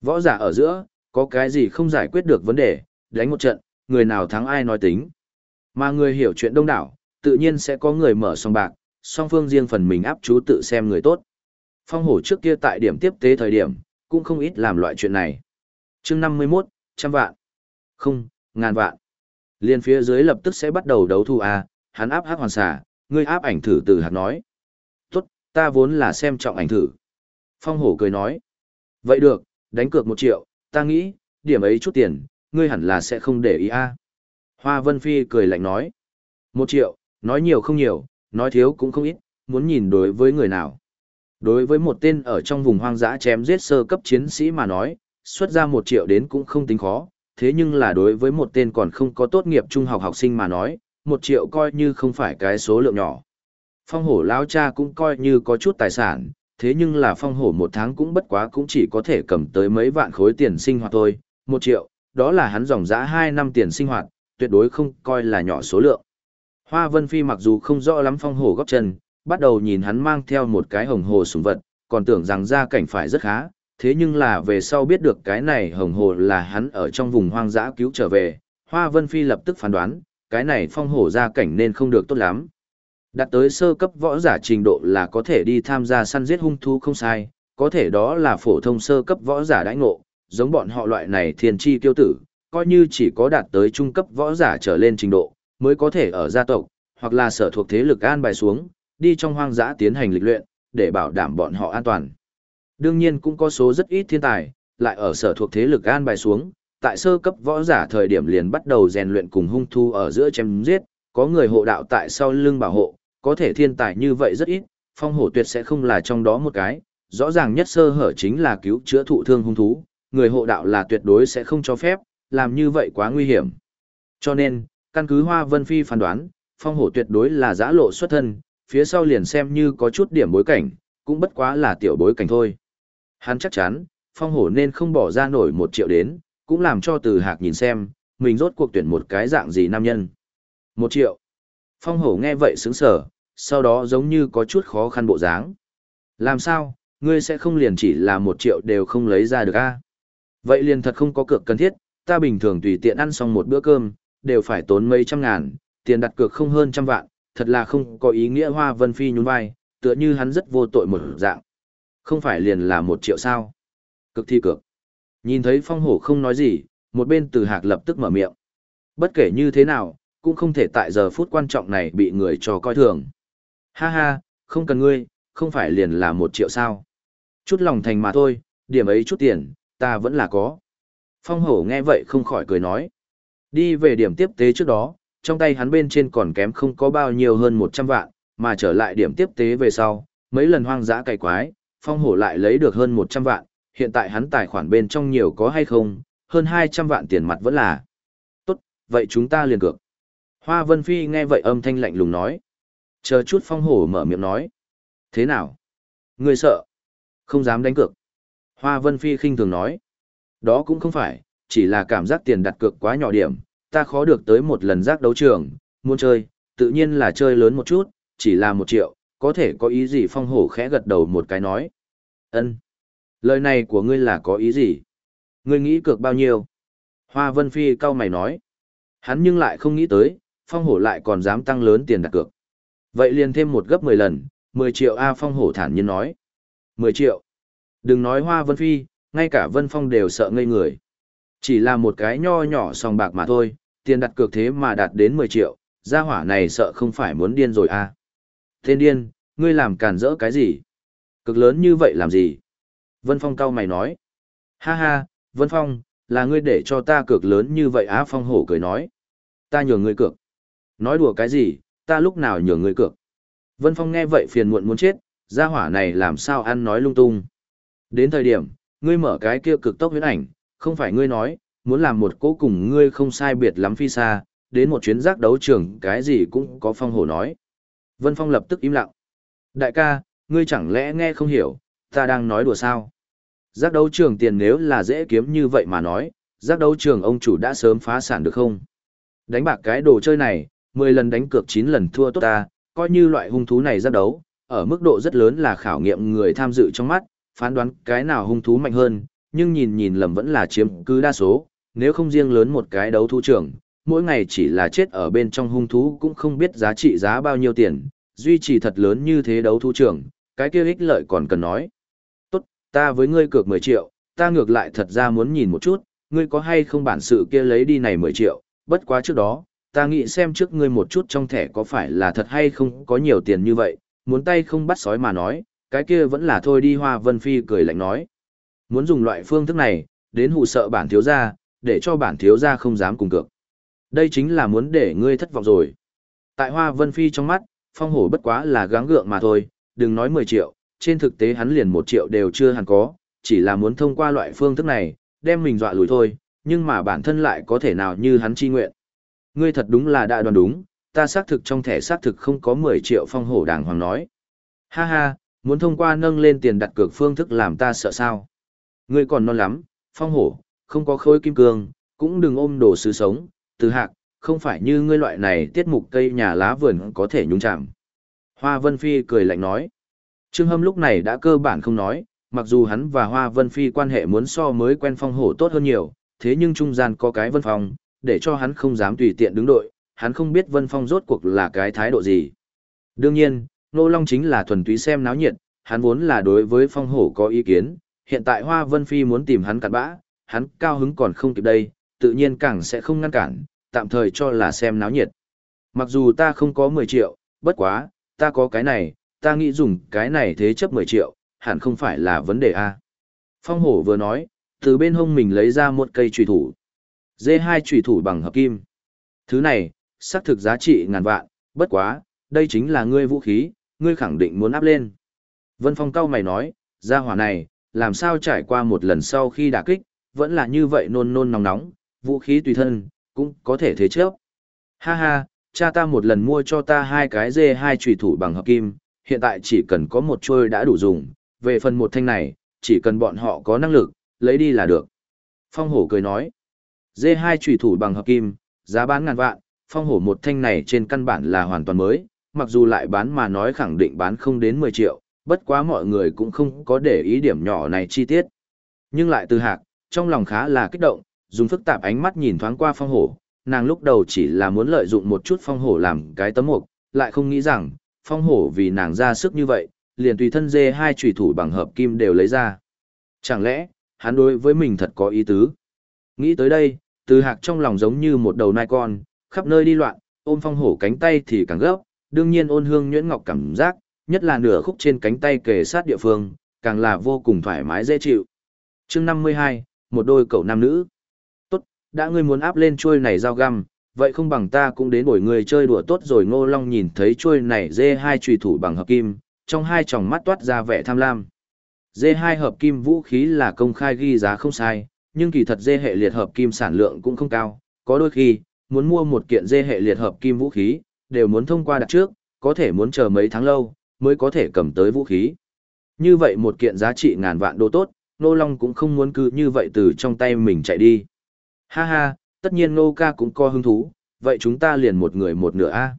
Võ giả ở giữa, có cái gì không giải quyết được vấn đề, đánh một trận, người nào thắng ai nói tính. Mà người hiểu chuyện đông đảo, tự nhiên sẽ có người mở song bạc, song phương riêng phần mình áp chú tự xem người tốt. Phong hổ trước kia tại điểm tiếp tế thời điểm, cũng không ít làm loại chuyện này. chương 51, trăm vạn. Không, ngàn vạn. Liên phía dưới lập tức sẽ bắt đầu đấu thu A, hắn áp hát hoàn xả, ngươi áp ảnh thử từ hạt nói. Tốt, ta vốn là xem trọng ảnh thử. Phong hổ cười nói. Vậy được, đánh cược một triệu, ta nghĩ, điểm ấy chút tiền, ngươi hẳn là sẽ không để ý a. Hoa Vân Phi cười lạnh nói. Một triệu, nói nhiều không nhiều, nói thiếu cũng không ít, muốn nhìn đối với người nào. Đối với một tên ở trong vùng hoang dã chém giết sơ cấp chiến sĩ mà nói, xuất ra một triệu đến cũng không tính khó, thế nhưng là đối với một tên còn không có tốt nghiệp trung học học sinh mà nói, một triệu coi như không phải cái số lượng nhỏ. Phong hổ lão cha cũng coi như có chút tài sản, thế nhưng là phong hổ một tháng cũng bất quá cũng chỉ có thể cầm tới mấy vạn khối tiền sinh hoạt thôi, một triệu, đó là hắn dòng dã hai năm tiền sinh hoạt, tuyệt đối không coi là nhỏ số lượng. Hoa Vân Phi mặc dù không rõ lắm phong hổ góp chân, bắt đầu nhìn hắn mang theo một cái hồng hồ súng vật, còn tưởng rằng gia cảnh phải rất khá, thế nhưng là về sau biết được cái này hồng hồ là hắn ở trong vùng hoang dã cứu trở về, Hoa Vân Phi lập tức phán đoán, cái này phong hổ gia cảnh nên không được tốt lắm. Đạt tới sơ cấp võ giả trình độ là có thể đi tham gia săn giết hung thú không sai, có thể đó là phổ thông sơ cấp võ giả đãi ngộ, giống bọn họ loại này thiên chi tiêu tử, coi như chỉ có đạt tới trung cấp võ giả trở lên trình độ, mới có thể ở gia tộc, hoặc là sở thuộc thế lực an bài xuống, đi trong hoang dã tiến hành lịch luyện, để bảo đảm bọn họ an toàn. Đương nhiên cũng có số rất ít thiên tài, lại ở sở thuộc thế lực an bài xuống, tại sơ cấp võ giả thời điểm liền bắt đầu rèn luyện cùng hung thu ở giữa chém giết, có người hộ đạo tại sau lưng bảo hộ, có thể thiên tài như vậy rất ít, phong hổ tuyệt sẽ không là trong đó một cái, rõ ràng nhất sơ hở chính là cứu chữa thụ thương hung thú, người hộ đạo là tuyệt đối sẽ không cho phép, làm như vậy quá nguy hiểm. Cho nên, căn cứ Hoa Vân Phi phán đoán, phong hổ tuyệt đối là giã lộ xuất thân, phía sau liền xem như có chút điểm bối cảnh, cũng bất quá là tiểu bối cảnh thôi. Hắn chắc chắn, phong hổ nên không bỏ ra nổi một triệu đến, cũng làm cho từ hạc nhìn xem, mình rốt cuộc tuyển một cái dạng gì nam nhân. Một triệu. Phong hổ nghe vậy sướng sở, sau đó giống như có chút khó khăn bộ dáng. Làm sao, ngươi sẽ không liền chỉ là một triệu đều không lấy ra được a? Vậy liền thật không có cược cần thiết, ta bình thường tùy tiện ăn xong một bữa cơm, đều phải tốn mấy trăm ngàn, tiền đặt cược không hơn trăm vạn, thật là không có ý nghĩa hoa vân phi nhún vai, tựa như hắn rất vô tội một dạng. Không phải liền là một triệu sao? Cực thi cược, Nhìn thấy phong hổ không nói gì, một bên từ hạc lập tức mở miệng. Bất kể như thế nào, cũng không thể tại giờ phút quan trọng này bị người cho coi thường. Ha ha, không cần ngươi, không phải liền là một triệu sao. Chút lòng thành mà thôi, điểm ấy chút tiền, ta vẫn là có. Phong hổ nghe vậy không khỏi cười nói. Đi về điểm tiếp tế trước đó, trong tay hắn bên trên còn kém không có bao nhiêu hơn 100 vạn, mà trở lại điểm tiếp tế về sau, mấy lần hoang dã cày quái, phong hổ lại lấy được hơn 100 vạn, hiện tại hắn tài khoản bên trong nhiều có hay không, hơn 200 vạn tiền mặt vẫn là. Tốt, vậy chúng ta liền cược. Hoa Vân Phi nghe vậy âm thanh lạnh lùng nói. Chờ chút phong hổ mở miệng nói. Thế nào? Người sợ? Không dám đánh cược. Hoa Vân Phi khinh thường nói. Đó cũng không phải, chỉ là cảm giác tiền đặt cược quá nhỏ điểm, ta khó được tới một lần giác đấu trường, muốn chơi, tự nhiên là chơi lớn một chút, chỉ là một triệu, có thể có ý gì phong hổ khẽ gật đầu một cái nói. ân Lời này của ngươi là có ý gì? Ngươi nghĩ cược bao nhiêu? Hoa Vân Phi cau mày nói. Hắn nhưng lại không nghĩ tới, phong hổ lại còn dám tăng lớn tiền đặt cược. Vậy liền thêm một gấp 10 lần, 10 triệu A phong hổ thản nhiên nói. 10 triệu. Đừng nói Hoa Vân Phi, ngay cả Vân Phong đều sợ ngây người. Chỉ là một cái nho nhỏ sòng bạc mà thôi, tiền đặt cược thế mà đạt đến 10 triệu, gia hỏa này sợ không phải muốn điên rồi à. Tên điên, ngươi làm càn rỡ cái gì? Cực lớn như vậy làm gì? Vân Phong cau mày nói. Ha ha, Vân Phong, là ngươi để cho ta cược lớn như vậy á Phong hổ cười nói. Ta nhường ngươi cược. Nói đùa cái gì, ta lúc nào nhường ngươi cược. Vân Phong nghe vậy phiền muộn muốn chết, gia hỏa này làm sao ăn nói lung tung. Đến thời điểm, ngươi mở cái kia cực tốc huyễn ảnh, không phải ngươi nói, muốn làm một cố cùng ngươi không sai biệt lắm phi xa, đến một chuyến giác đấu trường cái gì cũng có phong hổ nói. Vân Phong lập tức im lặng. Đại ca, ngươi chẳng lẽ nghe không hiểu, ta đang nói đùa sao? Giác đấu trường tiền nếu là dễ kiếm như vậy mà nói, giác đấu trường ông chủ đã sớm phá sản được không? Đánh bạc cái đồ chơi này, 10 lần đánh cược 9 lần thua tốt ta, coi như loại hung thú này ra đấu, ở mức độ rất lớn là khảo nghiệm người tham dự trong mắt, phán đoán cái nào hung thú mạnh hơn, nhưng nhìn nhìn lầm vẫn là chiếm cứ đa số, nếu không riêng lớn một cái đấu thú trưởng, mỗi ngày chỉ là chết ở bên trong hung thú cũng không biết giá trị giá bao nhiêu tiền, duy trì thật lớn như thế đấu thú trưởng, cái kia ích lợi còn cần nói. Tốt, ta với ngươi cược 10 triệu, ta ngược lại thật ra muốn nhìn một chút, ngươi có hay không bản sự kia lấy đi này 10 triệu, bất quá trước đó, ta nghĩ xem trước ngươi một chút trong thẻ có phải là thật hay không có nhiều tiền như vậy, muốn tay không bắt sói mà nói, cái kia vẫn là thôi đi Hoa Vân Phi cười lạnh nói. Muốn dùng loại phương thức này, đến hù sợ bản thiếu gia, để cho bản thiếu gia không dám cùng cược. Đây chính là muốn để ngươi thất vọng rồi. Tại Hoa Vân Phi trong mắt, phong hổ bất quá là gắng gượng mà thôi, đừng nói 10 triệu, trên thực tế hắn liền 1 triệu đều chưa hẳn có, chỉ là muốn thông qua loại phương thức này, đem mình dọa lùi thôi, nhưng mà bản thân lại có thể nào như hắn chi nguyện. Ngươi thật đúng là đã đoán đúng, ta xác thực trong thẻ xác thực không có 10 triệu phong hổ đàng hoàng nói. Ha ha, muốn thông qua nâng lên tiền đặt cược phương thức làm ta sợ sao. Ngươi còn non lắm, phong hổ, không có khối kim cương, cũng đừng ôm đồ sứ sống, từ hạc, không phải như ngươi loại này tiết mục cây nhà lá vườn có thể nhúng chạm. Hoa Vân Phi cười lạnh nói. Trương Hâm lúc này đã cơ bản không nói, mặc dù hắn và Hoa Vân Phi quan hệ muốn so mới quen phong hổ tốt hơn nhiều, thế nhưng trung gian có cái Vân Phong, để cho hắn không dám tùy tiện đứng đội, hắn không biết Vân Phong rốt cuộc là cái thái độ gì. Đương nhiên, Nô Long chính là thuần túy xem náo nhiệt, hắn vốn là đối với phong hổ có ý kiến, hiện tại Hoa Vân Phi muốn tìm hắn cặn bã, hắn cao hứng còn không kịp đây, tự nhiên càng sẽ không ngăn cản, tạm thời cho là xem náo nhiệt. Mặc dù ta không có 10 triệu, bất quá, ta có cái này, ta nghĩ dùng cái này thế chấp 10 triệu, hẳn không phải là vấn đề a. Phong hổ vừa nói, từ bên hông mình lấy ra một cây trùy thủ. Dê hai trùy thủ bằng hợp kim. Thứ này, xác thực giá trị ngàn vạn, bất quá, đây chính là ngươi vũ khí, ngươi khẳng định muốn áp lên. Vân Phong cao mày nói, gia hỏa này, làm sao trải qua một lần sau khi đả kích, vẫn là như vậy nôn nôn nóng nóng, vũ khí tùy thân, cũng có thể thế chấp. Ha ha, cha ta một lần mua cho ta hai cái dê hai trùy thủ bằng hợp kim, hiện tại chỉ cần có một trôi đã đủ dùng, về phần một thanh này, chỉ cần bọn họ có năng lực, lấy đi là được. Phong hổ cười nói, dê hai trùy thủ bằng hợp kim, giá bán ngàn vạn, phong hổ một thanh này trên căn bản là hoàn toàn mới, mặc dù lại bán mà nói khẳng định bán không đến 10 triệu, bất quá mọi người cũng không có để ý điểm nhỏ này chi tiết. Nhưng lại từ hạc, trong lòng khá là kích động, dùng phức tạp ánh mắt nhìn thoáng qua phong hổ, nàng lúc đầu chỉ là muốn lợi dụng một chút phong hổ làm cái tấm mục, lại không nghĩ rằng, phong hổ vì nàng ra sức như vậy, liền tùy thân dê hai chủy thủ bằng hợp kim đều lấy ra. Chẳng lẽ, hắn đối với mình thật có ý tứ? Nghĩ tới đây, từ hạc trong lòng giống như một đầu nai con, khắp nơi đi loạn, ôm phong hổ cánh tay thì càng gấp, đương nhiên ôn hương nhuyễn ngọc cảm giác, nhất là nửa khúc trên cánh tay kề sát địa phương, càng là vô cùng thoải mái dễ chịu. chương 52, một đôi cậu nam nữ. Tốt, đã ngươi muốn áp lên chuôi này dao găm, vậy không bằng ta cũng đến đổi người chơi đùa tốt rồi ngô long nhìn thấy chuôi này dê hai trùy thủ bằng hợp kim, trong hai tròng mắt toát ra vẻ tham lam. Dê hai hợp kim vũ khí là công khai ghi giá không sai, nhưng kỳ thật dê hệ liệt hợp kim sản lượng cũng không cao, có đôi khi, muốn mua một kiện dê hệ liệt hợp kim vũ khí, đều muốn thông qua đặt trước, có thể muốn chờ mấy tháng lâu, mới có thể cầm tới vũ khí. Như vậy một kiện giá trị ngàn vạn đô tốt, Nô Long cũng không muốn cứ như vậy từ trong tay mình chạy đi. Ha ha, tất nhiên Nô ca cũng có hứng thú, vậy chúng ta liền một người một nửa a.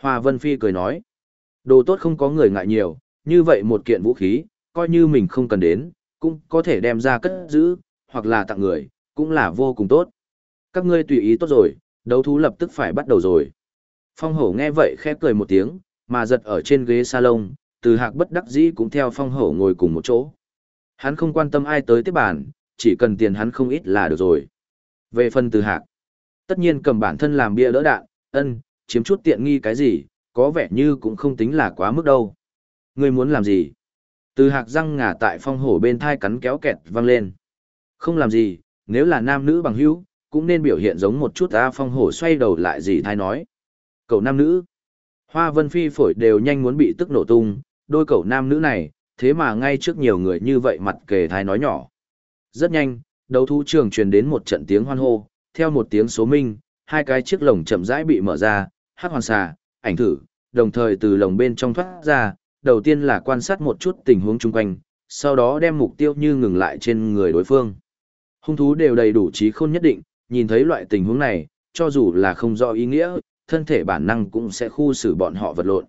Hoa Vân Phi cười nói, đồ tốt không có người ngại nhiều, như vậy một kiện vũ khí, coi như mình không cần đến, cũng có thể đem ra cất giữ, hoặc là tặng người, cũng là vô cùng tốt. Các ngươi tùy ý tốt rồi, đấu thú lập tức phải bắt đầu rồi. Phong hổ nghe vậy khẽ cười một tiếng, mà giật ở trên ghế salon, từ hạc bất đắc dĩ cũng theo phong hổ ngồi cùng một chỗ. Hắn không quan tâm ai tới tiếp bàn chỉ cần tiền hắn không ít là được rồi. Về phần từ hạc, tất nhiên cầm bản thân làm bia đỡ đạn, ân, chiếm chút tiện nghi cái gì, có vẻ như cũng không tính là quá mức đâu. Ngươi muốn làm gì? Từ hạc răng ngả tại phong hổ bên thai cắn kéo kẹt văng lên. Không làm gì, nếu là nam nữ bằng hữu, cũng nên biểu hiện giống một chút ta phong hổ xoay đầu lại gì thai nói. Cậu nam nữ. Hoa vân phi phổi đều nhanh muốn bị tức nổ tung, đôi cậu nam nữ này, thế mà ngay trước nhiều người như vậy mặt kề thai nói nhỏ. Rất nhanh, đấu thú trường truyền đến một trận tiếng hoan hô, theo một tiếng số minh, hai cái chiếc lồng chậm rãi bị mở ra, hát hoàn xà, ảnh thử, đồng thời từ lồng bên trong thoát ra, đầu tiên là quan sát một chút tình huống chung quanh, sau đó đem mục tiêu như ngừng lại trên người đối phương. Hung thú đều đầy đủ trí khôn nhất định, nhìn thấy loại tình huống này, cho dù là không do ý nghĩa, thân thể bản năng cũng sẽ khu xử bọn họ vật lộn.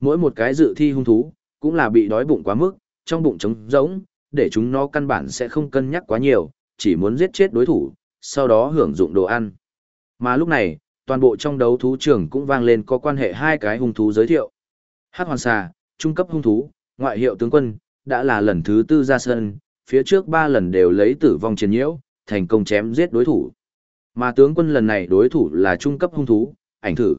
Mỗi một cái dự thi hung thú, cũng là bị đói bụng quá mức, trong bụng trống rỗng, để chúng nó căn bản sẽ không cân nhắc quá nhiều, chỉ muốn giết chết đối thủ, sau đó hưởng dụng đồ ăn. Mà lúc này, toàn bộ trong đấu thú trường cũng vang lên có quan hệ hai cái hung thú giới thiệu. Hát hoàn xà, trung cấp hung thú, ngoại hiệu tướng quân, đã là lần thứ tư ra sân, phía trước ba lần đều lấy tử vong chiến nhiễu, thành công chém giết đối thủ. Mà tướng quân lần này đối thủ là trung cấp hung thú, ảnh thử.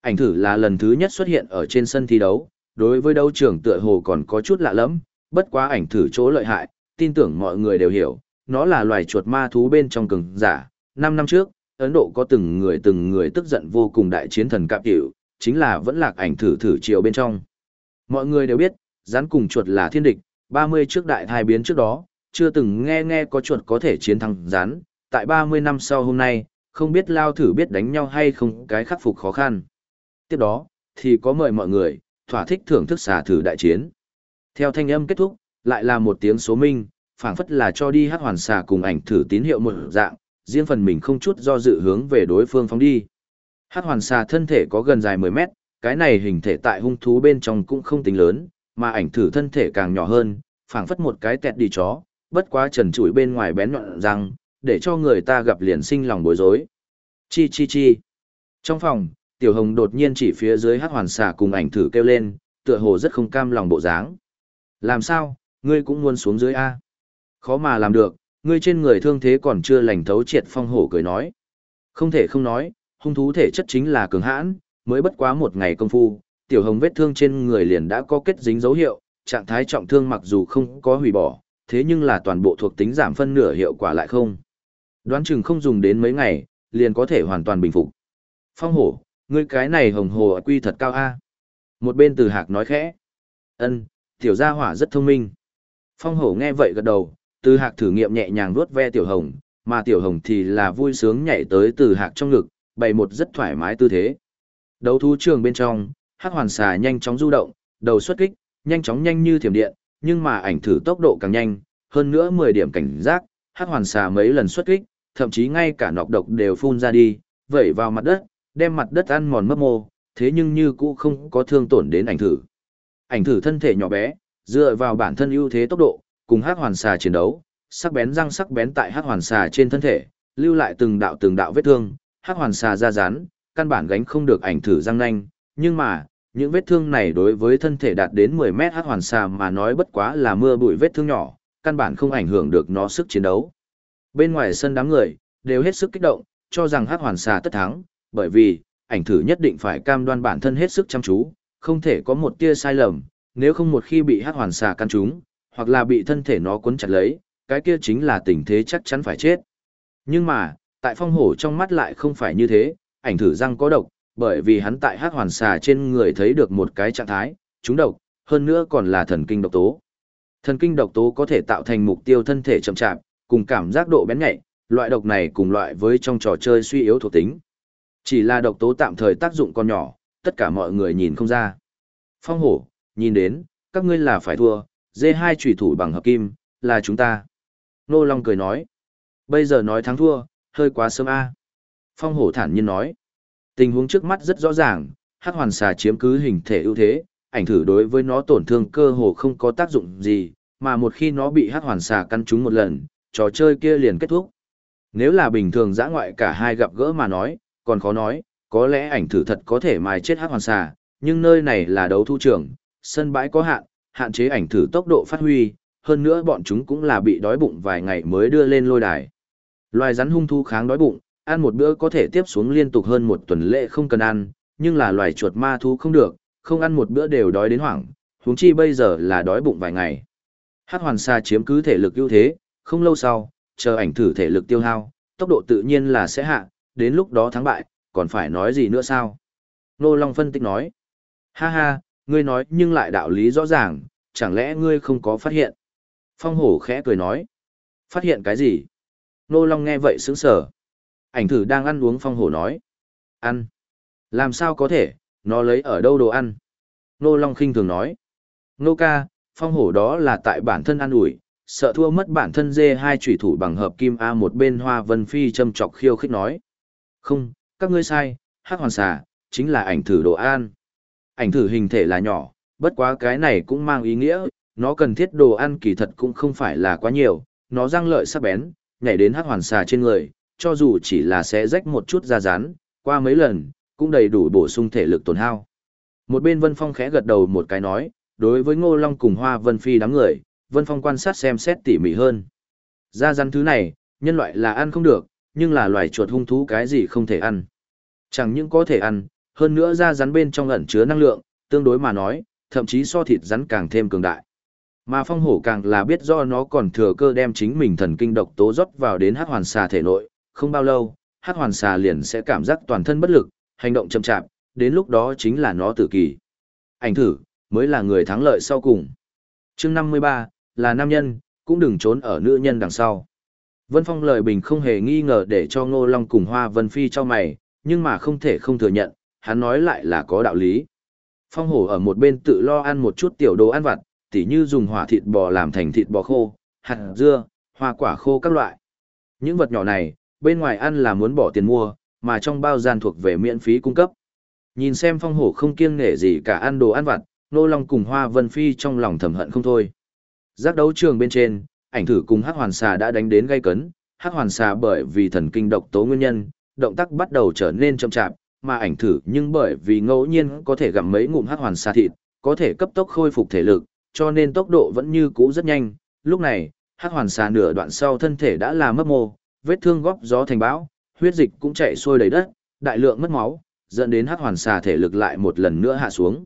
Ảnh thử là lần thứ nhất xuất hiện ở trên sân thi đấu, đối với đấu trưởng tựa hồ còn có chút lạ lẫm, bất quá ảnh thử chỗ lợi hại, tin tưởng mọi người đều hiểu, nó là loài chuột ma thú bên trong cường giả. Năm năm trước, Ấn Độ có từng người từng người tức giận vô cùng đại chiến thần cạp tiểu, chính là vẫn lạc ảnh thử thử chiều bên trong. Mọi người đều biết, rắn cùng chuột là thiên địch, 30 trước đại thai biến trước đó, chưa từng nghe nghe có chuột có thể chiến thắng rắn, tại 30 năm sau hôm nay, không biết lao thử biết đánh nhau hay không cái khắc phục khó khăn. Tiếp đó, thì có mời mọi người, thỏa thích thưởng thức xà thử đại chiến. Theo thanh âm kết thúc, lại là một tiếng số minh, phảng phất là cho đi hát hoàn xà cùng ảnh thử tín hiệu một dạng, riêng phần mình không chút do dự hướng về đối phương phóng đi. Hát hoàn xà thân thể có gần dài 10 mét, cái này hình thể tại hung thú bên trong cũng không tính lớn, mà ảnh thử thân thể càng nhỏ hơn, phảng phất một cái tẹt đi chó, bất quá trần trụi bên ngoài bén nhọn răng, để cho người ta gặp liền sinh lòng bối rối. Chi chi chi. Trong phòng, Tiểu Hồng đột nhiên chỉ phía dưới hát hoàn xà cùng ảnh thử kêu lên, tựa hồ rất không cam lòng bộ dáng. Làm sao, ngươi cũng muốn xuống dưới A. Khó mà làm được, ngươi trên người thương thế còn chưa lành thấu triệt phong hổ cười nói. Không thể không nói, hung thú thể chất chính là cường hãn, mới bất quá một ngày công phu, tiểu hồng vết thương trên người liền đã có kết dính dấu hiệu, trạng thái trọng thương mặc dù không có hủy bỏ, thế nhưng là toàn bộ thuộc tính giảm phân nửa hiệu quả lại không. Đoán chừng không dùng đến mấy ngày, liền có thể hoàn toàn bình phục. Phong hổ, ngươi cái này hồng hồ quy thật cao a. Một bên từ hạc nói khẽ. Ân, tiểu gia hỏa rất thông minh. Phong hổ nghe vậy gật đầu, từ hạc thử nghiệm nhẹ nhàng vuốt ve tiểu hồng, mà tiểu hồng thì là vui sướng nhảy tới từ hạc trong ngực, bày một rất thoải mái tư thế. Đấu thú trường bên trong, hắc hoàn xà nhanh chóng du động, đầu xuất kích, nhanh chóng nhanh như thiểm điện, nhưng mà ảnh thử tốc độ càng nhanh, hơn nữa 10 điểm cảnh giác, hắc hoàn xà mấy lần xuất kích, thậm chí ngay cả nọc độc đều phun ra đi, vẩy vào mặt đất, đem mặt đất ăn mòn mấp mô, thế nhưng như cũ không có thương tổn đến ảnh thử. Ảnh thử thân thể nhỏ bé, dựa vào bản thân ưu thế tốc độ, cùng hắc hoàn xà chiến đấu, sắc bén răng sắc bén tại hắc hoàn xà trên thân thể, lưu lại từng đạo từng đạo vết thương, hắc hoàn xà ra rán, căn bản gánh không được ảnh thử răng nanh, nhưng mà, những vết thương này đối với thân thể đạt đến 10 mét hắc hoàn xà mà nói bất quá là mưa bụi vết thương nhỏ, căn bản không ảnh hưởng được nó sức chiến đấu. Bên ngoài sân đám người, đều hết sức kích động, cho rằng hắc hoàn xà tất thắng, bởi vì, ảnh thử nhất định phải cam đoan bản thân hết sức chăm chú, không thể có một tia sai lầm, nếu không một khi bị hắc hoàn xà căn trúng, hoặc là bị thân thể nó cuốn chặt lấy, cái kia chính là tình thế chắc chắn phải chết. Nhưng mà, tại phong hổ trong mắt lại không phải như thế, ảnh thử răng có độc, bởi vì hắn tại hát hoàn xà trên người thấy được một cái trạng thái, trúng độc, hơn nữa còn là thần kinh độc tố. Thần kinh độc tố có thể tạo thành mục tiêu thân thể chậm chạp, cùng cảm giác độ bén nhạy, loại độc này cùng loại với trong trò chơi suy yếu thuộc tính. Chỉ là độc tố tạm thời tác dụng còn nhỏ, tất cả mọi người nhìn không ra. Phong hổ, nhìn đến, các ngươi là phải thua, dê hai trùy thủ bằng hợp kim, là chúng ta. Nô Long cười nói. Bây giờ nói thắng thua, hơi quá sớm a. Phong hổ thản nhiên nói. Tình huống trước mắt rất rõ ràng, hắc hoàn xà chiếm cứ hình thể ưu thế, ảnh thử đối với nó tổn thương cơ hồ không có tác dụng gì, mà một khi nó bị hắc hoàn xà căn trúng một lần, trò chơi kia liền kết thúc. Nếu là bình thường dã ngoại cả hai gặp gỡ mà nói, còn khó nói, có lẽ ảnh thử thật có thể mài chết hắc hoàn xà, nhưng nơi này là đấu thu trường, sân bãi có hạn, hạn chế ảnh thử tốc độ phát huy, hơn nữa bọn chúng cũng là bị đói bụng vài ngày mới đưa lên lôi đài. Loài rắn hung thu kháng đói bụng, ăn một bữa có thể tiếp xuống liên tục hơn một tuần lễ không cần ăn, nhưng là loài chuột ma thú không được, không ăn một bữa đều đói đến hoảng, huống chi bây giờ là đói bụng vài ngày. Hát hoàn sa chiếm cứ thể lực ưu thế, không lâu sau, chờ ảnh thử thể lực tiêu hao, tốc độ tự nhiên là sẽ hạ, đến lúc đó thắng bại, còn phải nói gì nữa sao? Nô Long phân tích nói. Ha ha, ngươi nói nhưng lại đạo lý rõ ràng, chẳng lẽ ngươi không có phát hiện? Phong hổ khẽ cười nói. Phát hiện cái gì? Nô Long nghe vậy sững sờ. Ảnh thử đang ăn uống phong hổ nói. Ăn. Làm sao có thể, nó lấy ở đâu đồ ăn? Nô Long khinh thường nói. Nô ca, phong hổ đó là tại bản thân ăn ủi, sợ thua mất bản thân dê hai chủy thủ bằng hợp kim A một bên hoa vân phi châm chọc khiêu khích nói. Không, các ngươi sai, hắc hoàn xà, chính là ảnh thử đồ ăn. Ảnh thử hình thể là nhỏ, bất quá cái này cũng mang ý nghĩa, nó cần thiết đồ ăn kỳ thật cũng không phải là quá nhiều, nó răng lợi sắc bén, nhảy đến hắc hoàn xà trên người, cho dù chỉ là sẽ rách một chút da rán, qua mấy lần, cũng đầy đủ bổ sung thể lực tổn hao. Một bên Vân Phong khẽ gật đầu một cái nói, đối với Ngô Long cùng Hoa Vân Phi đám người, Vân Phong quan sát xem xét tỉ mỉ hơn. Da rắn thứ này, nhân loại là ăn không được, nhưng là loài chuột hung thú cái gì không thể ăn. Chẳng những có thể ăn, hơn nữa da rắn bên trong ẩn chứa năng lượng, tương đối mà nói, thậm chí so thịt rắn càng thêm cường đại. Mà phong hổ càng là biết do nó còn thừa cơ đem chính mình thần kinh độc tố rót vào đến hắc hoàn xà thể nội, không bao lâu, hắc hoàn xà liền sẽ cảm giác toàn thân bất lực, hành động chậm chạp, đến lúc đó chính là nó tử kỳ. Ảnh thử, mới là người thắng lợi sau cùng. chương 53, là nam nhân, cũng đừng trốn ở nữ nhân đằng sau. Vân Phong lời bình không hề nghi ngờ để cho Ngô Long cùng Hoa Vân Phi cho mày, nhưng mà không thể không thừa nhận, hắn nói lại là có đạo lý. Phong hổ ở một bên tự lo ăn một chút tiểu đồ ăn vặt, tỉ như dùng hỏa thịt bò làm thành thịt bò khô, hạt dưa, hoa quả khô các loại. Những vật nhỏ này, bên ngoài ăn là muốn bỏ tiền mua, mà trong bao gian thuộc về miễn phí cung cấp. Nhìn xem phong hổ không kiêng nể gì cả ăn đồ ăn vặt, nô long cùng hoa vân phi trong lòng thầm hận không thôi. Giác đấu trường bên trên, ảnh thử cùng hắc hoàn xà đã đánh đến gây cấn, hắc hoàn xà bởi vì thần kinh độc tố nguyên nhân, động tác bắt đầu trở nên chậm chạp, mà ảnh thử nhưng bởi vì ngẫu nhiên có thể gặm mấy ngụm hắc hoàn xà thịt, có thể cấp tốc khôi phục thể lực, cho nên tốc độ vẫn như cũ rất nhanh. Lúc này, hắc hoàn xà nửa đoạn sau thân thể đã là mất mô, vết thương góp gió thành bão, huyết dịch cũng chạy xuôi đầy đất, đại lượng mất máu, dẫn đến hắc hoàn xà thể lực lại một lần nữa hạ xuống.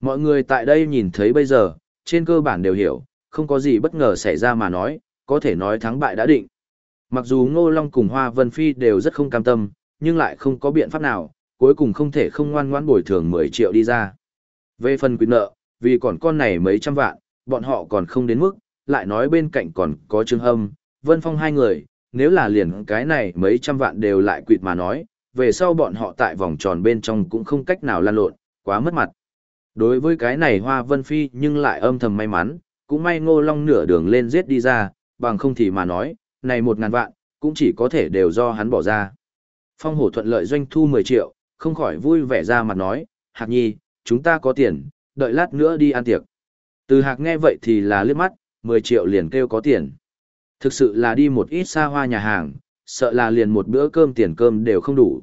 Mọi người tại đây nhìn thấy bây giờ, trên cơ bản đều hiểu, không có gì bất ngờ xảy ra mà nói, có thể nói thắng bại đã định. Mặc dù Ngô Long cùng Hoa Vân Phi đều rất không cam tâm, nhưng lại không có biện pháp nào, cuối cùng không thể không ngoan ngoãn bồi thường 10 triệu đi ra. Về phần quyền nợ, vì còn con này mấy trăm vạn, bọn họ còn không đến mức, lại nói bên cạnh còn có Trương Hâm, Vân Phong hai người, nếu là liền cái này mấy trăm vạn đều lại quỵt mà nói, về sau bọn họ tại vòng tròn bên trong cũng không cách nào lan lộn, quá mất mặt. Đối với cái này Hoa Vân Phi nhưng lại âm thầm may mắn, cũng may Ngô Long nửa đường lên giết đi ra, bằng không thì mà nói, này một ngàn vạn, cũng chỉ có thể đều do hắn bỏ ra. Phong hổ thuận lợi doanh thu 10 triệu, không khỏi vui vẻ ra mặt nói, Hạc Nhi, chúng ta có tiền, đợi lát nữa đi ăn tiệc. Từ Hạc nghe vậy thì là liếc mắt, 10 triệu liền kêu có tiền. Thực sự là đi một ít xa hoa nhà hàng, sợ là liền một bữa cơm tiền cơm đều không đủ.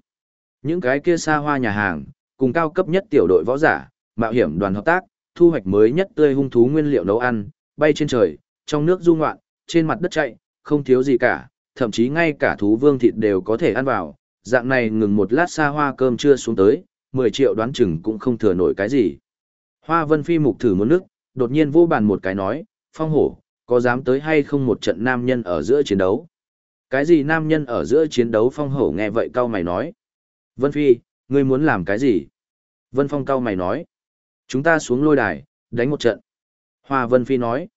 Những cái kia xa hoa nhà hàng, cùng cao cấp nhất tiểu đội võ giả, mạo hiểm đoàn hợp tác, thu hoạch mới nhất tươi hung thú nguyên liệu nấu ăn, bay trên trời, trong nước du ngoạn, trên mặt đất chạy, không thiếu gì cả, thậm chí ngay cả thú vương thịt đều có thể ăn vào, dạng này ngừng một lát xa hoa cơm chưa xuống tới, 10 triệu đoán chừng cũng không thừa nổi cái gì. Hoa Vân Phi mục thử một nước, đột nhiên vô bàn một cái nói, phong hổ, có dám tới hay không một trận nam nhân ở giữa chiến đấu? Cái gì nam nhân ở giữa chiến đấu phong hổ nghe vậy cao mày nói. Vân Phi, ngươi muốn làm cái gì? Vân Phong cao mày nói. Chúng ta xuống lôi đài, đánh một trận. Hoa Vân Phi nói.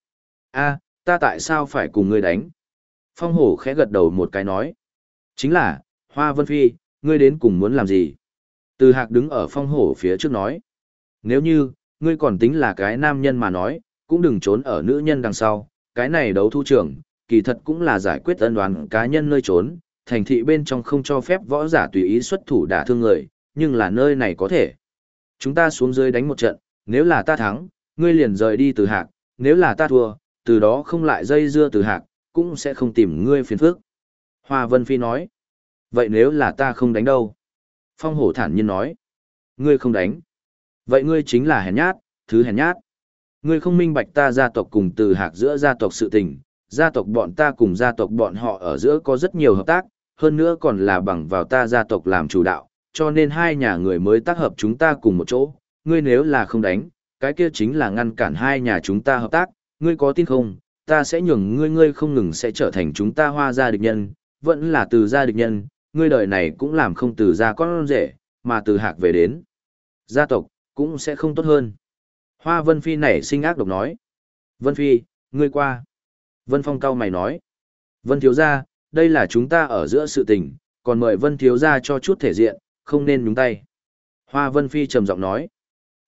a ta tại sao phải cùng ngươi đánh? Phong hổ khẽ gật đầu một cái nói. Chính là, Hoa Vân Phi, ngươi đến cùng muốn làm gì? Từ hạc đứng ở phong hổ phía trước nói. Nếu như, ngươi còn tính là cái nam nhân mà nói, cũng đừng trốn ở nữ nhân đằng sau. Cái này đấu thu trưởng, kỳ thật cũng là giải quyết ân đoán cá nhân nơi trốn. Thành thị bên trong không cho phép võ giả tùy ý xuất thủ đả thương người, nhưng là nơi này có thể. Chúng ta xuống dưới đánh một trận, nếu là ta thắng, ngươi liền rời đi từ hạc, nếu là ta thua, từ đó không lại dây dưa từ hạc, cũng sẽ không tìm ngươi phiền phức. Hoa Vân Phi nói, vậy nếu là ta không đánh đâu? Phong hổ thản nhiên nói, ngươi không đánh. Vậy ngươi chính là hèn nhát, thứ hèn nhát. Ngươi không minh bạch ta gia tộc cùng từ hạc giữa gia tộc sự tình, gia tộc bọn ta cùng gia tộc bọn họ ở giữa có rất nhiều hợp tác, hơn nữa còn là bằng vào ta gia tộc làm chủ đạo, cho nên hai nhà người mới tác hợp chúng ta cùng một chỗ. Ngươi nếu là không đánh, cái kia chính là ngăn cản hai nhà chúng ta hợp tác, ngươi có tin không, ta sẽ nhường ngươi ngươi không ngừng sẽ trở thành chúng ta hoa gia địch nhân, vẫn là từ gia địch nhân, ngươi đời này cũng làm không từ gia con rể, mà từ hạc về đến. Gia tộc, cũng sẽ không tốt hơn. Hoa Vân Phi nảy sinh ác độc nói. Vân Phi, ngươi qua. Vân Phong cao mày nói. Vân Thiếu Gia, đây là chúng ta ở giữa sự tình, còn mời Vân Thiếu Gia cho chút thể diện, không nên nhúng tay. Hoa Vân Phi trầm giọng nói.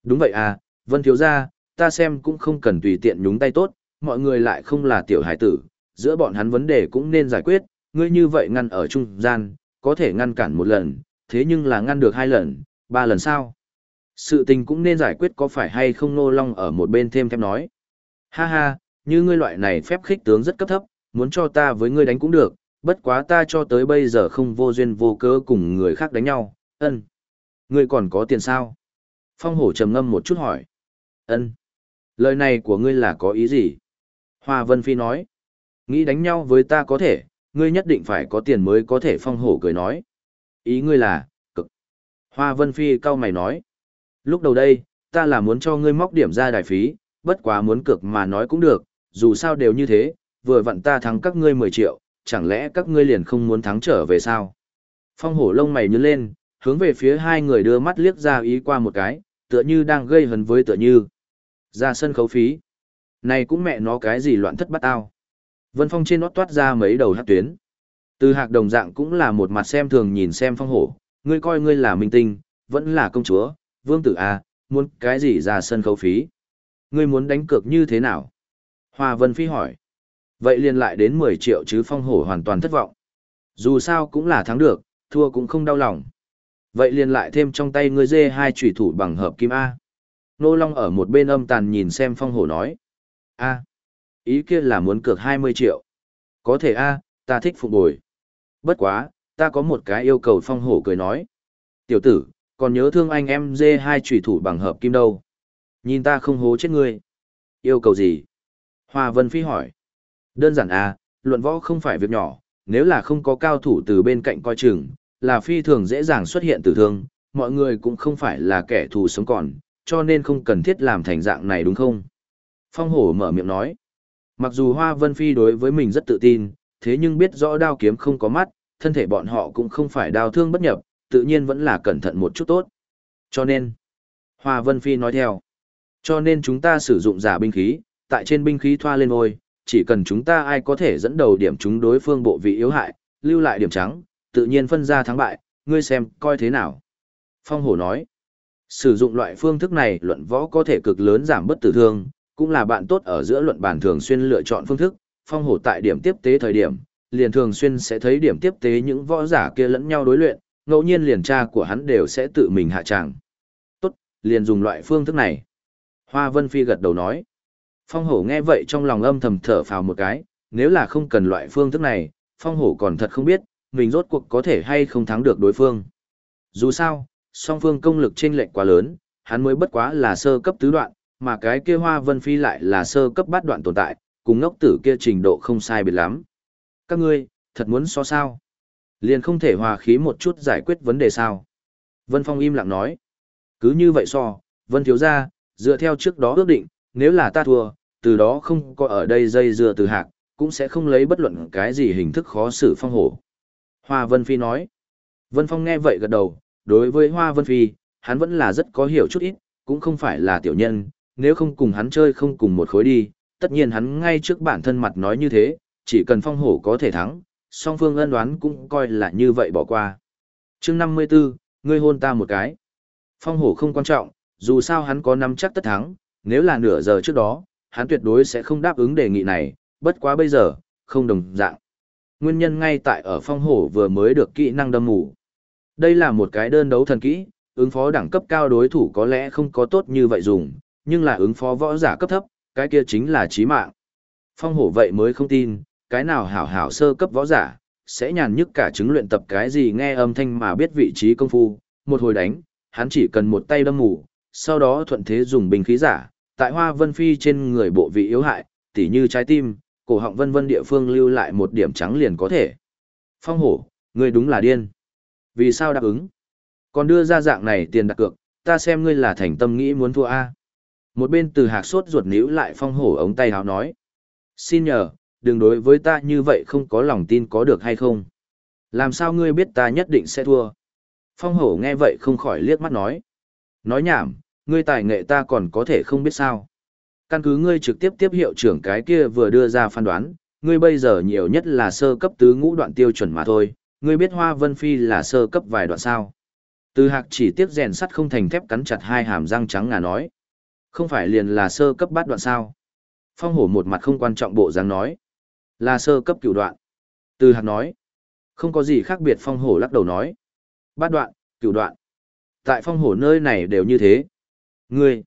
Đúng vậy à, Vân Thiếu Gia, ta xem cũng không cần tùy tiện nhúng tay tốt, mọi người lại không là tiểu hải tử, giữa bọn hắn vấn đề cũng nên giải quyết, ngươi như vậy ngăn ở trung gian, có thể ngăn cản một lần, thế nhưng là ngăn được hai lần, ba lần sao? Sự tình cũng nên giải quyết có phải hay không nô long ở một bên thêm thép nói. Ha ha, như ngươi loại này phép khích tướng rất cấp thấp, muốn cho ta với ngươi đánh cũng được, bất quá ta cho tới bây giờ không vô duyên vô cớ cùng người khác đánh nhau, ân. Ngươi còn có tiền sao? Phong hổ trầm ngâm một chút hỏi. ân. Lời này của ngươi là có ý gì? Hoa Vân Phi nói. Nghĩ đánh nhau với ta có thể, ngươi nhất định phải có tiền mới có thể phong hổ cười nói. Ý ngươi là, cực. Hoa Vân Phi cau mày nói. Lúc đầu đây, ta là muốn cho ngươi móc điểm ra đài phí, bất quá muốn cược mà nói cũng được, dù sao đều như thế, vừa vặn ta thắng các ngươi 10 triệu, chẳng lẽ các ngươi liền không muốn thắng trở về sao? Phong hổ lông mày nhướng lên, hướng về phía hai người đưa mắt liếc ra ý qua một cái, tựa như đang gây hấn với tựa như. Ra sân khấu phí. Này cũng mẹ nó cái gì loạn thất bắt tao. Vân Phong trên nó toát ra mấy đầu hát tuyến. Từ hạc đồng dạng cũng là một mặt xem thường nhìn xem phong hổ, ngươi coi ngươi là minh tinh, vẫn là công chúa, vương tử A, muốn cái gì ra sân khấu phí. Ngươi muốn đánh cược như thế nào? Hoa Vân Phi hỏi. Vậy liền lại đến 10 triệu chứ phong hổ hoàn toàn thất vọng. Dù sao cũng là thắng được, thua cũng không đau lòng. Vậy liền lại thêm trong tay ngươi dê hai thủy thủ bằng hợp kim A. Nô Long ở một bên âm tàn nhìn xem phong hổ nói. A. Ý kia là muốn cược 20 triệu. Có thể A, ta thích phục bồi. Bất quá, ta có một cái yêu cầu phong hổ cười nói. Tiểu tử, còn nhớ thương anh em dê hai trùy thủ bằng hợp kim đâu. Nhìn ta không hố chết ngươi. Yêu cầu gì? Hoa Vân Phi hỏi. Đơn giản à, luận võ không phải việc nhỏ, nếu là không có cao thủ từ bên cạnh coi chừng, là phi thường dễ dàng xuất hiện tử thương, mọi người cũng không phải là kẻ thù sống còn, cho nên không cần thiết làm thành dạng này đúng không? Phong hổ mở miệng nói. Mặc dù Hoa Vân Phi đối với mình rất tự tin, thế nhưng biết rõ đao kiếm không có mắt, thân thể bọn họ cũng không phải đao thương bất nhập, tự nhiên vẫn là cẩn thận một chút tốt. Cho nên, Hoa Vân Phi nói theo, cho nên chúng ta sử dụng giả binh khí, tại trên binh khí thoa lên môi, chỉ cần chúng ta ai có thể dẫn đầu điểm chúng đối phương bộ vị yếu hại, lưu lại điểm trắng, tự nhiên phân ra thắng bại, ngươi xem, coi thế nào. Phong hổ nói, sử dụng loại phương thức này luận võ có thể cực lớn giảm bất tử thương, cũng là bạn tốt ở giữa luận bản thường xuyên lựa chọn phương thức, phong hổ tại điểm tiếp tế thời điểm, liền thường xuyên sẽ thấy điểm tiếp tế những võ giả kia lẫn nhau đối luyện, ngẫu nhiên liền tra của hắn đều sẽ tự mình hạ tràng. Tốt, liền dùng loại phương thức này. Hoa Vân Phi gật đầu nói. Phong hổ nghe vậy trong lòng âm thầm thở phào một cái, nếu là không cần loại phương thức này, phong hổ còn thật không biết, mình rốt cuộc có thể hay không thắng được đối phương. Dù sao, song phương công lực chênh lệch quá lớn, hắn mới bất quá là sơ cấp tứ đoạn, mà cái kia hoa vân phi lại là sơ cấp bát đoạn tồn tại, cùng ngốc tử kia trình độ không sai biệt lắm. Các ngươi, thật muốn so sao? Liền không thể hòa khí một chút giải quyết vấn đề sao? Vân Phong im lặng nói. Cứ như vậy so, Vân thiếu ra, dựa theo trước đó ước định, nếu là ta thua, từ đó không có ở đây dây dưa từ hạc, cũng sẽ không lấy bất luận cái gì hình thức khó xử phong hổ. Hoa Vân Phi nói. Vân Phong nghe vậy gật đầu, đối với Hoa Vân Phi, hắn vẫn là rất có hiểu chút ít, cũng không phải là tiểu nhân, nếu không cùng hắn chơi không cùng một khối đi, tất nhiên hắn ngay trước bản thân mặt nói như thế, chỉ cần phong hổ có thể thắng, song phương ân đoán cũng coi là như vậy bỏ qua. chương 54, ngươi hôn ta một cái. Phong hổ không quan trọng, dù sao hắn có nắm chắc tất thắng, nếu là nửa giờ trước đó, hắn tuyệt đối sẽ không đáp ứng đề nghị này, bất quá bây giờ, không đồng dạng. Nguyên nhân ngay tại ở phong hổ vừa mới được kỹ năng đâm mù. Đây là một cái đơn đấu thần kỹ, ứng phó đẳng cấp cao đối thủ có lẽ không có tốt như vậy dùng, nhưng là ứng phó võ giả cấp thấp, cái kia chính là chí mạng. Phong hổ vậy mới không tin, cái nào hảo hảo sơ cấp võ giả, sẽ nhàn nhức cả chứng luyện tập cái gì nghe âm thanh mà biết vị trí công phu, một hồi đánh, hắn chỉ cần một tay đâm mù, sau đó thuận thế dùng bình khí giả, tại hoa vân phi trên người bộ vị yếu hại, tỉ như trái tim, cổ họng vân vân địa phương lưu lại một điểm trắng liền có thể. Phong hổ, ngươi đúng là điên. Vì sao đáp ứng? Còn đưa ra dạng này tiền đặt cược, ta xem ngươi là thành tâm nghĩ muốn thua A. Một bên từ hạc sốt ruột níu lại phong hổ ống tay háo nói. Xin nhờ, đừng đối với ta như vậy không có lòng tin có được hay không. Làm sao ngươi biết ta nhất định sẽ thua? Phong hổ nghe vậy không khỏi liếc mắt nói. Nói nhảm, ngươi tài nghệ ta còn có thể không biết sao. Căn cứ ngươi trực tiếp tiếp hiệu trưởng cái kia vừa đưa ra phán đoán, ngươi bây giờ nhiều nhất là sơ cấp tứ ngũ đoạn tiêu chuẩn mà thôi, ngươi biết Hoa Vân Phi là sơ cấp vài đoạn sao. Từ hạc chỉ tiếp rèn sắt không thành thép cắn chặt hai hàm răng trắng ngà nói. Không phải liền là sơ cấp bát đoạn sao. Phong hổ một mặt không quan trọng bộ dáng nói. Là sơ cấp cửu đoạn. Từ hạc nói. Không có gì khác biệt phong hổ lắc đầu nói. Bát đoạn, cửu đoạn. Tại phong hổ nơi này đều như thế. Ngươi,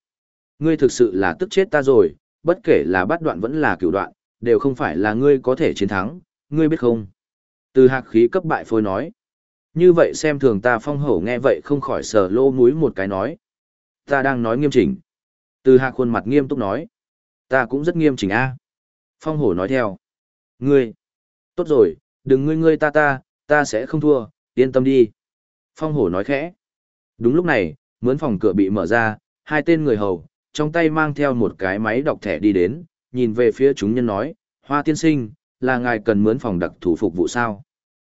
ngươi thực sự là tức chết ta rồi, bất kể là bắt đoạn vẫn là cửu đoạn, đều không phải là ngươi có thể chiến thắng, ngươi biết không? Từ hạc khí cấp bại phôi nói. Như vậy xem thường ta phong hổ nghe vậy không khỏi sờ lô múi một cái nói. Ta đang nói nghiêm chỉnh. Từ hạc khuôn mặt nghiêm túc nói. Ta cũng rất nghiêm chỉnh a. Phong hổ nói theo. Ngươi. Tốt rồi, đừng ngươi ngươi ta ta, ta sẽ không thua, yên tâm đi. Phong hổ nói khẽ. Đúng lúc này, mướn phòng cửa bị mở ra, hai tên người hầu, trong tay mang theo một cái máy đọc thẻ đi đến, nhìn về phía chúng nhân nói, Hoa tiên sinh, là ngài cần mướn phòng đặc thủ phục vụ sao?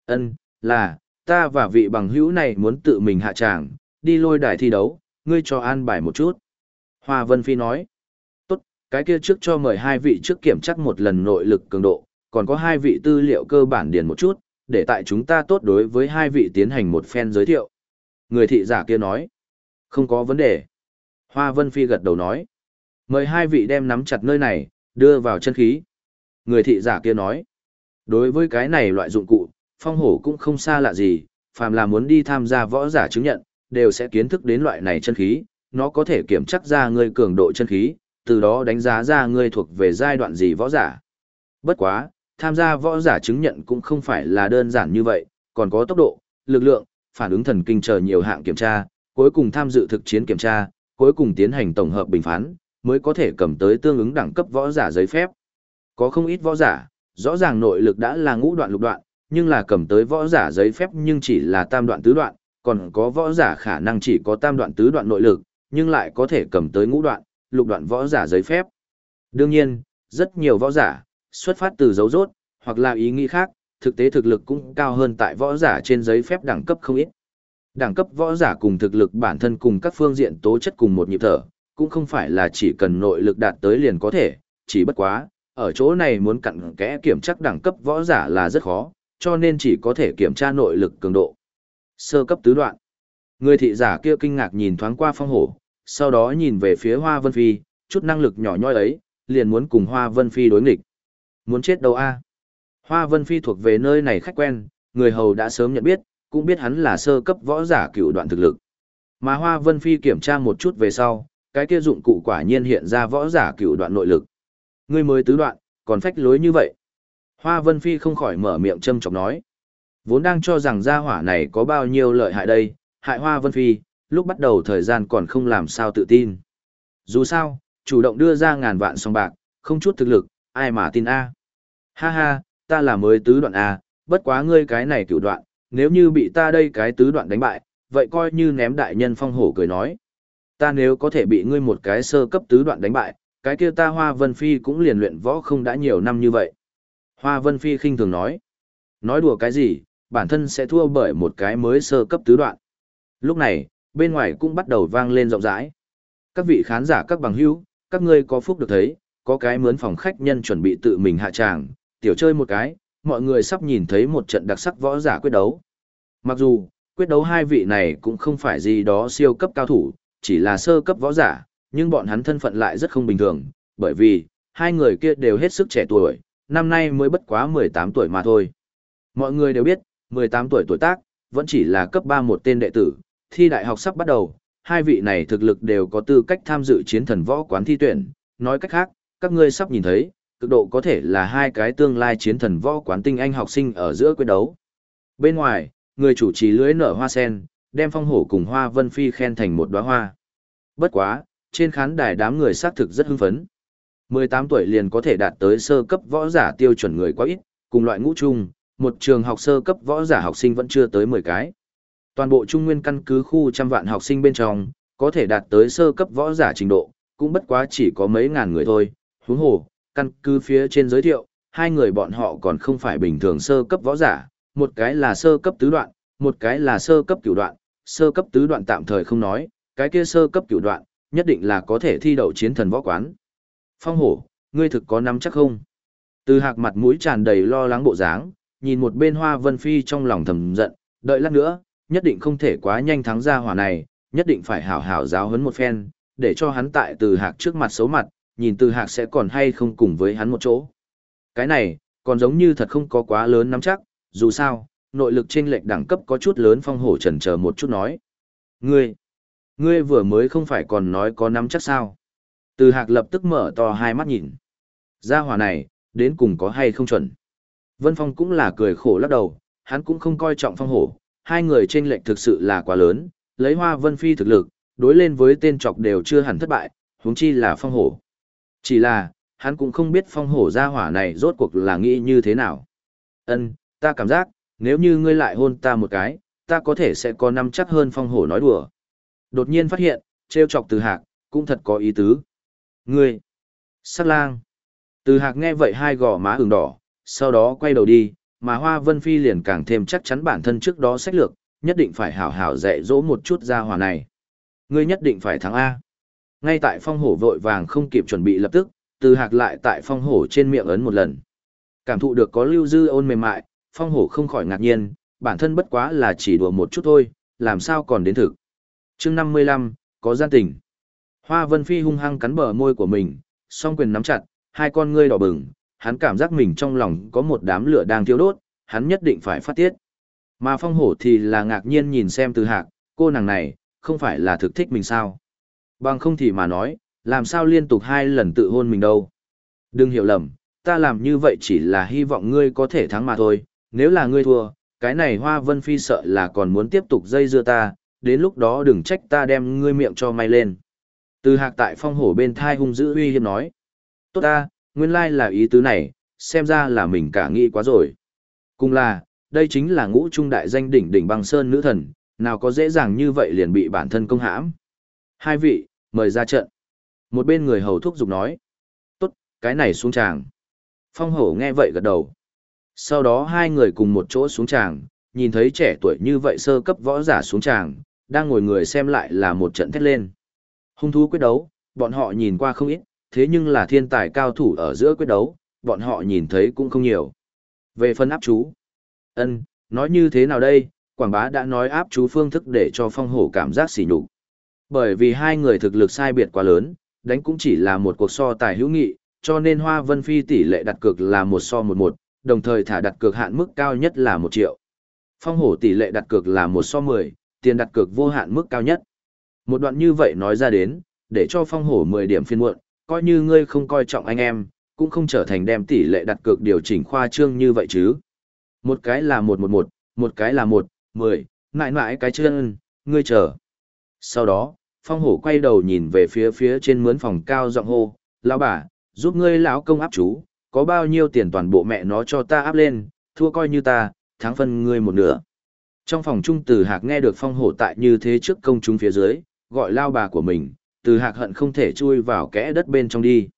Ân, là, ta và vị bằng hữu này muốn tự mình hạ tràng, đi lôi đài thi đấu, ngươi cho an bài một chút. Hoa Vân Phi nói, tốt, cái kia trước cho mời hai vị trước kiểm chắc một lần nội lực cường độ, còn có hai vị tư liệu cơ bản điền một chút, để tại chúng ta tốt đối với hai vị tiến hành một phen giới thiệu. Người thị giả kia nói, không có vấn đề. Hoa Vân Phi gật đầu nói, mời hai vị đem nắm chặt nơi này, đưa vào chân khí. Người thị giả kia nói, đối với cái này loại dụng cụ, phong hổ cũng không xa lạ gì, phàm là muốn đi tham gia võ giả chứng nhận, đều sẽ kiến thức đến loại này chân khí, nó có thể kiểm chắc ra ngươi cường độ chân khí, từ đó đánh giá ra ngươi thuộc về giai đoạn gì võ giả. Bất quá, tham gia võ giả chứng nhận cũng không phải là đơn giản như vậy, còn có tốc độ, lực lượng, phản ứng thần kinh chờ nhiều hạng kiểm tra, cuối cùng tham dự thực chiến kiểm tra, cuối cùng tiến hành tổng hợp bình phán, mới có thể cầm tới tương ứng đẳng cấp võ giả giấy phép. Có không ít võ giả, rõ ràng nội lực đã là ngũ đoạn lục đoạn, nhưng là cầm tới võ giả giấy phép nhưng chỉ là tam đoạn tứ đoạn, còn có võ giả khả năng chỉ có tam đoạn tứ đoạn nội lực, nhưng lại có thể cầm tới ngũ đoạn, lục đoạn võ giả giấy phép. Đương nhiên, rất nhiều võ giả, xuất phát từ dấu rốt, hoặc là ý nghĩ khác, thực tế thực lực cũng cao hơn tại võ giả trên giấy phép đẳng cấp không ít. Đẳng cấp võ giả cùng thực lực bản thân cùng các phương diện tố chất cùng một nhịp thở, cũng không phải là chỉ cần nội lực đạt tới liền có thể, chỉ bất quá, ở chỗ này muốn cặn kẽ kiểm tra đẳng cấp võ giả là rất khó, cho nên chỉ có thể kiểm tra nội lực cường độ. Sơ cấp tứ đoạn. Người thị giả kia kinh ngạc nhìn thoáng qua phong hổ, sau đó nhìn về phía Hoa Vân Phi, chút năng lực nhỏ nhoi ấy, liền muốn cùng Hoa Vân Phi đối nghịch. Muốn chết đâu a? Hoa Vân Phi thuộc về nơi này khách quen, người hầu đã sớm nhận biết, cũng biết hắn là sơ cấp võ giả cựu đoạn thực lực. Mà Hoa Vân Phi kiểm tra một chút về sau, cái kia dụng cụ quả nhiên hiện ra võ giả cựu đoạn nội lực. Ngươi mới tứ đoạn, còn phách lối như vậy. Hoa Vân Phi không khỏi mở miệng châm chọc nói. Vốn đang cho rằng gia hỏa này có bao nhiêu lợi hại đây, hại Hoa Vân Phi, lúc bắt đầu thời gian còn không làm sao tự tin. Dù sao, chủ động đưa ra ngàn vạn song bạc, không chút thực lực, ai mà tin A. Ha ha, ta là mới tứ đoạn A, bất quá ngươi cái này cửu đoạn, nếu như bị ta đây cái tứ đoạn đánh bại, vậy coi như ném đại nhân phong hổ cười nói. Ta nếu có thể bị ngươi một cái sơ cấp tứ đoạn đánh bại, cái kia ta Hoa Vân Phi cũng liền luyện võ không đã nhiều năm như vậy. Hoa Vân Phi khinh thường nói. Nói đùa cái gì, bản thân sẽ thua bởi một cái mới sơ cấp tứ đoạn. Lúc này, bên ngoài cũng bắt đầu vang lên rộng rãi. Các vị khán giả các bằng hữu, các ngươi có phúc được thấy, có cái mướn phòng khách nhân chuẩn bị tự mình hạ tràng, tiểu chơi một cái, mọi người sắp nhìn thấy một trận đặc sắc võ giả quyết đấu. Mặc dù, quyết đấu hai vị này cũng không phải gì đó siêu cấp cao thủ, chỉ là sơ cấp võ giả, nhưng bọn hắn thân phận lại rất không bình thường, bởi vì, hai người kia đều hết sức trẻ tuổi, năm nay mới bất quá 18 tuổi mà thôi. Mọi người đều biết, 18 tuổi tuổi tác, vẫn chỉ là cấp 3 một tên đệ tử, thi đại học sắp bắt đầu, hai vị này thực lực đều có tư cách tham dự chiến thần võ quán thi tuyển, nói cách khác, các ngươi sắp nhìn thấy, cực độ có thể là hai cái tương lai chiến thần võ quán tinh anh học sinh ở giữa quyết đấu. Bên ngoài, người chủ trì lưới nở hoa sen, đem phong hổ cùng hoa vân phi khen thành một đóa hoa. Bất quá, trên khán đài đám người xác thực rất hưng phấn. 18 tuổi liền có thể đạt tới sơ cấp võ giả tiêu chuẩn người quá ít, cùng loại ngũ trung, một trường học sơ cấp võ giả học sinh vẫn chưa tới 10 cái. Toàn bộ trung nguyên căn cứ khu trăm vạn học sinh bên trong, có thể đạt tới sơ cấp võ giả trình độ, cũng bất quá chỉ có mấy ngàn người thôi. Huống hồ, căn cứ phía trên giới thiệu, hai người bọn họ còn không phải bình thường sơ cấp võ giả, một cái là sơ cấp tứ đoạn, một cái là sơ cấp cửu đoạn, sơ cấp tứ đoạn tạm thời không nói, cái kia sơ cấp cửu đoạn, nhất định là có thể thi đậu chiến thần võ quán. Phong hổ, ngươi thực có nắm chắc không? Từ hạc mặt mũi tràn đầy lo lắng bộ dáng, nhìn một bên hoa vân phi trong lòng thầm giận, đợi lát nữa, nhất định không thể quá nhanh thắng ra hỏa này, nhất định phải hảo hảo giáo huấn một phen, để cho hắn tại từ hạc trước mặt xấu mặt, nhìn từ hạc sẽ còn hay không cùng với hắn một chỗ. Cái này, còn giống như thật không có quá lớn nắm chắc, dù sao, nội lực trên lệch đẳng cấp có chút lớn phong hổ trần chờ một chút nói. Ngươi, ngươi vừa mới không phải còn nói có nắm chắc sao? Từ hạc lập tức mở to hai mắt nhìn. Gia hỏa này, đến cùng có hay không chuẩn. Vân Phong cũng là cười khổ lắc đầu, hắn cũng không coi trọng phong hổ, hai người trên lệnh thực sự là quá lớn, lấy hoa vân phi thực lực, đối lên với tên trọc đều chưa hẳn thất bại, huống chi là phong hổ. Chỉ là, hắn cũng không biết phong hổ gia hỏa này rốt cuộc là nghĩ như thế nào. Ân, ta cảm giác, nếu như ngươi lại hôn ta một cái, ta có thể sẽ có năm chắc hơn phong hổ nói đùa. Đột nhiên phát hiện, trêu chọc từ hạc, cũng thật có ý tứ. Ngươi, sắc lang. Từ hạc nghe vậy hai gò má ửng đỏ, sau đó quay đầu đi, mà Hoa Vân Phi liền càng thêm chắc chắn bản thân trước đó sách lược, nhất định phải hảo hảo dạy dỗ một chút gia hỏa này. Ngươi nhất định phải thắng A. Ngay tại phong hổ vội vàng không kịp chuẩn bị lập tức, từ hạc lại tại phong hổ trên miệng ấn một lần. Cảm thụ được có lưu dư ôn mềm mại, phong hổ không khỏi ngạc nhiên, bản thân bất quá là chỉ đùa một chút thôi, làm sao còn đến thực. chương 55, có gian tình. Hoa Vân Phi hung hăng cắn bờ môi của mình, song quyền nắm chặt, hai con ngươi đỏ bừng, hắn cảm giác mình trong lòng có một đám lửa đang thiêu đốt, hắn nhất định phải phát tiết. Mà phong hổ thì là ngạc nhiên nhìn xem từ hạc, cô nàng này, không phải là thực thích mình sao? Bằng không thì mà nói, làm sao liên tục hai lần tự hôn mình đâu? Đừng hiểu lầm, ta làm như vậy chỉ là hy vọng ngươi có thể thắng mà thôi, nếu là ngươi thua, cái này Hoa Vân Phi sợ là còn muốn tiếp tục dây dưa ta, đến lúc đó đừng trách ta đem ngươi miệng cho may lên. Từ hạc tại phong hổ bên thai hung dữ uy hiếp nói. Tốt ta, nguyên lai là ý tứ này, xem ra là mình cả nghĩ quá rồi. Cùng là, đây chính là ngũ trung đại danh đỉnh đỉnh băng sơn nữ thần, nào có dễ dàng như vậy liền bị bản thân công hãm. Hai vị, mời ra trận. Một bên người hầu thúc giục nói. Tốt, cái này xuống tràng. Phong hổ nghe vậy gật đầu. Sau đó hai người cùng một chỗ xuống tràng, nhìn thấy trẻ tuổi như vậy sơ cấp võ giả xuống tràng, đang ngồi người xem lại là một trận thét lên. Hung thú quyết đấu, bọn họ nhìn qua không ít, thế nhưng là thiên tài cao thủ ở giữa quyết đấu, bọn họ nhìn thấy cũng không nhiều. Về phân áp chú, ân, nói như thế nào đây, Quảng Bá đã nói áp chú phương thức để cho phong hổ cảm giác xỉ nhục. Bởi vì hai người thực lực sai biệt quá lớn, đánh cũng chỉ là một cuộc so tài hữu nghị, cho nên Hoa Vân Phi tỷ lệ đặt cược là một so một một, đồng thời thả đặt cược hạn mức cao nhất là một triệu. Phong hổ tỷ lệ đặt cược là một so mười, tiền đặt cược vô hạn mức cao nhất. Một đoạn như vậy nói ra đến, để cho phong hổ mười điểm phiên muộn, coi như ngươi không coi trọng anh em, cũng không trở thành đem tỷ lệ đặt cược điều chỉnh khoa trương như vậy chứ. Một cái là một một một, một cái là một, mười, mãi mãi cái chân, ngươi chờ. Sau đó, phong hổ quay đầu nhìn về phía phía trên mướn phòng cao giọng hô, lão bà, giúp ngươi lão công áp chú, có bao nhiêu tiền toàn bộ mẹ nó cho ta áp lên, thua coi như ta, thắng phân ngươi một nửa. Trong phòng trung từ hạc nghe được phong hổ tại như thế trước công chúng phía dưới, gọi lao bà của mình, từ hạc hận không thể chui vào kẽ đất bên trong đi.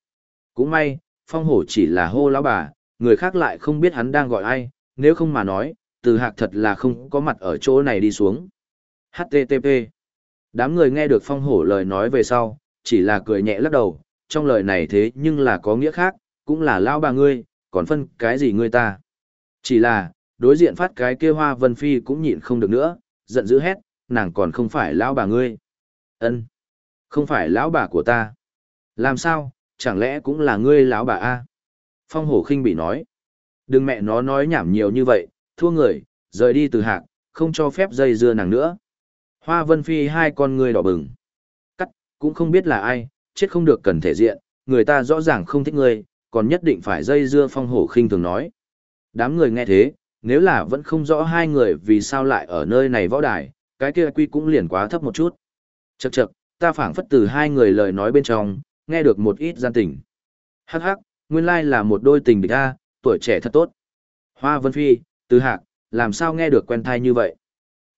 Cũng may, phong hổ chỉ là hô lão bà, người khác lại không biết hắn đang gọi ai, nếu không mà nói, từ hạc thật là không có mặt ở chỗ này đi xuống. HTTP Đám người nghe được phong hổ lời nói về sau, chỉ là cười nhẹ lắc đầu, trong lời này thế nhưng là có nghĩa khác, cũng là lao bà ngươi, còn phân cái gì ngươi ta. Chỉ là, đối diện phát cái kia hoa vân phi cũng nhịn không được nữa, giận dữ hét, nàng còn không phải lão bà ngươi. ân Không phải lão bà của ta. Làm sao, chẳng lẽ cũng là ngươi lão bà a Phong hổ khinh bị nói. Đừng mẹ nó nói nhảm nhiều như vậy, thua người, rời đi từ hạc, không cho phép dây dưa nàng nữa. Hoa vân phi hai con ngươi đỏ bừng. Cắt, cũng không biết là ai, chết không được cần thể diện, người ta rõ ràng không thích ngươi, còn nhất định phải dây dưa phong hổ khinh thường nói. Đám người nghe thế, nếu là vẫn không rõ hai người vì sao lại ở nơi này võ đài, cái kia quy cũng liền quá thấp một chút. Chậc chậc, ta phảng phất từ hai người lời nói bên trong, nghe được một ít gian tình. Hắc hắc, nguyên lai là một đôi tình địch a, tuổi trẻ thật tốt. Hoa Vân Phi, Từ Hạc, làm sao nghe được quen thai như vậy?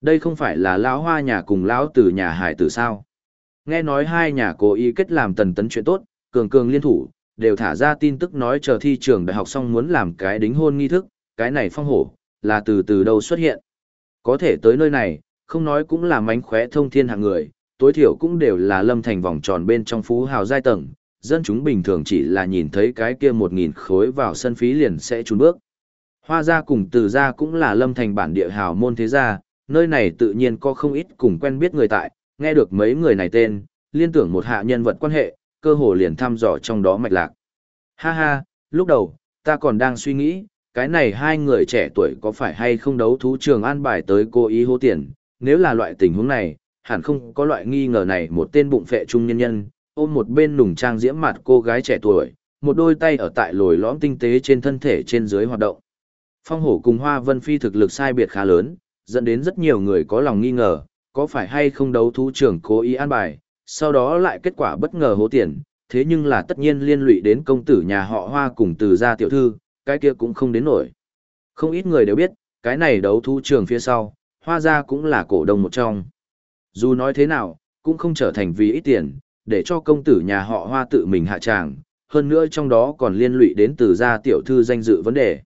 Đây không phải là lão hoa nhà cùng lão tử nhà hải tử sao? Nghe nói hai nhà cố ý kết làm tần tấn chuyện tốt, cường cường liên thủ, đều thả ra tin tức nói chờ thi trường đại học xong muốn làm cái đính hôn nghi thức, cái này phong hổ, là từ từ đâu xuất hiện. Có thể tới nơi này, không nói cũng là mánh khóe thông thiên hạng người, tối thiểu cũng đều là lâm thành vòng tròn bên trong phú hào giai tầng, dân chúng bình thường chỉ là nhìn thấy cái kia một nghìn khối vào sân phí liền sẽ trốn bước. Hoa gia cùng từ gia cũng là lâm thành bản địa hào môn thế gia, nơi này tự nhiên có không ít cùng quen biết người tại, nghe được mấy người này tên, liên tưởng một hạ nhân vật quan hệ, cơ hồ liền thăm dò trong đó mạch lạc. Ha ha, lúc đầu, ta còn đang suy nghĩ, cái này hai người trẻ tuổi có phải hay không đấu thú trường an bài tới cô ý hô tiền, nếu là loại tình huống này, hẳn không có loại nghi ngờ này một tên bụng phệ trung nhân nhân, ôm một bên nùng trang diễm mặt cô gái trẻ tuổi, một đôi tay ở tại lồi lõm tinh tế trên thân thể trên dưới hoạt động. Phong hổ cùng Hoa Vân Phi thực lực sai biệt khá lớn, dẫn đến rất nhiều người có lòng nghi ngờ, có phải hay không đấu thú trưởng cố ý an bài, sau đó lại kết quả bất ngờ hố tiền, thế nhưng là tất nhiên liên lụy đến công tử nhà họ Hoa cùng từ gia tiểu thư, cái kia cũng không đến nổi. Không ít người đều biết, cái này đấu thú trưởng phía sau, Hoa gia cũng là cổ đông một trong. Dù nói thế nào, cũng không trở thành vì ít tiền, để cho công tử nhà họ Hoa tự mình hạ tràng, hơn nữa trong đó còn liên lụy đến từ gia tiểu thư danh dự vấn đề.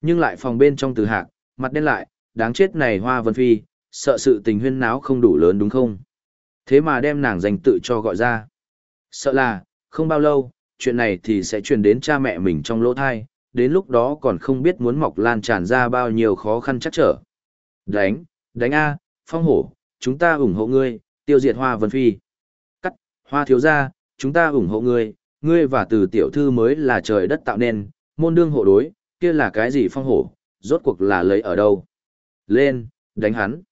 Nhưng lại phòng bên trong từ hạc, mặt đen lại, đáng chết này Hoa Vân Phi, sợ sự tình huyên náo không đủ lớn đúng không? Thế mà đem nàng danh tự cho gọi ra. Sợ là, không bao lâu, chuyện này thì sẽ truyền đến cha mẹ mình trong lỗ thai, đến lúc đó còn không biết muốn mọc lan tràn ra bao nhiêu khó khăn chắc trở. Đánh, đánh A, phong hổ, chúng ta ủng hộ ngươi, tiêu diệt hoa vân phi. Cắt, hoa thiếu gia, chúng ta ủng hộ ngươi, ngươi và từ tiểu thư mới là trời đất tạo nên, môn đương hộ đối, kia là cái gì phong hổ, rốt cuộc là lấy ở đâu. Lên, đánh hắn.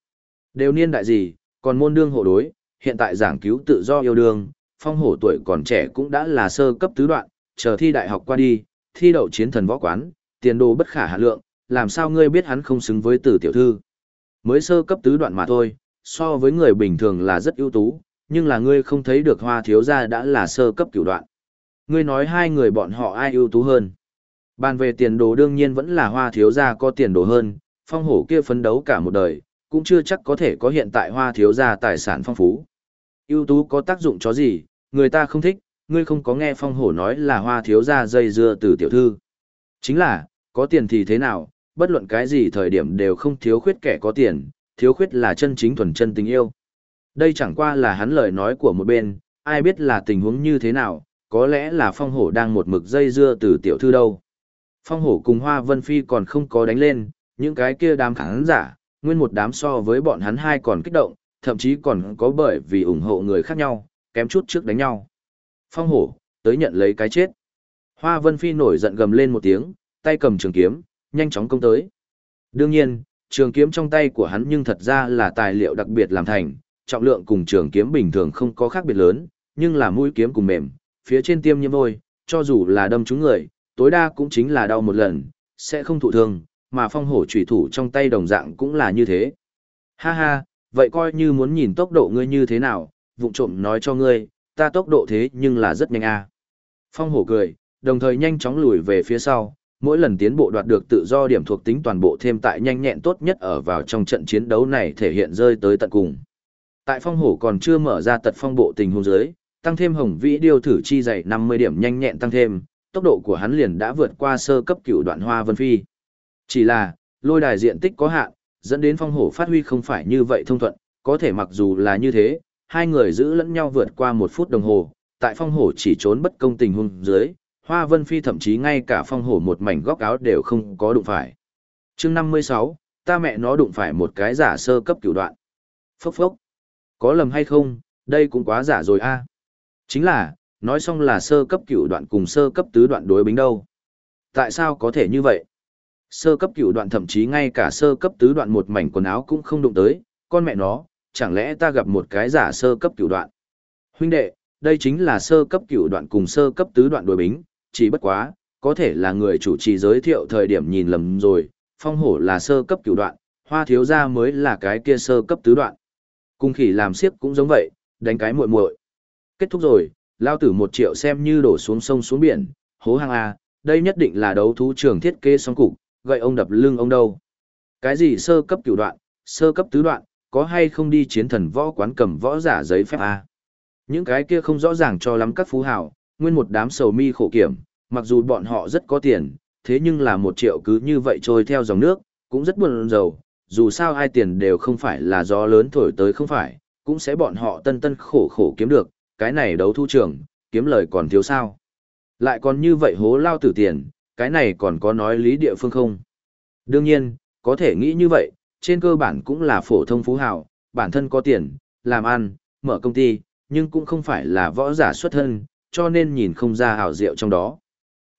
Đều niên đại gì, còn môn đương hộ đối, hiện tại giảng cứu tự do yêu đương, phong hổ tuổi còn trẻ cũng đã là sơ cấp tứ đoạn, chờ thi đại học qua đi, thi đậu chiến thần võ quán, tiền đồ bất khả hạ lượng, làm sao ngươi biết hắn không xứng với tử tiểu thư. Mới sơ cấp tứ đoạn mà thôi, so với người bình thường là rất ưu tú, nhưng là ngươi không thấy được hoa thiếu gia đã là sơ cấp cửu đoạn. Ngươi nói hai người bọn họ ai ưu tú hơn. Bàn về tiền đồ đương nhiên vẫn là hoa thiếu gia có tiền đồ hơn, phong hổ kia phấn đấu cả một đời, cũng chưa chắc có thể có hiện tại hoa thiếu gia tài sản phong phú. ưu tú có tác dụng cho gì, người ta không thích, ngươi không có nghe phong hổ nói là hoa thiếu gia dây dưa từ tiểu thư. Chính là, có tiền thì thế nào, bất luận cái gì thời điểm đều không thiếu khuyết kẻ có tiền, thiếu khuyết là chân chính thuần chân tình yêu. Đây chẳng qua là hắn lời nói của một bên, ai biết là tình huống như thế nào, có lẽ là phong hổ đang một mực dây dưa từ tiểu thư đâu. Phong hổ cùng Hoa Vân Phi còn không có đánh lên, những cái kia đám khán giả, nguyên một đám so với bọn hắn hai còn kích động, thậm chí còn có bởi vì ủng hộ người khác nhau, kém chút trước đánh nhau. Phong hổ, tới nhận lấy cái chết. Hoa Vân Phi nổi giận gầm lên một tiếng, tay cầm trường kiếm, nhanh chóng công tới. Đương nhiên, trường kiếm trong tay của hắn nhưng thật ra là tài liệu đặc biệt làm thành, trọng lượng cùng trường kiếm bình thường không có khác biệt lớn, nhưng là mũi kiếm cùng mềm, phía trên tiêm nhiễm vôi, cho dù là đâm trúng người, tối đa cũng chính là đau một lần, sẽ không thụ thương, mà phong hổ trùy thủ trong tay đồng dạng cũng là như thế. Ha ha, vậy coi như muốn nhìn tốc độ ngươi như thế nào, vụng trộm nói cho ngươi, ta tốc độ thế nhưng là rất nhanh a. Phong hổ cười, đồng thời nhanh chóng lùi về phía sau, mỗi lần tiến bộ đoạt được tự do điểm thuộc tính toàn bộ thêm tại nhanh nhẹn tốt nhất ở vào trong trận chiến đấu này thể hiện rơi tới tận cùng. Tại phong hổ còn chưa mở ra tật phong bộ tình huống dưới, tăng thêm hồng vĩ điêu thử chi dày 50 điểm nhanh nhẹn tăng thêm, tốc độ của hắn liền đã vượt qua sơ cấp cửu đoạn hoa vân phi. Chỉ là, lôi đài diện tích có hạn, dẫn đến phong hổ phát huy không phải như vậy thông thuận, có thể mặc dù là như thế, hai người giữ lẫn nhau vượt qua một phút đồng hồ, tại phong hổ chỉ trốn bất công tình hung dưới, Hoa Vân Phi thậm chí ngay cả phong hổ một mảnh góc áo đều không có đụng phải. chương 56, ta mẹ nó đụng phải một cái giả sơ cấp cửu đoạn. Phốc phốc. Có lầm hay không, đây cũng quá giả rồi a Chính là, nói xong là sơ cấp cửu đoạn cùng sơ cấp tứ đoạn đối bính đâu. Tại sao có thể như vậy? Sơ cấp cửu đoạn thậm chí ngay cả sơ cấp tứ đoạn một mảnh quần áo cũng không đụng tới, con mẹ nó, chẳng lẽ ta gặp một cái giả sơ cấp cửu đoạn? Huynh đệ, đây chính là sơ cấp cửu đoạn cùng sơ cấp tứ đoạn đối bính, chỉ bất quá, có thể là người chủ trì giới thiệu thời điểm nhìn lầm rồi, phong hổ là sơ cấp cửu đoạn, hoa thiếu gia mới là cái kia sơ cấp tứ đoạn. Cung khỉ làm siếp cũng giống vậy, đánh cái muội muội. Kết thúc rồi, lao tử một triệu xem như đổ xuống sông xuống biển, hố hàng A, đây nhất định là đấu thú trường thiết kế song cục, gậy ông đập lưng ông đâu. Cái gì sơ cấp cửu đoạn, sơ cấp tứ đoạn, có hay không đi chiến thần võ quán cầm võ giả giấy phép A. Những cái kia không rõ ràng cho lắm các phú hào, nguyên một đám sầu mi khổ kiểm, mặc dù bọn họ rất có tiền, thế nhưng là một triệu cứ như vậy trôi theo dòng nước, cũng rất buồn rầu, dù sao ai tiền đều không phải là gió lớn thổi tới không phải, cũng sẽ bọn họ tân tân khổ khổ kiếm được, cái này đấu thu trưởng, kiếm lời còn thiếu sao. Lại còn như vậy hố lao tử tiền, cái này còn có nói lý địa phương không? Đương nhiên, có thể nghĩ như vậy, trên cơ bản cũng là phổ thông phú hào, bản thân có tiền, làm ăn, mở công ty, nhưng cũng không phải là võ giả xuất thân, cho nên nhìn không ra hào diệu trong đó.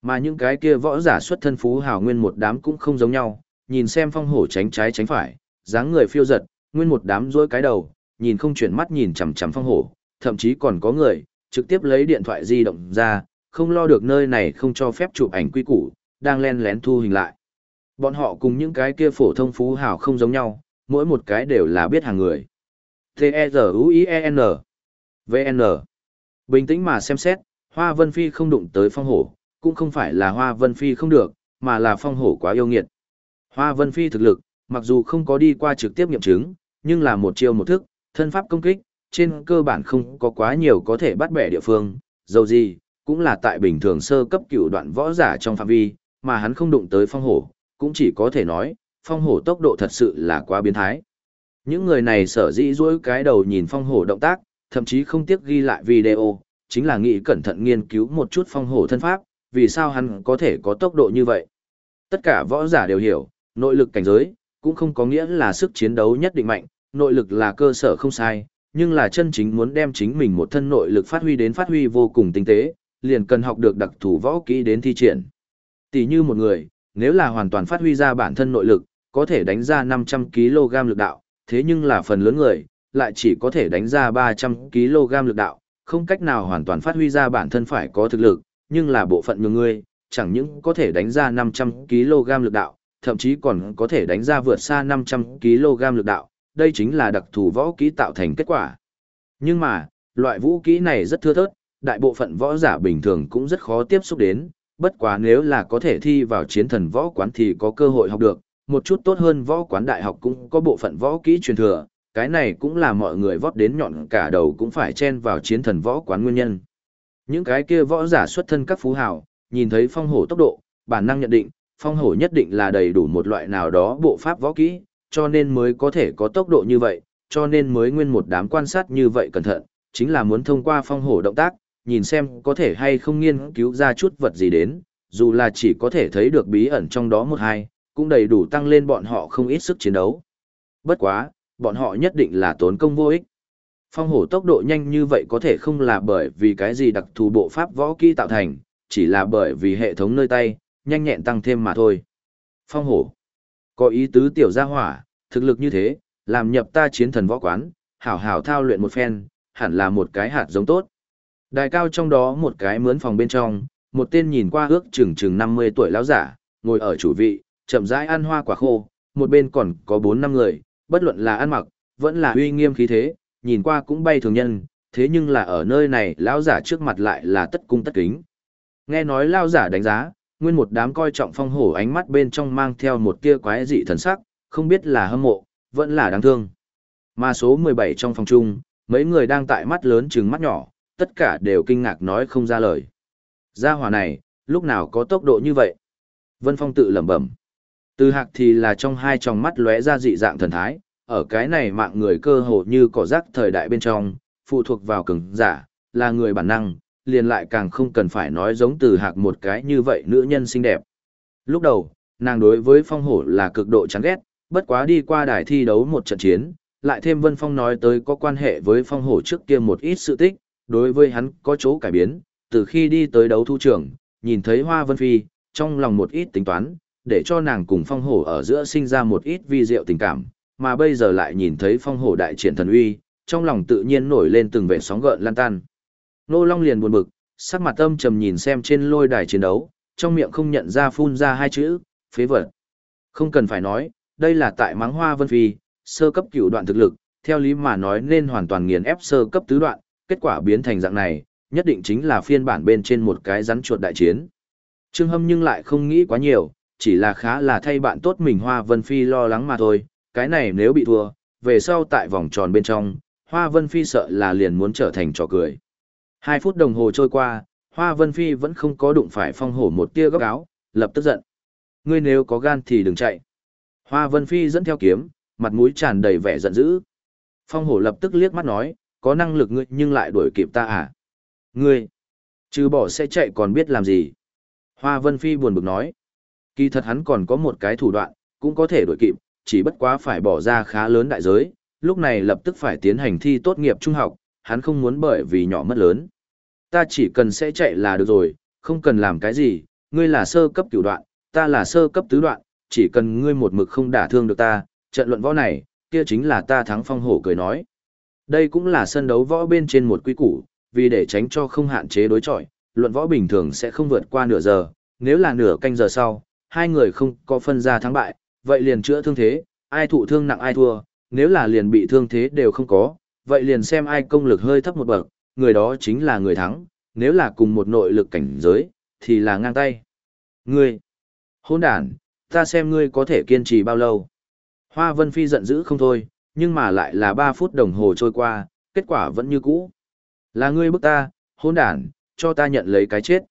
Mà những cái kia võ giả xuất thân phú hào nguyên một đám cũng không giống nhau, nhìn xem phong hổ tránh trái tránh phải, dáng người phiêu giật, nguyên một đám rối cái đầu, nhìn không chuyển mắt nhìn chằm chằm phong hổ, thậm chí còn có người, trực tiếp lấy điện thoại di động ra, không lo được nơi này không cho phép chụp ảnh quy củ, đang len lén thu hình lại. Bọn họ cùng những cái kia phổ thông phú hào không giống nhau, mỗi một cái đều là biết hàng người. T-E-Z-U-I-E-N V-N Bình tĩnh mà xem xét, Hoa Vân Phi không đụng tới phong hổ, cũng không phải là Hoa Vân Phi không được, mà là phong hổ quá yêu nghiệt. Hoa Vân Phi thực lực, mặc dù không có đi qua trực tiếp nghiệm chứng, nhưng là một chiêu một thức, thân pháp công kích, trên cơ bản không có quá nhiều có thể bắt bẻ địa phương, dầu gì, cũng là tại bình thường sơ cấp cựu đoạn võ giả trong phạm vi, mà hắn không đụng tới phong hổ, cũng chỉ có thể nói, phong hổ tốc độ thật sự là quá biến thái. Những người này sở dĩ duỗi cái đầu nhìn phong hổ động tác, thậm chí không tiếc ghi lại video, chính là nghĩ cẩn thận nghiên cứu một chút phong hổ thân pháp, vì sao hắn có thể có tốc độ như vậy. Tất cả võ giả đều hiểu, nội lực cảnh giới, cũng không có nghĩa là sức chiến đấu nhất định mạnh, nội lực là cơ sở không sai, nhưng là chân chính muốn đem chính mình một thân nội lực phát huy đến phát huy vô cùng tinh tế, liền cần học được đặc thủ võ kỹ đến thi triển. Tỷ như một người, nếu là hoàn toàn phát huy ra bản thân nội lực, có thể đánh ra 500kg lực đạo, thế nhưng là phần lớn người, lại chỉ có thể đánh ra 300kg lực đạo, không cách nào hoàn toàn phát huy ra bản thân phải có thực lực, nhưng là bộ phận nhiều người, chẳng những có thể đánh ra 500kg lực đạo, thậm chí còn có thể đánh ra vượt xa 500kg lực đạo, đây chính là đặc thù võ kỹ tạo thành kết quả. Nhưng mà, loại vũ kỹ này rất thưa thớt, đại bộ phận võ giả bình thường cũng rất khó tiếp xúc đến, bất quá nếu là có thể thi vào chiến thần võ quán thì có cơ hội học được, một chút tốt hơn võ quán đại học cũng có bộ phận võ kỹ truyền thừa, cái này cũng là mọi người vót đến nhọn cả đầu cũng phải chen vào chiến thần võ quán nguyên nhân. Những cái kia võ giả xuất thân các phú hào, nhìn thấy phong hổ tốc độ, bản năng nhận định, phong hổ nhất định là đầy đủ một loại nào đó bộ pháp võ kỹ, cho nên mới có thể có tốc độ như vậy, cho nên mới nguyên một đám quan sát như vậy cẩn thận, chính là muốn thông qua phong hổ động tác, nhìn xem có thể hay không nghiên cứu ra chút vật gì đến, dù là chỉ có thể thấy được bí ẩn trong đó một hai, cũng đầy đủ tăng lên bọn họ không ít sức chiến đấu. Bất quá, bọn họ nhất định là tốn công vô ích. Phong hổ tốc độ nhanh như vậy có thể không là bởi vì cái gì đặc thù bộ pháp võ kỹ tạo thành, chỉ là bởi vì hệ thống nơi tay, nhanh nhẹn tăng thêm mà thôi. Phong hổ. Có ý tứ tiểu gia hỏa, thực lực như thế, làm nhập ta chiến thần võ quán, hảo hảo thao luyện một phen, hẳn là một cái hạt giống tốt. Đài cao trong đó một cái mướn phòng bên trong, một tên nhìn qua ước chừng chừng 50 tuổi lão giả, ngồi ở chủ vị, chậm rãi ăn hoa quả khô, một bên còn có 4 năm người, bất luận là ăn mặc, vẫn là uy nghiêm khí thế, nhìn qua cũng bay thường nhân, thế nhưng là ở nơi này lão giả trước mặt lại là tất cung tất kính. Nghe nói lão giả đánh giá, nguyên một đám coi trọng phong hổ ánh mắt bên trong mang theo một tia quái dị thần sắc, không biết là hâm mộ, vẫn là đáng thương. Mà số 17 trong phòng chung, mấy người đang tại mắt lớn trừng mắt nhỏ, tất cả đều kinh ngạc nói không ra lời. Gia hỏa này, lúc nào có tốc độ như vậy? Vân Phong tự lẩm bẩm. Từ hạc thì là trong hai tròng mắt lóe ra dị dạng thần thái, ở cái này mạng người cơ hồ như cỏ rác thời đại bên trong, phụ thuộc vào cường giả, là người bản năng, liền lại càng không cần phải nói giống từ hạc một cái như vậy nữ nhân xinh đẹp. Lúc đầu, nàng đối với phong hổ là cực độ chán ghét, bất quá đi qua đài thi đấu một trận chiến, lại thêm Vân Phong nói tới có quan hệ với phong hổ trước kia một ít sự tích, đối với hắn có chỗ cải biến, từ khi đi tới đấu thu trường, nhìn thấy Hoa Vân Phi, trong lòng một ít tính toán, để cho nàng cùng phong hổ ở giữa sinh ra một ít vi diệu tình cảm, mà bây giờ lại nhìn thấy phong hổ đại triển thần uy, trong lòng tự nhiên nổi lên từng vẻ sóng gợn lan tan. Nô Long liền buồn bực, sắc mặt âm trầm nhìn xem trên lôi đài chiến đấu, trong miệng không nhận ra phun ra hai chữ, phế vật. Không cần phải nói, đây là tại mắng hoa vân phi, sơ cấp cửu đoạn thực lực, theo lý mà nói nên hoàn toàn nghiền ép sơ cấp tứ đoạn, kết quả biến thành dạng này, nhất định chính là phiên bản bên trên một cái rắn chuột đại chiến. Trương Hâm nhưng lại không nghĩ quá nhiều, chỉ là khá là thay bạn tốt mình Hoa Vân Phi lo lắng mà thôi, cái này nếu bị thua, về sau tại vòng tròn bên trong, Hoa Vân Phi sợ là liền muốn trở thành trò cười. Hai phút đồng hồ trôi qua, Hoa Vân Phi vẫn không có đụng phải phong hổ một tia góc áo, lập tức giận. Ngươi nếu có gan thì đừng chạy. Hoa Vân Phi dẫn theo kiếm, mặt mũi tràn đầy vẻ giận dữ. Phong hổ lập tức liếc mắt nói, có năng lực ngươi nhưng lại đuổi kịp ta à? Ngươi, trừ bỏ sẽ chạy còn biết làm gì? Hoa Vân Phi buồn bực nói. Kỳ thật hắn còn có một cái thủ đoạn, cũng có thể đuổi kịp, chỉ bất quá phải bỏ ra khá lớn đại giới, lúc này lập tức phải tiến hành thi tốt nghiệp trung học, hắn không muốn bởi vì nhỏ mất lớn. Ta chỉ cần sẽ chạy là được rồi, không cần làm cái gì, ngươi là sơ cấp cửu đoạn, ta là sơ cấp tứ đoạn, chỉ cần ngươi một mực không đả thương được ta, trận luận võ này, kia chính là ta thắng phong hổ cười nói. Đây cũng là sân đấu võ bên trên một quy củ, vì để tránh cho không hạn chế đối chọi, luận võ bình thường sẽ không vượt qua nửa giờ, nếu là nửa canh giờ sau, hai người không có phân ra thắng bại, vậy liền chữa thương thế, ai thụ thương nặng ai thua, nếu là liền bị thương thế đều không có, vậy liền xem ai công lực hơi thấp một bậc, người đó chính là người thắng, nếu là cùng một nội lực cảnh giới, thì là ngang tay. Ngươi, hôn đàn, ta xem ngươi có thể kiên trì bao lâu. Hoa Vân Phi giận dữ không thôi, nhưng mà lại là 3 phút đồng hồ trôi qua, kết quả vẫn như cũ. Là ngươi bức ta, hôn đàn, cho ta nhận lấy cái chết.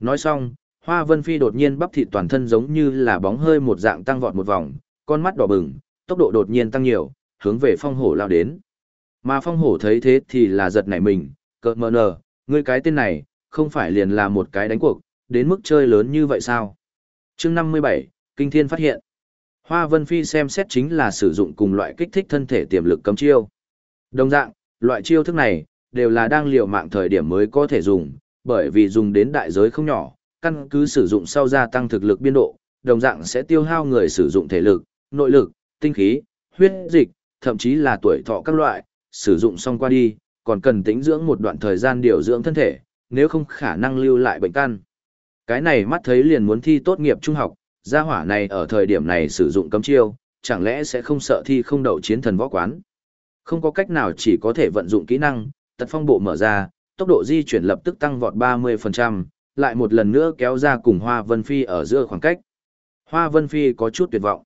Nói xong, Hoa Vân Phi đột nhiên bắp thịt toàn thân giống như là bóng hơi một dạng tăng vọt một vòng, con mắt đỏ bừng, tốc độ đột nhiên tăng nhiều, hướng về phong hổ lao đến. Mà phong hổ thấy thế thì là giật nảy mình, cợt mờ nờ, ngươi cái tên này, không phải liền là một cái đánh cuộc, đến mức chơi lớn như vậy sao? chương 57, Kinh Thiên phát hiện. Hoa Vân Phi xem xét chính là sử dụng cùng loại kích thích thân thể tiềm lực cấm chiêu. Đồng dạng, loại chiêu thức này, đều là đang liều mạng thời điểm mới có thể dùng, bởi vì dùng đến đại giới không nhỏ, căn cứ sử dụng sau gia tăng thực lực biên độ, đồng dạng sẽ tiêu hao người sử dụng thể lực, nội lực, tinh khí, huyết dịch, thậm chí là tuổi thọ các loại, sử dụng xong qua đi, còn cần tĩnh dưỡng một đoạn thời gian điều dưỡng thân thể, nếu không khả năng lưu lại bệnh căn. Cái này mắt thấy liền muốn thi tốt nghiệp trung học, gia hỏa này ở thời điểm này sử dụng cấm chiêu, chẳng lẽ sẽ không sợ thi không đậu chiến thần võ quán. Không có cách nào chỉ có thể vận dụng kỹ năng, tật phong bộ mở ra, tốc độ di chuyển lập tức tăng vọt 30%, lại một lần nữa kéo ra cùng Hoa Vân Phi ở giữa khoảng cách. Hoa Vân Phi có chút tuyệt vọng.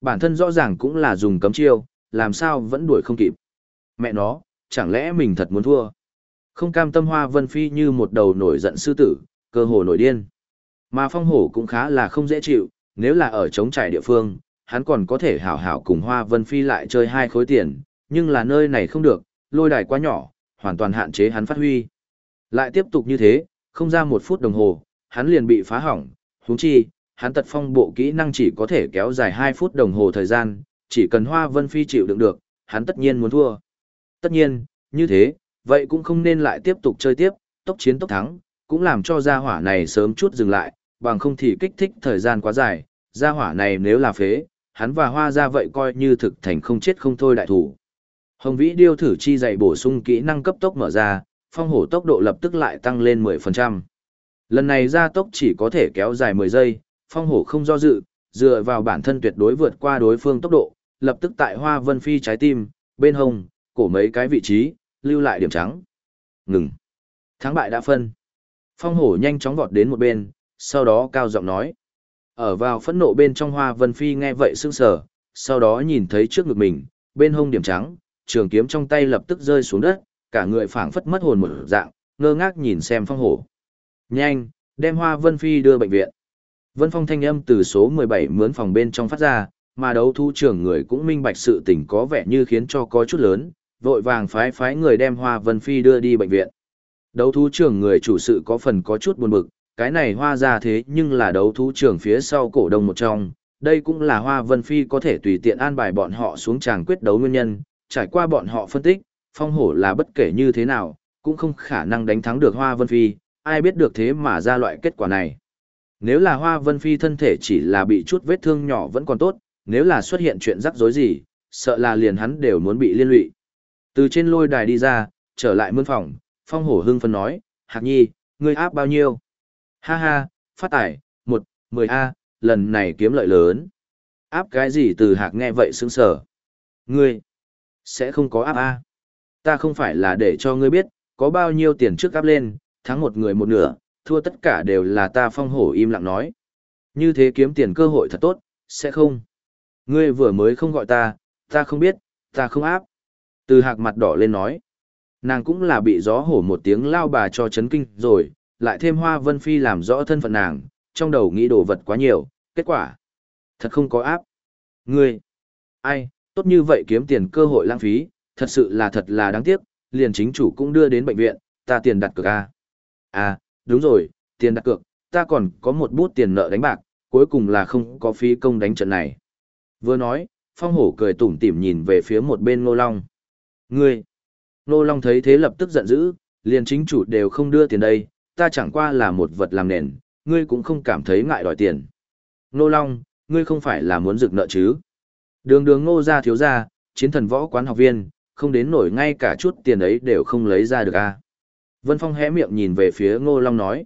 Bản thân rõ ràng cũng là dùng cấm chiêu, làm sao vẫn đuổi không kịp. Mẹ nó, chẳng lẽ mình thật muốn thua? Không cam tâm Hoa Vân Phi như một đầu nổi giận sư tử, cơ hồ nổi điên. Mà phong hổ cũng khá là không dễ chịu, nếu là ở chống trải địa phương, hắn còn có thể hảo hảo cùng Hoa Vân Phi lại chơi hai khối tiền, nhưng là nơi này không được, lôi đài quá nhỏ, hoàn toàn hạn chế hắn phát huy. Lại tiếp tục như thế, không ra một phút đồng hồ, hắn liền bị phá hỏng, huống chi, hắn tật phong bộ kỹ năng chỉ có thể kéo dài 2 phút đồng hồ thời gian, chỉ cần Hoa Vân Phi chịu đựng được, hắn tất nhiên muốn thua. Tất nhiên, như thế, vậy cũng không nên lại tiếp tục chơi tiếp, tốc chiến tốc thắng, cũng làm cho gia hỏa này sớm chút dừng lại, bằng không thì kích thích thời gian quá dài, gia hỏa này nếu là phế, hắn và hoa ra vậy coi như thực thành không chết không thôi đại thủ. Hồng Vĩ điêu thử chi dạy bổ sung kỹ năng cấp tốc mở ra, phong hổ tốc độ lập tức lại tăng lên 10%. Lần này gia tốc chỉ có thể kéo dài 10 giây, phong hổ không do dự, dựa vào bản thân tuyệt đối vượt qua đối phương tốc độ, lập tức tại hoa vân phi trái tim, bên hồng cổ mấy cái vị trí, lưu lại điểm trắng. Ngừng. Thắng bại đã phân. Phong hổ nhanh chóng vọt đến một bên, sau đó cao giọng nói. Ở vào phẫn nộ bên trong hoa vân phi nghe vậy sững sờ, sau đó nhìn thấy trước ngực mình, bên hông điểm trắng, trường kiếm trong tay lập tức rơi xuống đất, cả người phảng phất mất hồn một dạng, ngơ ngác nhìn xem phong hổ. Nhanh, đem hoa vân phi đưa bệnh viện. Vân phong thanh âm từ số 17 mướn phòng bên trong phát ra, mà đấu thu trưởng người cũng minh bạch sự tình có vẻ như khiến cho có chút lớn, vội vàng phái phái người đem hoa vân phi đưa đi bệnh viện. Đấu thu trưởng người chủ sự có phần có chút buồn bực, cái này hoa ra thế nhưng là đấu thú trưởng phía sau cổ đông một trong, đây cũng là hoa vân phi có thể tùy tiện an bài bọn họ xuống tràng quyết đấu nguyên nhân, trải qua bọn họ phân tích, phong hổ là bất kể như thế nào, cũng không khả năng đánh thắng được hoa vân phi, ai biết được thế mà ra loại kết quả này. Nếu là hoa vân phi thân thể chỉ là bị chút vết thương nhỏ vẫn còn tốt, nếu là xuất hiện chuyện rắc rối gì, sợ là liền hắn đều muốn bị liên lụy. Từ trên lôi đài đi ra, trở lại mươn phòng, phong hổ hưng phân nói, Hạc Nhi, ngươi áp bao nhiêu? Ha ha, phát tải, một, mười A, lần này kiếm lợi lớn. Áp cái gì từ Hạc nghe vậy sững sở. Ngươi, sẽ không có áp A. Ta không phải là để cho ngươi biết, có bao nhiêu tiền trước áp lên, thắng một người một nửa, thua tất cả đều là ta phong hổ im lặng nói. Như thế kiếm tiền cơ hội thật tốt, sẽ không. Ngươi vừa mới không gọi ta, ta không biết, ta không áp. Từ hạc mặt đỏ lên nói. Nàng cũng là bị gió hổ một tiếng lao bà cho chấn kinh rồi, lại thêm hoa vân phi làm rõ thân phận nàng, trong đầu nghĩ đồ vật quá nhiều, kết quả. Thật không có áp. Ngươi. Ai, tốt như vậy kiếm tiền cơ hội lãng phí, thật sự là thật là đáng tiếc, liền chính chủ cũng đưa đến bệnh viện, ta tiền đặt cược à. À, đúng rồi, tiền đặt cược, ta còn có một bút tiền nợ đánh bạc, cuối cùng là không có phí công đánh trận này. Vừa nói, phong hổ cười tủm tỉm nhìn về phía một bên ngô long. Ngươi! Ngô long thấy thế lập tức giận dữ, liền chính chủ đều không đưa tiền đây, ta chẳng qua là một vật làm nền, ngươi cũng không cảm thấy ngại đòi tiền. Ngô long, ngươi không phải là muốn rực nợ chứ? Đường đường ngô ra thiếu ra, chiến thần võ quán học viên, không đến nổi ngay cả chút tiền ấy đều không lấy ra được a à? Vân Phong hé miệng nhìn về phía Ngô Long nói.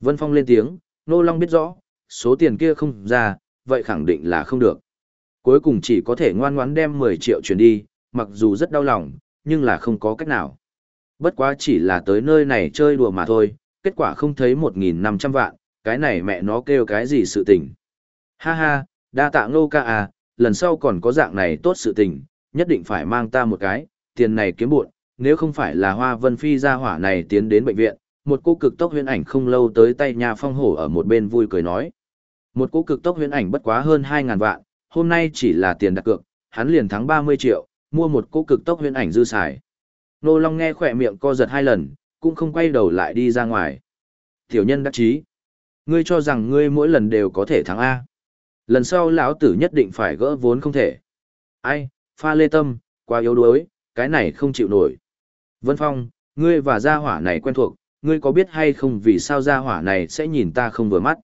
Vân Phong lên tiếng, Ngô Long biết rõ, số tiền kia không ra, vậy khẳng định là không được. Cuối cùng chỉ có thể ngoan ngoãn đem 10 triệu chuyển đi, mặc dù rất đau lòng, nhưng là không có cách nào. Bất quá chỉ là tới nơi này chơi đùa mà thôi, kết quả không thấy 1.500 vạn, cái này mẹ nó kêu cái gì sự tình. Ha ha, đa tạ ngô ca à, lần sau còn có dạng này tốt sự tình, nhất định phải mang ta một cái, tiền này kiếm buộn, nếu không phải là hoa vân phi ra hỏa này tiến đến bệnh viện, một cô cực tốc huyễn ảnh không lâu tới tay nhà phong hổ ở một bên vui cười nói. Một cô cực tốc huyễn ảnh bất quá hơn 2.000 vạn, hôm nay chỉ là tiền đặt cược, hắn liền thắng 30 triệu, mua một cô cực tốc huyễn ảnh dư xài. Nô Long nghe khỏe miệng co giật hai lần, cũng không quay đầu lại đi ra ngoài. Tiểu nhân đắc chí. Ngươi cho rằng ngươi mỗi lần đều có thể thắng A. Lần sau lão tử nhất định phải gỡ vốn không thể. Ai, pha lê tâm, quá yếu đuối, cái này không chịu nổi. Vân Phong, ngươi và gia hỏa này quen thuộc, ngươi có biết hay không vì sao gia hỏa này sẽ nhìn ta không vừa mắt.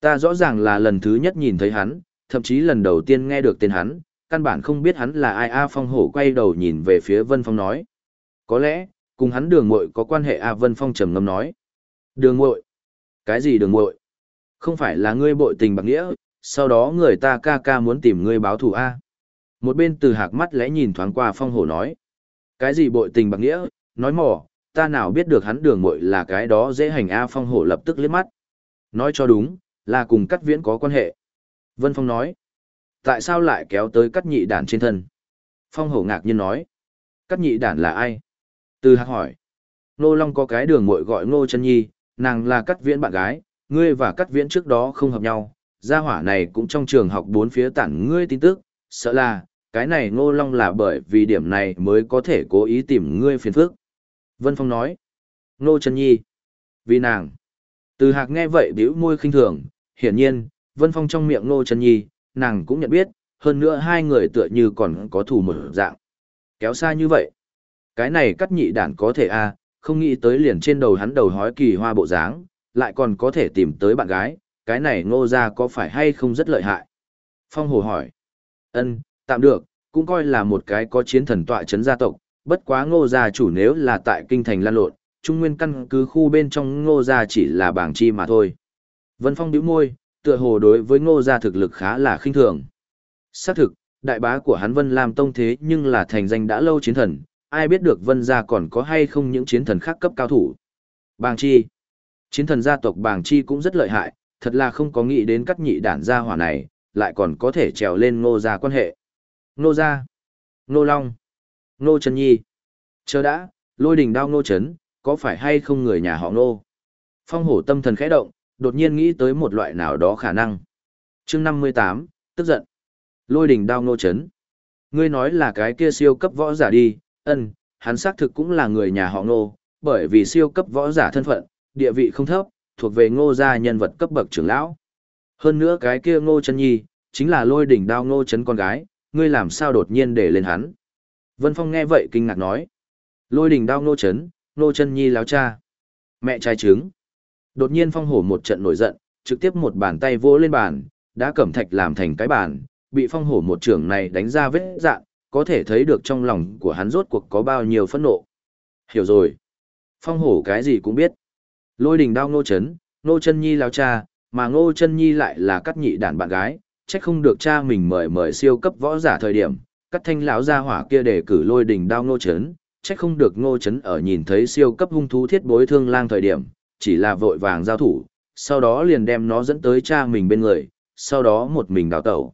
Ta rõ ràng là lần thứ nhất nhìn thấy hắn, thậm chí lần đầu tiên nghe được tên hắn, căn bản không biết hắn là ai A Phong hổ quay đầu nhìn về phía Vân Phong nói. Có lẽ, cùng hắn đường muội có quan hệ A Vân Phong trầm ngâm nói. Đường muội Cái gì đường muội Không phải là ngươi bội tình bạc nghĩa, sau đó người ta ca ca muốn tìm ngươi báo thù A. Một bên từ hạc mắt lẽ nhìn thoáng qua Phong hổ nói. Cái gì bội tình bạc nghĩa, nói mỏ, ta nào biết được hắn đường muội là cái đó dễ hành A Phong hổ lập tức liếc mắt. Nói cho đúng, là cùng cắt viễn có quan hệ. Vân Phong nói. Tại sao lại kéo tới cắt nhị đản trên thân? Phong hổ ngạc nhiên nói. Cắt nhị đản là ai? Từ hạc hỏi. Nô Long có cái đường muội gọi Ngô chân Nhi, nàng là cắt viễn bạn gái, ngươi và cắt viễn trước đó không hợp nhau, gia hỏa này cũng trong trường học bốn phía tản ngươi tin tức, sợ là, cái này Ngô Long là bởi vì điểm này mới có thể cố ý tìm ngươi phiền phức. Vân Phong nói. Ngô chân Nhi. Vì nàng. Từ hạc nghe vậy bĩu môi khinh thường, hiển nhiên, Vân Phong trong miệng Ngô chân Nhi, nàng cũng nhận biết, hơn nữa hai người tựa như còn có thù mở dạng. Kéo xa như vậy. Cái này cắt nhị đản có thể a không nghĩ tới liền trên đầu hắn đầu hói kỳ hoa bộ dáng, lại còn có thể tìm tới bạn gái, cái này ngô ra có phải hay không rất lợi hại. Phong hồ hỏi. ân tạm được, cũng coi là một cái có chiến thần tọa chấn gia tộc, bất quá ngô gia chủ nếu là tại kinh thành lan lộn, trung nguyên căn cứ khu bên trong ngô gia chỉ là bảng chi mà thôi. Vân Phong bĩu môi, tựa hồ đối với ngô gia thực lực khá là khinh thường. Xác thực, đại bá của hắn Vân Lam Tông thế nhưng là thành danh đã lâu chiến thần, ai biết được Vân gia còn có hay không những chiến thần khác cấp cao thủ. Bàng Chi Chiến thần gia tộc Bàng Chi cũng rất lợi hại, thật là không có nghĩ đến cắt nhị đản gia hỏa này, lại còn có thể trèo lên ngô gia quan hệ. Ngô gia, Ngô Long, Ngô Trần Nhi. Chờ đã, lôi đình đao Ngô Trấn, có phải hay không người nhà họ Ngô? Phong hổ tâm thần khẽ động, đột nhiên nghĩ tới một loại nào đó khả năng. chương 58, tức giận. Lôi đình đao Ngô Trấn. Ngươi nói là cái kia siêu cấp võ giả đi, ân, hắn xác thực cũng là người nhà họ Ngô, bởi vì siêu cấp võ giả thân phận, địa vị không thấp, thuộc về Ngô gia nhân vật cấp bậc trưởng lão. Hơn nữa cái kia Ngô Trấn Nhi, chính là lôi đỉnh đao Ngô Trấn con gái, ngươi làm sao đột nhiên để lên hắn. Vân Phong nghe vậy kinh ngạc nói. Lôi đỉnh đao Ngô Trấn, Ngô Trấn Nhi láo cha. Mẹ trai trứng. Đột nhiên Phong hổ một trận nổi giận, trực tiếp một bàn tay vỗ lên bàn, đã cẩm thạch làm thành cái bàn, bị Phong hổ một trưởng này đánh ra vết dạn, có thể thấy được trong lòng của hắn rốt cuộc có bao nhiêu phẫn nộ. Hiểu rồi. Phong hổ cái gì cũng biết. Lôi đình đao Ngô chấn Ngô chân Nhi lao cha, mà Ngô chân Nhi lại là cắt nhị đàn bạn gái, trách không được cha mình mời mời siêu cấp võ giả thời điểm, cắt thanh lão gia hỏa kia để cử lôi đình đao Ngô chấn trách không được Ngô chấn ở nhìn thấy siêu cấp hung thú thiết bối thương lang thời điểm, chỉ là vội vàng giao thủ, sau đó liền đem nó dẫn tới cha mình bên người, sau đó một mình đào tẩu.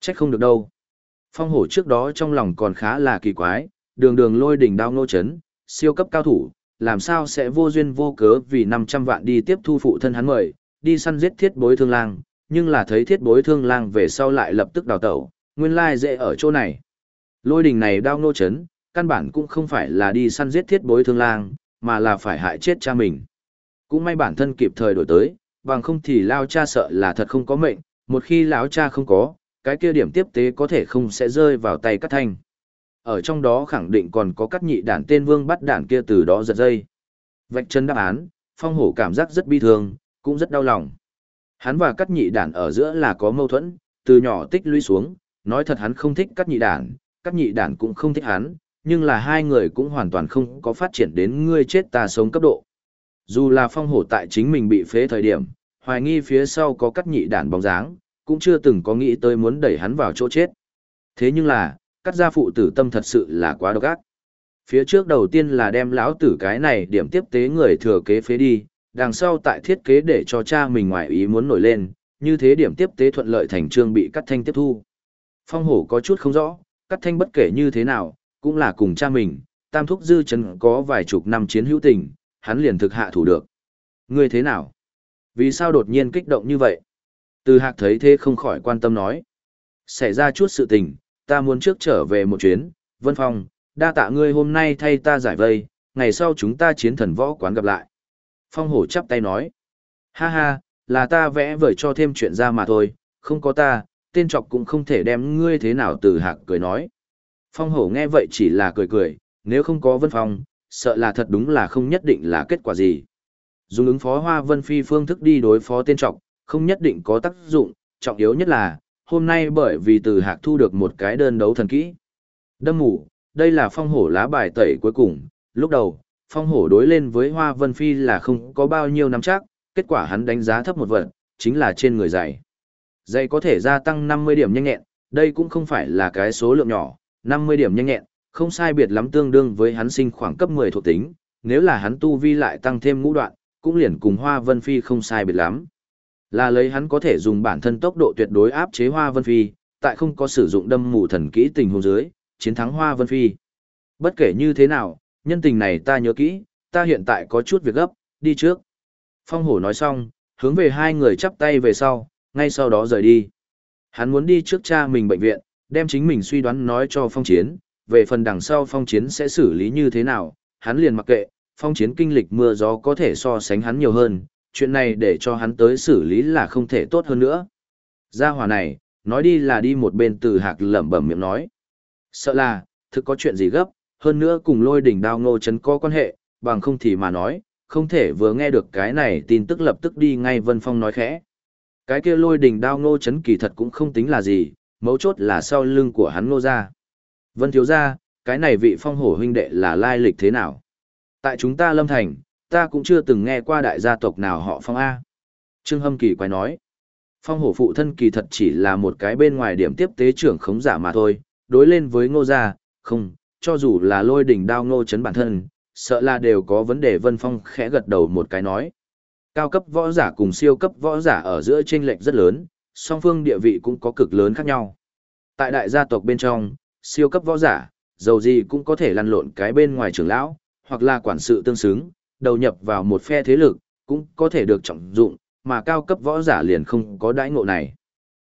Trách không được đâu. Phong hổ trước đó trong lòng còn khá là kỳ quái, đường đường lôi đỉnh đao Nô Chấn, siêu cấp cao thủ, làm sao sẽ vô duyên vô cớ vì 500 vạn đi tiếp thu phụ thân hắn mời, đi săn giết thiết bối thương lang, nhưng là thấy thiết bối thương lang về sau lại lập tức đào tẩu, nguyên lai dễ ở chỗ này. Lôi đỉnh này đao nô chấn, căn bản cũng không phải là đi săn giết thiết bối thương lang, mà là phải hại chết cha mình. Cũng may bản thân kịp thời đổi tới, bằng không thì lao cha sợ là thật không có mệnh, một khi lão cha không có, cái kia điểm tiếp tế có thể không sẽ rơi vào tay cắt thanh. Ở trong đó khẳng định còn có cắt nhị đản tên vương bắt đản kia từ đó giật dây. Vạch chân đáp án, phong hổ cảm giác rất bi thương, cũng rất đau lòng. Hắn và cắt nhị đản ở giữa là có mâu thuẫn, từ nhỏ tích lũy xuống, nói thật hắn không thích cắt nhị đản, cắt nhị đản cũng không thích hắn, nhưng là hai người cũng hoàn toàn không có phát triển đến ngươi chết ta sống cấp độ. Dù là phong hổ tại chính mình bị phế thời điểm, hoài nghi phía sau có cắt nhị đản bóng dáng, cũng chưa từng có nghĩ tới muốn đẩy hắn vào chỗ chết. Thế nhưng là, cắt gia phụ tử tâm thật sự là quá độc ác. Phía trước đầu tiên là đem lão tử cái này điểm tiếp tế người thừa kế phế đi, đằng sau tại thiết kế để cho cha mình ngoài ý muốn nổi lên, như thế điểm tiếp tế thuận lợi thành trương bị cắt thanh tiếp thu. Phong hổ có chút không rõ, cắt thanh bất kể như thế nào, cũng là cùng cha mình, tam thúc dư chấn có vài chục năm chiến hữu tình, hắn liền thực hạ thủ được. Ngươi thế nào? Vì sao đột nhiên kích động như vậy? Từ hạc thấy thế không khỏi quan tâm nói. Xảy ra chút sự tình, ta muốn trước trở về một chuyến, Vân Phong, đa tạ ngươi hôm nay thay ta giải vây, ngày sau chúng ta chiến thần võ quán gặp lại. Phong hổ chắp tay nói. Ha ha, là ta vẽ vời cho thêm chuyện ra mà thôi, không có ta, tên trọc cũng không thể đem ngươi thế nào từ hạc cười nói. Phong hổ nghe vậy chỉ là cười cười, nếu không có Vân Phong, sợ là thật đúng là không nhất định là kết quả gì. Dùng ứng phó Hoa Vân Phi phương thức đi đối phó tên trọc, không nhất định có tác dụng, trọng yếu nhất là, hôm nay bởi vì từ hạc thu được một cái đơn đấu thần kỹ. Đâm mù, đây là phong hổ lá bài tẩy cuối cùng, lúc đầu, phong hổ đối lên với Hoa Vân Phi là không có bao nhiêu nắm chắc, kết quả hắn đánh giá thấp một vật, chính là trên người dày, dày có thể gia tăng 50 điểm nhanh nhẹn, đây cũng không phải là cái số lượng nhỏ, 50 điểm nhanh nhẹn, không sai biệt lắm tương đương với hắn sinh khoảng cấp 10 thuộc tính, nếu là hắn tu vi lại tăng thêm ngũ đoạn, cũng liền cùng Hoa Vân Phi không sai biệt lắm. Là lấy hắn có thể dùng bản thân tốc độ tuyệt đối áp chế Hoa Vân Phi, tại không có sử dụng đâm mù thần kỹ tình huống dưới, chiến thắng Hoa Vân Phi. Bất kể như thế nào, nhân tình này ta nhớ kỹ, ta hiện tại có chút việc gấp, đi trước. Phong hổ nói xong, hướng về hai người chắp tay về sau, ngay sau đó rời đi. Hắn muốn đi trước cha mình bệnh viện, đem chính mình suy đoán nói cho phong chiến, về phần đằng sau phong chiến sẽ xử lý như thế nào, hắn liền mặc kệ, phong chiến kinh lịch mưa gió có thể so sánh hắn nhiều hơn, chuyện này để cho hắn tới xử lý là không thể tốt hơn nữa. Gia hỏa này, nói đi là đi một bên từ hạc lẩm bẩm miệng nói. Sợ là, thực có chuyện gì gấp, hơn nữa cùng lôi đỉnh đao ngô chấn có quan hệ, bằng không thì mà nói, không thể vừa nghe được cái này tin tức lập tức đi ngay Vân Phong nói khẽ. Cái kia lôi đỉnh đao ngô chấn kỳ thật cũng không tính là gì, mấu chốt là sau lưng của hắn ngô ra. Vân thiếu ra, cái này vị phong hổ huynh đệ là lai lịch thế nào? Tại chúng ta lâm thành, ta cũng chưa từng nghe qua đại gia tộc nào họ phong A. Trương Hâm Kỳ quay nói, phong hổ phụ thân kỳ thật chỉ là một cái bên ngoài điểm tiếp tế trưởng khống giả mà thôi, đối lên với ngô gia, không, cho dù là lôi đỉnh đao ngô chấn bản thân, sợ là đều có vấn đề vân phong khẽ gật đầu một cái nói. Cao cấp võ giả cùng siêu cấp võ giả ở giữa tranh lệch rất lớn, song phương địa vị cũng có cực lớn khác nhau. Tại đại gia tộc bên trong, siêu cấp võ giả, dầu gì cũng có thể lăn lộn cái bên ngoài trưởng lão, hoặc là quản sự tương xứng, đầu nhập vào một phe thế lực, cũng có thể được trọng dụng, mà cao cấp võ giả liền không có đãi ngộ này.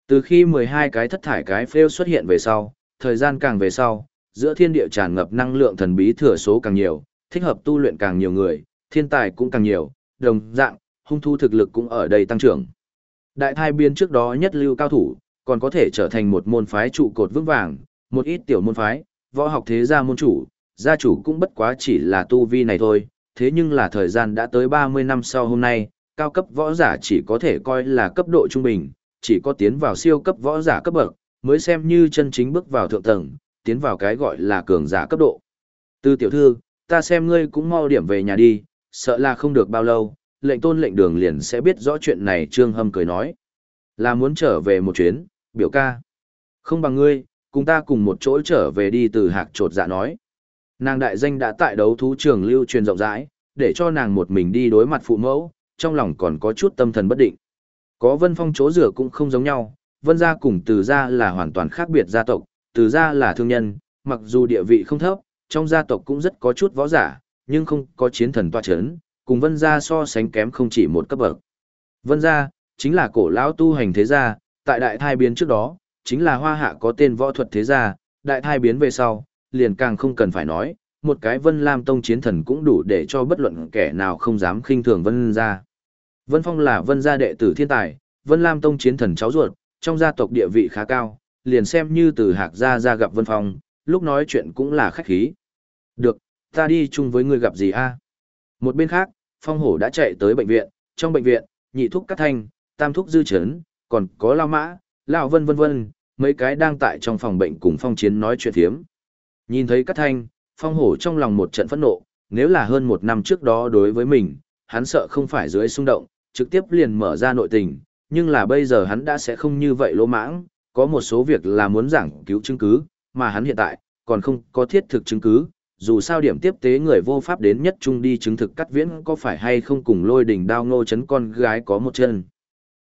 Từ khi 12 cái thất thải cái phêu xuất hiện về sau, thời gian càng về sau, giữa thiên địa tràn ngập năng lượng thần bí thừa số càng nhiều, thích hợp tu luyện càng nhiều người, thiên tài cũng càng nhiều, đồng dạng, hung thu thực lực cũng ở đây tăng trưởng. Đại thai biên trước đó nhất lưu cao thủ, còn có thể trở thành một môn phái trụ cột vững vàng, một ít tiểu môn phái, võ học thế gia môn chủ, gia chủ cũng bất quá chỉ là tu vi này thôi, thế nhưng là thời gian đã tới 30 năm sau hôm nay, cao cấp võ giả chỉ có thể coi là cấp độ trung bình, chỉ có tiến vào siêu cấp võ giả cấp bậc, mới xem như chân chính bước vào thượng tầng, tiến vào cái gọi là cường giả cấp độ. Tư tiểu thư, ta xem ngươi cũng mau điểm về nhà đi, sợ là không được bao lâu, lệnh tôn lệnh đường liền sẽ biết rõ chuyện này Trương Hâm cười nói. Là muốn trở về một chuyến, biểu ca. Không bằng ngươi, cùng ta cùng một chỗ trở về đi từ hạc trột dạ nói. Nàng đại danh đã tại đấu thú trường lưu truyền rộng rãi, để cho nàng một mình đi đối mặt phụ mẫu, trong lòng còn có chút tâm thần bất định. Có vân phong chỗ rửa cũng không giống nhau, vân gia cùng từ gia là hoàn toàn khác biệt gia tộc, từ gia là thương nhân, mặc dù địa vị không thấp, trong gia tộc cũng rất có chút võ giả, nhưng không có chiến thần toa chấn, cùng vân gia so sánh kém không chỉ một cấp bậc. Vân gia, chính là cổ lão tu hành thế gia, tại đại thai biến trước đó, chính là hoa hạ có tên võ thuật thế gia, đại thai biến về sau, liền càng không cần phải nói, một cái Vân Lam Tông chiến thần cũng đủ để cho bất luận kẻ nào không dám khinh thường Vân gia. Vân Phong là Vân gia đệ tử thiên tài, Vân Lam Tông chiến thần cháu ruột, trong gia tộc địa vị khá cao, liền xem như từ Hạc gia ra gặp Vân Phong, lúc nói chuyện cũng là khách khí. Được, ta đi chung với ngươi gặp gì a? Một bên khác, Phong Hổ đã chạy tới bệnh viện, trong bệnh viện, nhị thuốc cắt thanh, tam thuốc dư chấn, còn có lao mã, lao vân vân vân, mấy cái đang tại trong phòng bệnh cùng phong chiến nói chuyện thiếm. Nhìn thấy cắt thanh, phong hổ trong lòng một trận phẫn nộ, nếu là hơn một năm trước đó đối với mình, hắn sợ không phải dưới xung động, trực tiếp liền mở ra nội tình, nhưng là bây giờ hắn đã sẽ không như vậy lỗ mãng, có một số việc là muốn giảng cứu chứng cứ, mà hắn hiện tại, còn không có thiết thực chứng cứ, dù sao điểm tiếp tế người vô pháp đến nhất trung đi chứng thực cắt viễn có phải hay không cùng lôi đỉnh đao ngô chấn con gái có một chân.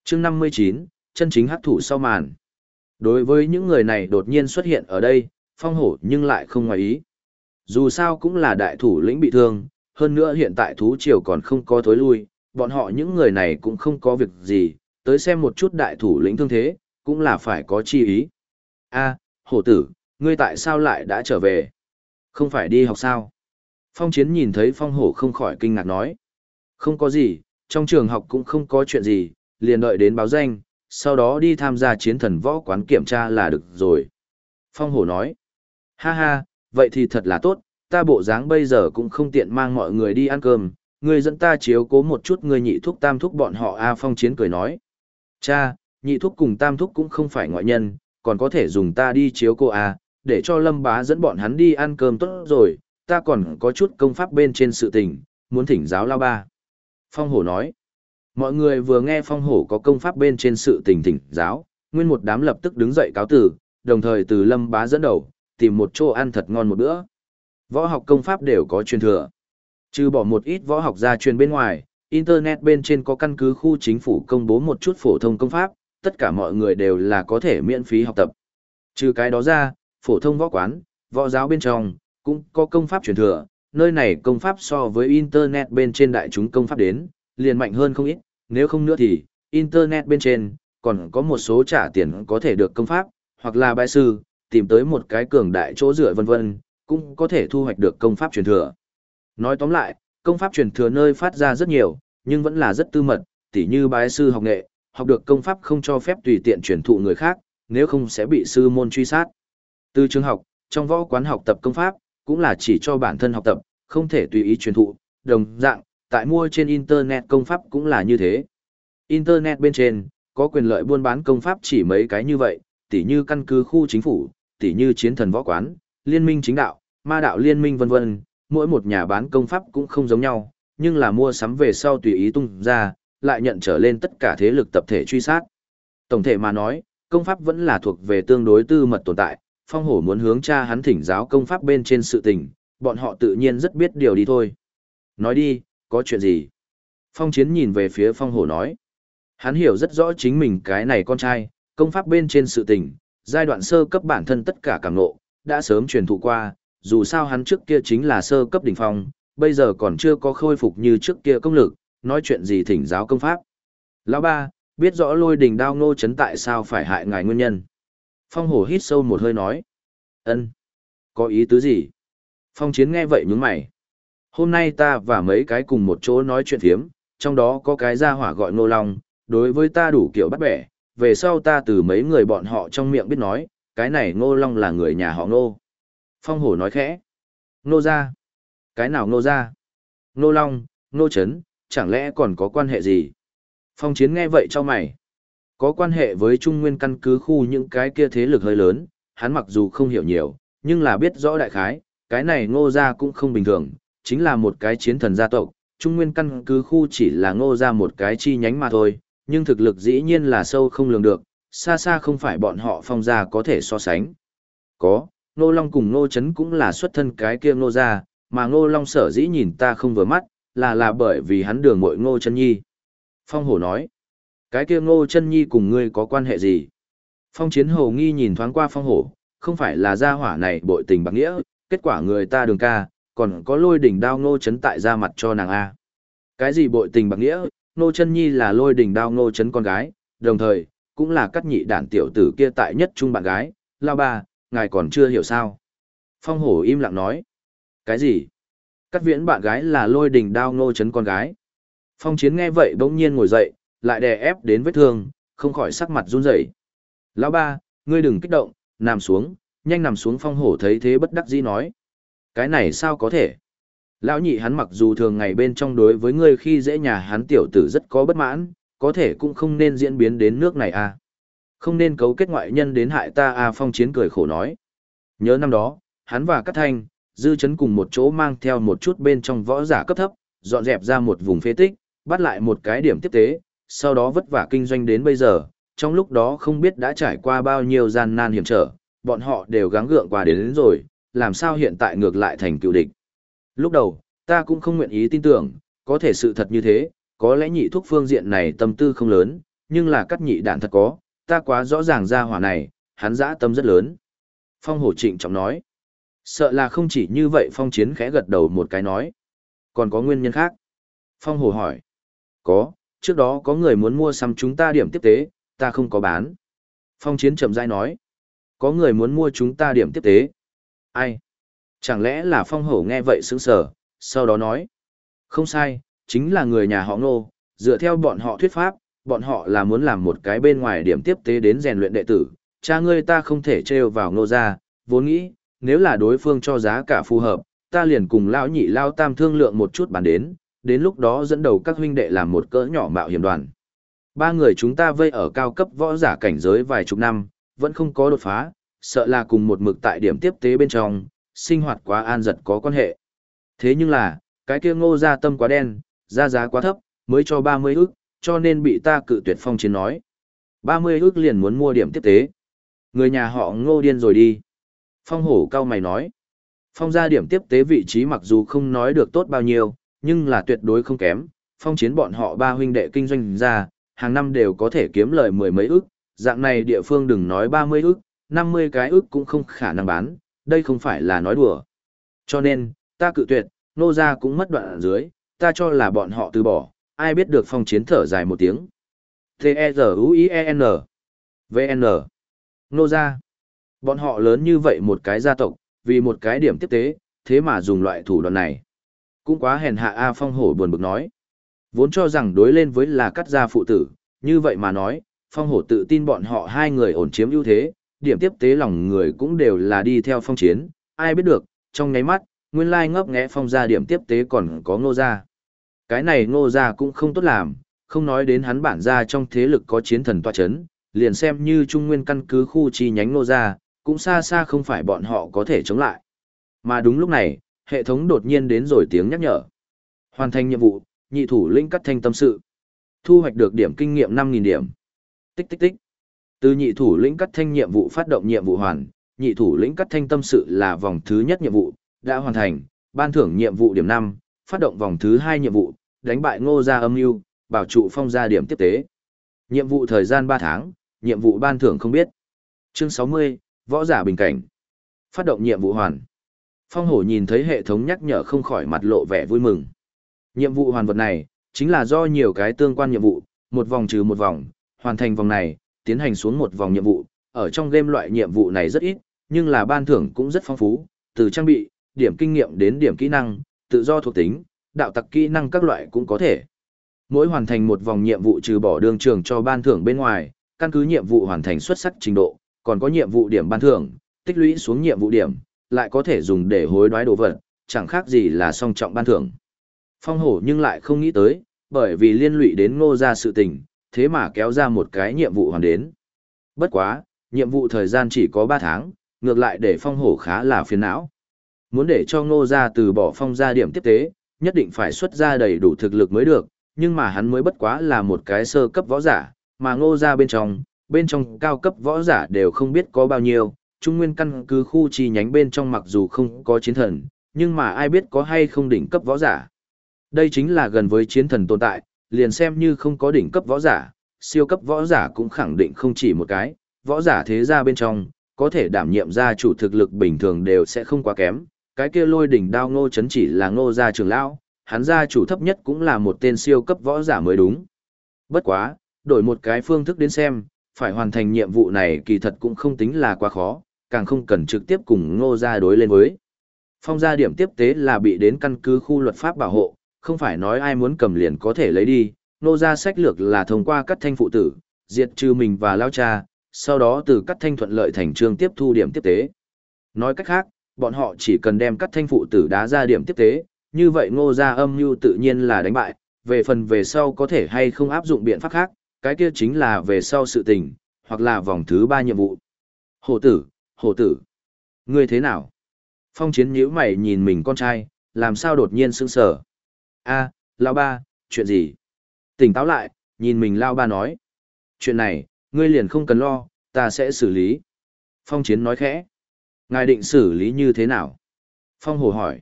chương 59, chân chính hắc thủ sau màn. Đối với những người này đột nhiên xuất hiện ở đây, phong hổ nhưng lại không ngoài ý. Dù sao cũng là đại thủ lĩnh bị thương, hơn nữa hiện tại thú triều còn không có thối lui, bọn họ những người này cũng không có việc gì, tới xem một chút đại thủ lĩnh thương thế, cũng là phải có chi ý. a hổ tử, ngươi tại sao lại đã trở về? Không phải đi học sao? Phong chiến nhìn thấy phong hổ không khỏi kinh ngạc nói. Không có gì, trong trường học cũng không có chuyện gì, liền đợi đến báo danh, sau đó đi tham gia chiến thần võ quán kiểm tra là được rồi. Phong hổ nói. Ha ha, vậy thì thật là tốt, ta bộ dáng bây giờ cũng không tiện mang mọi người đi ăn cơm, người dẫn ta chiếu cố một chút người nhị thúc tam thúc bọn họ A Phong chiến cười nói. Cha, nhị thúc cùng tam thúc cũng không phải ngoại nhân, còn có thể dùng ta đi chiếu cô A, để cho lâm bá dẫn bọn hắn đi ăn cơm tốt rồi, ta còn có chút công pháp bên trên sự tình, muốn thỉnh giáo lao ba. Phong hổ nói, mọi người vừa nghe phong hổ có công pháp bên trên sự tình thỉnh giáo, nguyên một đám lập tức đứng dậy cáo tử, đồng thời từ lâm bá dẫn đầu, tìm một chỗ ăn thật ngon một bữa. Võ học công pháp đều có truyền thừa. Trừ bỏ một ít võ học gia truyền bên ngoài, Internet bên trên có căn cứ khu chính phủ công bố một chút phổ thông công pháp, tất cả mọi người đều là có thể miễn phí học tập. Trừ cái đó ra, phổ thông võ quán, võ giáo bên trong, cũng có công pháp truyền thừa, nơi này công pháp so với Internet bên trên đại chúng công pháp đến, liền mạnh hơn không ít, nếu không nữa thì, Internet bên trên, còn có một số trả tiền có thể được công pháp, hoặc là bái sư, tìm tới một cái cường đại chỗ dựa vân vân, cũng có thể thu hoạch được công pháp truyền thừa. Nói tóm lại, công pháp truyền thừa nơi phát ra rất nhiều, nhưng vẫn là rất tư mật, tỉ như bái sư học nghệ, học được công pháp không cho phép tùy tiện truyền thụ người khác, nếu không sẽ bị sư môn truy sát. Từ trường học, trong võ quán học tập công pháp, cũng là chỉ cho bản thân học tập, không thể tùy ý truyền thụ, đồng dạng, tại mua trên Internet công pháp cũng là như thế. Internet bên trên, có quyền lợi buôn bán công pháp chỉ mấy cái như vậy, tỉ như căn cứ khu chính phủ, tỉ như chiến thần võ quán, liên minh chính đạo, ma đạo liên minh vân vân, mỗi một nhà bán công pháp cũng không giống nhau, nhưng là mua sắm về sau tùy ý tung ra, lại nhận trở lên tất cả thế lực tập thể truy sát. Tổng thể mà nói, công pháp vẫn là thuộc về tương đối tư mật tồn tại, phong hổ muốn hướng cha hắn thỉnh giáo công pháp bên trên sự tình, bọn họ tự nhiên rất biết điều đi thôi. Nói đi, có chuyện gì? Phong chiến nhìn về phía phong hổ nói. Hắn hiểu rất rõ chính mình cái này con trai, công pháp bên trên sự tình, giai đoạn sơ cấp bản thân tất cả cảm ngộ, đã sớm truyền thụ qua, dù sao hắn trước kia chính là sơ cấp đỉnh phong, bây giờ còn chưa có khôi phục như trước kia công lực, nói chuyện gì thỉnh giáo công pháp. Lão ba, biết rõ lôi đình đao ngô chấn tại sao phải hại ngài nguyên nhân. Phong hổ hít sâu một hơi nói. ân Có ý tứ gì? Phong chiến nghe vậy nhướng mày. Hôm nay ta và mấy cái cùng một chỗ nói chuyện thiếm, trong đó có cái gia hỏa gọi ngô long, đối với ta đủ kiểu bắt bẻ, về sau ta từ mấy người bọn họ trong miệng biết nói, cái này ngô long là người nhà họ ngô. Phong hổ nói khẽ. Ngô gia. Cái nào ngô gia? Ngô long, ngô chấn, chẳng lẽ còn có quan hệ gì? Phong chiến nghe vậy cho mày. Có quan hệ với Trung Nguyên căn cứ khu những cái kia thế lực hơi lớn, hắn mặc dù không hiểu nhiều, nhưng là biết rõ đại khái, cái này ngô gia cũng không bình thường, chính là một cái chiến thần gia tộc, Trung Nguyên căn cứ khu chỉ là ngô gia một cái chi nhánh mà thôi, nhưng thực lực dĩ nhiên là sâu không lường được, xa xa không phải bọn họ phong gia có thể so sánh. Có, Ngô Long cùng Ngô Trấn cũng là xuất thân cái kia Ngô gia, mà Ngô Long sở dĩ nhìn ta không vừa mắt, là là bởi vì hắn đường mội Ngô Trấn Nhi. Phong Hổ nói, cái kia Ngô Trấn Nhi cùng ngươi có quan hệ gì? Phong Chiến Hầu nghi nhìn thoáng qua Phong Hổ, không phải là gia hỏa này bội tình bạc nghĩa, kết quả người ta đường ca, còn có lôi đỉnh đao Ngô Trấn tại ra mặt cho nàng A. Cái gì bội tình bạc nghĩa, Ngô chân Nhi là lôi đỉnh đao Ngô Trấn con gái, đồng thời, cũng là cắt nhị đản tiểu tử kia tại nhất trung bạn gái, lao ba, ngài còn chưa hiểu sao. Phong hổ im lặng nói. Cái gì? Cắt viễn bạn gái là lôi đình đao ngô chấn con gái. Phong chiến nghe vậy bỗng nhiên ngồi dậy, lại đè ép đến vết thương, không khỏi sắc mặt run rẩy. Lão ba, ngươi đừng kích động, nằm xuống, nhanh nằm xuống phong hổ thấy thế bất đắc dĩ nói. Cái này sao có thể? Lão nhị hắn mặc dù thường ngày bên trong đối với ngươi khi dễ nhà hắn tiểu tử rất có bất mãn, có thể cũng không nên diễn biến đến nước này à. Không nên cấu kết ngoại nhân đến hại ta à phong chiến cười khổ nói. Nhớ năm đó, hắn và Cát Thanh, dư chấn cùng một chỗ mang theo một chút bên trong võ giả cấp thấp, dọn dẹp ra một vùng phế tích, bắt lại một cái điểm tiếp tế, sau đó vất vả kinh doanh đến bây giờ, trong lúc đó không biết đã trải qua bao nhiêu gian nan hiểm trở, bọn họ đều gắng gượng qua đến, đến rồi, làm sao hiện tại ngược lại thành cựu địch. Lúc đầu, ta cũng không nguyện ý tin tưởng, có thể sự thật như thế, có lẽ nhị thuốc phương diện này tâm tư không lớn, nhưng là cắt nhị đạn thật có, ta quá rõ ràng ra hỏa này, hắn dã tâm rất lớn. Phong hổ trịnh trọng nói, sợ là không chỉ như vậy phong chiến khẽ gật đầu một cái nói, còn có nguyên nhân khác. Phong hổ hỏi, có, trước đó có người muốn mua xăm chúng ta điểm tiếp tế, ta không có bán. Phong chiến chậm rãi nói, có người muốn mua chúng ta điểm tiếp tế. Ai? Chẳng lẽ là phong hổ nghe vậy sững sờ, sau đó nói, không sai, chính là người nhà họ ngô, dựa theo bọn họ thuyết pháp, bọn họ là muốn làm một cái bên ngoài điểm tiếp tế đến rèn luyện đệ tử, cha ngươi ta không thể trêu vào ngô ra, vốn nghĩ, nếu là đối phương cho giá cả phù hợp, ta liền cùng lão nhị lao tam thương lượng một chút bàn đến, đến lúc đó dẫn đầu các huynh đệ làm một cỡ nhỏ mạo hiểm đoàn. Ba người chúng ta vây ở cao cấp võ giả cảnh giới vài chục năm, vẫn không có đột phá, sợ là cùng một mực tại điểm tiếp tế bên trong, sinh hoạt quá an giật có quan hệ. Thế nhưng là, cái kia ngô ra tâm quá đen, ra giá quá thấp, mới cho 30 ức, cho nên bị ta cự tuyệt phong chiến nói. 30 ức liền muốn mua điểm tiếp tế. Người nhà họ ngô điên rồi đi. Phong hổ cao mày nói. Phong ra điểm tiếp tế vị trí mặc dù không nói được tốt bao nhiêu, nhưng là tuyệt đối không kém. Phong chiến bọn họ ba huynh đệ kinh doanh ra, hàng năm đều có thể kiếm lời mười mấy ức. Dạng này địa phương đừng nói 30 ức, 50 cái ức cũng không khả năng bán, đây không phải là nói đùa. Cho nên, ta cự tuyệt, nô ra cũng mất đoạn ở dưới, ta cho là bọn họ từ bỏ, ai biết được phong chiến thở dài một tiếng. T-E-Z-U-I-E-N V-N Nô ra Bọn họ lớn như vậy một cái gia tộc, vì một cái điểm tiếp tế, thế mà dùng loại thủ đoạn này. Cũng quá hèn hạ A Phong hổ buồn bực nói. Vốn cho rằng đối lên với là cắt gia phụ tử, như vậy mà nói, Phong hổ tự tin bọn họ hai người ổn chiếm ưu thế, điểm tiếp tế lòng người cũng đều là đi theo phong chiến, ai biết được, trong nháy mắt, nguyên lai ngấp nghẽ phong ra điểm tiếp tế còn có ngô gia. Cái này ngô gia cũng không tốt làm, không nói đến hắn bản gia trong thế lực có chiến thần tòa chấn, liền xem như trung nguyên căn cứ khu chi nhánh ngô gia, cũng xa xa không phải bọn họ có thể chống lại. Mà đúng lúc này, hệ thống đột nhiên đến rồi tiếng nhắc nhở. Hoàn thành nhiệm vụ, nhị thủ lĩnh cắt thanh tâm sự. Thu hoạch được điểm kinh nghiệm 5.000 điểm. Tích tích tích. Từ nhị thủ lĩnh cắt thanh nhiệm vụ phát động nhiệm vụ hoàn, nhị thủ lĩnh cắt thanh tâm sự là vòng thứ nhất nhiệm vụ, đã hoàn thành, ban thưởng nhiệm vụ điểm 5, phát động vòng thứ 2 nhiệm vụ, đánh bại ngô gia âm mưu bảo trụ phong gia điểm tiếp tế. Nhiệm vụ thời gian 3 tháng, nhiệm vụ ban thưởng không biết. Chương 60, võ giả bình cảnh. Phát động nhiệm vụ hoàn. Phong hổ nhìn thấy hệ thống nhắc nhở không khỏi mặt lộ vẻ vui mừng. Nhiệm vụ hoàn vật này, chính là do nhiều cái tương quan nhiệm vụ, một vòng trừ một vòng, hoàn thành vòng này, tiến hành xuống một vòng nhiệm vụ. Ở trong game loại nhiệm vụ này rất ít, nhưng là ban thưởng cũng rất phong phú, từ trang bị, điểm kinh nghiệm đến điểm kỹ năng, tự do thuộc tính, đạo tặc kỹ năng các loại cũng có thể. Mỗi hoàn thành một vòng nhiệm vụ trừ bỏ đường trường cho ban thưởng bên ngoài, căn cứ nhiệm vụ hoàn thành xuất sắc trình độ, còn có nhiệm vụ điểm ban thưởng, tích lũy xuống nhiệm vụ điểm, lại có thể dùng để hối đoái đồ vật, chẳng khác gì là song trọng ban thưởng. Phong hổ nhưng lại không nghĩ tới, bởi vì liên lụy đến ngô ra sự tình, thế mà kéo ra một cái nhiệm vụ hoàn đến. Bất quá, nhiệm vụ thời gian chỉ có 3 tháng, ngược lại để phong hổ khá là phiền não. Muốn để cho ngô ra từ bỏ phong ra điểm tiếp tế, nhất định phải xuất ra đầy đủ thực lực mới được, nhưng mà hắn mới bất quá là một cái sơ cấp võ giả, mà ngô ra bên trong, bên trong cao cấp võ giả đều không biết có bao nhiêu, trung nguyên căn cứ khu chi nhánh bên trong mặc dù không có chiến thần, nhưng mà ai biết có hay không đỉnh cấp võ giả. Đây chính là gần với chiến thần tồn tại, liền xem như không có đỉnh cấp võ giả, siêu cấp võ giả cũng khẳng định không chỉ một cái, võ giả thế gia bên trong, có thể đảm nhiệm gia chủ thực lực bình thường đều sẽ không quá kém, cái kia lôi đỉnh đao ngô chấn chỉ là ngô gia trưởng lão, hắn gia chủ thấp nhất cũng là một tên siêu cấp võ giả mới đúng. Bất quá, đổi một cái phương thức đến xem, phải hoàn thành nhiệm vụ này kỳ thật cũng không tính là quá khó, càng không cần trực tiếp cùng ngô gia đối lên với. Phong gia điểm tiếp tế là bị đến căn cứ khu luật pháp bảo hộ, không phải nói ai muốn cầm liền có thể lấy đi, ngô gia sách lược là thông qua cắt thanh phụ tử, diệt trừ mình và lao cha, sau đó từ cắt thanh thuận lợi thành trương tiếp thu điểm tiếp tế. Nói cách khác, bọn họ chỉ cần đem cắt thanh phụ tử đá ra điểm tiếp tế, như vậy ngô gia âm mưu tự nhiên là đánh bại, về phần về sau có thể hay không áp dụng biện pháp khác, cái kia chính là về sau sự tình, hoặc là vòng thứ ba nhiệm vụ. Hổ tử, hổ tử, ngươi thế nào? Phong chiến nhíu mày nhìn mình con trai, làm sao đột nhiên sững sờ a lao ba, chuyện gì? Tỉnh táo lại, nhìn mình lao ba nói. Chuyện này, ngươi liền không cần lo, ta sẽ xử lý. Phong chiến nói khẽ. Ngài định xử lý như thế nào? Phong hồ hỏi.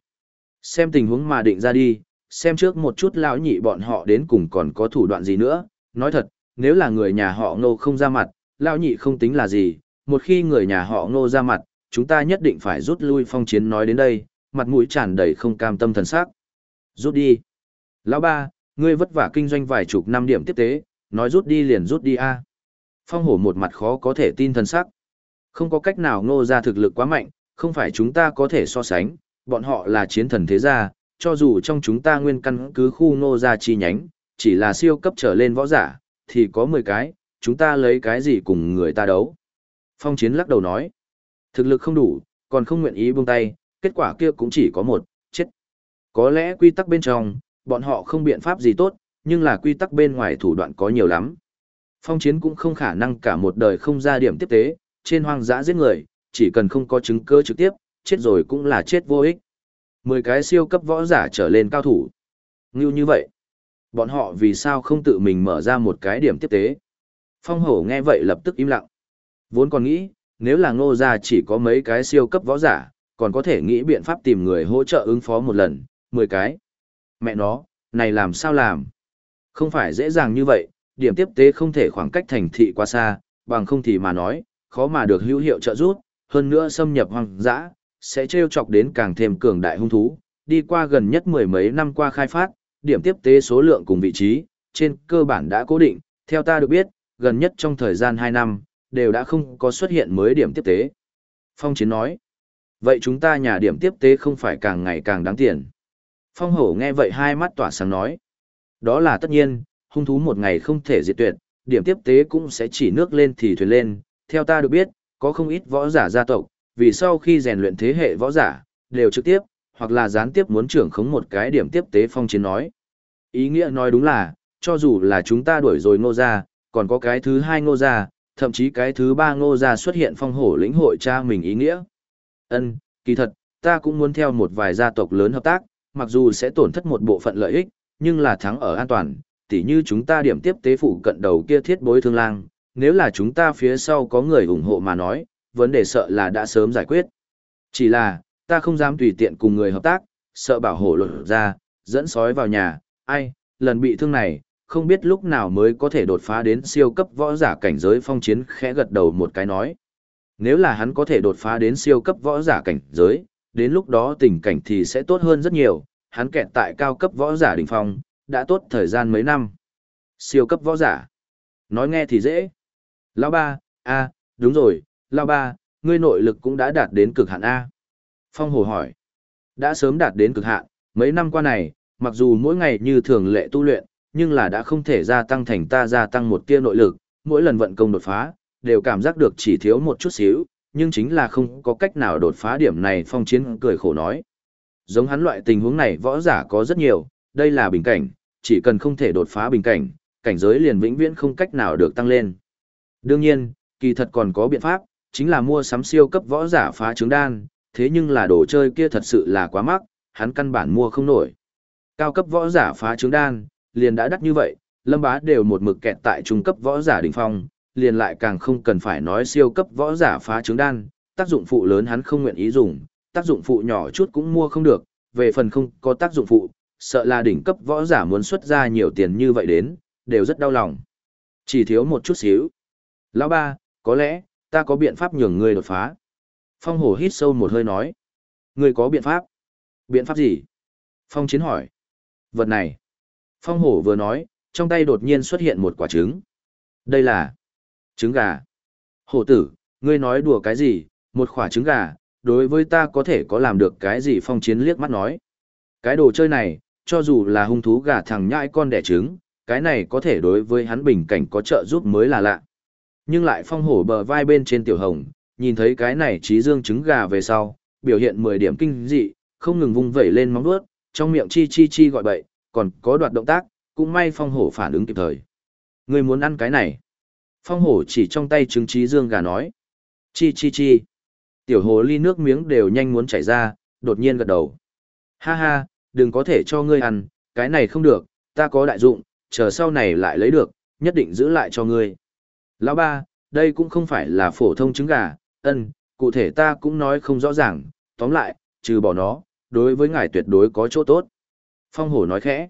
Xem tình huống mà định ra đi, xem trước một chút lão nhị bọn họ đến cùng còn có thủ đoạn gì nữa. Nói thật, nếu là người nhà họ ngô không ra mặt, lão nhị không tính là gì. Một khi người nhà họ ngô ra mặt, chúng ta nhất định phải rút lui phong chiến nói đến đây, mặt mũi tràn đầy không cam tâm thần sắc. Rút đi. Lão ba, ngươi vất vả kinh doanh vài chục năm điểm tiếp tế, nói rút đi liền rút đi a. Phong hổ một mặt khó có thể tin thần sắc. Không có cách nào ngô ra thực lực quá mạnh, không phải chúng ta có thể so sánh, bọn họ là chiến thần thế gia, cho dù trong chúng ta nguyên căn cứ khu ngô ra chi nhánh, chỉ là siêu cấp trở lên võ giả, thì có 10 cái, chúng ta lấy cái gì cùng người ta đấu. Phong chiến lắc đầu nói, thực lực không đủ, còn không nguyện ý buông tay, kết quả kia cũng chỉ có một, chết. Có lẽ quy tắc bên trong, bọn họ không biện pháp gì tốt, nhưng là quy tắc bên ngoài thủ đoạn có nhiều lắm. Phong chiến cũng không khả năng cả một đời không ra điểm tiếp tế, trên hoang dã giết người, chỉ cần không có chứng cơ trực tiếp, chết rồi cũng là chết vô ích. Mười cái siêu cấp võ giả trở lên cao thủ. Ngưu như vậy, bọn họ vì sao không tự mình mở ra một cái điểm tiếp tế? Phong hổ nghe vậy lập tức im lặng. Vốn còn nghĩ, nếu là ngô gia chỉ có mấy cái siêu cấp võ giả, còn có thể nghĩ biện pháp tìm người hỗ trợ ứng phó một lần, mười cái. Mẹ nó, này làm sao làm? Không phải dễ dàng như vậy, điểm tiếp tế không thể khoảng cách thành thị quá xa, bằng không thì mà nói, khó mà được hữu hiệu trợ giúp, hơn nữa xâm nhập hoang dã, sẽ trêu chọc đến càng thêm cường đại hung thú. Đi qua gần nhất mười mấy năm qua khai phát, điểm tiếp tế số lượng cùng vị trí, trên cơ bản đã cố định, theo ta được biết, gần nhất trong thời gian 2 năm, đều đã không có xuất hiện mới điểm tiếp tế. Phong Chiến nói, vậy chúng ta nhà điểm tiếp tế không phải càng ngày càng đáng tiền. Phong Hổ nghe vậy hai mắt tỏa sáng nói, đó là tất nhiên, hung thú một ngày không thể diệt tuyệt, điểm tiếp tế cũng sẽ chỉ nước lên thì thuyền lên, theo ta được biết, có không ít võ giả gia tộc, vì sau khi rèn luyện thế hệ võ giả, đều trực tiếp, hoặc là gián tiếp muốn trưởng khống một cái điểm tiếp tế phong chiến nói. Ý nghĩa nói đúng là, cho dù là chúng ta đuổi rồi ngô ra, còn có cái thứ hai ngô ra, thậm chí cái thứ ba ngô ra xuất hiện phong hổ lĩnh hội cha mình ý nghĩa. Ân, kỳ thật, ta cũng muốn theo một vài gia tộc lớn hợp tác, mặc dù sẽ tổn thất một bộ phận lợi ích, nhưng là thắng ở an toàn, tỉ như chúng ta điểm tiếp tế phụ cận đầu kia thiết bối thương lang, nếu là chúng ta phía sau có người ủng hộ mà nói, vấn đề sợ là đã sớm giải quyết. Chỉ là, ta không dám tùy tiện cùng người hợp tác, sợ bảo hộ lột ra, dẫn sói vào nhà, ai, lần bị thương này, không biết lúc nào mới có thể đột phá đến siêu cấp võ giả cảnh giới phong chiến khẽ gật đầu một cái nói. Nếu là hắn có thể đột phá đến siêu cấp võ giả cảnh giới, đến lúc đó tình cảnh thì sẽ tốt hơn rất nhiều, hắn kẹt tại cao cấp võ giả đỉnh phong, đã tốt thời gian mấy năm. Siêu cấp võ giả. Nói nghe thì dễ. Lão ba, a, đúng rồi, Lão ba, ngươi nội lực cũng đã đạt đến cực hạn A. Phong Hồ hỏi. Đã sớm đạt đến cực hạn, mấy năm qua này, mặc dù mỗi ngày như thường lệ tu luyện, nhưng là đã không thể gia tăng thành ta gia tăng một tia nội lực, mỗi lần vận công đột phá, đều cảm giác được chỉ thiếu một chút xíu, nhưng chính là không có cách nào đột phá điểm này phong chiến cười khổ nói. Giống hắn loại tình huống này võ giả có rất nhiều, đây là bình cảnh, chỉ cần không thể đột phá bình cảnh, cảnh giới liền vĩnh viễn không cách nào được tăng lên. Đương nhiên, kỳ thật còn có biện pháp, chính là mua sắm siêu cấp võ giả phá trứng đan, thế nhưng là đồ chơi kia thật sự là quá mắc, hắn căn bản mua không nổi. Cao cấp võ giả phá trứng đan, liền đã đắt như vậy, lâm bá đều một mực kẹt tại trung cấp võ giả đỉnh phong, liền lại càng không cần phải nói siêu cấp võ giả phá trứng đan, tác dụng phụ lớn hắn không nguyện ý dùng, tác dụng phụ nhỏ chút cũng mua không được, về phần không có tác dụng phụ, sợ là đỉnh cấp võ giả muốn xuất ra nhiều tiền như vậy đến, đều rất đau lòng. Chỉ thiếu một chút xíu. Lão ba, có lẽ, ta có biện pháp nhường ngươi đột phá. Phong hổ hít sâu một hơi nói. Ngươi có biện pháp? Biện pháp gì? Phong chiến hỏi. Vật này. Phong hổ vừa nói, trong tay đột nhiên xuất hiện một quả trứng. Đây là trứng gà. Hổ tử, ngươi nói đùa cái gì? Một quả trứng gà, đối với ta có thể có làm được cái gì? Phong chiến liếc mắt nói. Cái đồ chơi này, cho dù là hung thú gà thằng nhãi con đẻ trứng, cái này có thể đối với hắn bình cảnh có trợ giúp mới là lạ. Nhưng lại phong hổ bờ vai bên trên tiểu hồng, nhìn thấy cái này trí dương trứng gà về sau, biểu hiện 10 điểm kinh dị, không ngừng vung vẩy lên móng đuốt, trong miệng chi chi chi gọi bậy, còn có đoạt động tác, cũng may phong hổ phản ứng kịp thời. Người muốn ăn cái này. Phong hổ chỉ trong tay trứng trí dương gà nói. Chi chi chi. Tiểu hồ ly nước miếng đều nhanh muốn chảy ra, đột nhiên gật đầu. Ha ha, đừng có thể cho ngươi ăn, cái này không được, ta có đại dụng, chờ sau này lại lấy được, nhất định giữ lại cho ngươi. Lão ba, đây cũng không phải là phổ thông trứng gà, ân, cụ thể ta cũng nói không rõ ràng, tóm lại, trừ bỏ nó, đối với ngài tuyệt đối có chỗ tốt. Phong hổ nói khẽ,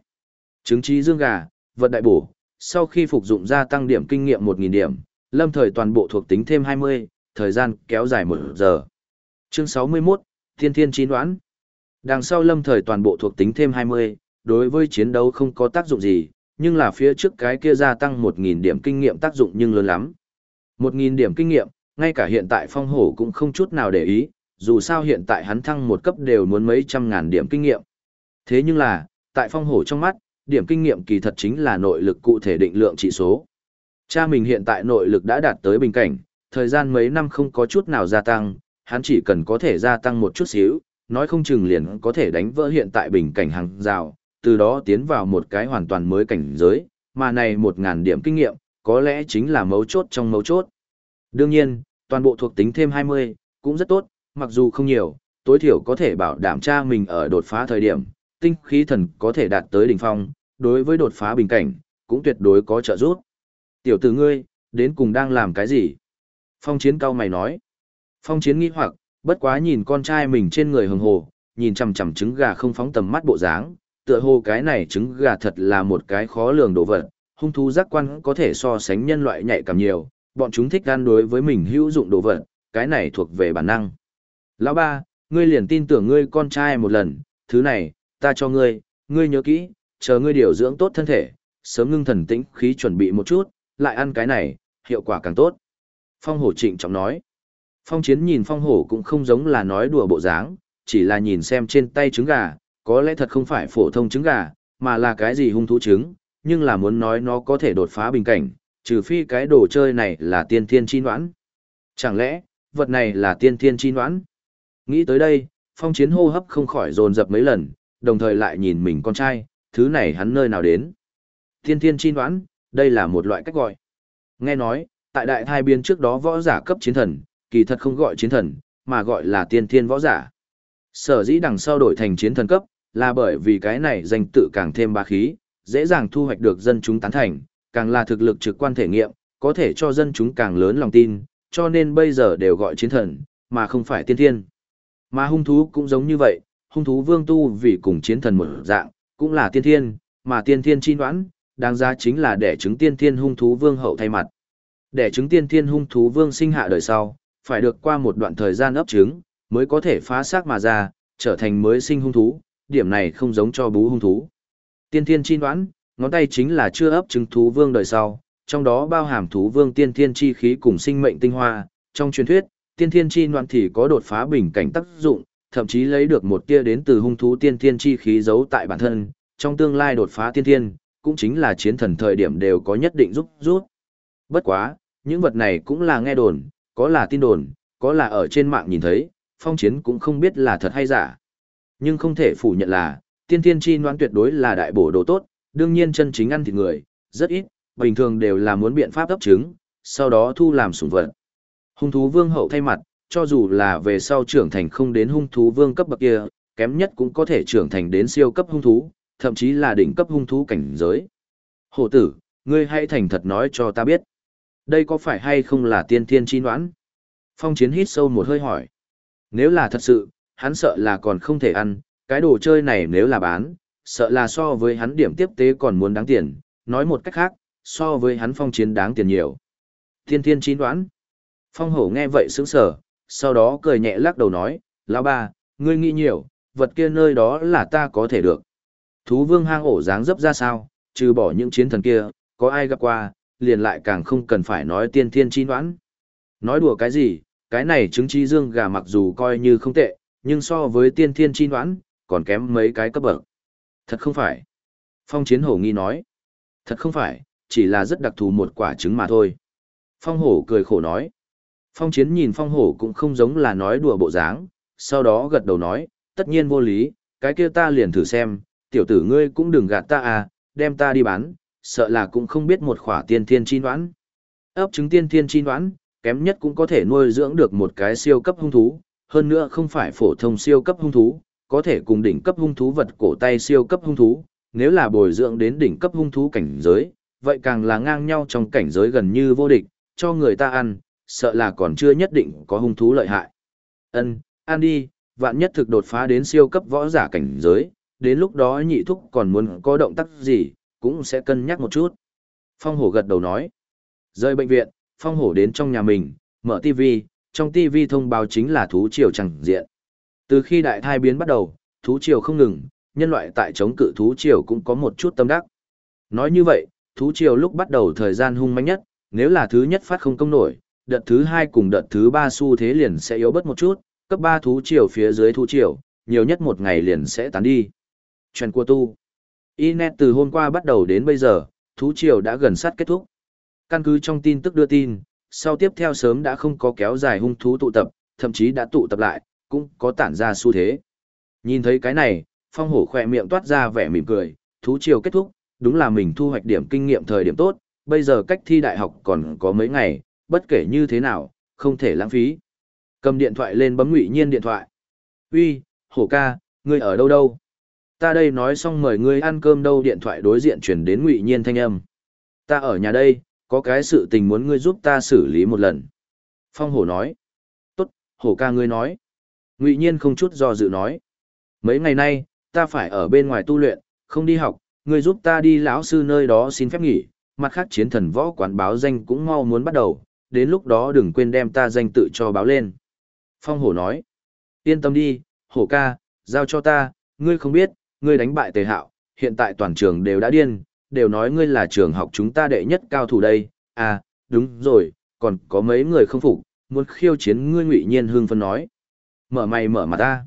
trứng trí dương gà, vật đại bổ, sau khi phục dụng gia tăng điểm kinh nghiệm 1.000 điểm, lâm thời toàn bộ thuộc tính thêm 20, thời gian kéo dài 1 giờ. Chương 61, Thiên Thiên Chín Đoán Đằng sau lâm thời toàn bộ thuộc tính thêm 20, đối với chiến đấu không có tác dụng gì, nhưng là phía trước cái kia gia tăng 1.000 điểm kinh nghiệm tác dụng nhưng lớn lắm. 1.000 điểm kinh nghiệm, ngay cả hiện tại phong hổ cũng không chút nào để ý, dù sao hiện tại hắn thăng một cấp đều muốn mấy trăm ngàn điểm kinh nghiệm. Thế nhưng là, tại phong hổ trong mắt, điểm kinh nghiệm kỳ thật chính là nội lực cụ thể định lượng trị số. Cha mình hiện tại nội lực đã đạt tới bình cảnh, thời gian mấy năm không có chút nào gia tăng, hắn chỉ cần có thể gia tăng một chút xíu, nói không chừng liền có thể đánh vỡ hiện tại bình cảnh hàng rào, từ đó tiến vào một cái hoàn toàn mới cảnh giới, mà này một ngàn điểm kinh nghiệm, có lẽ chính là mấu chốt trong mấu chốt. Đương nhiên, toàn bộ thuộc tính thêm 20, cũng rất tốt, mặc dù không nhiều, tối thiểu có thể bảo đảm cha mình ở đột phá thời điểm, tinh khí thần có thể đạt tới đỉnh phong, đối với đột phá bình cảnh, cũng tuyệt đối có trợ giúp. Tiểu tử ngươi, đến cùng đang làm cái gì? Phong chiến cao mày nói. Phong chiến nghĩ hoặc, bất quá nhìn con trai mình trên người hồng hồ, nhìn chằm chằm trứng gà không phóng tầm mắt bộ dáng, tựa hồ cái này trứng gà thật là một cái khó lường đồ vật, hung thú giác quan có thể so sánh nhân loại nhạy cảm nhiều, bọn chúng thích gan đối với mình hữu dụng đồ vật, cái này thuộc về bản năng. Lão ba, ngươi liền tin tưởng ngươi con trai một lần, thứ này, ta cho ngươi, ngươi nhớ kỹ, chờ ngươi điều dưỡng tốt thân thể, sớm ngưng thần tĩnh khí chuẩn bị một chút, lại ăn cái này, hiệu quả càng tốt. Phong hổ trịnh trọng nói. Phong chiến nhìn phong hổ cũng không giống là nói đùa bộ dáng, chỉ là nhìn xem trên tay trứng gà, có lẽ thật không phải phổ thông trứng gà, mà là cái gì hung thú trứng, nhưng là muốn nói nó có thể đột phá bình cảnh, trừ phi cái đồ chơi này là tiên thiên chi noãn. Chẳng lẽ, vật này là tiên thiên chi noãn? Nghĩ tới đây, phong chiến hô hấp không khỏi dồn dập mấy lần, đồng thời lại nhìn mình con trai, thứ này hắn nơi nào đến. Thiên thiên chi đoán, đây là một loại cách gọi. Nghe nói, tại đại thai biên trước đó võ giả cấp chiến thần, kỳ thật không gọi chiến thần, mà gọi là tiên thiên võ giả. Sở dĩ đằng sau đổi thành chiến thần cấp, là bởi vì cái này danh tự càng thêm bá khí, dễ dàng thu hoạch được dân chúng tán thành, càng là thực lực trực quan thể nghiệm, có thể cho dân chúng càng lớn lòng tin, cho nên bây giờ đều gọi chiến thần, mà không phải tiên thiên. Mà hung thú cũng giống như vậy, hung thú vương tu vì cùng chiến thần một dạng, cũng là tiên thiên, mà tiên thiên chi đoán, đáng giá chính là để chứng tiên thiên hung thú vương hậu thay mặt. Để chứng tiên thiên hung thú vương sinh hạ đời sau, phải được qua một đoạn thời gian ấp trứng, mới có thể phá xác mà ra, trở thành mới sinh hung thú, điểm này không giống cho bú hung thú. Tiên thiên chi đoán, ngón tay chính là chưa ấp trứng thú vương đời sau, trong đó bao hàm thú vương tiên thiên chi khí cùng sinh mệnh tinh hoa, trong truyền thuyết, tiên thiên chi đoán thì có đột phá bình cảnh tác dụng, thậm chí lấy được một tia đến từ hung thú tiên thiên chi khí giấu tại bản thân, trong tương lai đột phá tiên thiên, cũng chính là chiến thần thời điểm đều có nhất định giúp rút. Bất quá, những vật này cũng là nghe đồn, có là tin đồn, có là ở trên mạng nhìn thấy, phong chiến cũng không biết là thật hay giả. Nhưng không thể phủ nhận là, tiên thiên chi noan tuyệt đối là đại bổ đồ tốt, đương nhiên chân chính ăn thịt người, rất ít, bình thường đều là muốn biện pháp ấp trứng, sau đó thu làm sủng vật. Hung thú vương hậu thay mặt, cho dù là về sau trưởng thành không đến hung thú vương cấp bậc kia, kém nhất cũng có thể trưởng thành đến siêu cấp hung thú, thậm chí là đỉnh cấp hung thú cảnh giới. Hổ tử, ngươi hãy thành thật nói cho ta biết. Đây có phải hay không là tiên thiên chi noãn? Phong chiến hít sâu một hơi hỏi. Nếu là thật sự, hắn sợ là còn không thể ăn, cái đồ chơi này nếu là bán, sợ là so với hắn điểm tiếp tế còn muốn đáng tiền, nói một cách khác, so với hắn phong chiến đáng tiền nhiều. Tiên thiên chi đoán. Phong hổ nghe vậy sững sờ, sau đó cười nhẹ lắc đầu nói, lão ba, ngươi nghĩ nhiều, vật kia nơi đó là ta có thể được. Thú vương hang ổ dáng dấp ra sao, trừ bỏ những chiến thần kia, có ai gặp qua, liền lại càng không cần phải nói tiên thiên chi đoán. Nói đùa cái gì, cái này trứng chi dương gà mặc dù coi như không tệ, nhưng so với tiên thiên chi đoán, còn kém mấy cái cấp bậc. Thật không phải. Phong chiến hổ nghi nói. Thật không phải, chỉ là rất đặc thù một quả trứng mà thôi. Phong hổ cười khổ nói. Phong chiến nhìn phong hổ cũng không giống là nói đùa bộ dáng, sau đó gật đầu nói, tất nhiên vô lý, cái kia ta liền thử xem, tiểu tử ngươi cũng đừng gạt ta à, đem ta đi bán, sợ là cũng không biết một khỏa tiên thiên chi đoán. Ấp trứng tiên thiên chi đoán, kém nhất cũng có thể nuôi dưỡng được một cái siêu cấp hung thú, hơn nữa không phải phổ thông siêu cấp hung thú, có thể cùng đỉnh cấp hung thú vật cổ tay siêu cấp hung thú, nếu là bồi dưỡng đến đỉnh cấp hung thú cảnh giới, vậy càng là ngang nhau trong cảnh giới gần như vô địch, cho người ta ăn, sợ là còn chưa nhất định có hung thú lợi hại. Ân, ăn đi, vạn nhất thực đột phá đến siêu cấp võ giả cảnh giới, đến lúc đó nhị thúc còn muốn có động tác gì, cũng sẽ cân nhắc một chút. Phong hổ gật đầu nói. Rời bệnh viện, phong hổ đến trong nhà mình, mở TV, trong TV thông báo chính là thú triều chẳng diện. Từ khi đại thai biến bắt đầu, thú triều không ngừng, nhân loại tại chống cự thú triều cũng có một chút tâm đắc. Nói như vậy, thú triều lúc bắt đầu thời gian hung manh nhất, nếu là thứ nhất phát không công nổi, đợt thứ hai cùng đợt thứ ba xu thế liền sẽ yếu bớt một chút, cấp ba thú triều phía dưới thú triều, nhiều nhất một ngày liền sẽ tán đi. Chuyện của tu. Inet từ hôm qua bắt đầu đến bây giờ, thú triều đã gần sát kết thúc. Căn cứ trong tin tức đưa tin, sau tiếp theo sớm đã không có kéo dài hung thú tụ tập, thậm chí đã tụ tập lại, cũng có tản ra xu thế. Nhìn thấy cái này, phong hổ khỏe miệng toát ra vẻ mỉm cười, thú triều kết thúc, đúng là mình thu hoạch điểm kinh nghiệm thời điểm tốt, bây giờ cách thi đại học còn có mấy ngày, bất kể như thế nào, không thể lãng phí. Cầm điện thoại lên bấm ngụy nhiên điện thoại. Uy, hổ ca, ngươi ở đâu đâu? Ta đây nói xong mời ngươi ăn cơm đâu điện thoại đối diện chuyển đến ngụy nhiên thanh âm. Ta ở nhà đây, có cái sự tình muốn ngươi giúp ta xử lý một lần. Phong hổ nói. Tốt, hổ ca ngươi nói. Ngụy nhiên không chút do dự nói. Mấy ngày nay, ta phải ở bên ngoài tu luyện, không đi học, ngươi giúp ta đi lão sư nơi đó xin phép nghỉ, mặt khác chiến thần võ quán báo danh cũng mau muốn bắt đầu, đến lúc đó đừng quên đem ta danh tự cho báo lên. Phong hổ nói, yên tâm đi, hổ ca, giao cho ta, ngươi không biết, ngươi đánh bại tề hạo, hiện tại toàn trường đều đã điên, đều nói ngươi là trường học chúng ta đệ nhất cao thủ đây, à, đúng rồi, còn có mấy người không phục, muốn khiêu chiến ngươi ngụy nhiên hương phân nói. Mở mày mở mặt ta.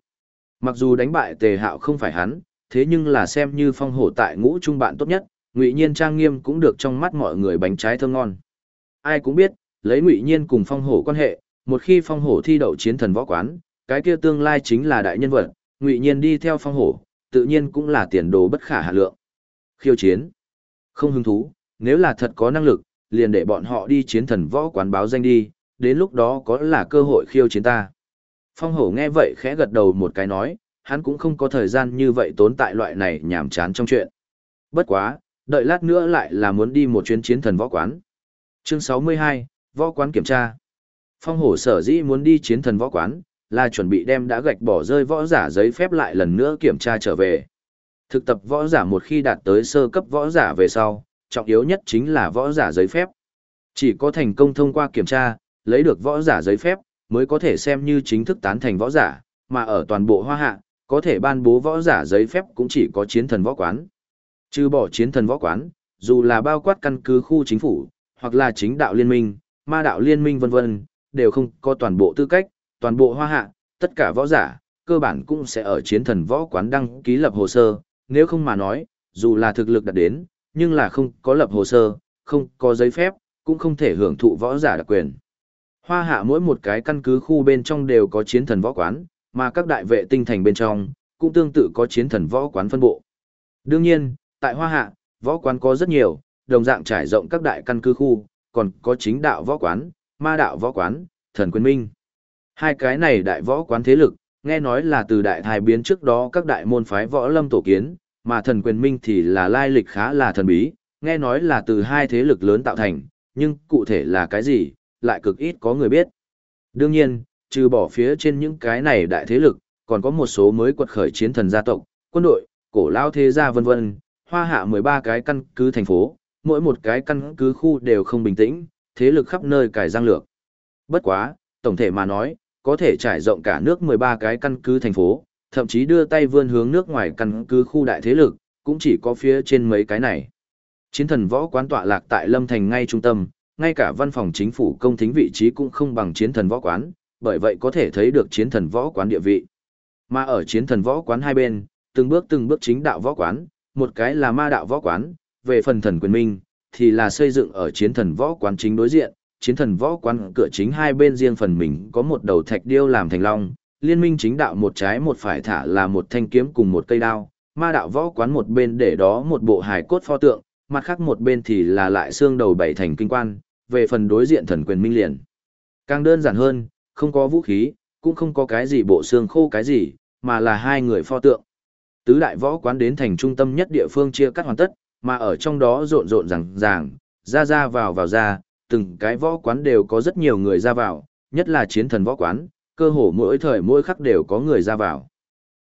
Mặc dù đánh bại tề hạo không phải hắn, thế nhưng là xem như phong hổ tại ngũ trung bạn tốt nhất, ngụy nhiên trang nghiêm cũng được trong mắt mọi người bánh trái thơm ngon. Ai cũng biết, lấy ngụy nhiên cùng phong hổ quan hệ, một khi phong hổ thi đậu chiến thần võ quán, cái kia tương lai chính là đại nhân vật, ngụy nhiên đi theo phong hổ, tự nhiên cũng là tiền đồ bất khả hạ lượng. Khiêu chiến. Không hứng thú, nếu là thật có năng lực, liền để bọn họ đi chiến thần võ quán báo danh đi, đến lúc đó có là cơ hội khiêu chiến ta. Phong hổ nghe vậy khẽ gật đầu một cái nói, hắn cũng không có thời gian như vậy tốn tại loại này nhảm chán trong chuyện. Bất quá, đợi lát nữa lại là muốn đi một chuyến chiến thần võ quán. Chương 62, võ quán kiểm tra. Phong hổ sở dĩ muốn đi chiến thần võ quán, là chuẩn bị đem đã gạch bỏ rơi võ giả giấy phép lại lần nữa kiểm tra trở về. Thực tập võ giả một khi đạt tới sơ cấp võ giả về sau, trọng yếu nhất chính là võ giả giấy phép. Chỉ có thành công thông qua kiểm tra, lấy được võ giả giấy phép, mới có thể xem như chính thức tán thành võ giả, mà ở toàn bộ hoa hạ, có thể ban bố võ giả giấy phép cũng chỉ có chiến thần võ quán. Trừ bỏ chiến thần võ quán, dù là bao quát căn cứ khu chính phủ, hoặc là chính đạo liên minh, ma đạo liên minh vân vân, đều không có toàn bộ tư cách, toàn bộ hoa hạ, tất cả võ giả, cơ bản cũng sẽ ở chiến thần võ quán đăng ký lập hồ sơ, nếu không mà nói, dù là thực lực đạt đến, nhưng là không có lập hồ sơ, không có giấy phép, cũng không thể hưởng thụ võ giả đặc quyền. Hoa hạ mỗi một cái căn cứ khu bên trong đều có chiến thần võ quán, mà các đại vệ tinh thành bên trong, cũng tương tự có chiến thần võ quán phân bộ. Đương nhiên, tại Hoa Hạ, võ quán có rất nhiều, đồng dạng trải rộng các đại căn cứ khu, còn có chính đạo võ quán, ma đạo võ quán, thần quyền minh. Hai cái này đại võ quán thế lực, nghe nói là từ đại thai biến trước đó các đại môn phái võ lâm tổ kiến, mà thần quyền minh thì là lai lịch khá là thần bí, nghe nói là từ hai thế lực lớn tạo thành, nhưng cụ thể là cái gì, lại cực ít có người biết. Đương nhiên, trừ bỏ phía trên những cái này đại thế lực, còn có một số mới quật khởi chiến thần gia tộc, quân đội, cổ lao thế gia vân vân, hoa hạ 13 cái căn cứ thành phố, mỗi một cái căn cứ khu đều không bình tĩnh, thế lực khắp nơi cải giang lược. Bất quá, tổng thể mà nói, có thể trải rộng cả nước 13 cái căn cứ thành phố, thậm chí đưa tay vươn hướng nước ngoài căn cứ khu đại thế lực, cũng chỉ có phía trên mấy cái này. Chiến thần võ quán tọa lạc tại Lâm Thành ngay trung tâm, ngay cả văn phòng chính phủ công thính vị trí cũng không bằng chiến thần võ quán, bởi vậy có thể thấy được chiến thần võ quán địa vị. Mà ở chiến thần võ quán hai bên, từng bước từng bước chính đạo võ quán, một cái là ma đạo võ quán, về phần thần quyền minh, thì là xây dựng ở chiến thần võ quán chính đối diện, chiến thần võ quán cửa chính hai bên riêng phần mình có một đầu thạch điêu làm thành long, liên minh chính đạo một trái một phải thả là một thanh kiếm cùng một cây đao, ma đạo võ quán một bên để đó một bộ hài cốt pho tượng, mặt khác một bên thì là lại xương đầu bảy thành kinh quan, về phần đối diện thần quyền minh liền. Càng đơn giản hơn, không có vũ khí, cũng không có cái gì bộ xương khô cái gì, mà là hai người pho tượng. Tứ đại võ quán đến thành trung tâm nhất địa phương chia cắt hoàn tất, mà ở trong đó rộn rộn ràng ràng, ra ra vào vào ra, từng cái võ quán đều có rất nhiều người ra vào, nhất là chiến thần võ quán, cơ hồ mỗi thời mỗi khắc đều có người ra vào.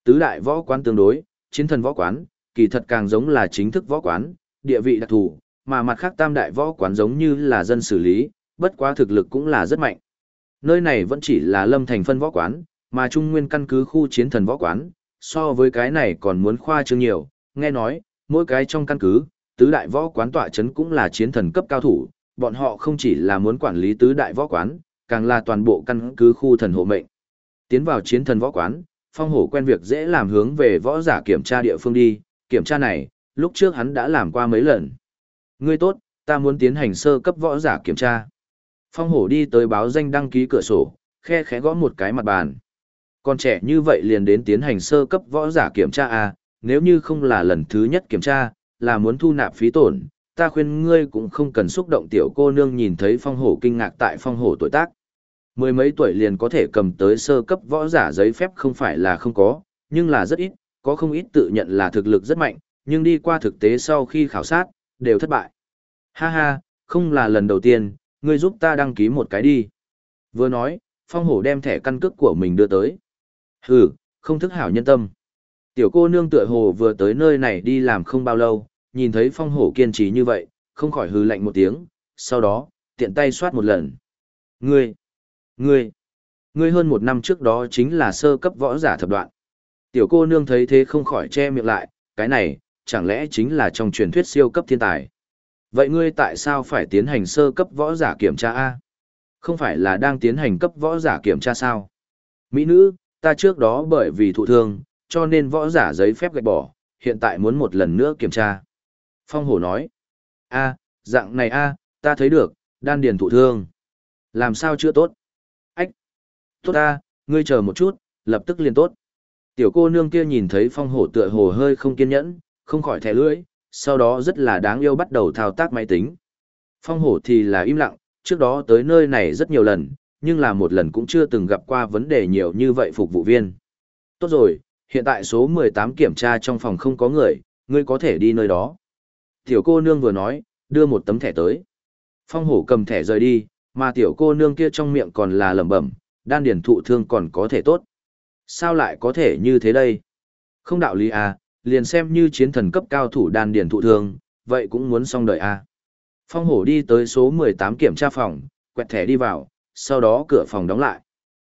Tứ đại võ quán tương đối, chiến thần võ quán, kỳ thật càng giống là chính thức võ quán, địa vị đặc thù, mà mặt khác tam đại võ quán giống như là dân xử lý, bất quá thực lực cũng là rất mạnh. Nơi này vẫn chỉ là lâm thành phân võ quán, mà trung nguyên căn cứ khu chiến thần võ quán, so với cái này còn muốn khoa trương nhiều, nghe nói, mỗi cái trong căn cứ, tứ đại võ quán tọa chấn cũng là chiến thần cấp cao thủ, bọn họ không chỉ là muốn quản lý tứ đại võ quán, càng là toàn bộ căn cứ khu thần hộ mệnh. Tiến vào chiến thần võ quán, phong hổ quen việc dễ làm hướng về võ giả kiểm tra địa phương đi, kiểm tra này, lúc trước hắn đã làm qua mấy lần. Ngươi tốt, ta muốn tiến hành sơ cấp võ giả kiểm tra. Phong hổ đi tới báo danh đăng ký cửa sổ, khe khẽ gõ một cái mặt bàn. Còn trẻ như vậy liền đến tiến hành sơ cấp võ giả kiểm tra à, nếu như không là lần thứ nhất kiểm tra, là muốn thu nạp phí tổn, ta khuyên ngươi cũng không cần xúc động tiểu cô nương nhìn thấy phong hổ kinh ngạc tại phong hổ tuổi tác. Mười mấy tuổi liền có thể cầm tới sơ cấp võ giả giấy phép không phải là không có, nhưng là rất ít, có không ít tự nhận là thực lực rất mạnh, nhưng đi qua thực tế sau khi khảo sát, đều thất bại. Ha ha, không là lần đầu tiên, ngươi giúp ta đăng ký một cái đi. Vừa nói, phong hổ đem thẻ căn cước của mình đưa tới. Hừ, không thức hảo nhân tâm. Tiểu cô nương tựa hồ vừa tới nơi này đi làm không bao lâu, nhìn thấy phong hổ kiên trì như vậy, không khỏi hừ lạnh một tiếng, sau đó, tiện tay soát một lần. Ngươi, ngươi, ngươi hơn một năm trước đó chính là sơ cấp võ giả thập đoạn. Tiểu cô nương thấy thế không khỏi che miệng lại, cái này, chẳng lẽ chính là trong truyền thuyết siêu cấp thiên tài. Vậy ngươi tại sao phải tiến hành sơ cấp võ giả kiểm tra A? Không phải là đang tiến hành cấp võ giả kiểm tra sao? Mỹ nữ, ta trước đó bởi vì thụ thương, cho nên võ giả giấy phép gạch bỏ, hiện tại muốn một lần nữa kiểm tra. Phong hổ nói, a, dạng này a, ta thấy được, đan điền thụ thương. Làm sao chưa tốt? Ách, tốt a, ngươi chờ một chút, lập tức liền tốt. Tiểu cô nương kia nhìn thấy phong hổ tựa hồ hơi không kiên nhẫn, không khỏi thẻ lưỡi, sau đó rất là đáng yêu bắt đầu thao tác máy tính. Phong hổ thì là im lặng, trước đó tới nơi này rất nhiều lần, nhưng là một lần cũng chưa từng gặp qua vấn đề nhiều như vậy phục vụ viên. Tốt rồi, hiện tại số 18 kiểm tra trong phòng không có người, ngươi có thể đi nơi đó. Tiểu cô nương vừa nói, đưa một tấm thẻ tới. Phong hổ cầm thẻ rời đi, mà tiểu cô nương kia trong miệng còn là lẩm bẩm, đan điển thụ thương còn có thể tốt. Sao lại có thể như thế đây? Không đạo lý à, liền xem như chiến thần cấp cao thủ đan điển thụ thương, vậy cũng muốn xong đời à. Phong hổ đi tới số 18 kiểm tra phòng, quẹt thẻ đi vào, sau đó cửa phòng đóng lại.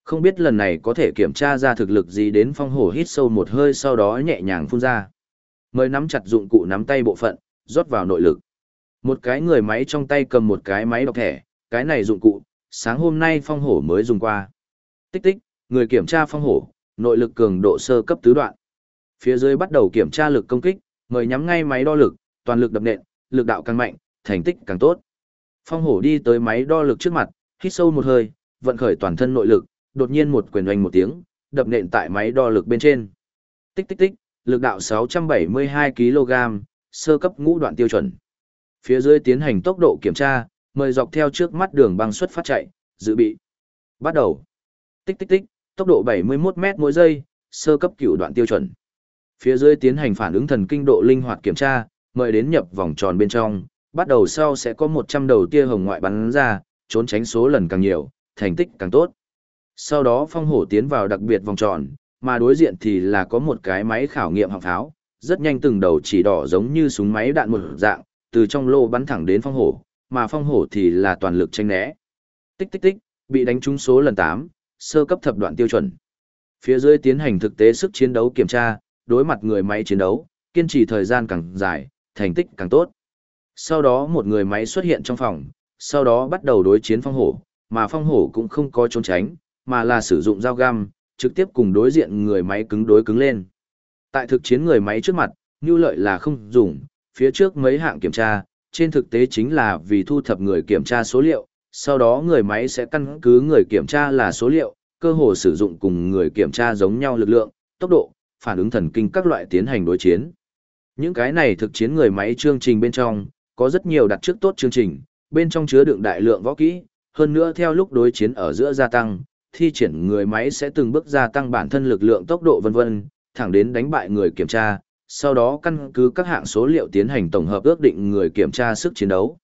Không biết lần này có thể kiểm tra ra thực lực gì đến phong hổ hít sâu một hơi sau đó nhẹ nhàng phun ra. mới nắm chặt dụng cụ nắm tay bộ phận, rót vào nội lực. Một cái người máy trong tay cầm một cái máy đọc thẻ, cái này dụng cụ, sáng hôm nay phong hổ mới dùng qua. Tích tích, người kiểm tra phong hổ, nội lực cường độ sơ cấp tứ đoạn. Phía dưới bắt đầu kiểm tra lực công kích, mời nhắm ngay máy đo lực, toàn lực đập nện, lực đạo càng mạnh, thành tích càng tốt. Phong hổ đi tới máy đo lực trước mặt, hít sâu một hơi, vận khởi toàn thân nội lực, đột nhiên một quyền oanh một tiếng, đập nện tại máy đo lực bên trên. Tích tích tích, lực đạo 672 kg, sơ cấp ngũ đoạn tiêu chuẩn. Phía dưới tiến hành tốc độ kiểm tra, mời dọc theo trước mắt đường băng xuất phát chạy, dự bị. Bắt đầu. Tích tích tích, tốc độ 71 m mỗi giây, sơ cấp cửu đoạn tiêu chuẩn. Phía dưới tiến hành phản ứng thần kinh độ linh hoạt kiểm tra, mời đến nhập vòng tròn bên trong, bắt đầu sau sẽ có 100 đầu tia hồng ngoại bắn ra, trốn tránh số lần càng nhiều, thành tích càng tốt. Sau đó phong hổ tiến vào đặc biệt vòng tròn, mà đối diện thì là có một cái máy khảo nghiệm học pháo, rất nhanh từng đầu chỉ đỏ giống như súng máy đạn một dạng, từ trong lô bắn thẳng đến phong hổ, mà phong hổ thì là toàn lực tranh né. Tích tích tích, bị đánh trúng số lần 8, sơ cấp thập đoạn tiêu chuẩn. Phía dưới tiến hành thực tế sức chiến đấu kiểm tra, đối mặt người máy chiến đấu, kiên trì thời gian càng dài, thành tích càng tốt. Sau đó một người máy xuất hiện trong phòng, sau đó bắt đầu đối chiến phong hổ, mà phong hổ cũng không có trốn tránh, mà là sử dụng dao găm, trực tiếp cùng đối diện người máy cứng đối cứng lên. Tại thực chiến người máy trước mặt, như lợi là không dùng, phía trước mấy hạng kiểm tra, trên thực tế chính là vì thu thập người kiểm tra số liệu, sau đó người máy sẽ căn cứ người kiểm tra là số liệu, cơ hồ sử dụng cùng người kiểm tra giống nhau lực lượng, tốc độ, phản ứng thần kinh các loại tiến hành đối chiến. Những cái này thực chiến người máy chương trình bên trong, có rất nhiều đặt trước tốt chương trình, bên trong chứa đựng đại lượng võ kỹ, hơn nữa theo lúc đối chiến ở giữa gia tăng, thi triển người máy sẽ từng bước gia tăng bản thân lực lượng tốc độ vân vân, thẳng đến đánh bại người kiểm tra, sau đó căn cứ các hạng số liệu tiến hành tổng hợp ước định người kiểm tra sức chiến đấu.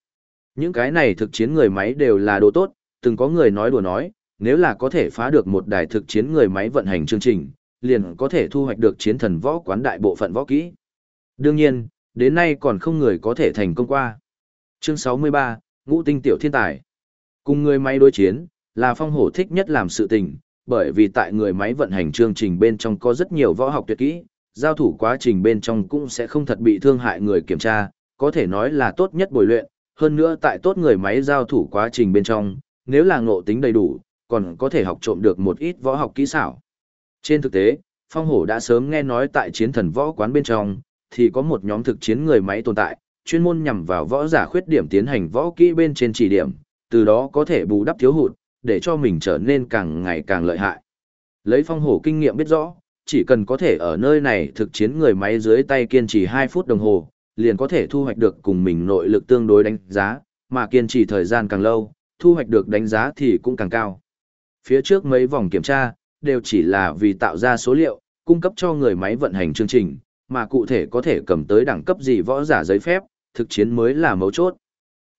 Những cái này thực chiến người máy đều là đồ tốt, từng có người nói đùa nói, nếu là có thể phá được một đài thực chiến người máy vận hành chương trình, liền có thể thu hoạch được chiến thần võ quán đại bộ phận võ kỹ. Đương nhiên, đến nay còn không người có thể thành công qua. Chương 63, Ngũ tinh tiểu thiên tài. Cùng người máy đối chiến, là phong hổ thích nhất làm sự tình, bởi vì tại người máy vận hành chương trình bên trong có rất nhiều võ học tuyệt kỹ, giao thủ quá trình bên trong cũng sẽ không thật bị thương hại người kiểm tra, có thể nói là tốt nhất bồi luyện, hơn nữa tại tốt người máy giao thủ quá trình bên trong, nếu là ngộ tính đầy đủ, còn có thể học trộm được một ít võ học kỹ xảo. Trên thực tế, Phong Hổ đã sớm nghe nói tại chiến thần võ quán bên trong, thì có một nhóm thực chiến người máy tồn tại, chuyên môn nhằm vào võ giả khuyết điểm tiến hành võ kỹ bên trên chỉ điểm, từ đó có thể bù đắp thiếu hụt, để cho mình trở nên càng ngày càng lợi hại. Lấy Phong Hổ kinh nghiệm biết rõ, chỉ cần có thể ở nơi này thực chiến người máy dưới tay kiên trì 2 phút đồng hồ, liền có thể thu hoạch được cùng mình nội lực tương đối đánh giá, mà kiên trì thời gian càng lâu, thu hoạch được đánh giá thì cũng càng cao. Phía trước mấy vòng kiểm tra, đều chỉ là vì tạo ra số liệu, cung cấp cho người máy vận hành chương trình, mà cụ thể có thể cầm tới đẳng cấp gì võ giả giấy phép, thực chiến mới là mấu chốt.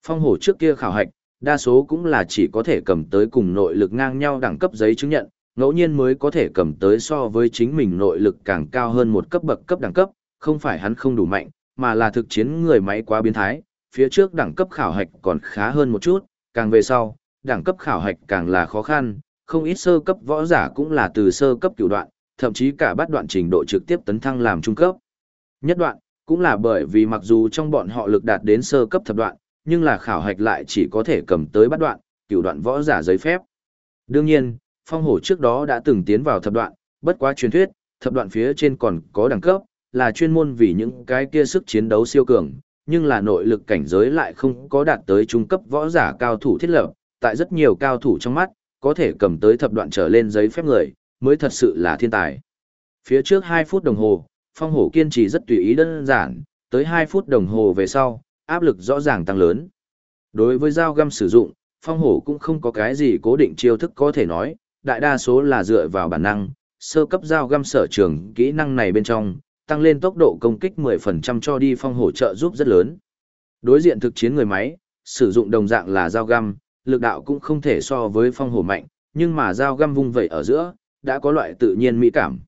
Phong hổ trước kia khảo hạch, đa số cũng là chỉ có thể cầm tới cùng nội lực ngang nhau đẳng cấp giấy chứng nhận, ngẫu nhiên mới có thể cầm tới so với chính mình nội lực càng cao hơn một cấp bậc cấp đẳng cấp, không phải hắn không đủ mạnh, mà là thực chiến người máy quá biến thái, phía trước đẳng cấp khảo hạch còn khá hơn một chút, càng về sau, đẳng cấp khảo hạch càng là khó khăn, không ít sơ cấp võ giả cũng là từ sơ cấp cửu đoạn, thậm chí cả bắt đoạn trình độ trực tiếp tấn thăng làm trung cấp. Nhất đoạn, cũng là bởi vì mặc dù trong bọn họ lực đạt đến sơ cấp thập đoạn, nhưng là khảo hạch lại chỉ có thể cầm tới bắt đoạn, cửu đoạn võ giả giấy phép. Đương nhiên, phong hổ trước đó đã từng tiến vào thập đoạn, bất quá truyền thuyết, thập đoạn phía trên còn có đẳng cấp, là chuyên môn vì những cái kia sức chiến đấu siêu cường, nhưng là nội lực cảnh giới lại không có đạt tới trung cấp võ giả cao thủ thiết lập, tại rất nhiều cao thủ trong mắt, có thể cầm tới thập đoạn trở lên giấy phép người, mới thật sự là thiên tài. Phía trước 2 phút đồng hồ, phong hổ kiên trì rất tùy ý đơn giản, tới 2 phút đồng hồ về sau, áp lực rõ ràng tăng lớn. Đối với dao găm sử dụng, phong hổ cũng không có cái gì cố định chiêu thức có thể nói, đại đa số là dựa vào bản năng, sơ cấp dao găm sở trường kỹ năng này bên trong, tăng lên tốc độ công kích 10% cho đi phong hổ trợ giúp rất lớn. Đối diện thực chiến người máy, sử dụng đồng dạng là dao găm, lực đạo cũng không thể so với phong hổ mạnh, nhưng mà dao găm vung vẩy ở giữa, đã có loại tự nhiên mỹ cảm.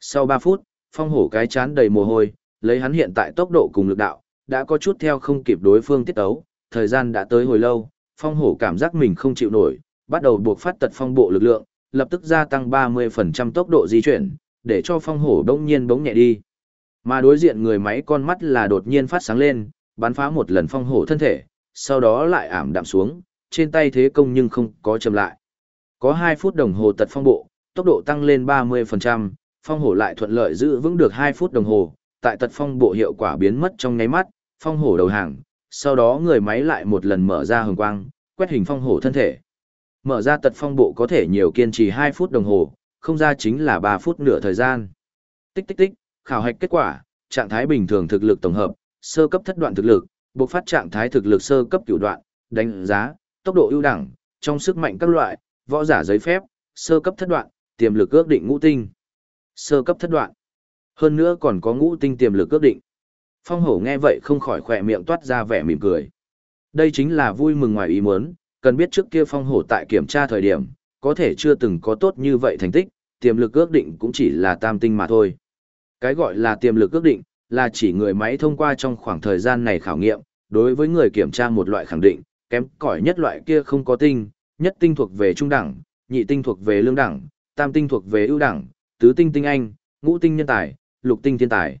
Sau 3 phút, phong hổ cái chán đầy mồ hôi, lấy hắn hiện tại tốc độ cùng lực đạo, đã có chút theo không kịp đối phương tiết tấu, thời gian đã tới hồi lâu, phong hổ cảm giác mình không chịu nổi, bắt đầu buộc phát tật phong bộ lực lượng, lập tức gia tăng 30% tốc độ di chuyển, để cho phong hổ đông nhiên bỗng nhẹ đi. Mà đối diện người máy con mắt là đột nhiên phát sáng lên, bắn phá một lần phong hổ thân thể, sau đó lại ảm đạm xuống, trên tay thế công nhưng không có chậm lại. Có 2 phút đồng hồ tật phong bộ, tốc độ tăng lên 30%, phong hổ lại thuận lợi giữ vững được 2 phút đồng hồ, tại tật phong bộ hiệu quả biến mất trong nháy mắt, phong hổ đầu hàng, sau đó người máy lại một lần mở ra hồng quang, quét hình phong hổ thân thể. Mở ra tật phong bộ có thể nhiều kiên trì 2 phút đồng hồ, không ra chính là 3 phút nửa thời gian. Tích tích tích, khảo hạch kết quả, trạng thái bình thường thực lực tổng hợp, sơ cấp thất đoạn thực lực, bộc phát trạng thái thực lực sơ cấp cửu đoạn, đánh giá, tốc độ ưu đẳng, trong sức mạnh các loại, võ giả giấy phép, sơ cấp thất đoạn, tiềm lực ước định ngũ tinh. Sơ cấp thất đoạn. Hơn nữa còn có ngũ tinh tiềm lực ước định. Phong hổ nghe vậy không khỏi khỏe miệng toát ra vẻ mỉm cười. Đây chính là vui mừng ngoài ý muốn, cần biết trước kia phong hổ tại kiểm tra thời điểm, có thể chưa từng có tốt như vậy thành tích, tiềm lực ước định cũng chỉ là tam tinh mà thôi. Cái gọi là tiềm lực ước định, là chỉ người máy thông qua trong khoảng thời gian này khảo nghiệm, đối với người kiểm tra một loại khẳng định, kém cỏi nhất loại kia không có tinh, nhất tinh thuộc về trung đẳng, nhị tinh thuộc về lương đẳng, tam tinh thuộc về ưu đẳng, tứ tinh tinh anh, ngũ tinh nhân tài, lục tinh thiên tài.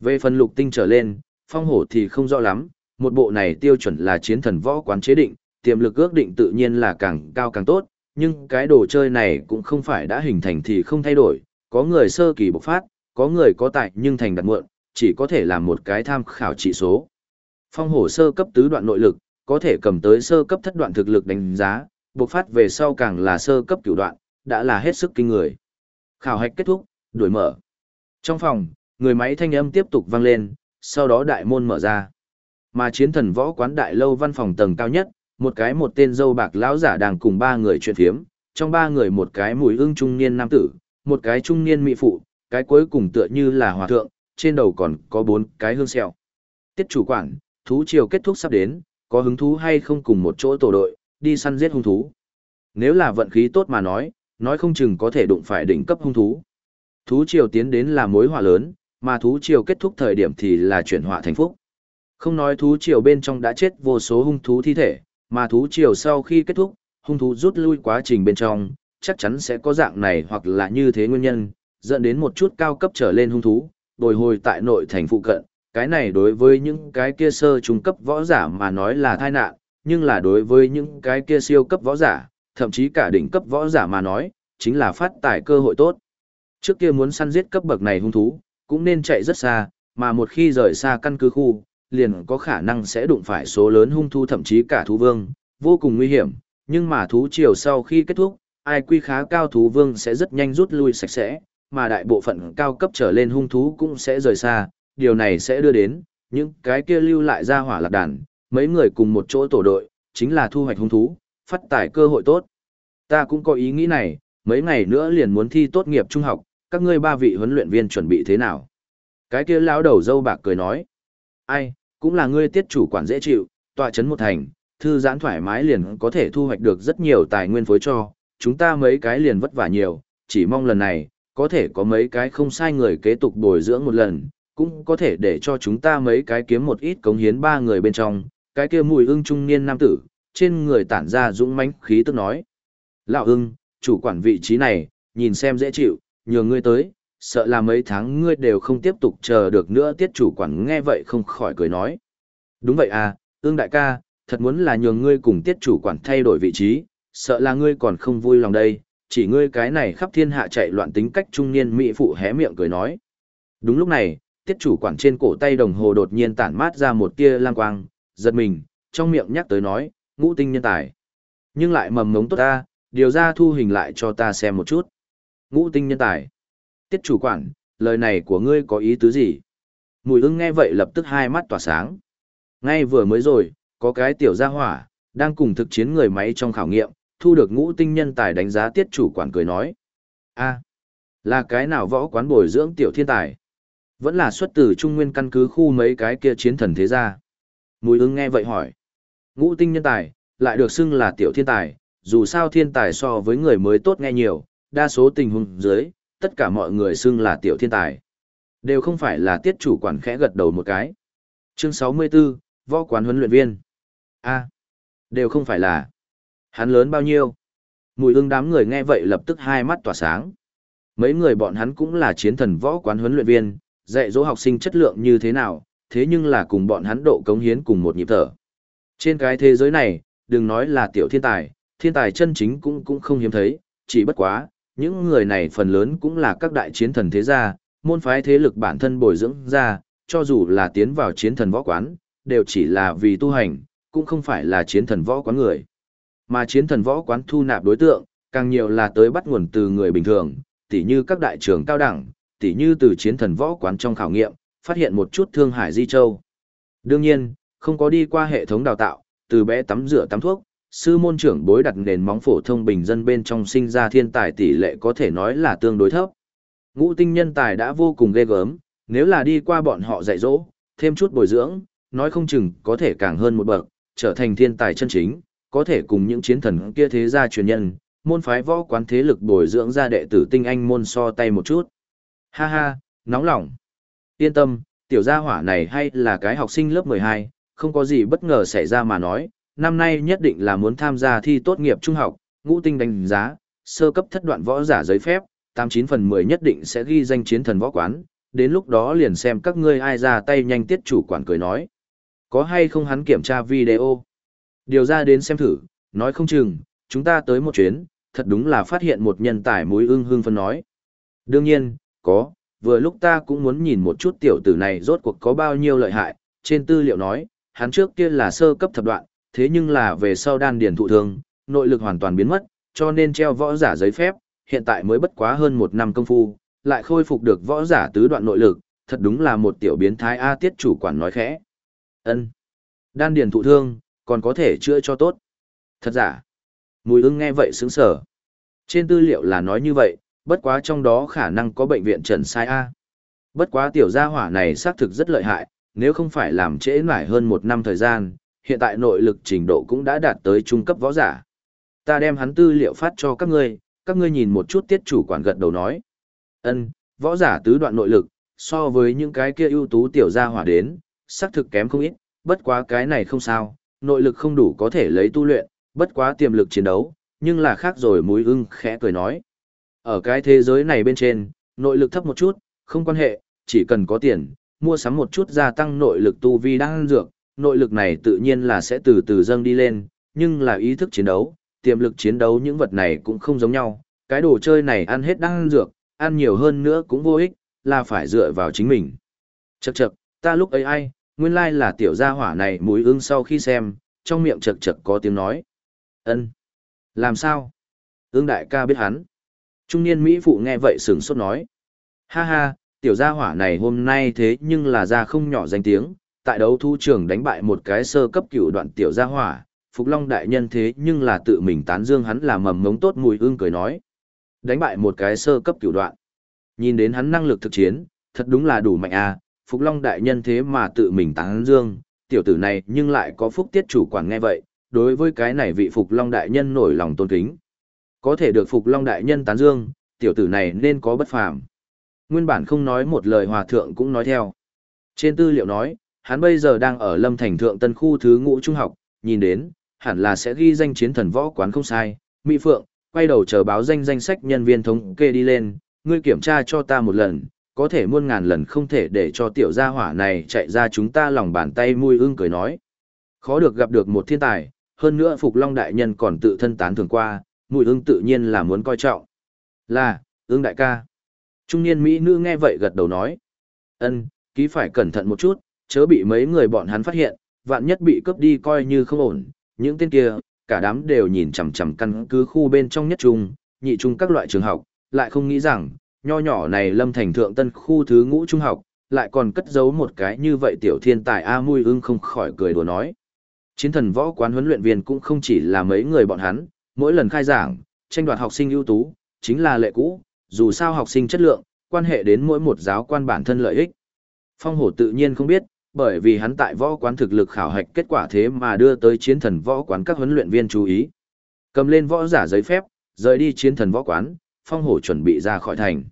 Về phần lục tinh trở lên, phong hổ thì không rõ lắm, một bộ này tiêu chuẩn là chiến thần võ quán chế định, tiềm lực ước định tự nhiên là càng cao càng tốt, nhưng cái đồ chơi này cũng không phải đã hình thành thì không thay đổi, có người sơ kỳ bộc phát, có người có tài nhưng thành đặt muộn, chỉ có thể làm một cái tham khảo trị số. Phong hổ sơ cấp tứ đoạn nội lực, có thể cầm tới sơ cấp thất đoạn thực lực đánh giá, bộc phát về sau càng là sơ cấp cửu đoạn, đã là hết sức kinh người. Khảo hạch kết thúc, đuổi mở. Trong phòng, người máy thanh âm tiếp tục vang lên, sau đó đại môn mở ra. Mà chiến thần võ quán đại lâu văn phòng tầng cao nhất, một cái một tên dâu bạc lão giả đang cùng ba người chuyện phiếm, Trong ba người một cái mùi ưng trung niên nam tử, một cái trung niên mỹ phụ, cái cuối cùng tựa như là hòa thượng, trên đầu còn có bốn cái hương sẹo. Tiết chủ quản, thú triều kết thúc sắp đến, có hứng thú hay không cùng một chỗ tổ đội, đi săn giết hung thú. Nếu là vận khí tốt mà nói, nói không chừng có thể đụng phải đỉnh cấp hung thú. Thú triều tiến đến là mối họa lớn, mà thú triều kết thúc thời điểm thì là chuyển họa thành phúc. Không nói thú triều bên trong đã chết vô số hung thú thi thể, mà thú triều sau khi kết thúc, hung thú rút lui quá trình bên trong, chắc chắn sẽ có dạng này hoặc là như thế nguyên nhân, dẫn đến một chút cao cấp trở lên hung thú, bồi hồi tại nội thành phụ cận. Cái này đối với những cái kia sơ trung cấp võ giả mà nói là tai nạn, nhưng là đối với những cái kia siêu cấp võ giả, thậm chí cả đỉnh cấp võ giả mà nói, chính là phát tài cơ hội tốt. Trước kia muốn săn giết cấp bậc này hung thú, cũng nên chạy rất xa, mà một khi rời xa căn cứ khu, liền có khả năng sẽ đụng phải số lớn hung thú thậm chí cả thú vương, vô cùng nguy hiểm, nhưng mà thú triều sau khi kết thúc, ai quy khá cao thú vương sẽ rất nhanh rút lui sạch sẽ, mà đại bộ phận cao cấp trở lên hung thú cũng sẽ rời xa, điều này sẽ đưa đến, những cái kia lưu lại ra hỏa lạc đàn, mấy người cùng một chỗ tổ đội, chính là thu hoạch hung thú, phát tài cơ hội tốt. Ta cũng có ý nghĩ này, mấy ngày nữa liền muốn thi tốt nghiệp trung học, các ngươi ba vị huấn luyện viên chuẩn bị thế nào? Cái kia lão đầu dâu bạc cười nói, ai, cũng là ngươi tiết chủ quản dễ chịu, tọa chấn một thành, thư giãn thoải mái liền có thể thu hoạch được rất nhiều tài nguyên phối cho, chúng ta mấy cái liền vất vả nhiều, chỉ mong lần này, có thể có mấy cái không sai người kế tục bồi dưỡng một lần, cũng có thể để cho chúng ta mấy cái kiếm một ít cống hiến ba người bên trong, cái kia mùi ưng trung niên nam tử, trên người tản ra dũng mãnh khí tức nói. Lão ưng, chủ quản vị trí này, nhìn xem dễ chịu, nhường ngươi tới, sợ là mấy tháng ngươi đều không tiếp tục chờ được nữa tiết chủ quản nghe vậy không khỏi cười nói. Đúng vậy à, ương đại ca, thật muốn là nhường ngươi cùng tiết chủ quản thay đổi vị trí, sợ là ngươi còn không vui lòng đây, chỉ ngươi cái này khắp thiên hạ chạy loạn tính cách trung niên mỹ phụ hé miệng cười nói. Đúng lúc này, tiết chủ quản trên cổ tay đồng hồ đột nhiên tản mát ra một tia lang quang, giật mình, trong miệng nhắc tới nói, ngũ tinh nhân tài. Nhưng lại mầm ngống tốt ta, điều ra thu hình lại cho ta xem một chút. Ngũ tinh nhân tài. Tiết chủ quản, lời này của ngươi có ý tứ gì? Mùi ưng nghe vậy lập tức hai mắt tỏa sáng. Ngay vừa mới rồi, có cái tiểu gia hỏa, đang cùng thực chiến người máy trong khảo nghiệm, thu được ngũ tinh nhân tài đánh giá tiết chủ quản cười nói. a là cái nào võ quán bồi dưỡng tiểu thiên tài? Vẫn là xuất từ trung nguyên căn cứ khu mấy cái kia chiến thần thế gia. Mùi ưng nghe vậy hỏi. Ngũ tinh nhân tài, lại được xưng là tiểu thiên tài, dù sao thiên tài so với người mới tốt nghe nhiều, đa số tình huống dưới, tất cả mọi người xưng là tiểu thiên tài. Đều không phải là tiết chủ quản khẽ gật đầu một cái. Chương 64, võ quán huấn luyện viên. a đều không phải là. Hắn lớn bao nhiêu? Mùi ưng đám người nghe vậy lập tức hai mắt tỏa sáng. Mấy người bọn hắn cũng là chiến thần võ quán huấn luyện viên, dạy dỗ học sinh chất lượng như thế nào, thế nhưng là cùng bọn hắn độ cống hiến cùng một nhịp thở. Trên cái thế giới này, đừng nói là tiểu thiên tài, thiên tài chân chính cũng cũng không hiếm thấy, chỉ bất quá, những người này phần lớn cũng là các đại chiến thần thế gia, môn phái thế lực bản thân bồi dưỡng ra, cho dù là tiến vào chiến thần võ quán, đều chỉ là vì tu hành, cũng không phải là chiến thần võ quán người. Mà chiến thần võ quán thu nạp đối tượng, càng nhiều là tới bắt nguồn từ người bình thường, tỉ như các đại trường cao đẳng, tỉ như từ chiến thần võ quán trong khảo nghiệm, phát hiện một chút thương hải di châu. Đương nhiên, không có đi qua hệ thống đào tạo, từ bé tắm rửa tắm thuốc, sư môn trưởng bối đặt nền móng phổ thông bình dân bên trong sinh ra thiên tài tỷ lệ có thể nói là tương đối thấp. Ngũ tinh nhân tài đã vô cùng ghê gớm, nếu là đi qua bọn họ dạy dỗ, thêm chút bồi dưỡng, nói không chừng có thể càng hơn một bậc, trở thành thiên tài chân chính, có thể cùng những chiến thần kia thế gia truyền nhân, môn phái võ quán thế lực bồi dưỡng ra đệ tử tinh anh môn so tay một chút. Ha ha, nóng lòng. Yên tâm, tiểu gia hỏa này hay là cái học sinh lớp 12, không có gì bất ngờ xảy ra mà nói, năm nay nhất định là muốn tham gia thi tốt nghiệp trung học, ngũ tinh đánh giá, sơ cấp thất đoạn võ giả giấy phép, 89 phần 10 nhất định sẽ ghi danh chiến thần võ quán, đến lúc đó liền xem các ngươi ai ra tay nhanh tiết chủ quản cười nói. Có hay không hắn kiểm tra video? Điều ra đến xem thử, nói không chừng, chúng ta tới một chuyến, thật đúng là phát hiện một nhân tài mối ưng hương phân nói. Đương nhiên, có, vừa lúc ta cũng muốn nhìn một chút tiểu tử này rốt cuộc có bao nhiêu lợi hại, trên tư liệu nói, hắn trước kia là sơ cấp thập đoạn, thế nhưng là về sau đan điển thụ thương, nội lực hoàn toàn biến mất, cho nên treo võ giả giấy phép, hiện tại mới bất quá hơn một năm công phu, lại khôi phục được võ giả tứ đoạn nội lực, thật đúng là một tiểu biến thái A tiết chủ quản nói khẽ. ân Đan điển thụ thương, còn có thể chữa cho tốt. Thật giả. Mùi ưng nghe vậy sướng sở. Trên tư liệu là nói như vậy, bất quá trong đó khả năng có bệnh viện trần sai A. Bất quá tiểu gia hỏa này xác thực rất lợi hại, nếu không phải làm trễ nải hơn một năm thời gian, hiện tại nội lực trình độ cũng đã đạt tới trung cấp võ giả. Ta đem hắn tư liệu phát cho các ngươi, các ngươi nhìn một chút tiết chủ quản gật đầu nói. ân võ giả tứ đoạn nội lực, so với những cái kia ưu tú tiểu gia hỏa đến, xác thực kém không ít, bất quá cái này không sao, nội lực không đủ có thể lấy tu luyện, bất quá tiềm lực chiến đấu, nhưng là khác rồi mũi ưng khẽ cười nói. Ở cái thế giới này bên trên, nội lực thấp một chút, không quan hệ, chỉ cần có tiền, mua sắm một chút gia tăng nội lực tu vi đang dược, nội lực này tự nhiên là sẽ từ từ dâng đi lên, nhưng là ý thức chiến đấu, tiềm lực chiến đấu những vật này cũng không giống nhau, cái đồ chơi này ăn hết đang dược, ăn nhiều hơn nữa cũng vô ích, là phải dựa vào chính mình. Chậc chậc, ta lúc ấy ai, nguyên lai là tiểu gia hỏa này mũi ưng sau khi xem, trong miệng chậc chậc có tiếng nói. ân Làm sao? Ưng đại ca biết hắn. Trung niên Mỹ phụ nghe vậy sửng sốt nói. Ha ha, tiểu gia hỏa này hôm nay thế nhưng là ra không nhỏ danh tiếng, tại đấu thu trường đánh bại một cái sơ cấp cựu đoạn tiểu gia hỏa, Phục Long đại nhân thế nhưng là tự mình tán dương hắn là mầm ngống tốt mùi ương cười nói. Đánh bại một cái sơ cấp cựu đoạn. Nhìn đến hắn năng lực thực chiến, thật đúng là đủ mạnh à, Phục Long đại nhân thế mà tự mình tán dương, tiểu tử này nhưng lại có phúc tiết chủ quản nghe vậy, đối với cái này vị Phục Long đại nhân nổi lòng tôn kính. Có thể được Phục Long đại nhân tán dương, tiểu tử này nên có bất phàm. Nguyên bản không nói một lời hòa thượng cũng nói theo. Trên tư liệu nói, hắn bây giờ đang ở Lâm Thành Thượng Tân khu thứ ngũ trung học, nhìn đến, hẳn là sẽ ghi danh chiến thần võ quán không sai. Mỹ Phượng, quay đầu chờ báo danh danh sách nhân viên thống kê đi lên, ngươi kiểm tra cho ta một lần, có thể muôn ngàn lần không thể để cho tiểu gia hỏa này chạy ra chúng ta lòng bàn tay mùi ưng cười nói. Khó được gặp được một thiên tài, hơn nữa Phục Long Đại Nhân còn tự thân tán thường qua, mùi ưng tự nhiên là muốn coi trọng. Là, ưng đại ca. Trung niên Mỹ nữ nghe vậy gật đầu nói. ân ký phải cẩn thận một chút, chớ bị mấy người bọn hắn phát hiện, vạn nhất bị cướp đi coi như không ổn. Những tên kia, cả đám đều nhìn chằm chằm căn cứ khu bên trong nhất trung, nhị trung các loại trường học, lại không nghĩ rằng, nho nhỏ này lâm thành thượng tân khu thứ ngũ trung học, lại còn cất giấu một cái như vậy tiểu thiên tài A mui ưng không khỏi cười đùa nói. Chiến thần võ quán huấn luyện viên cũng không chỉ là mấy người bọn hắn, mỗi lần khai giảng, tranh đoạt học sinh ưu tú, chính là lệ cũ, dù sao học sinh chất lượng, quan hệ đến mỗi một giáo quan bản thân lợi ích. Phong hổ tự nhiên không biết, bởi vì hắn tại võ quán thực lực khảo hạch kết quả thế mà đưa tới chiến thần võ quán các huấn luyện viên chú ý. Cầm lên võ giả giấy phép, rời đi chiến thần võ quán, phong hổ chuẩn bị ra khỏi thành.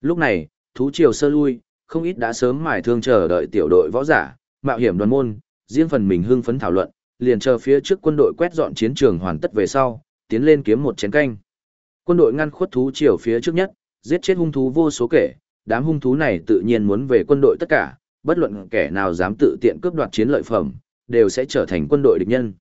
Lúc này, thú triều sơ lui, không ít đã sớm mải thương chờ đợi tiểu đội võ giả, mạo hiểm đoàn môn, riêng phần mình hưng phấn thảo luận, liền chờ phía trước quân đội quét dọn chiến trường hoàn tất về sau, tiến lên kiếm một chén canh. Quân đội ngăn khuất thú triều phía trước nhất, giết chết hung thú vô số kể, đám hung thú này tự nhiên muốn về quân đội tất cả, bất luận kẻ nào dám tự tiện cướp đoạt chiến lợi phẩm, đều sẽ trở thành quân đội địch nhân.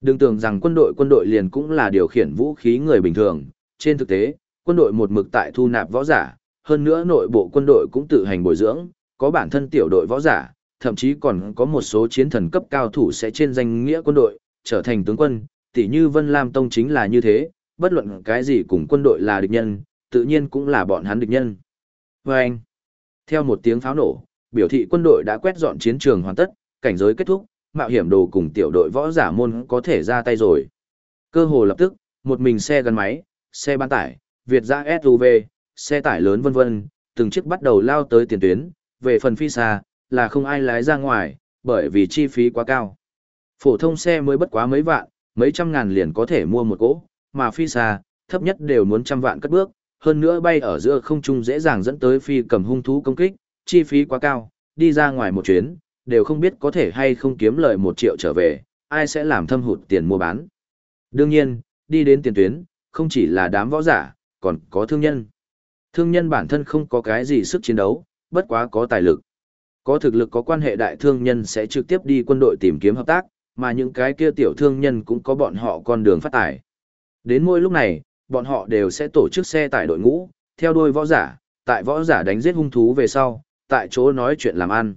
Đừng tưởng rằng quân đội quân đội liền cũng là điều khiển vũ khí người bình thường, trên thực tế, quân đội một mực tại thu nạp võ giả, hơn nữa nội bộ quân đội cũng tự hành bồi dưỡng, có bản thân tiểu đội võ giả, thậm chí còn có một số chiến thần cấp cao thủ sẽ trên danh nghĩa quân đội, trở thành tướng quân, tỷ như Vân Lam Tông chính là như thế, bất luận cái gì cùng quân đội là địch nhân, tự nhiên cũng là bọn hắn địch nhân. Và anh, theo một tiếng pháo nổ, biểu thị quân đội đã quét dọn chiến trường hoàn tất, cảnh giới kết thúc, mạo hiểm đồ cùng tiểu đội võ giả môn có thể ra tay rồi. Cơ hồ lập tức, một mình xe gắn máy, xe bán tải, Việt ra SUV, xe tải lớn vân vân, từng chiếc bắt đầu lao tới tiền tuyến, về phần phi xa, là không ai lái ra ngoài, bởi vì chi phí quá cao. Phổ thông xe mới bất quá mấy vạn, mấy trăm ngàn liền có thể mua một cỗ, mà phi xa, thấp nhất đều muốn trăm vạn cất bước, hơn nữa bay ở giữa không trung dễ dàng dẫn tới phi cầm hung thú công kích, chi phí quá cao, đi ra ngoài một chuyến, đều không biết có thể hay không kiếm lợi một triệu trở về, ai sẽ làm thâm hụt tiền mua bán. Đương nhiên, đi đến tiền tuyến, không chỉ là đám võ giả, còn có thương nhân. Thương nhân bản thân không có cái gì sức chiến đấu, bất quá có tài lực. Có thực lực có quan hệ đại thương nhân sẽ trực tiếp đi quân đội tìm kiếm hợp tác, mà những cái kia tiểu thương nhân cũng có bọn họ con đường phát tài. Đến mỗi lúc này, bọn họ đều sẽ tổ chức xe tải đội ngũ, theo đuôi võ giả, tại võ giả đánh giết hung thú về sau, tại chỗ nói chuyện làm ăn.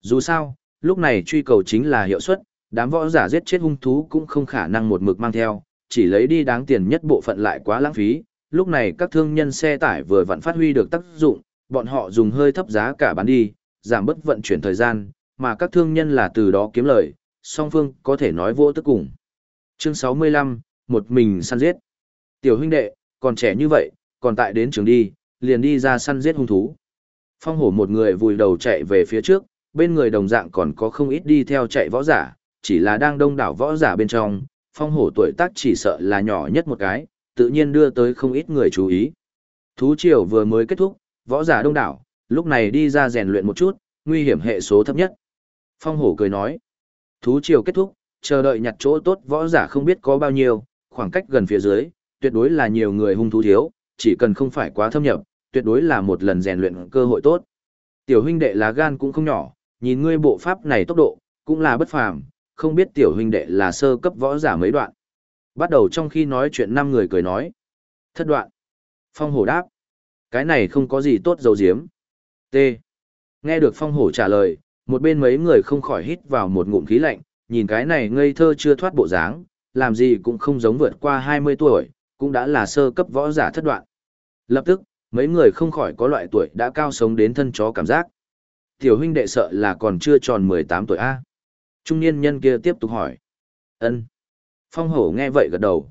Dù sao, lúc này truy cầu chính là hiệu suất, đám võ giả giết chết hung thú cũng không khả năng một mực mang theo, chỉ lấy đi đáng tiền nhất bộ phận lại quá lãng phí. Lúc này các thương nhân xe tải vừa vặn phát huy được tác dụng, bọn họ dùng hơi thấp giá cả bán đi, giảm bớt vận chuyển thời gian, mà các thương nhân là từ đó kiếm lời, song phương có thể nói vô tức cùng. Chương 65, một mình săn giết. Tiểu huynh đệ, còn trẻ như vậy, còn tại đến trường đi, liền đi ra săn giết hung thú. Phong hổ một người vùi đầu chạy về phía trước, bên người đồng dạng còn có không ít đi theo chạy võ giả, chỉ là đang đông đảo võ giả bên trong, phong hổ tuổi tác chỉ sợ là nhỏ nhất một cái, tự nhiên đưa tới không ít người chú ý. Thú triều vừa mới kết thúc, võ giả đông đảo, lúc này đi ra rèn luyện một chút, nguy hiểm hệ số thấp nhất. Phong hổ cười nói, thú triều kết thúc, chờ đợi nhặt chỗ tốt võ giả không biết có bao nhiêu, khoảng cách gần phía dưới, tuyệt đối là nhiều người hung thú thiếu, chỉ cần không phải quá thâm nhập, tuyệt đối là một lần rèn luyện cơ hội tốt. Tiểu huynh đệ lá gan cũng không nhỏ, nhìn ngươi bộ pháp này tốc độ, cũng là bất phàm, không biết tiểu huynh đệ là sơ cấp võ giả mấy đoạn. Bắt đầu trong khi nói chuyện năm người cười nói. Thất đoạn. Phong hổ đáp. Cái này không có gì tốt dấu diếm. T. Nghe được phong hổ trả lời, một bên mấy người không khỏi hít vào một ngụm khí lạnh, nhìn cái này ngây thơ chưa thoát bộ dáng, làm gì cũng không giống vượt qua 20 tuổi, cũng đã là sơ cấp võ giả thất đoạn. Lập tức, mấy người không khỏi có loại tuổi đã cao sống đến thân chó cảm giác. Tiểu huynh đệ sợ là còn chưa tròn 18 tuổi A. Trung niên nhân kia tiếp tục hỏi. ân Phong hổ nghe vậy gật đầu.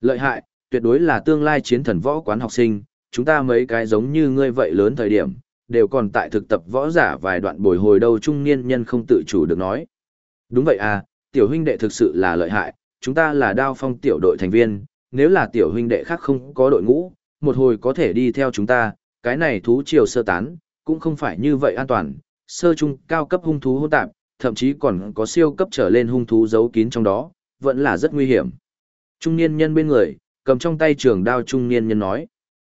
Lợi hại, tuyệt đối là tương lai chiến thần võ quán học sinh, chúng ta mấy cái giống như ngươi vậy lớn thời điểm, đều còn tại thực tập võ giả vài đoạn bồi hồi đâu trung niên nhân không tự chủ được nói. Đúng vậy à, tiểu huynh đệ thực sự là lợi hại, chúng ta là đao phong tiểu đội thành viên, nếu là tiểu huynh đệ khác không có đội ngũ, một hồi có thể đi theo chúng ta, cái này thú triều sơ tán, cũng không phải như vậy an toàn, sơ trung cao cấp hung thú hỗn tạp, thậm chí còn có siêu cấp trở lên hung thú giấu kín trong đó, vẫn là rất nguy hiểm. Trung niên nhân bên người, cầm trong tay trường đao trung niên nhân nói.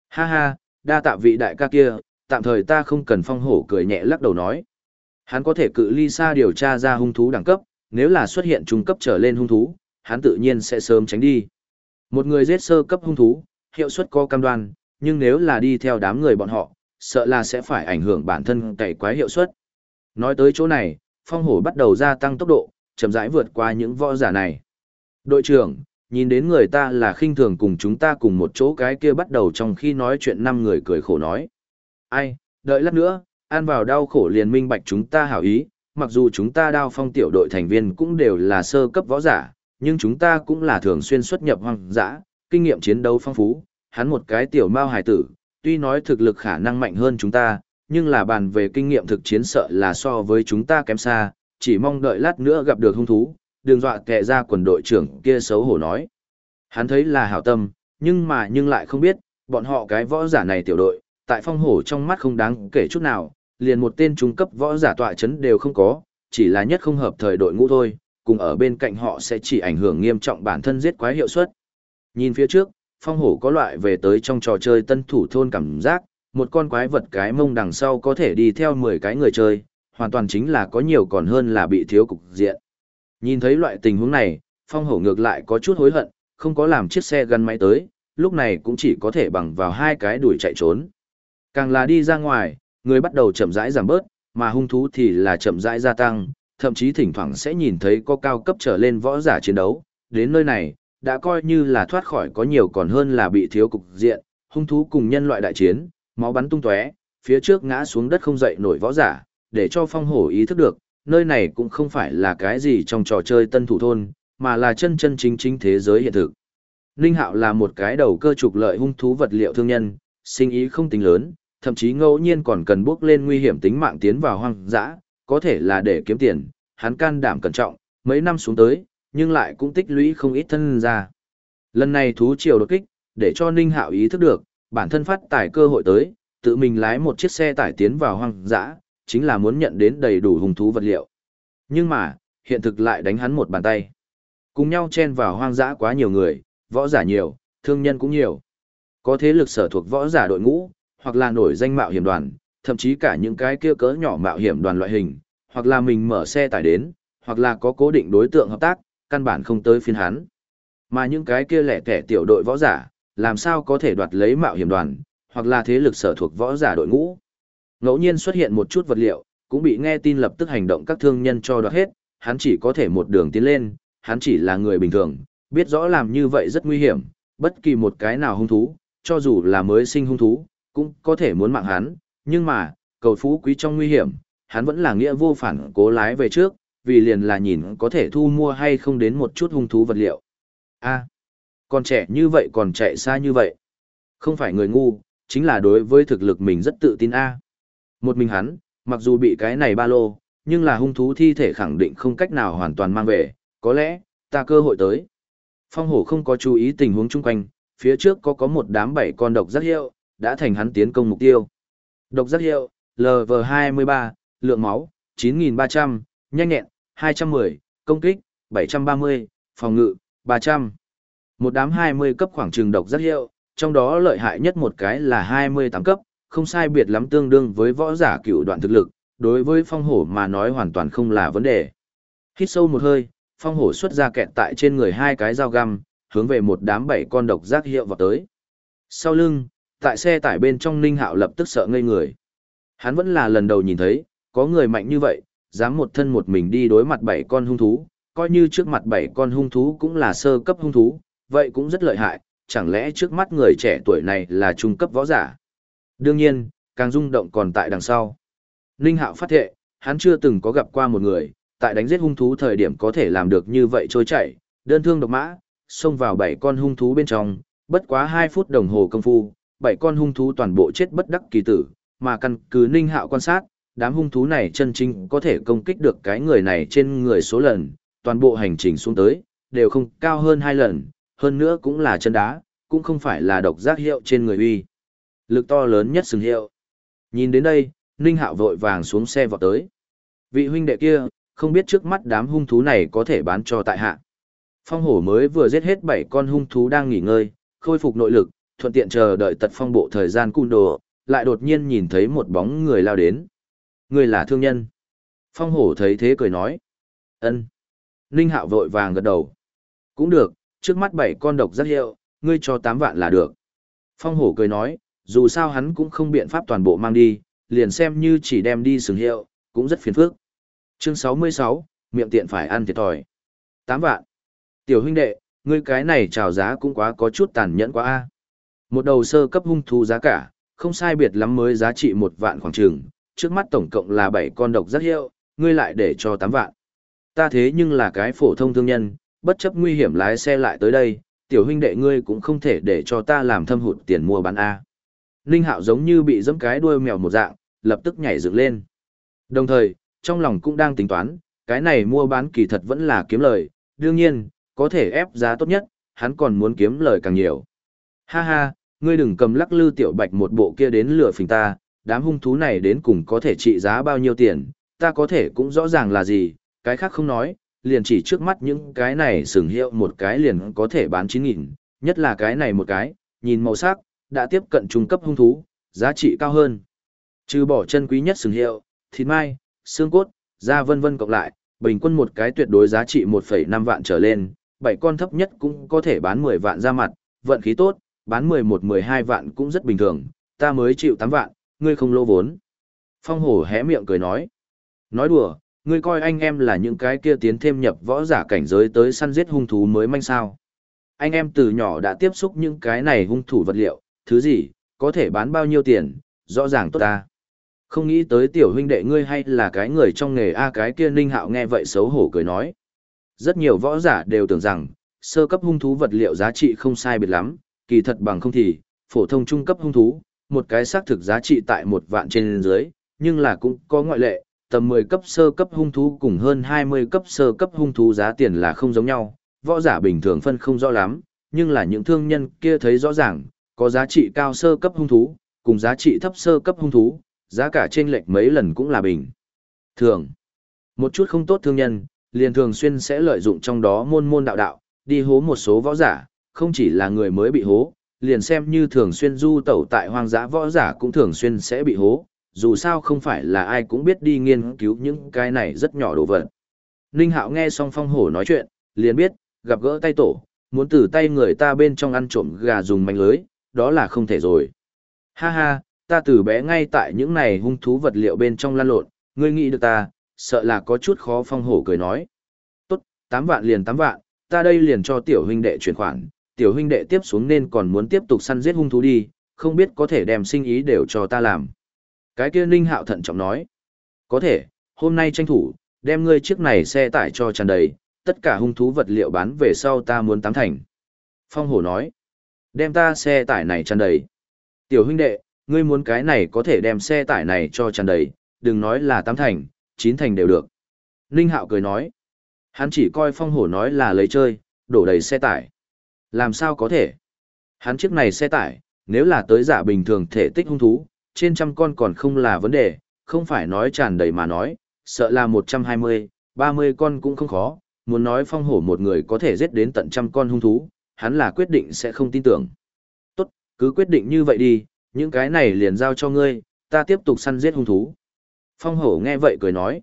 Ha ha, đa tạ vị đại ca kia, tạm thời ta không cần phong hổ cười nhẹ lắc đầu nói. Hắn có thể cự ly xa điều tra ra hung thú đẳng cấp, nếu là xuất hiện trung cấp trở lên hung thú, hắn tự nhiên sẽ sớm tránh đi. Một người giết sơ cấp hung thú, hiệu suất có cam đoan, nhưng nếu là đi theo đám người bọn họ, sợ là sẽ phải ảnh hưởng bản thân cày quái hiệu suất. Nói tới chỗ này, phong hổ bắt đầu gia tăng tốc độ, chậm rãi vượt qua những võ giả này. Đội trưởng, nhìn đến người ta là khinh thường cùng chúng ta cùng một chỗ cái kia bắt đầu trong khi nói chuyện năm người cười khổ nói. Ai, đợi lát nữa, ăn vào đau khổ liền minh bạch chúng ta hảo ý, mặc dù chúng ta đao phong tiểu đội thành viên cũng đều là sơ cấp võ giả, nhưng chúng ta cũng là thường xuyên xuất nhập hoang dã, kinh nghiệm chiến đấu phong phú, hắn một cái tiểu mao hải tử, tuy nói thực lực khả năng mạnh hơn chúng ta, nhưng là bàn về kinh nghiệm thực chiến sợ là so với chúng ta kém xa, chỉ mong đợi lát nữa gặp được hung thú, đường dọa kệ ra quần đội trưởng kia xấu hổ nói. Hắn thấy là hảo tâm, nhưng mà nhưng lại không biết, bọn họ cái võ giả này tiểu đội, tại phong hổ trong mắt không đáng kể chút nào, liền một tên trung cấp võ giả tọa chấn đều không có, chỉ là nhất không hợp thời đội ngũ thôi, cùng ở bên cạnh họ sẽ chỉ ảnh hưởng nghiêm trọng bản thân giết quái hiệu suất. Nhìn phía trước, phong hổ có loại về tới trong trò chơi tân thủ thôn cảm giác, một con quái vật cái mông đằng sau có thể đi theo 10 cái người chơi, hoàn toàn chính là có nhiều còn hơn là bị thiếu cục diện. Nhìn thấy loại tình huống này, phong hổ ngược lại có chút hối hận, không có làm chiếc xe gắn máy tới, lúc này cũng chỉ có thể bằng vào hai cái đuổi chạy trốn. Càng là đi ra ngoài, người bắt đầu chậm rãi giảm bớt, mà hung thú thì là chậm rãi gia tăng, thậm chí thỉnh thoảng sẽ nhìn thấy có cao cấp trở lên võ giả chiến đấu. Đến nơi này, đã coi như là thoát khỏi có nhiều còn hơn là bị thiếu cục diện, hung thú cùng nhân loại đại chiến, máu bắn tung tóe, phía trước ngã xuống đất không dậy nổi võ giả, để cho phong hổ ý thức được, nơi này cũng không phải là cái gì trong trò chơi tân thủ thôn, mà là chân chân chính chính thế giới hiện thực. Ninh Hạo là một cái đầu cơ trục lợi hung thú vật liệu thương nhân, sinh ý không tính lớn, thậm chí ngẫu nhiên còn cần bước lên nguy hiểm tính mạng tiến vào hoang dã, có thể là để kiếm tiền, hắn can đảm cẩn trọng, mấy năm xuống tới, nhưng lại cũng tích lũy không ít thân ra. Lần này thú triều đột kích, để cho Ninh Hạo ý thức được, bản thân phát tải cơ hội tới, tự mình lái một chiếc xe tải tiến vào hoang dã, chính là muốn nhận đến đầy đủ hung thú vật liệu. Nhưng mà, hiện thực lại đánh hắn một bàn tay. Cùng nhau chen vào hoang dã quá nhiều người, võ giả nhiều, thương nhân cũng nhiều. Có thế lực sở thuộc võ giả đội ngũ, hoặc là nổi danh mạo hiểm đoàn, thậm chí cả những cái kia cỡ nhỏ mạo hiểm đoàn loại hình, hoặc là mình mở xe tải đến, hoặc là có cố định đối tượng hợp tác, căn bản không tới phiên hắn. Mà những cái kia lẻ tẻ tiểu đội võ giả, làm sao có thể đoạt lấy mạo hiểm đoàn, hoặc là thế lực sở thuộc võ giả đội ngũ. Ngẫu nhiên xuất hiện một chút vật liệu, cũng bị nghe tin lập tức hành động các thương nhân cho đoạt hết, hắn chỉ có thể một đường tiến lên, hắn chỉ là người bình thường, biết rõ làm như vậy rất nguy hiểm, bất kỳ một cái nào hung thú, cho dù là mới sinh hung thú, cũng có thể muốn mạng hắn, nhưng mà, cầu phú quý trong nguy hiểm, hắn vẫn là nghĩa vô phản cố lái về trước, vì liền là nhìn có thể thu mua hay không đến một chút hung thú vật liệu. a à, còn trẻ như vậy còn chạy xa như vậy. Không phải người ngu, chính là đối với thực lực mình rất tự tin a. Một mình hắn, mặc dù bị cái này ba lô, nhưng là hung thú thi thể khẳng định không cách nào hoàn toàn mang về, có lẽ, ta cơ hội tới. Phong hổ không có chú ý tình huống chung quanh, phía trước có có một đám bảy con độc giác hiệu, đã thành hắn tiến công mục tiêu. Độc giác hiệu, LV23, lượng máu, 9.300, nhanh nhẹn, 210, công kích, 730, phòng ngự, 300. Một đám 20 cấp khoảng trường độc giác hiệu, trong đó lợi hại nhất một cái là 28 cấp, không sai biệt lắm tương đương với võ giả cựu đoạn thực lực, đối với phong hổ mà nói hoàn toàn không là vấn đề. Hít sâu một hơi, phong hổ xuất ra kẹt tại trên người hai cái dao găm, hướng về một đám bảy con độc giác hiệu vào tới. Sau lưng, tại xe tải bên trong Ninh Hạo lập tức sợ ngây người. Hắn vẫn là lần đầu nhìn thấy, có người mạnh như vậy, dám một thân một mình đi đối mặt bảy con hung thú, coi như trước mặt bảy con hung thú cũng là sơ cấp hung thú, vậy cũng rất lợi hại, chẳng lẽ trước mắt người trẻ tuổi này là trung cấp võ giả. Đương nhiên, càng rung động còn tại đằng sau. Ninh Hạo phát hiện, hắn chưa từng có gặp qua một người, tại đánh giết hung thú thời điểm có thể làm được như vậy trôi chảy, đơn thương độc mã, xông vào bảy con hung thú bên trong, bất quá 2 phút đồng hồ công phu, bảy con hung thú toàn bộ chết bất đắc kỳ tử, mà căn cứ Ninh Hạo quan sát, đám hung thú này chân chính có thể công kích được cái người này trên người số lần, toàn bộ hành trình xuống tới, đều không cao hơn hai lần, hơn nữa cũng là chân đá, cũng không phải là độc giác hiệu trên người uy. Lực to lớn nhất sừng hiệu. Nhìn đến đây, Ninh Hạo vội vàng xuống xe vọt tới. Vị huynh đệ kia, không biết trước mắt đám hung thú này có thể bán cho tại hạ. Phong hổ mới vừa giết hết 7 con hung thú đang nghỉ ngơi, khôi phục nội lực, thuận tiện chờ đợi tật phong bộ thời gian cung đồ, lại đột nhiên nhìn thấy một bóng người lao đến. Người là thương nhân. Phong hổ thấy thế cười nói. ân. Ninh hạo vội vàng gật đầu. Cũng được, trước mắt bảy con độc rất hiệu, ngươi cho 8 vạn là được. Phong hổ cười nói, dù sao hắn cũng không biện pháp toàn bộ mang đi, liền xem như chỉ đem đi sừng hiệu, cũng rất phiền phức. Chương 66, miệng tiện phải ăn thiệt thòi. 8 vạn. Tiểu huynh đệ, ngươi cái này chào giá cũng quá có chút tàn nhẫn quá a. Một đầu sơ cấp hung thú giá cả, không sai biệt lắm mới giá trị một vạn khoảng trường, trước mắt tổng cộng là 7 con độc giác hiệu, ngươi lại để cho 8 vạn. Ta thế nhưng là cái phổ thông thương nhân, bất chấp nguy hiểm lái xe lại tới đây, tiểu huynh đệ ngươi cũng không thể để cho ta làm thâm hụt tiền mua bán A. Ninh Hạo giống như bị giẫm cái đuôi mèo một dạng, lập tức nhảy dựng lên. Đồng thời, trong lòng cũng đang tính toán, cái này mua bán kỳ thật vẫn là kiếm lời, đương nhiên, có thể ép giá tốt nhất, hắn còn muốn kiếm lời càng nhiều. Ha ha, ngươi đừng cầm lắc lư tiểu bạch một bộ kia đến lừa phình ta, đám hung thú này đến cùng có thể trị giá bao nhiêu tiền, ta có thể cũng rõ ràng là gì, cái khác không nói, liền chỉ trước mắt những cái này sừng hiệu một cái liền có thể bán 9.000, nhất là cái này một cái, nhìn màu sắc, đã tiếp cận trung cấp hung thú, giá trị cao hơn. Trừ bỏ chân quý nhất sừng hiệu, thịt mai, xương cốt, da vân vân cộng lại, bình quân một cái tuyệt đối giá trị 1,5 vạn trở lên, bảy con thấp nhất cũng có thể bán 10 vạn ra mặt, vận khí tốt, bán 11-12 vạn cũng rất bình thường, ta mới chịu 8 vạn, ngươi không lỗ vốn. Phong hổ hé miệng cười nói. Nói đùa, ngươi coi anh em là những cái kia tiến thêm nhập võ giả cảnh giới tới săn giết hung thú mới manh sao. Anh em từ nhỏ đã tiếp xúc những cái này hung thủ vật liệu, thứ gì, có thể bán bao nhiêu tiền, rõ ràng tốt ta. Không nghĩ tới tiểu huynh đệ ngươi hay là cái người trong nghề A cái kia ninh hạo nghe vậy xấu hổ cười nói. Rất nhiều võ giả đều tưởng rằng, sơ cấp hung thú vật liệu giá trị không sai biệt lắm, kỳ thật bằng không thì, phổ thông trung cấp hung thú, một cái xác thực giá trị tại một vạn trên dưới, nhưng là cũng có ngoại lệ, tầm 10 cấp sơ cấp hung thú cùng hơn 20 cấp sơ cấp hung thú giá tiền là không giống nhau, võ giả bình thường phân không rõ lắm, nhưng là những thương nhân kia thấy rõ ràng, có giá trị cao sơ cấp hung thú, cùng giá trị thấp sơ cấp hung thú, giá cả trên lệch mấy lần cũng là bình. Thường, một chút không tốt thương nhân, liền thường xuyên sẽ lợi dụng trong đó môn môn đạo đạo, đi hố một số võ giả, không chỉ là người mới bị hố, liền xem như thường xuyên du tẩu tại hoang dã võ giả cũng thường xuyên sẽ bị hố, dù sao không phải là ai cũng biết đi nghiên cứu những cái này rất nhỏ đồ vật. Ninh Hạo nghe xong phong hổ nói chuyện, liền biết, gặp gỡ tay tổ, muốn từ tay người ta bên trong ăn trộm gà dùng manh lưới, đó là không thể rồi. Ha ha, ta từ bé ngay tại những này hung thú vật liệu bên trong lan lộn, ngươi nghĩ được ta, sợ là có chút khó phong hổ cười nói. Tốt, 8 vạn liền 8 vạn, ta đây liền cho tiểu huynh đệ chuyển khoản, tiểu huynh đệ tiếp xuống nên còn muốn tiếp tục săn giết hung thú đi, không biết có thể đem sinh ý đều cho ta làm. Cái kia Ninh Hạo thận trọng nói, có thể, hôm nay tranh thủ, đem ngươi chiếc này xe tải cho tràn đầy, tất cả hung thú vật liệu bán về sau ta muốn tám thành. Phong hổ nói, Đem ta xe tải này tràn đầy. Tiểu huynh đệ, ngươi muốn cái này có thể đem xe tải này cho tràn đầy, đừng nói là tám thành, chín thành đều được. Ninh Hạo cười nói. Hắn chỉ coi phong hổ nói là lấy chơi, đổ đầy xe tải. Làm sao có thể? Hắn chiếc này xe tải, nếu là tới giả bình thường thể tích hung thú, trên trăm con còn không là vấn đề, không phải nói tràn đầy mà nói, sợ là 120, 30 con cũng không khó, muốn nói phong hổ một người có thể giết đến tận trăm con hung thú, hắn là quyết định sẽ không tin tưởng. Tốt, cứ quyết định như vậy đi, những cái này liền giao cho ngươi, ta tiếp tục săn giết hung thú. Phong hổ nghe vậy cười nói,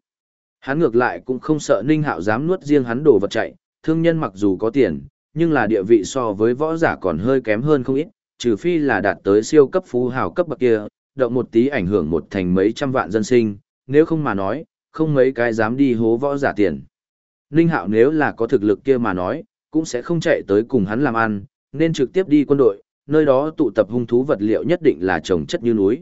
hắn ngược lại cũng không sợ ninh hạo dám nuốt riêng hắn đồ vật chạy, thương nhân mặc dù có tiền, nhưng là địa vị so với võ giả còn hơi kém hơn không ít, trừ phi là đạt tới siêu cấp phú hào cấp bậc kia, động một tí ảnh hưởng một thành mấy trăm vạn dân sinh, nếu không mà nói, không mấy cái dám đi hố võ giả tiền. Ninh Hạo nếu là có thực lực kia mà nói, cũng sẽ không chạy tới cùng hắn làm ăn, nên trực tiếp đi quân đội, nơi đó tụ tập hung thú vật liệu nhất định là trồng chất như núi.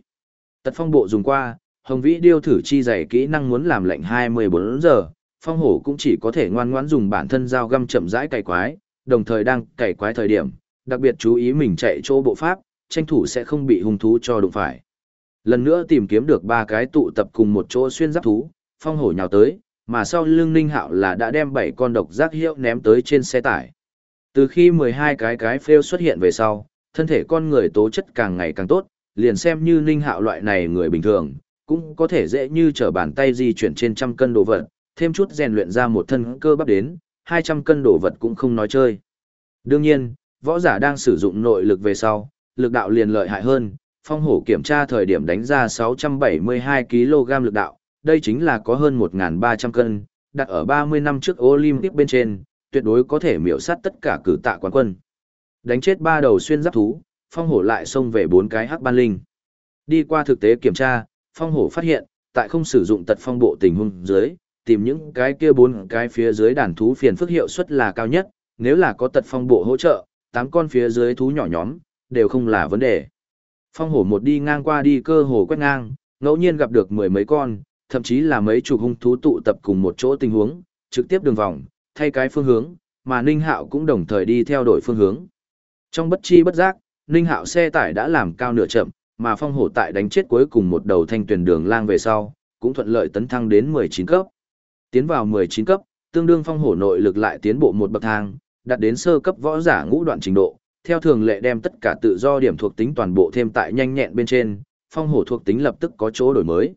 Tật phong bộ dùng qua, Hồng Vĩ điêu thử chi dày kỹ năng muốn làm lệnh 24 giờ, phong hổ cũng chỉ có thể ngoan ngoãn dùng bản thân dao găm chậm rãi cày quái, đồng thời đang cày quái thời điểm, đặc biệt chú ý mình chạy chỗ bộ pháp, tranh thủ sẽ không bị hung thú cho đụng phải. Lần nữa tìm kiếm được ba cái tụ tập cùng một chỗ xuyên giáp thú, phong hổ nhào tới, mà sau lưng ninh hạo là đã đem bảy con độc giác hiệu ném tới trên xe tải. Từ khi 12 cái cái phêu xuất hiện về sau, thân thể con người tố chất càng ngày càng tốt, liền xem như ninh hạo loại này người bình thường, cũng có thể dễ như trở bàn tay di chuyển trên trăm cân đồ vật, thêm chút rèn luyện ra một thân cơ bắp đến, 200 cân đồ vật cũng không nói chơi. Đương nhiên, võ giả đang sử dụng nội lực về sau, lực đạo liền lợi hại hơn, phong hổ kiểm tra thời điểm đánh ra 672 kg lực đạo, đây chính là có hơn 1.300 cân, đặt ở 30 năm trước Olympic bên trên, tuyệt đối có thể miểu sát tất cả cử tạ quán quân. Đánh chết ba đầu xuyên giáp thú, phong hổ lại xông về bốn cái hắc ban linh. Đi qua thực tế kiểm tra, phong hổ phát hiện, tại không sử dụng tật phong bộ tình huống dưới, tìm những cái kia bốn cái phía dưới đàn thú phiền phức hiệu suất là cao nhất, nếu là có tật phong bộ hỗ trợ, tám con phía dưới thú nhỏ nhóm, đều không là vấn đề. Phong hổ một đi ngang qua đi cơ hồ quét ngang, ngẫu nhiên gặp được mười mấy con, thậm chí là mấy chục hung thú tụ tập cùng một chỗ tình huống, trực tiếp đường vòng, thay cái phương hướng, mà Ninh Hạo cũng đồng thời đi theo đổi phương hướng. Trong bất chi bất giác, Ninh Hạo xe tải đã làm cao nửa chậm, mà phong hổ tại đánh chết cuối cùng một đầu thanh tuyển đường lang về sau, cũng thuận lợi tấn thăng đến 19 cấp. Tiến vào 19 cấp, tương đương phong hổ nội lực lại tiến bộ một bậc thang, đạt đến sơ cấp võ giả ngũ đoạn trình độ, theo thường lệ đem tất cả tự do điểm thuộc tính toàn bộ thêm tại nhanh nhẹn bên trên, phong hổ thuộc tính lập tức có chỗ đổi mới.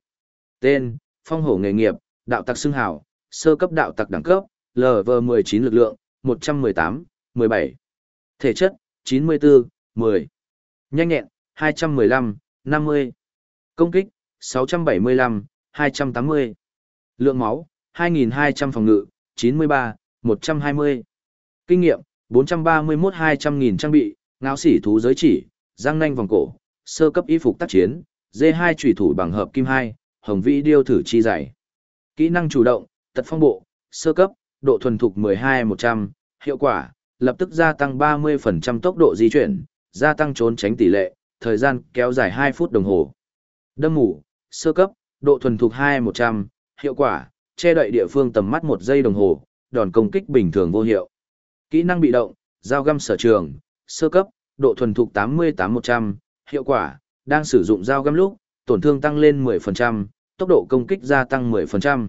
Tên, phong hổ nghề nghiệp, đạo tặc xưng hào, sơ cấp đạo tặc đẳng cấp, LV19 lực lượng, 118, 17. Thể chất, 94, 10. Nhanh nhẹn, 215, 50. Công kích, 675, 280. Lượng máu, 2.200 phòng ngự, 93, 120. Kinh nghiệm, 431-200.000 trang bị, ngáo sỉ thú giới chỉ, răng nanh vòng cổ, sơ cấp y phục tác chiến, D2 trùy thủ bằng hợp kim 2, hồng vĩ điêu thử chi giải Kỹ năng chủ động, tật phong bộ, sơ cấp, độ thuần thục 12-100, hiệu quả, lập tức gia tăng 30% tốc độ di chuyển, gia tăng trốn tránh tỷ lệ, thời gian kéo dài 2 phút đồng hồ. Đâm mù, sơ cấp, độ thuần thục 2-100, hiệu quả, che đậy địa phương tầm mắt một giây đồng hồ, đòn công kích bình thường vô hiệu. Kỹ năng bị động, dao găm sở trường, sơ cấp, độ thuần thục 88-100, hiệu quả, đang sử dụng dao găm lúc, tổn thương tăng lên 10%, tốc độ công kích gia tăng 10%.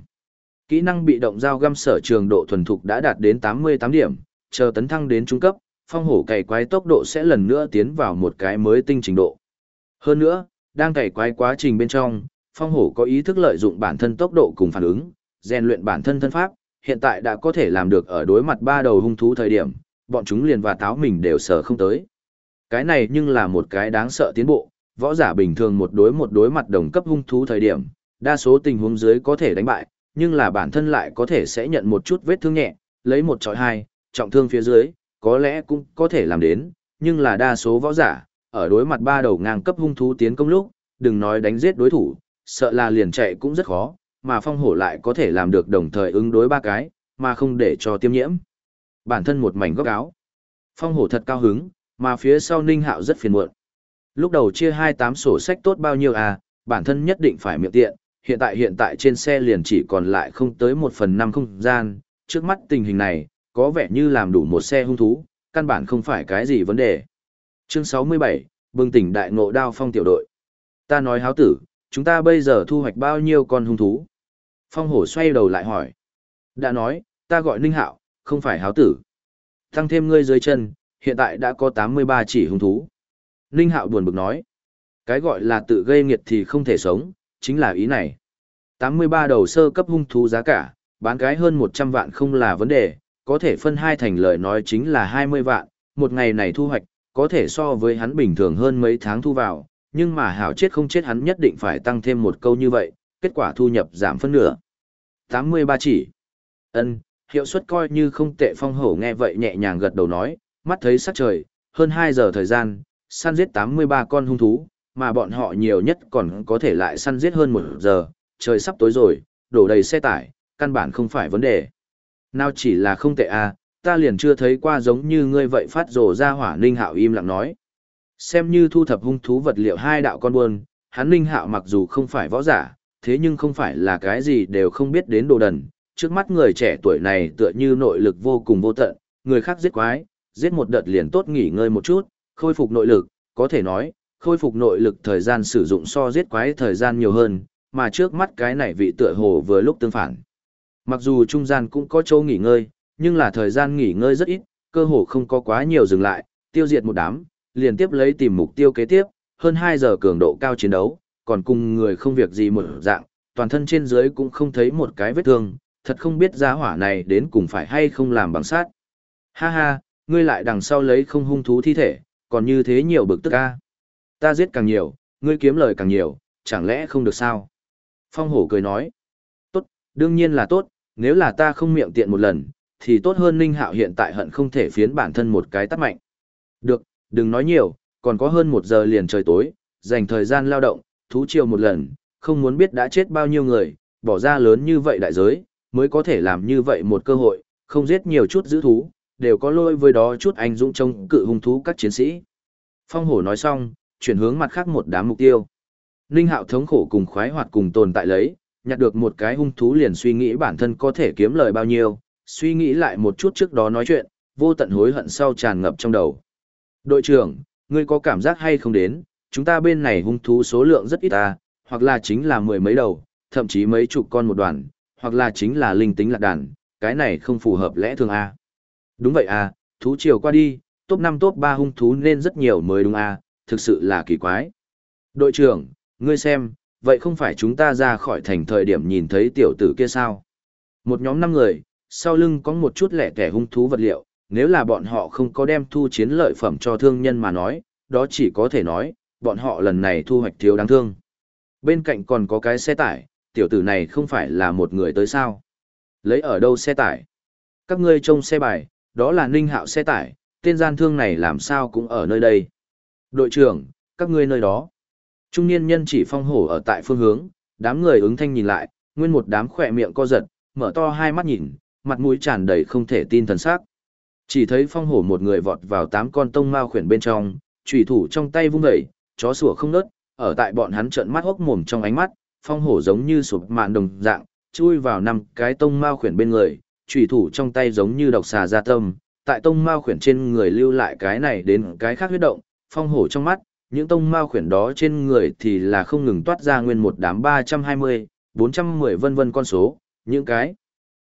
Kỹ năng bị động dao găm sở trường độ thuần thục đã đạt đến 88 điểm, chờ tấn thăng đến trung cấp, phong hổ cày quái tốc độ sẽ lần nữa tiến vào một cái mới tinh trình độ. Hơn nữa, đang cày quái quá trình bên trong, phong hổ có ý thức lợi dụng bản thân tốc độ cùng phản ứng, rèn luyện bản thân thân pháp, hiện tại đã có thể làm được ở đối mặt ba đầu hung thú thời điểm, bọn chúng liền và táo mình đều sợ không tới. Cái này nhưng là một cái đáng sợ tiến bộ, võ giả bình thường một đối một đối mặt đồng cấp hung thú thời điểm, đa số tình huống dưới có thể đánh bại, nhưng là bản thân lại có thể sẽ nhận một chút vết thương nhẹ, lấy một chọi hai, trọng thương phía dưới, có lẽ cũng có thể làm đến, nhưng là đa số võ giả, ở đối mặt ba đầu ngang cấp hung thú tiến công lúc, đừng nói đánh giết đối thủ, sợ là liền chạy cũng rất khó, mà phong hổ lại có thể làm được đồng thời ứng đối ba cái, mà không để cho tiêm nhiễm. Bản thân một mảnh góc áo. Phong hổ thật cao hứng, mà phía sau ninh hạo rất phiền muộn. Lúc đầu chia hai tám sổ sách tốt bao nhiêu à, bản thân nhất định phải miệng tiện, hiện tại hiện tại trên xe liền chỉ còn lại không tới một phần năm không gian, trước mắt tình hình này, có vẻ như làm đủ một xe hung thú, căn bản không phải cái gì vấn đề. Chương 67, bừng tỉnh đại ngộ đao phong tiểu đội. Ta nói háo tử, chúng ta bây giờ thu hoạch bao nhiêu con hung thú? Phong hổ xoay đầu lại hỏi. Đã nói, ta gọi Ninh Hạo, không phải háo tử. Tăng thêm ngươi dưới chân, hiện tại đã có 83 chỉ hung thú. Ninh Hạo buồn bực nói. Cái gọi là tự gây nghiệt thì không thể sống, chính là ý này. 83 đầu sơ cấp hung thú giá cả, bán cái hơn 100 vạn không là vấn đề, có thể phân hai thành lời nói chính là 20 vạn, một ngày này thu hoạch, có thể so với hắn bình thường hơn mấy tháng thu vào, nhưng mà hảo chết không chết hắn nhất định phải tăng thêm một câu như vậy, kết quả thu nhập giảm phân nửa. 83 chỉ. ân hiệu suất coi như không tệ phong hổ nghe vậy nhẹ nhàng gật đầu nói, mắt thấy sắc trời, hơn 2 giờ thời gian, săn giết 83 con hung thú, mà bọn họ nhiều nhất còn có thể lại săn giết hơn 1 giờ, trời sắp tối rồi, đổ đầy xe tải, căn bản không phải vấn đề. Nào chỉ là không tệ à, ta liền chưa thấy qua giống như ngươi vậy phát rồ ra hỏa ninh hạo im lặng nói. Xem như thu thập hung thú vật liệu hai đạo con buôn, hắn ninh hạo mặc dù không phải võ giả, thế nhưng không phải là cái gì đều không biết đến đồ đần. Trước mắt người trẻ tuổi này tựa như nội lực vô cùng vô tận, người khác giết quái, giết một đợt liền tốt nghỉ ngơi một chút, khôi phục nội lực, có thể nói, khôi phục nội lực thời gian sử dụng so giết quái thời gian nhiều hơn, mà trước mắt cái này vị tựa hồ vừa lúc tương phản. Mặc dù trung gian cũng có chỗ nghỉ ngơi, nhưng là thời gian nghỉ ngơi rất ít, cơ hồ không có quá nhiều dừng lại, tiêu diệt một đám, liền tiếp lấy tìm mục tiêu kế tiếp, hơn 2 giờ cường độ cao chiến đấu, còn cùng người không việc gì một dạng, toàn thân trên dưới cũng không thấy một cái vết thương, thật không biết giá hỏa này đến cùng phải hay không làm bằng sát. Ha ha, ngươi lại đằng sau lấy không hung thú thi thể, còn như thế nhiều bực tức ca. Ta giết càng nhiều, ngươi kiếm lời càng nhiều, chẳng lẽ không được sao? Phong hổ cười nói. Tốt, đương nhiên là tốt, nếu là ta không miệng tiện một lần, thì tốt hơn Ninh Hạo hiện tại hận không thể phiến bản thân một cái tắt mạnh. Được, đừng nói nhiều, còn có hơn một giờ liền trời tối, dành thời gian lao động, thú chiều một lần, không muốn biết đã chết bao nhiêu người, bỏ ra lớn như vậy đại giới, mới có thể làm như vậy một cơ hội, không giết nhiều chút giữ thú, đều có lôi với đó chút anh dũng trông cự hung thú các chiến sĩ. Phong hổ nói xong, chuyển hướng mặt khác một đám mục tiêu. Ninh hạo thống khổ cùng khoái hoạt cùng tồn tại lấy, nhặt được một cái hung thú liền suy nghĩ bản thân có thể kiếm lời bao nhiêu, suy nghĩ lại một chút trước đó nói chuyện, vô tận hối hận sau tràn ngập trong đầu. Đội trưởng, ngươi có cảm giác hay không đến, chúng ta bên này hung thú số lượng rất ít ta, hoặc là chính là mười mấy đầu, thậm chí mấy chục con một đoàn, hoặc là chính là linh tính lạc đàn, cái này không phù hợp lẽ thường a. Đúng vậy a, thú chiều qua đi, top 5 top 3 hung thú nên rất nhiều mới đúng a, thực sự là kỳ quái. Đội trưởng, ngươi xem, vậy không phải chúng ta ra khỏi thành thời điểm nhìn thấy tiểu tử kia sao? Một nhóm 5 người, sau lưng có một chút lẻ tẻ hung thú vật liệu, nếu là bọn họ không có đem thu chiến lợi phẩm cho thương nhân mà nói, đó chỉ có thể nói, bọn họ lần này thu hoạch thiếu đáng thương. Bên cạnh còn có cái xe tải, tiểu tử này không phải là một người tới sao. Lấy ở đâu xe tải? Các ngươi trông xe bài, đó là ninh hạo xe tải, tên gian thương này làm sao cũng ở nơi đây. Đội trưởng, các ngươi nơi đó. Trung niên nhân chỉ phong hổ ở tại phương hướng, đám người ứng thanh nhìn lại, nguyên một đám khỏe miệng co giật, mở to hai mắt nhìn, mặt mũi tràn đầy không thể tin thần sắc. Chỉ thấy phong hổ một người vọt vào tám con tông mao khuyển bên trong, chủy thủ trong tay vung dậy, chó sủa không nớt, ở tại bọn hắn trợn mắt hốc mồm trong ánh mắt, phong hổ giống như sụp mạn đồng dạng, chui vào năm cái tông mao khuyển bên người, chủy thủ trong tay giống như độc xà ra tâm, tại tông mao khuyển trên người lưu lại cái này đến cái khác huyết động, phong hổ trong mắt, những tông mao khuyển đó trên người thì là không ngừng toát ra nguyên một đám 320, 410 vân vân con số, những cái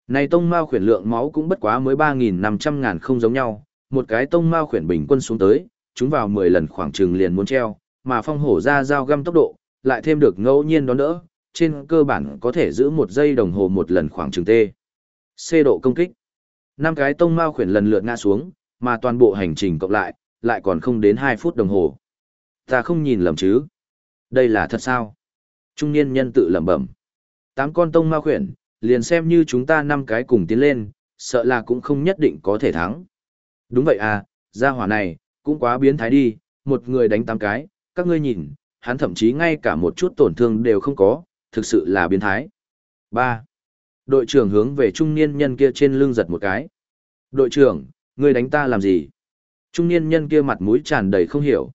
này tông mao khuyển lượng máu cũng bất quá mới 3.500 ngàn không giống nhau, một cái tông mao khuyển bình quân xuống tới, chúng vào 10 lần khoảng trừng liền muốn treo, mà phong hổ ra dao găm tốc độ, lại thêm được ngẫu nhiên đón đỡ, trên cơ bản có thể giữ một giây đồng hồ một lần khoảng trường tê. C độ công kích. năm cái tông mao khuyển lần lượt ngã xuống, mà toàn bộ hành trình cộng lại, lại còn không đến 2 phút đồng hồ. Ta không nhìn lầm chứ. Đây là thật sao? Trung niên nhân tự lẩm bẩm. Tám con tông ma khuyển, liền xem như chúng ta năm cái cùng tiến lên, sợ là cũng không nhất định có thể thắng. Đúng vậy à, gia hỏa này, cũng quá biến thái đi, một người đánh tám cái, các ngươi nhìn, hắn thậm chí ngay cả một chút tổn thương đều không có, thực sự là biến thái. 3. Đội trưởng hướng về trung niên nhân kia trên lưng giật một cái. Đội trưởng, ngươi đánh ta làm gì? Trung niên nhân kia mặt mũi tràn đầy không hiểu.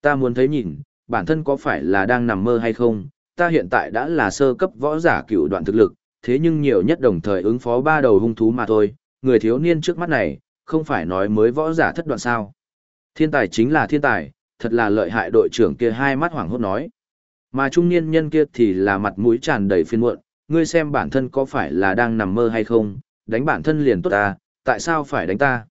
Ta muốn thấy nhìn, bản thân có phải là đang nằm mơ hay không? Ta hiện tại đã là sơ cấp võ giả cựu đoạn thực lực, thế nhưng nhiều nhất đồng thời ứng phó ba đầu hung thú mà thôi, người thiếu niên trước mắt này, không phải nói mới võ giả thất đoạn sao. Thiên tài chính là thiên tài, thật là lợi hại đội trưởng kia hai mắt hoảng hốt nói. Mà trung niên nhân kia thì là mặt mũi tràn đầy phiền muộn, ngươi xem bản thân có phải là đang nằm mơ hay không, đánh bản thân liền tốt ta, tại sao phải đánh ta?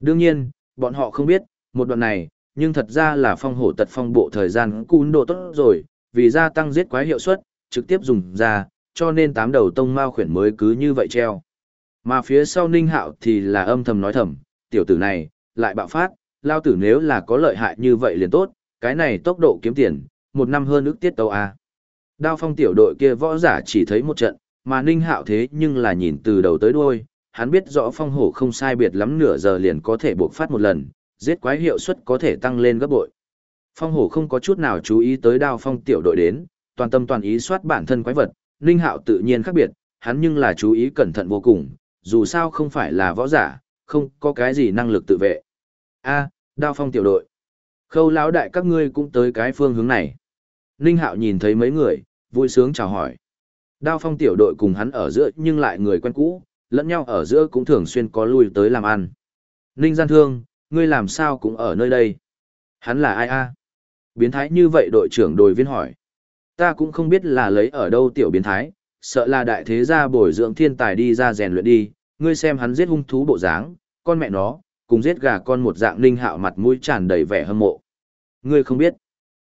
Đương nhiên, bọn họ không biết, một đoạn này, nhưng thật ra là phong hổ tật phong bộ thời gian cún độ tốt rồi, vì gia tăng giết quái hiệu suất, trực tiếp dùng ra, cho nên tám đầu tông mao khuyển mới cứ như vậy treo. Mà phía sau ninh hạo thì là âm thầm nói thầm, tiểu tử này, lại bạo phát, lao tử nếu là có lợi hại như vậy liền tốt, cái này tốc độ kiếm tiền, một năm hơn ước tiết tàu A. Đao phong tiểu đội kia võ giả chỉ thấy một trận, mà ninh hạo thế nhưng là nhìn từ đầu tới đuôi, hắn biết rõ phong hổ không sai biệt lắm nửa giờ liền có thể buộc phát một lần, giết quái hiệu suất có thể tăng lên gấp bội. Phong hổ không có chút nào chú ý tới đao phong tiểu đội đến, toàn tâm toàn ý soát bản thân quái vật, ninh hạo tự nhiên khác biệt, hắn nhưng là chú ý cẩn thận vô cùng, dù sao không phải là võ giả, không có cái gì năng lực tự vệ. A, đao phong tiểu đội. Khâu lão đại các ngươi cũng tới cái phương hướng này. Ninh Hạo nhìn thấy mấy người, vui sướng chào hỏi. Đao phong tiểu đội cùng hắn ở giữa nhưng lại người quen cũ, lẫn nhau ở giữa cũng thường xuyên có lui tới làm ăn. Ninh gian thương, ngươi làm sao cũng ở nơi đây. Hắn là ai a? Biến thái như vậy đội trưởng đồi viên hỏi. Ta cũng không biết là lấy ở đâu tiểu biến thái, sợ là đại thế gia bồi dưỡng thiên tài đi ra rèn luyện đi, ngươi xem hắn giết hung thú bộ dáng, con mẹ nó, cùng giết gà con một dạng ninh hạo mặt mũi tràn đầy vẻ hâm mộ. Ngươi không biết.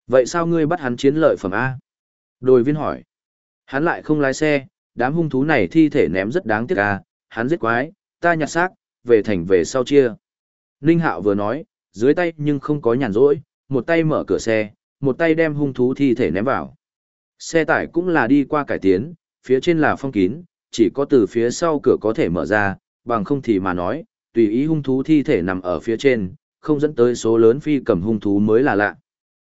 Vậy sao ngươi bắt hắn chiến lợi phẩm A? Đồi viên hỏi. Hắn lại không lái xe, đám hung thú này thi thể ném rất đáng tiếc A, hắn giết quái, ta nhặt xác, về thành về sau chia. Ninh hạo vừa nói, dưới tay nhưng không có nhàn rỗi, một tay mở cửa xe, một tay đem hung thú thi thể ném vào. Xe tải cũng là đi qua cải tiến, phía trên là phong kín, chỉ có từ phía sau cửa có thể mở ra, bằng không thì mà nói, tùy ý hung thú thi thể nằm ở phía trên, không dẫn tới số lớn phi cầm hung thú mới là lạ.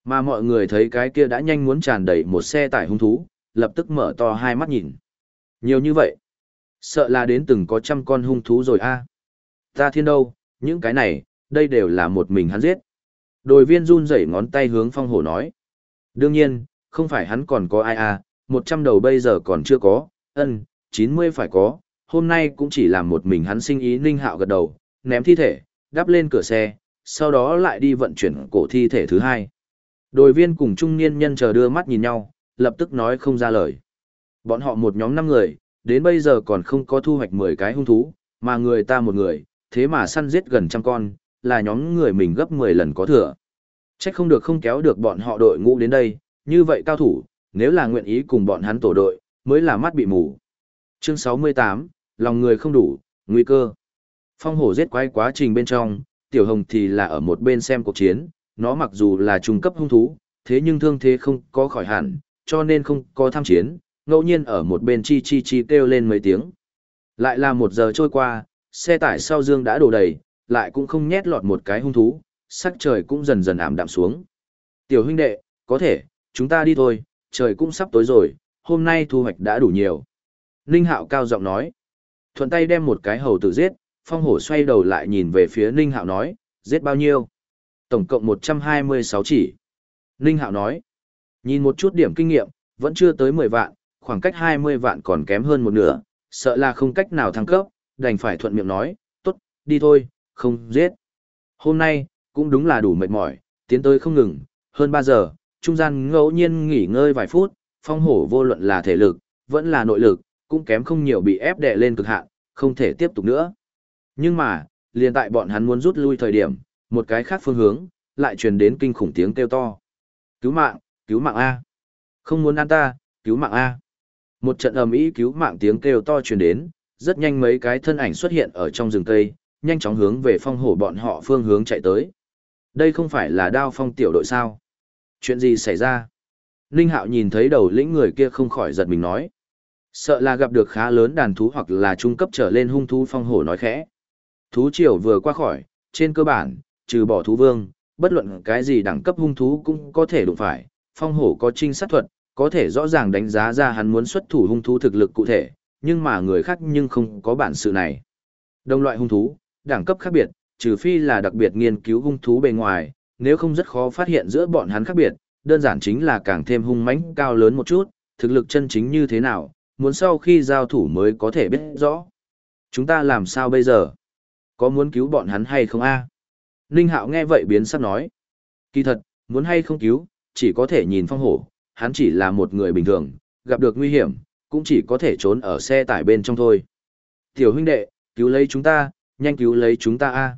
Mà mọi người thấy cái kia đã nhanh muốn tràn đầy một xe tải hung thú, lập tức mở to hai mắt nhìn. Nhiều như vậy. Sợ là đến từng có trăm con hung thú rồi a. Ta thiên đâu, những cái này, đây đều là một mình hắn giết. Đồi viên run rẩy ngón tay hướng phong hổ nói. Đương nhiên, không phải hắn còn có ai a, một trăm đầu bây giờ còn chưa có, ân, chín mươi phải có, hôm nay cũng chỉ làm một mình hắn sinh ý ninh hạo gật đầu, ném thi thể, đắp lên cửa xe, sau đó lại đi vận chuyển cổ thi thể thứ hai. Đội viên cùng trung niên nhân chờ đưa mắt nhìn nhau, lập tức nói không ra lời. Bọn họ một nhóm năm người, đến bây giờ còn không có thu hoạch 10 cái hung thú, mà người ta một người, thế mà săn giết gần trăm con, là nhóm người mình gấp 10 lần có thừa. Chắc không được không kéo được bọn họ đội ngũ đến đây, như vậy cao thủ, nếu là nguyện ý cùng bọn hắn tổ đội, mới là mắt bị mù. Chương 68, lòng người không đủ, nguy cơ. Phong hổ giết quái quá trình bên trong, tiểu hồng thì là ở một bên xem cuộc chiến, nó mặc dù là trung cấp hung thú, thế nhưng thương thế không có khỏi hẳn, cho nên không có tham chiến, ngẫu nhiên ở một bên chi chi chi kêu lên mấy tiếng. Lại là một giờ trôi qua, xe tải sau dương đã đổ đầy, lại cũng không nhét lọt một cái hung thú, sắc trời cũng dần dần ảm đạm xuống. Tiểu huynh đệ, có thể, chúng ta đi thôi, trời cũng sắp tối rồi, hôm nay thu hoạch đã đủ nhiều. Ninh Hạo cao giọng nói. Thuận tay đem một cái hầu tử giết, phong hổ xoay đầu lại nhìn về phía Ninh Hạo nói, giết bao nhiêu? Tổng cộng 126 chỉ. Ninh Hạo nói, nhìn một chút điểm kinh nghiệm, vẫn chưa tới 10 vạn, khoảng cách 20 vạn còn kém hơn một nửa, sợ là không cách nào thăng cấp, đành phải thuận miệng nói, tốt, đi thôi, không giết. Hôm nay, cũng đúng là đủ mệt mỏi, tiến tới không ngừng, hơn 3 giờ, trung gian ngẫu nhiên nghỉ ngơi vài phút, phong hổ vô luận là thể lực, vẫn là nội lực, cũng kém không nhiều bị ép đè lên cực hạn, không thể tiếp tục nữa. Nhưng mà, liền tại bọn hắn muốn rút lui thời điểm, một cái khác phương hướng, lại truyền đến kinh khủng tiếng kêu to. Cứu mạng, cứu mạng A. Không muốn ăn ta, cứu mạng A. Một trận ầm ĩ cứu mạng tiếng kêu to truyền đến, rất nhanh mấy cái thân ảnh xuất hiện ở trong rừng cây, nhanh chóng hướng về phong hổ bọn họ phương hướng chạy tới. Đây không phải là đao phong tiểu đội sao? Chuyện gì xảy ra? Ninh Hạo nhìn thấy đầu lĩnh người kia không khỏi giật mình nói. Sợ là gặp được khá lớn đàn thú hoặc là trung cấp trở lên hung thú phong hổ nói khẽ. Thú triều vừa qua khỏi, trên cơ bản, trừ bỏ thú vương, bất luận cái gì đẳng cấp hung thú cũng có thể đụng phải, phong hổ có trinh sát thuật, có thể rõ ràng đánh giá ra hắn muốn xuất thủ hung thú thực lực cụ thể, nhưng mà người khác nhưng không có bản sự này. Đồng loại hung thú, đẳng cấp khác biệt, trừ phi là đặc biệt nghiên cứu hung thú bề ngoài, nếu không rất khó phát hiện giữa bọn hắn khác biệt, đơn giản chính là càng thêm hung mãnh cao lớn một chút, thực lực chân chính như thế nào, muốn sau khi giao thủ mới có thể biết rõ. Chúng ta làm sao bây giờ? Có muốn cứu bọn hắn hay không a? Ninh Hạo nghe vậy biến sắc nói. Kỳ thật, muốn hay không cứu, chỉ có thể nhìn phong hổ, hắn chỉ là một người bình thường, gặp được nguy hiểm, cũng chỉ có thể trốn ở xe tải bên trong thôi. Tiểu huynh đệ, cứu lấy chúng ta, nhanh cứu lấy chúng ta a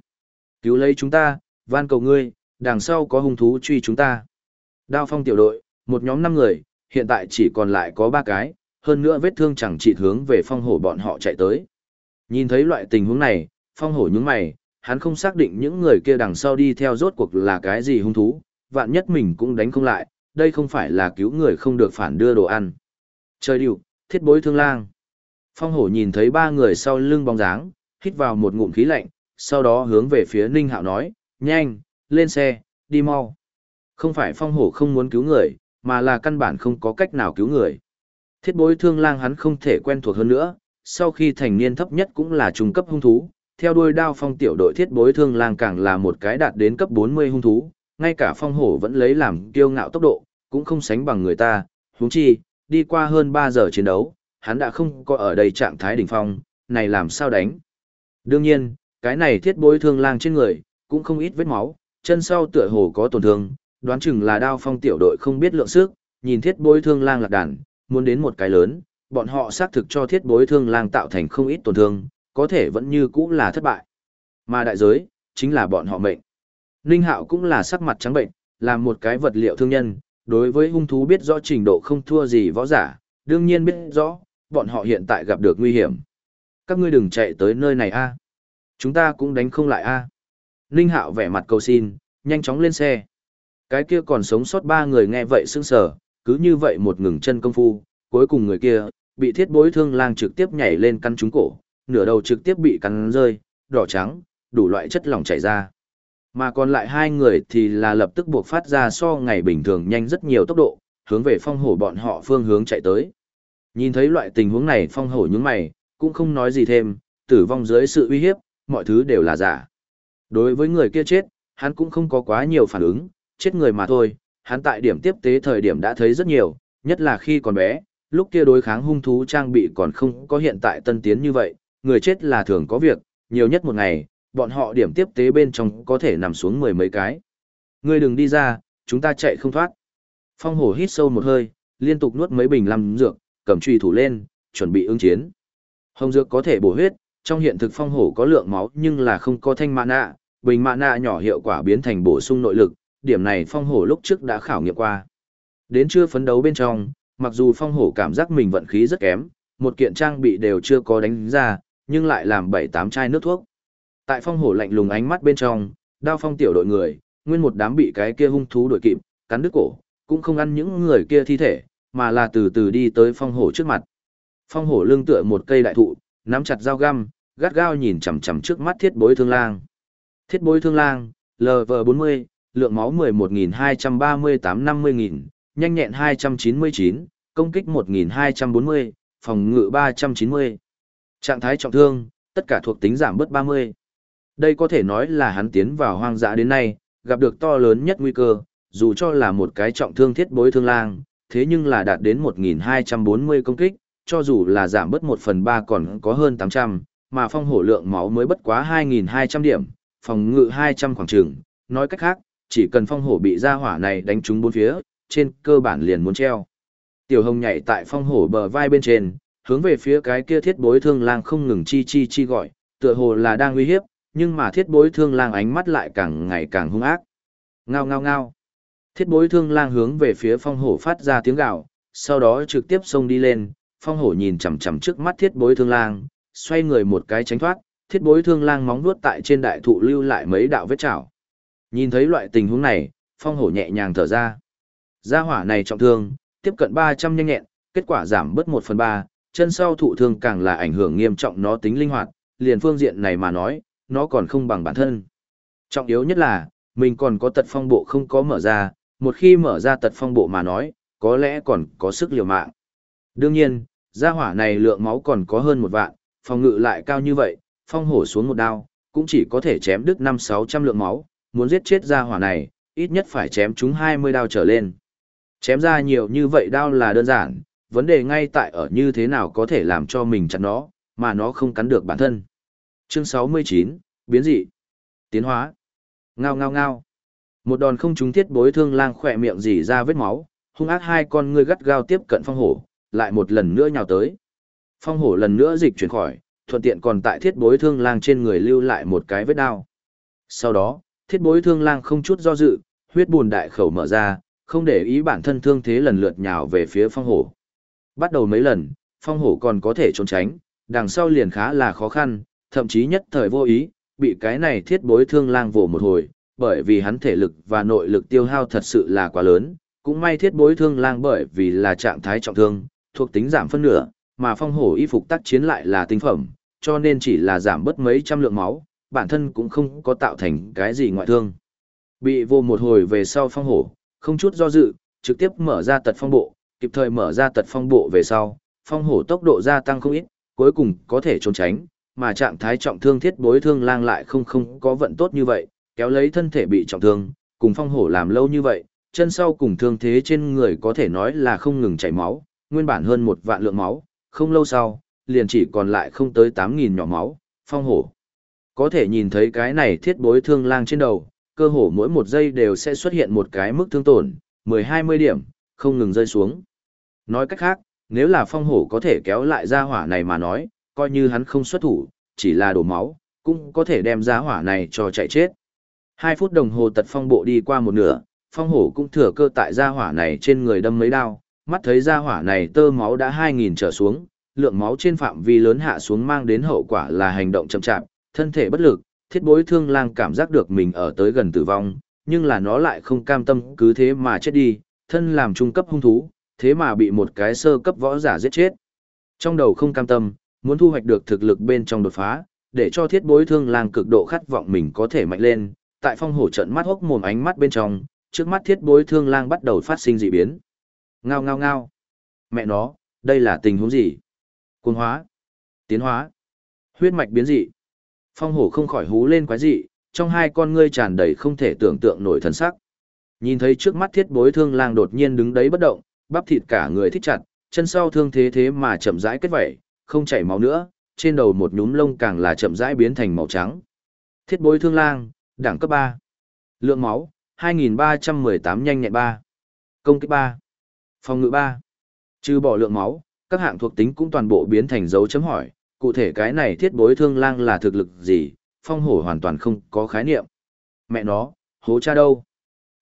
Cứu lấy chúng ta, van cầu ngươi, đằng sau có hung thú truy chúng ta. Đao phong tiểu đội, một nhóm năm người, hiện tại chỉ còn lại có ba cái, hơn nữa vết thương chẳng chỉ hướng về phong hổ bọn họ chạy tới. Nhìn thấy loại tình huống này, phong hổ nhướng mày, hắn không xác định những người kia đằng sau đi theo rốt cuộc là cái gì hung thú, vạn nhất mình cũng đánh không lại, đây không phải là cứu người không được phản đưa đồ ăn. Trời điệu, thiết bối thương lang. Phong hổ nhìn thấy ba người sau lưng bóng dáng, hít vào một ngụm khí lạnh, sau đó hướng về phía Ninh Hạo nói, nhanh, lên xe, đi mau. Không phải phong hổ không muốn cứu người, mà là căn bản không có cách nào cứu người. Thiết bối thương lang hắn không thể quen thuộc hơn nữa, sau khi thành niên thấp nhất cũng là trung cấp hung thú, theo đuôi đao phong tiểu đội thiết bối thương lang càng là một cái đạt đến cấp 40 hung thú, ngay cả phong hổ vẫn lấy làm kiêu ngạo tốc độ, cũng không sánh bằng người ta, huống chi, đi qua hơn 3 giờ chiến đấu, hắn đã không có ở đây trạng thái đỉnh phong, này làm sao đánh. Đương nhiên, cái này thiết bối thương lang trên người, cũng không ít vết máu, chân sau tựa hồ có tổn thương, đoán chừng là đao phong tiểu đội không biết lượng sức, nhìn thiết bối thương lang lạc đàn, muốn đến một cái lớn, bọn họ xác thực cho thiết bối thương lang tạo thành không ít tổn thương, có thể vẫn như cũ là thất bại. Mà đại giới, chính là bọn họ mệnh. Ninh Hạo cũng là sắc mặt trắng bệnh, làm một cái vật liệu thương nhân, đối với hung thú biết rõ trình độ không thua gì võ giả, đương nhiên biết rõ, bọn họ hiện tại gặp được nguy hiểm. Các ngươi đừng chạy tới nơi này a. À. Chúng ta cũng đánh không lại a. À. Ninh Hạo vẻ mặt cầu xin, nhanh chóng lên xe. Cái kia còn sống sót ba người nghe vậy sững sờ, cứ như vậy một ngừng chân công phu, cuối cùng người kia, bị thiết bối thương lang trực tiếp nhảy lên căn trúng cổ, nửa đầu trực tiếp bị cắn rơi, đỏ trắng, đủ loại chất lỏng chảy ra. Mà còn lại hai người thì là lập tức buộc phát ra so ngày bình thường nhanh rất nhiều tốc độ, hướng về phong hổ bọn họ phương hướng chạy tới. Nhìn thấy loại tình huống này phong hổ những mày, cũng không nói gì thêm, tử vong dưới sự uy hiếp, mọi thứ đều là giả. Đối với người kia chết, hắn cũng không có quá nhiều phản ứng, chết người mà thôi, hắn tại điểm tiếp tế thời điểm đã thấy rất nhiều, nhất là khi còn bé, lúc kia đối kháng hung thú trang bị còn không có hiện tại tân tiến như vậy, người chết là thường có việc, nhiều nhất một ngày, bọn họ điểm tiếp tế bên trong có thể nằm xuống mười mấy cái. Ngươi đừng đi ra, chúng ta chạy không thoát. Phong hổ hít sâu một hơi, liên tục nuốt mấy bình làm dược, cầm truy thủ lên, chuẩn bị ứng chiến. Hồng dược có thể bổ huyết, trong hiện thực phong hổ có lượng máu nhưng là không có thanh mạ nạ, bình mạ nạ nhỏ hiệu quả biến thành bổ sung nội lực, điểm này phong hổ lúc trước đã khảo nghiệm qua. Đến chưa phấn đấu bên trong, mặc dù phong hổ cảm giác mình vận khí rất kém, một kiện trang bị đều chưa có đánh ra, nhưng lại làm bảy tám chai nước thuốc. Tại phong hổ lạnh lùng ánh mắt bên trong, đao phong tiểu đội người, nguyên một đám bị cái kia hung thú đuổi kịp, cắn đứt cổ, cũng không ăn những người kia thi thể, mà là từ từ đi tới phong hổ trước mặt. Phong hổ lưng tựa một cây đại thụ, nắm chặt dao găm, gắt gao nhìn chằm chằm trước mắt thiết bối thương lang. Thiết bối thương lang, LV40, lượng máu 11.238-50.000, nhanh nhẹn 299, công kích 1.240, phòng ngự 390. Trạng thái trọng thương, tất cả thuộc tính giảm bớt 30. Đây có thể nói là hắn tiến vào hoang dã đến nay, gặp được to lớn nhất nguy cơ, dù cho là một cái trọng thương thiết bối thương lang, thế nhưng là đạt đến 1.240 công kích, cho dù là giảm bớt 1 phần 3 còn có hơn 800, mà phong hổ lượng máu mới bất quá 2.200 điểm, phòng ngự 200 khoảng trường. Nói cách khác, chỉ cần phong hổ bị ra hỏa này đánh trúng bốn phía, trên cơ bản liền muốn treo. Tiểu hồng nhảy tại phong hổ bờ vai bên trên, hướng về phía cái kia thiết bối thương lang không ngừng chi chi chi gọi, tựa hồ là đang uy hiếp, nhưng mà thiết bối thương lang ánh mắt lại càng ngày càng hung ác. Ngao ngao ngao. Thiết bối thương lang hướng về phía phong hổ phát ra tiếng gạo, sau đó trực tiếp xông đi lên, phong hổ nhìn chằm chằm trước mắt thiết bối thương lang, xoay người một cái tránh thoát, thiết bối thương lang móng vuốt tại trên đại thụ lưu lại mấy đạo vết chảo. Nhìn thấy loại tình huống này, phong hổ nhẹ nhàng thở ra. Gia hỏa này trọng thương, tiếp cận 300 nhanh nhẹn, kết quả giảm bớt 1 phần 3, chân sau thụ thương càng là ảnh hưởng nghiêm trọng nó tính linh hoạt, liền phương diện này mà nói, nó còn không bằng bản thân. Trọng yếu nhất là, mình còn có tật phong bộ không có mở ra, một khi mở ra tật phong bộ mà nói, có lẽ còn có sức liều mạng. Đương nhiên, gia hỏa này lượng máu còn có hơn một vạn, phòng ngự lại cao như vậy, phong hổ xuống một đao, cũng chỉ có thể chém đứt 5-600 lượng máu, muốn giết chết gia hỏa này, ít nhất phải chém chúng 20 đao trở lên. Chém ra nhiều như vậy đao là đơn giản, vấn đề ngay tại ở như thế nào có thể làm cho mình chặn nó, mà nó không cắn được bản thân. Chương 69, biến dị. Tiến hóa. Ngao ngao ngao. Một đòn không trúng thiết bối thương lang khỏe miệng dì ra vết máu, hung ác hai con ngươi gắt gao tiếp cận phong hổ, lại một lần nữa nhào tới. Phong hổ lần nữa dịch chuyển khỏi, thuận tiện còn tại thiết bối thương lang trên người lưu lại một cái vết đao. Sau đó, thiết bối thương lang không chút do dự, huyết bùn đại khẩu mở ra, không để ý bản thân thương thế lần lượt nhào về phía phong hổ. Bắt đầu mấy lần, phong hổ còn có thể trốn tránh, đằng sau liền khá là khó khăn, thậm chí nhất thời vô ý, bị cái này thiết bối thương lang vồ một hồi, bởi vì hắn thể lực và nội lực tiêu hao thật sự là quá lớn, cũng may thiết bối thương lang bởi vì là trạng thái trọng thương, thuộc tính giảm phân nửa, mà phong hổ y phục tác chiến lại là tinh phẩm, cho nên chỉ là giảm bớt mấy trăm lượng máu, bản thân cũng không có tạo thành cái gì ngoại thương. Bị vô một hồi về sau phong hổ, không chút do dự, trực tiếp mở ra tật phong bộ, kịp thời mở ra tật phong bộ về sau, phong hổ tốc độ gia tăng không ít, cuối cùng có thể trốn tránh, mà trạng thái trọng thương thiết bối thương lang lại không không có vận tốt như vậy, kéo lấy thân thể bị trọng thương, cùng phong hổ làm lâu như vậy, chân sau cùng thương thế trên người có thể nói là không ngừng chảy máu, nguyên bản hơn một vạn lượng máu, không lâu sau, liền chỉ còn lại không tới 8.000 nhỏ máu, phong hổ. Có thể nhìn thấy cái này thiết bối thương lang trên đầu, cơ hồ mỗi một giây đều sẽ xuất hiện một cái mức thương tổn, 10-20 điểm, không ngừng rơi xuống. Nói cách khác, nếu là phong hổ có thể kéo lại ra hỏa này mà nói, coi như hắn không xuất thủ, chỉ là đổ máu, cũng có thể đem ra hỏa này cho chạy chết. Hai phút đồng hồ tật phong bộ đi qua một nửa, phong hổ cũng thừa cơ tại ra hỏa này trên người đâm mấy đao, mắt thấy ra hỏa này tơ máu đã 2.000 trở xuống, lượng máu trên phạm vi lớn hạ xuống mang đến hậu quả là hành động chậm chạp, thân thể bất lực, thiết bối thương lang cảm giác được mình ở tới gần tử vong, nhưng là nó lại không cam tâm cứ thế mà chết đi, thân làm trung cấp hung thú, thế mà bị một cái sơ cấp võ giả giết chết. Trong đầu không cam tâm, muốn thu hoạch được thực lực bên trong đột phá, để cho thiết bối thương lang cực độ khát vọng mình có thể mạnh lên, tại phong hổ trận mắt hốc mồm ánh mắt bên trong, trước mắt thiết bối thương lang bắt đầu phát sinh dị biến. Ngao ngao ngao. Mẹ nó, đây là tình huống gì? Cuồng hóa. Tiến hóa. Huyết mạch biến dị. Phong hổ không khỏi hú lên quái dị, trong hai con ngươi tràn đầy không thể tưởng tượng nổi thần sắc. Nhìn thấy trước mắt thiết bối thương lang đột nhiên đứng đấy bất động, bắp thịt cả người thích chặt, chân sau thương thế thế mà chậm rãi kết vẩy, không chảy máu nữa, trên đầu một nhúm lông càng là chậm rãi biến thành màu trắng. Thiết bối thương lang, đẳng cấp 3. Lượng máu, 2318 nhanh nhẹn 3. Công kích 3. Phòng ngự 3. Trừ bỏ lượng máu, các hạng thuộc tính cũng toàn bộ biến thành dấu chấm hỏi, cụ thể cái này thiết bối thương lang là thực lực gì, phong hổ hoàn toàn không có khái niệm. Mẹ nó, hố cha đâu?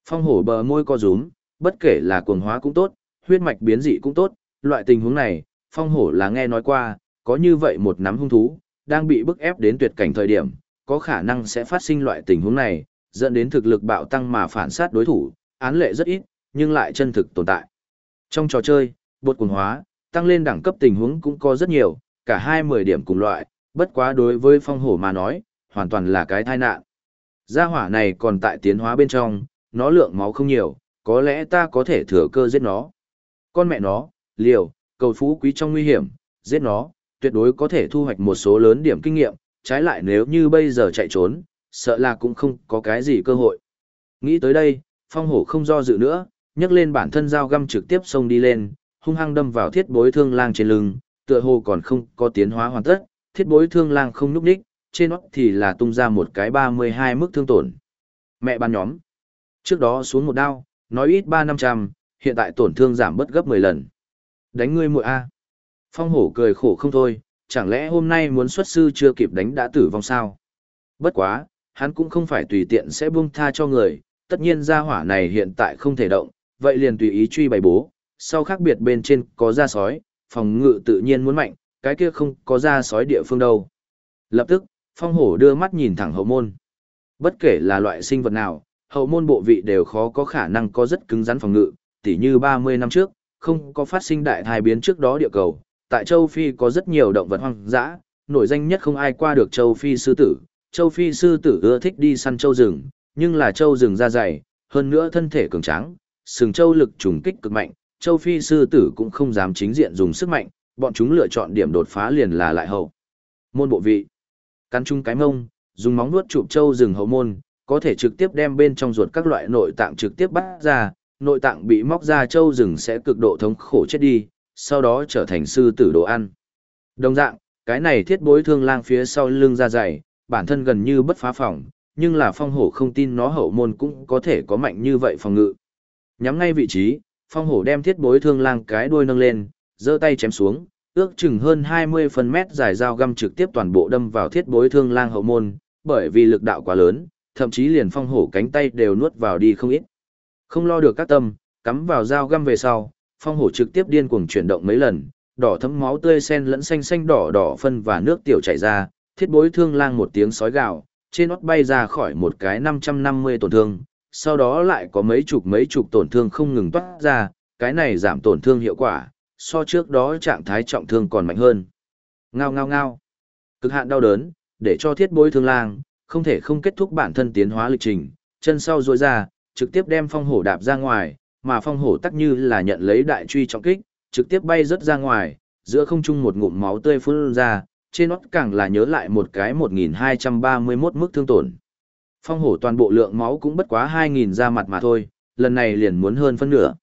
Phong hổ bờ môi co rúm, bất kể là cuồng hóa cũng tốt, huyết mạch biến dị cũng tốt, loại tình huống này, phong hổ là nghe nói qua, có như vậy một nắm hung thú, đang bị bức ép đến tuyệt cảnh thời điểm, có khả năng sẽ phát sinh loại tình huống này, dẫn đến thực lực bạo tăng mà phản sát đối thủ, án lệ rất ít, nhưng lại chân thực tồn tại. Trong trò chơi, bột cuồng hóa, tăng lên đẳng cấp tình huống cũng có rất nhiều, cả hai mười điểm cùng loại, bất quá đối với phong hổ mà nói, hoàn toàn là cái tai nạn. Gia hỏa này còn tại tiến hóa bên trong, nó lượng máu không nhiều, có lẽ ta có thể thừa cơ giết nó. Con mẹ nó, liều, cầu phú quý trong nguy hiểm, giết nó, tuyệt đối có thể thu hoạch một số lớn điểm kinh nghiệm, trái lại nếu như bây giờ chạy trốn, sợ là cũng không có cái gì cơ hội. Nghĩ tới đây, phong hổ không do dự nữa, nhấc lên bản thân dao găm trực tiếp xông đi lên, hung hăng đâm vào thiết bối thương lang trên lưng, tựa hồ còn không có tiến hóa hoàn tất, thiết bối thương lang không núp đích, trên nó thì là tung ra một cái 32 mức thương tổn. Mẹ ban nhóm. Trước đó xuống một đao, nói ít 3 năm trăm, hiện tại tổn thương giảm bất gấp 10 lần. Đánh ngươi muội A. Phong hổ cười khổ không thôi, chẳng lẽ hôm nay muốn xuất sư chưa kịp đánh đã tử vong sao? Bất quá, hắn cũng không phải tùy tiện sẽ buông tha cho người, tất nhiên gia hỏa này hiện tại không thể động, vậy liền tùy ý truy bày bố, sau khác biệt bên trên có ra sói, phòng ngự tự nhiên muốn mạnh, cái kia không có ra sói địa phương đâu. Lập tức, phong hổ đưa mắt nhìn thẳng hậu môn. Bất kể là loại sinh vật nào, hậu môn bộ vị đều khó có khả năng có rất cứng rắn phòng ngự, tỉ như 30 năm trước, không có phát sinh đại thai biến trước đó địa cầu. Tại châu Phi có rất nhiều động vật hoang dã, nổi danh nhất không ai qua được châu Phi sư tử. Châu Phi sư tử ưa thích đi săn châu rừng, nhưng là châu rừng da dày, hơn nữa thân thể cường tráng, sừng châu lực trùng kích cực mạnh, châu Phi sư tử cũng không dám chính diện dùng sức mạnh, bọn chúng lựa chọn điểm đột phá liền là lại hậu. Môn bộ vị. Cắn chung cái mông, dùng móng nuốt chụp châu rừng hậu môn, có thể trực tiếp đem bên trong ruột các loại nội tạng trực tiếp bắt ra, nội tạng bị móc ra châu rừng sẽ cực độ thống khổ chết đi, sau đó trở thành sư tử đồ ăn. Đồng dạng, cái này thiết bối thương lang phía sau lưng ra dày, bản thân gần như bất phá phòng, nhưng là phong hổ không tin nó hậu môn cũng có thể có mạnh như vậy phòng ngự. Nhắm ngay vị trí, phong hổ đem thiết bối thương lang cái đuôi nâng lên, giơ tay chém xuống, ước chừng hơn 20 phân mét dài dao găm trực tiếp toàn bộ đâm vào thiết bối thương lang hậu môn, bởi vì lực đạo quá lớn, thậm chí liền phong hổ cánh tay đều nuốt vào đi không ít. Không lo được các tâm, cắm vào dao găm về sau, phong hổ trực tiếp điên cuồng chuyển động mấy lần, đỏ thấm máu tươi xen lẫn xanh xanh đỏ đỏ phân và nước tiểu chảy ra, thiết bối thương lang một tiếng sói gạo, trên nót bay ra khỏi một cái 550 tổn thương, sau đó lại có mấy chục mấy chục tổn thương không ngừng toát ra, cái này giảm tổn thương hiệu quả, so trước đó trạng thái trọng thương còn mạnh hơn. Ngao ngao ngao. Cực hạn đau đớn, để cho thiết bối thương lang, không thể không kết thúc bản thân tiến hóa lịch trình, chân sau rôi ra, trực tiếp đem phong hổ đạp ra ngoài, mà phong hổ tắc như là nhận lấy đại truy trọng kích, trực tiếp bay rớt ra ngoài, giữa không trung một ngụm máu tươi phun ra, trên nót càng là nhớ lại một cái 1231 mức thương tổn. Phong hổ toàn bộ lượng máu cũng bất quá 2000 ra mặt mà thôi, lần này liền muốn hơn phân nửa.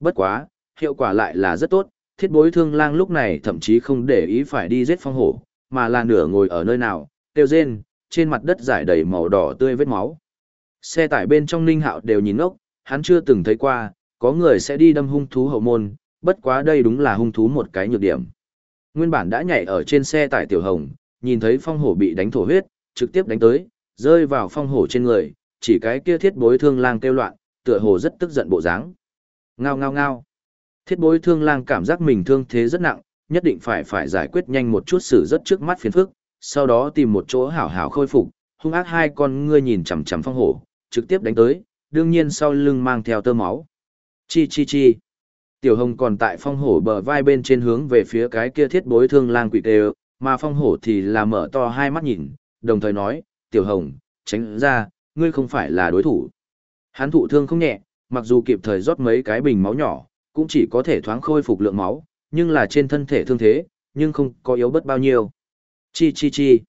Bất quá, hiệu quả lại là rất tốt, thiết bối thương lang lúc này thậm chí không để ý phải đi giết phong hổ, mà là nửa ngồi ở nơi nào, tiêu rên, trên mặt đất giải đầy màu đỏ tươi vết máu. Xe tải bên trong ninh hạo đều nhìn ốc, hắn chưa từng thấy qua, có người sẽ đi đâm hung thú hậu môn, bất quá đây đúng là hung thú một cái nhược điểm. Nguyên bản đã nhảy ở trên xe tải tiểu hồng, nhìn thấy phong hổ bị đánh thổ huyết, trực tiếp đánh tới, rơi vào phong hổ trên người, chỉ cái kia thiết bối thương lang kêu loạn, tựa hồ rất tức giận bộ dáng. Ngao ngao ngao. Thiết bối thương lang cảm giác mình thương thế rất nặng, nhất định phải phải giải quyết nhanh một chút xử rất trước mắt phiền phức, sau đó tìm một chỗ hảo hảo khôi phục, hung ác hai con ngươi nhìn chằm chằm phong hổ, trực tiếp đánh tới, đương nhiên sau lưng mang theo tơ máu. Chi chi chi. Tiểu hồng còn tại phong hổ bờ vai bên trên hướng về phía cái kia thiết bối thương lang quỷ tê mà phong hổ thì là mở to hai mắt nhìn, đồng thời nói, tiểu hồng, tránh ra, ngươi không phải là đối thủ. Hắn thụ thương không nhẹ, mặc dù kịp thời rót mấy cái bình máu nhỏ, cũng chỉ có thể thoáng khôi phục lượng máu, nhưng là trên thân thể thương thế, nhưng không có yếu bất bao nhiêu. Chi chi chi.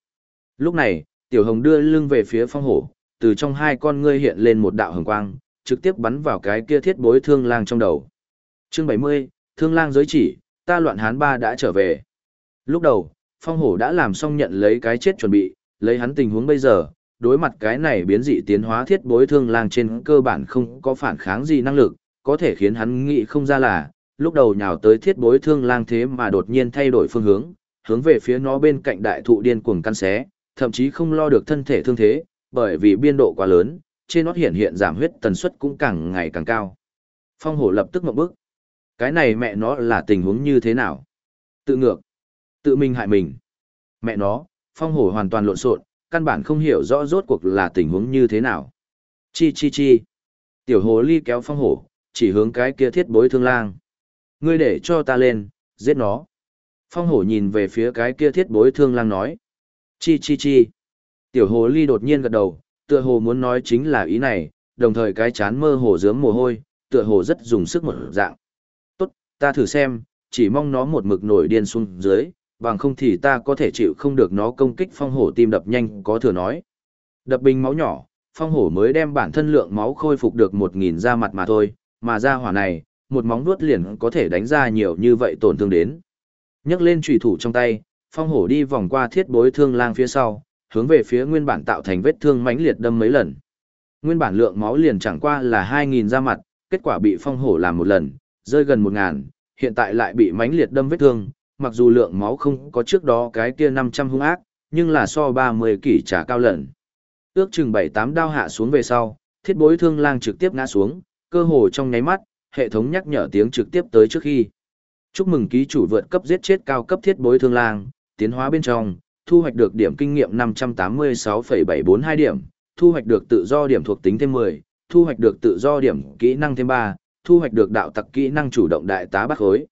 Lúc này, tiểu hồng đưa lưng về phía phong hổ, từ trong hai con ngươi hiện lên một đạo hồng quang, trực tiếp bắn vào cái kia thiết bối thương lang trong đầu. Chương 70, Thương lang giới chỉ, ta loạn hán ba đã trở về. Lúc đầu, phong hổ đã làm xong nhận lấy cái chết chuẩn bị, lấy hắn tình huống bây giờ, đối mặt cái này biến dị tiến hóa thiết bối thương lang trên cơ bản không có phản kháng gì năng lực, có thể khiến hắn nghĩ không ra là, lúc đầu nhào tới thiết bối thương lang thế mà đột nhiên thay đổi phương hướng, hướng về phía nó bên cạnh đại thụ điên cuồng căn xé, thậm chí không lo được thân thể thương thế, bởi vì biên độ quá lớn, trên nó hiện hiện giảm huyết tần suất cũng càng ngày càng cao. Phong hổ lập tức ngậm bước. Cái này mẹ nó là tình huống như thế nào? Tự ngược. Tự mình hại mình. Mẹ nó, phong hổ hoàn toàn lộn xộn, căn bản không hiểu rõ rốt cuộc là tình huống như thế nào. Chi chi chi. Tiểu hồ ly kéo phong hổ, chỉ hướng cái kia thiết bối thương lang. Ngươi để cho ta lên, giết nó. Phong hổ nhìn về phía cái kia thiết bối thương lang nói. Chi chi chi. Tiểu hồ ly đột nhiên gật đầu, tựa hồ muốn nói chính là ý này, đồng thời cái chán mơ hồ dướng mồ hôi, tựa hồ rất dùng sức một dạng. Tốt, ta thử xem, chỉ mong nó một mực nổi điên xuống dưới, bằng không thì ta có thể chịu không được nó công kích phong hổ tim đập nhanh có thừa nói. Đập bình máu nhỏ, phong hổ mới đem bản thân lượng máu khôi phục được một nghìn ra mặt mà thôi, mà ra hỏa này, một móng vuốt liền có thể đánh ra nhiều như vậy tổn thương đến. Nhấc lên trùy thủ trong tay, phong hổ đi vòng qua thiết bối thương lang phía sau, hướng về phía nguyên bản tạo thành vết thương mãnh liệt đâm mấy lần. Nguyên bản lượng máu liền chẳng qua là 2.000 ra mặt, kết quả bị phong hổ làm một lần, rơi gần 1.000, hiện tại lại bị mãnh liệt đâm vết thương, mặc dù lượng máu không có trước đó cái kia 500 hung ác, nhưng là so 30 kỷ trả cao lần. Ước chừng 7-8 đao hạ xuống về sau, thiết bối thương lang trực tiếp ngã xuống, cơ hồ trong nháy mắt, hệ thống nhắc nhở tiếng trực tiếp tới trước khi. Chúc mừng ký chủ vượt cấp giết chết cao cấp thiết bối thương lang, tiến hóa bên trong, thu hoạch được điểm kinh nghiệm 586,742 điểm, thu hoạch được tự do điểm thuộc tính thêm 10, thu hoạch được tự do điểm kỹ năng thêm 3, thu hoạch được đạo tặc kỹ năng chủ động đại tá bắt hối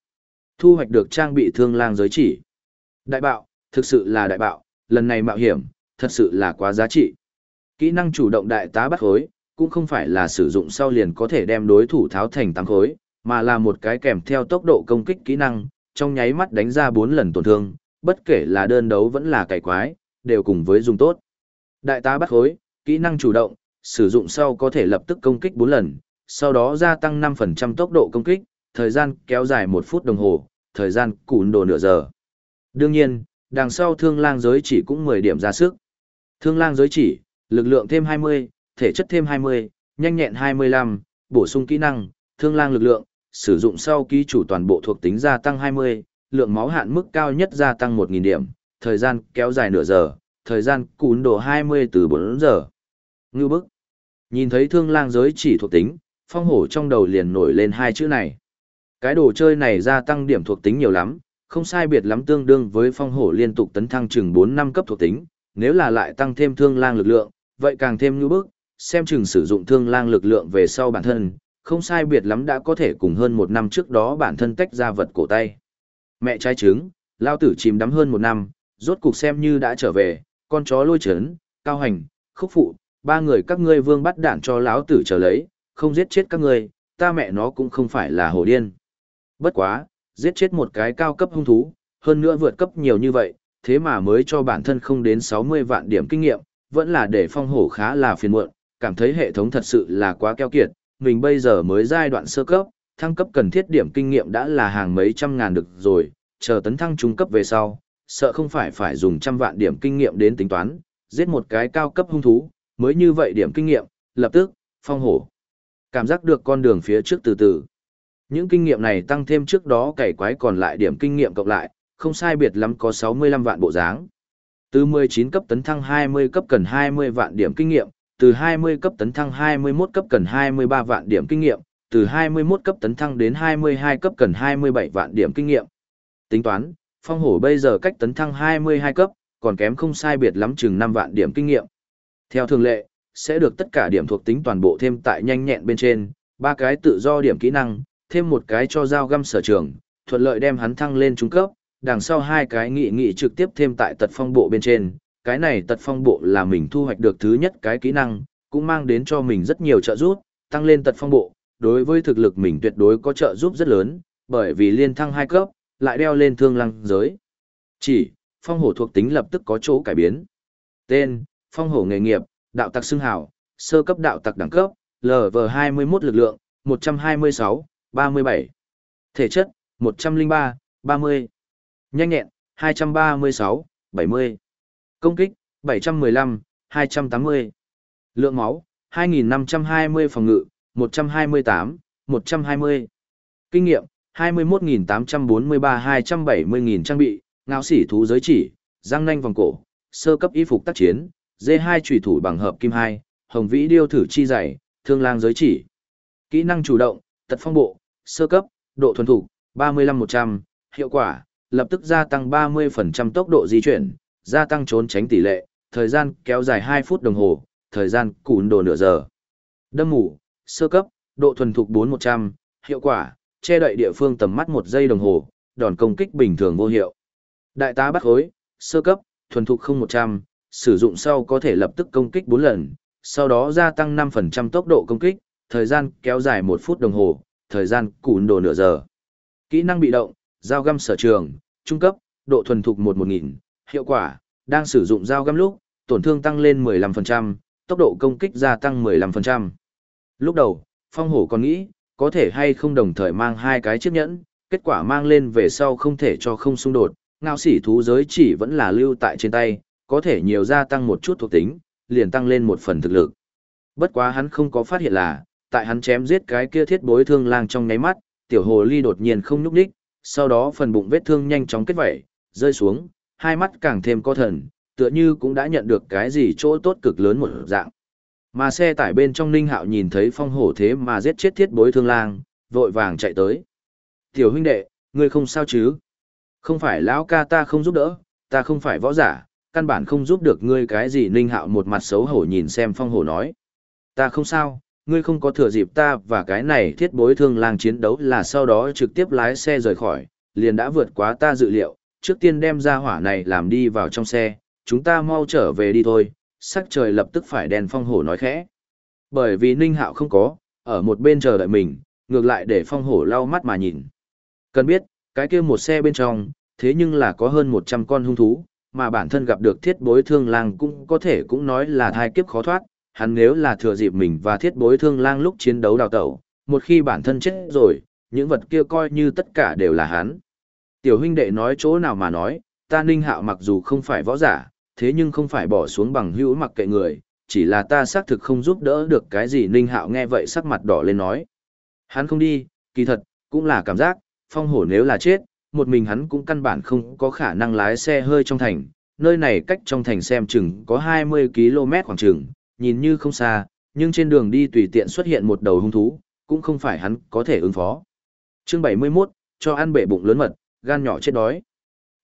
thu hoạch được trang bị thương lang giới chỉ. Đại bạo, thực sự là đại bạo, lần này mạo hiểm, thật sự là quá giá trị. Kỹ năng chủ động đại tá bắt khối, cũng không phải là sử dụng sau liền có thể đem đối thủ tháo thành tăng khối, mà là một cái kèm theo tốc độ công kích kỹ năng, trong nháy mắt đánh ra 4 lần tổn thương, bất kể là đơn đấu vẫn là cải quái, đều cùng với dùng tốt. Đại tá bắt khối, kỹ năng chủ động, sử dụng sau có thể lập tức công kích 4 lần, sau đó gia tăng 5% tốc độ công kích, thời gian kéo dài một phút đồng hồ, thời gian cùn đồ nửa giờ. Đương nhiên, đằng sau thương lang giới chỉ cũng 10 điểm ra sức. Thương lang giới chỉ, Lực lượng thêm 20, thể chất thêm 20, nhanh nhẹn 25, bổ sung kỹ năng, thương lang lực lượng, sử dụng sau ký chủ toàn bộ thuộc tính gia tăng 20, lượng máu hạn mức cao nhất gia tăng 1.000 điểm, thời gian kéo dài nửa giờ, thời gian cún đồ 20 từ 4 giờ. Ngư bức. Nhìn thấy thương lang giới chỉ thuộc tính, phong hổ trong đầu liền nổi lên hai chữ này. Cái đồ chơi này gia tăng điểm thuộc tính nhiều lắm, không sai biệt lắm tương đương với phong hổ liên tục tấn thăng chừng 4 năm cấp thuộc tính, nếu là lại tăng thêm thương lang lực lượng, vậy càng thêm như bức, xem chừng sử dụng thương lang lực lượng về sau bản thân, không sai biệt lắm đã có thể cùng hơn một năm trước đó bản thân tách ra vật cổ tay. Mẹ trai trứng, lao tử chìm đắm hơn một năm, rốt cục xem như đã trở về, con chó lôi trấn, cao hành, khúc phụ, ba người các ngươi vương bắt đạn cho lão tử trở lấy, không giết chết các ngươi, ta mẹ nó cũng không phải là hồ điên. Bất quá, giết chết một cái cao cấp hung thú, hơn nữa vượt cấp nhiều như vậy, thế mà mới cho bản thân không đến 60 vạn điểm kinh nghiệm, vẫn là để phong hổ khá là phiền muộn, cảm thấy hệ thống thật sự là quá keo kiệt, mình bây giờ mới giai đoạn sơ cấp, thăng cấp cần thiết điểm kinh nghiệm đã là hàng mấy trăm ngàn được rồi, chờ tấn thăng trung cấp về sau, sợ không phải phải dùng trăm vạn điểm kinh nghiệm đến tính toán, giết một cái cao cấp hung thú, mới như vậy điểm kinh nghiệm, lập tức, phong hổ. Cảm giác được con đường phía trước từ từ. Những kinh nghiệm này tăng thêm trước đó cày quái còn lại điểm kinh nghiệm cộng lại, không sai biệt lắm có 65 vạn bộ dáng. Từ 19 cấp tấn thăng 20 cấp cần 20 vạn điểm kinh nghiệm, từ 20 cấp tấn thăng 21 cấp cần 23 vạn điểm kinh nghiệm, từ 21 cấp tấn thăng đến 22 cấp cần 27 vạn điểm kinh nghiệm. Tính toán, phong hổ bây giờ cách tấn thăng 22 cấp, còn kém không sai biệt lắm chừng 5 vạn điểm kinh nghiệm. Theo thường lệ, sẽ được tất cả điểm thuộc tính toàn bộ thêm tại nhanh nhẹn bên trên, ba cái tự do điểm kỹ năng, thêm một cái cho dao găm sở trường, thuận lợi đem hắn thăng lên trung cấp, đằng sau hai cái nghị nghị trực tiếp thêm tại tật phong bộ bên trên, cái này tật phong bộ là mình thu hoạch được thứ nhất cái kỹ năng, cũng mang đến cho mình rất nhiều trợ giúp, tăng lên tật phong bộ, đối với thực lực mình tuyệt đối có trợ giúp rất lớn, bởi vì liên thăng hai cấp, lại đeo lên thương lăng giới. Chỉ, phong hổ thuộc tính lập tức có chỗ cải biến. Tên, phong hổ nghề nghiệp, đạo tặc xưng hảo, sơ cấp đạo tặc đẳng cấp, LV21 lực lượng, 126, 37. Thể chất, 103, 30. Nhanh nhẹn, 236, 70. Công kích, 715, 280. Lượng máu, 2520 phòng ngự, 128, 120. Kinh nghiệm, 21.843-270.000 trang bị, ngạo sỉ thú giới chỉ, răng nanh vòng cổ, sơ cấp y phục tác chiến, D2 trùy thủ bằng hợp kim 2, hồng vĩ điêu thử chi dày, thương lang giới chỉ. Kỹ năng chủ động, tật phong bộ, sơ cấp, độ thuần thủ, 35-100, hiệu quả, lập tức gia tăng 30% tốc độ di chuyển, gia tăng trốn tránh tỷ lệ, thời gian kéo dài 2 phút đồng hồ, thời gian cùn đồ nửa giờ. Đâm mù, sơ cấp, độ thuần thục 4100, hiệu quả, che đậy địa phương tầm mắt 1 giây đồng hồ, đòn công kích bình thường vô hiệu. Đại tá bắt hối, sơ cấp, thuần thục 0100, sử dụng sau có thể lập tức công kích 4 lần, sau đó gia tăng 5% tốc độ công kích, thời gian kéo dài 1 phút đồng hồ, thời gian cùn đồ nửa giờ. Kỹ năng bị động, dao găm sở trường, trung cấp, độ thuần thục 1-1000, hiệu quả, đang sử dụng dao găm lúc, tổn thương tăng lên 15%, tốc độ công kích gia tăng 15%. Lúc đầu, phong hổ còn nghĩ, có thể hay không đồng thời mang hai cái chiếc nhẫn, kết quả mang lên về sau không thể cho không xung đột, ngao sỉ thú giới chỉ vẫn là lưu tại trên tay, có thể nhiều gia tăng một chút thuộc tính, liền tăng lên một phần thực lực. Bất quá hắn không có phát hiện là, tại hắn chém giết cái kia thiết bối thương lang trong nháy mắt, tiểu hồ ly đột nhiên không nhúc nhích, sau đó phần bụng vết thương nhanh chóng kết vảy, rơi xuống, hai mắt càng thêm có thần, tựa như cũng đã nhận được cái gì chỗ tốt cực lớn một dạng. Mà xe tải bên trong Ninh Hạo nhìn thấy phong hổ thế mà giết chết thiết bối thương lang, vội vàng chạy tới. Tiểu huynh đệ, ngươi không sao chứ? Không phải lão ca ta không giúp đỡ, ta không phải võ giả, căn bản không giúp được ngươi cái gì Ninh Hạo một mặt xấu hổ nhìn xem phong hổ nói. Ta không sao, ngươi không có thừa dịp ta và cái này thiết bối thương lang chiến đấu là sau đó trực tiếp lái xe rời khỏi, liền đã vượt quá ta dự liệu, trước tiên đem ra hỏa này làm đi vào trong xe, chúng ta mau trở về đi thôi, sắc trời lập tức phải đèn phong hổ nói khẽ. Bởi vì Ninh Hạo không có, ở một bên chờ đợi mình, ngược lại để phong hổ lau mắt mà nhìn. Cần biết, cái kia một xe bên trong, thế nhưng là có hơn 100 con hung thú, mà bản thân gặp được thiết bối thương lang cũng có thể cũng nói là thai kiếp khó thoát, hắn nếu là thừa dịp mình và thiết bối thương lang lúc chiến đấu đào tẩu, một khi bản thân chết rồi, những vật kia coi như tất cả đều là hắn. Tiểu huynh đệ nói chỗ nào mà nói, ta ninh hạo mặc dù không phải võ giả, thế nhưng không phải bỏ xuống bằng hữu mặc kệ người, chỉ là ta xác thực không giúp đỡ được cái gì Ninh Hạo nghe vậy sắc mặt đỏ lên nói. Hắn không đi, kỳ thật, cũng là cảm giác, phong hổ nếu là chết, một mình hắn cũng căn bản không có khả năng lái xe hơi trong thành, nơi này cách trong thành xem chừng có 20 km khoảng chừng, nhìn như không xa, nhưng trên đường đi tùy tiện xuất hiện một đầu hung thú, cũng không phải hắn có thể ứng phó. Chương 71, cho ăn bể bụng lớn mật, gan nhỏ chết đói.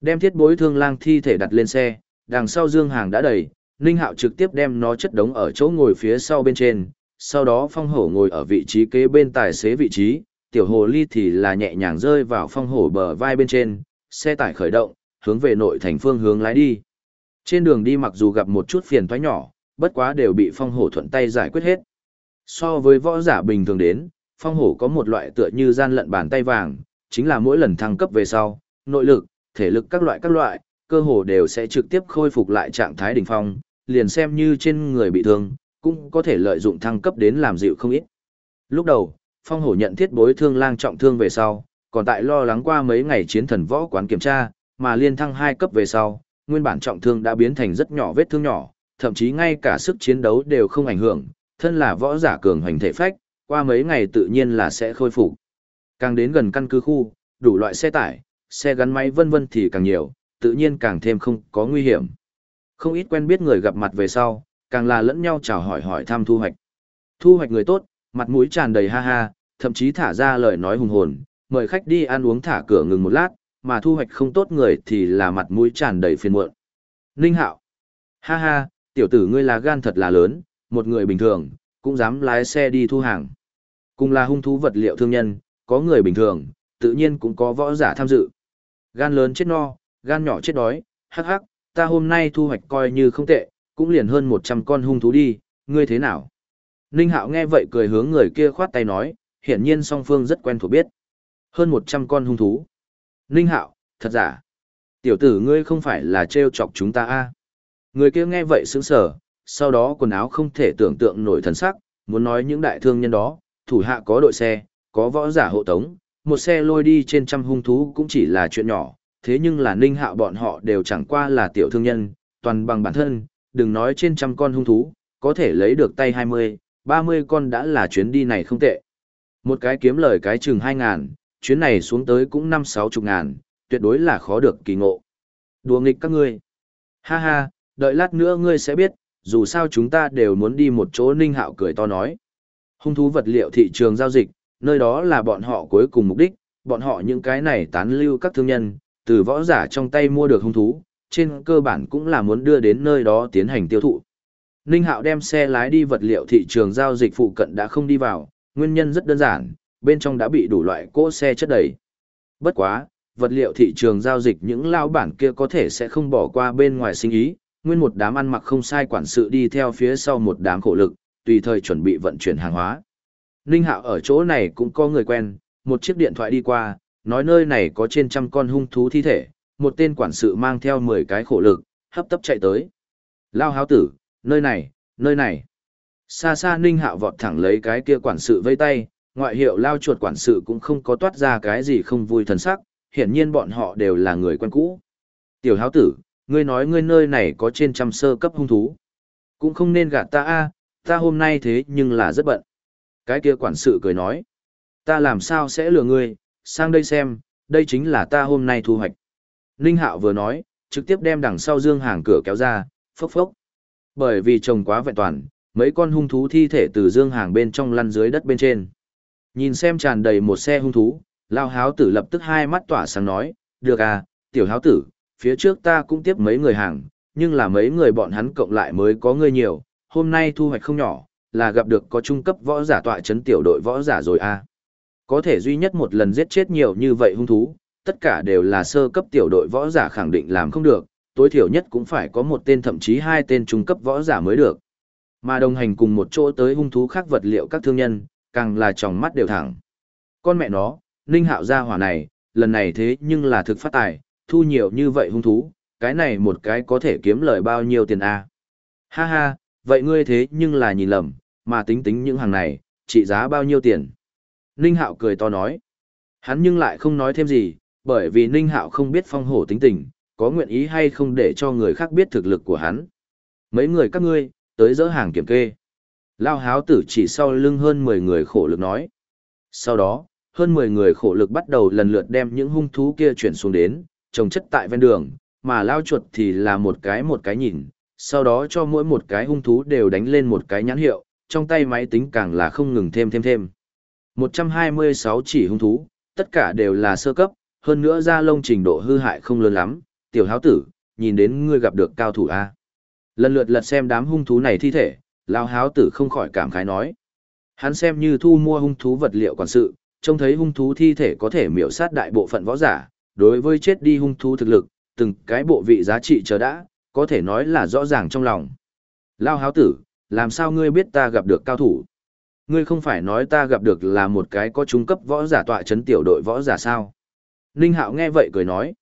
Đem thiết bối thương lang thi thể đặt lên xe, đằng sau dương hàng đã đầy, Ninh Hạo trực tiếp đem nó chất đống ở chỗ ngồi phía sau bên trên, sau đó phong hổ ngồi ở vị trí kế bên tài xế vị trí, tiểu hồ ly thì là nhẹ nhàng rơi vào phong hổ bờ vai bên trên, xe tải khởi động, hướng về nội thành phương hướng lái đi. Trên đường đi mặc dù gặp một chút phiền toái nhỏ, bất quá đều bị phong hổ thuận tay giải quyết hết. So với võ giả bình thường đến, phong hổ có một loại tựa như gian lận bàn tay vàng, chính là mỗi lần thăng cấp về sau, nội lực, thể lực các loại các loại, cơ hồ đều sẽ trực tiếp khôi phục lại trạng thái đỉnh phong, liền xem như trên người bị thương, cũng có thể lợi dụng thăng cấp đến làm dịu không ít. Lúc đầu, phong hổ nhận thiết bối thương lang trọng thương về sau, còn tại lo lắng qua mấy ngày chiến thần võ quán kiểm tra, mà liên thăng hai cấp về sau, nguyên bản trọng thương đã biến thành rất nhỏ vết thương nhỏ, thậm chí ngay cả sức chiến đấu đều không ảnh hưởng, thân là võ giả cường hành thể phách, qua mấy ngày tự nhiên là sẽ khôi phục. Càng đến gần căn cứ khu, đủ loại xe tải, xe gắn máy vân vân thì càng nhiều, tự nhiên càng thêm không có nguy hiểm. Không ít quen biết người gặp mặt về sau, càng là lẫn nhau chào hỏi hỏi thăm thu hoạch. Thu hoạch người tốt, mặt mũi tràn đầy ha ha, thậm chí thả ra lời nói hùng hồn, mời khách đi ăn uống thả cửa ngừng một lát, mà thu hoạch không tốt người thì là mặt mũi tràn đầy phiền muộn. Ninh Hạo, ha ha, tiểu tử ngươi là gan thật là lớn, một người bình thường, cũng dám lái xe đi thu hàng. Cùng là hung thú vật liệu thương nhân, có người bình thường, tự nhiên cũng có võ giả tham dự. Gan lớn chết no, gan nhỏ chết đói, hắc hắc, ta hôm nay thu hoạch coi như không tệ, cũng liền hơn 100 con hung thú đi, ngươi thế nào? Ninh Hạo nghe vậy cười hướng người kia khoát tay nói, hiển nhiên song phương rất quen thuộc biết. Hơn 100 con hung thú. Ninh Hạo, thật giả. Tiểu tử ngươi không phải là trêu chọc chúng ta a? À? Người kia nghe vậy sững sờ, sau đó quần áo không thể tưởng tượng nổi thần sắc, muốn nói những đại thương nhân đó, thủ hạ có đội xe, có võ giả hộ tống, một xe lôi đi trên trăm hung thú cũng chỉ là chuyện nhỏ, thế nhưng là ninh hạo bọn họ đều chẳng qua là tiểu thương nhân, toàn bằng bản thân, đừng nói trên trăm con hung thú, có thể lấy được tay 20, 30 con đã là chuyến đi này không tệ. Một cái kiếm lời cái chừng 2 ngàn, chuyến này xuống tới cũng 5-6 chục ngàn, tuyệt đối là khó được kỳ ngộ. Đùa nghịch các ngươi. Ha ha, đợi lát nữa ngươi sẽ biết, dù sao chúng ta đều muốn đi một chỗ ninh hạo cười to nói. Hung thú vật liệu thị trường giao dịch, nơi đó là bọn họ cuối cùng mục đích, bọn họ những cái này tán lưu các thương nhân, từ võ giả trong tay mua được hung thú, trên cơ bản cũng là muốn đưa đến nơi đó tiến hành tiêu thụ. Ninh Hạo đem xe lái đi vật liệu thị trường giao dịch phụ cận đã không đi vào, nguyên nhân rất đơn giản, bên trong đã bị đủ loại cỗ xe chất đầy. Bất quá, vật liệu thị trường giao dịch những lao bản kia có thể sẽ không bỏ qua bên ngoài sinh ý, nguyên một đám ăn mặc không sai quản sự đi theo phía sau một đám khổ lực, tùy thời chuẩn bị vận chuyển hàng hóa. Ninh Hạo ở chỗ này cũng có người quen, một chiếc điện thoại đi qua, nói nơi này có trên trăm con hung thú thi thể, một tên quản sự mang theo 10 cái khổ lực, hấp tấp chạy tới. Lao háo tử, nơi này, nơi này. Xa xa Ninh Hạo vọt thẳng lấy cái kia quản sự vây tay, ngoại hiệu lao chuột quản sự cũng không có toát ra cái gì không vui thần sắc, hiển nhiên bọn họ đều là người quen cũ. Tiểu háo tử, ngươi nói ngươi nơi này có trên trăm sơ cấp hung thú. Cũng không nên gạt ta a, ta hôm nay thế nhưng là rất bận. Cái kia quản sự cười nói, ta làm sao sẽ lừa ngươi, sang đây xem, đây chính là ta hôm nay thu hoạch. Ninh Hạo vừa nói, trực tiếp đem đằng sau dương hàng cửa kéo ra, phốc phốc. Bởi vì trồng quá vẹn toàn, mấy con hung thú thi thể từ dương hàng bên trong lăn dưới đất bên trên. Nhìn xem tràn đầy một xe hung thú, lao háo tử lập tức hai mắt tỏa sáng nói, được à, tiểu háo tử, phía trước ta cũng tiếp mấy người hàng, nhưng là mấy người bọn hắn cộng lại mới có người nhiều, hôm nay thu hoạch không nhỏ, là gặp được có trung cấp võ giả tọa chấn tiểu đội võ giả rồi à. Có thể duy nhất một lần giết chết nhiều như vậy hung thú, tất cả đều là sơ cấp tiểu đội võ giả khẳng định làm không được, tối thiểu nhất cũng phải có một tên thậm chí hai tên trung cấp võ giả mới được. Mà đồng hành cùng một chỗ tới hung thú khác vật liệu các thương nhân, càng là tròng mắt đều thẳng. Con mẹ nó, Ninh Hạo gia hỏa này, lần này thế nhưng là thực phát tài, thu nhiều như vậy hung thú, cái này một cái có thể kiếm lời bao nhiêu tiền a? À? Ha ha, vậy ngươi thế nhưng là nhìn lầm, mà tính tính những hàng này, trị giá bao nhiêu tiền? Ninh Hạo cười to nói. Hắn nhưng lại không nói thêm gì, bởi vì Ninh Hạo không biết phong hổ tính tình, có nguyện ý hay không để cho người khác biết thực lực của hắn. Mấy người các ngươi, tới dỡ hàng kiểm kê. Lao háo tử chỉ sau lưng hơn 10 người khổ lực nói. Sau đó, hơn 10 người khổ lực bắt đầu lần lượt đem những hung thú kia chuyển xuống đến, trồng chất tại ven đường, mà lao chuột thì là một cái một cái nhìn, sau đó cho mỗi một cái hung thú đều đánh lên một cái nhãn hiệu, trong tay máy tính càng là không ngừng thêm thêm thêm. 126 chỉ hung thú, tất cả đều là sơ cấp, hơn nữa da lông trình độ hư hại không lớn lắm, tiểu háo tử, nhìn đến ngươi gặp được cao thủ A. Lần lượt lật xem đám hung thú này thi thể, lao háo tử không khỏi cảm khái nói. Hắn xem như thu mua hung thú vật liệu quản sự, trông thấy hung thú thi thể có thể miểu sát đại bộ phận võ giả, đối với chết đi hung thú thực lực, từng cái bộ vị giá trị chờ đã, có thể nói là rõ ràng trong lòng. Lao háo tử, làm sao ngươi biết ta gặp được cao thủ? Ngươi không phải nói ta gặp được là một cái có trung cấp võ giả tọa chấn tiểu đội võ giả sao? Ninh Hạo nghe vậy cười nói.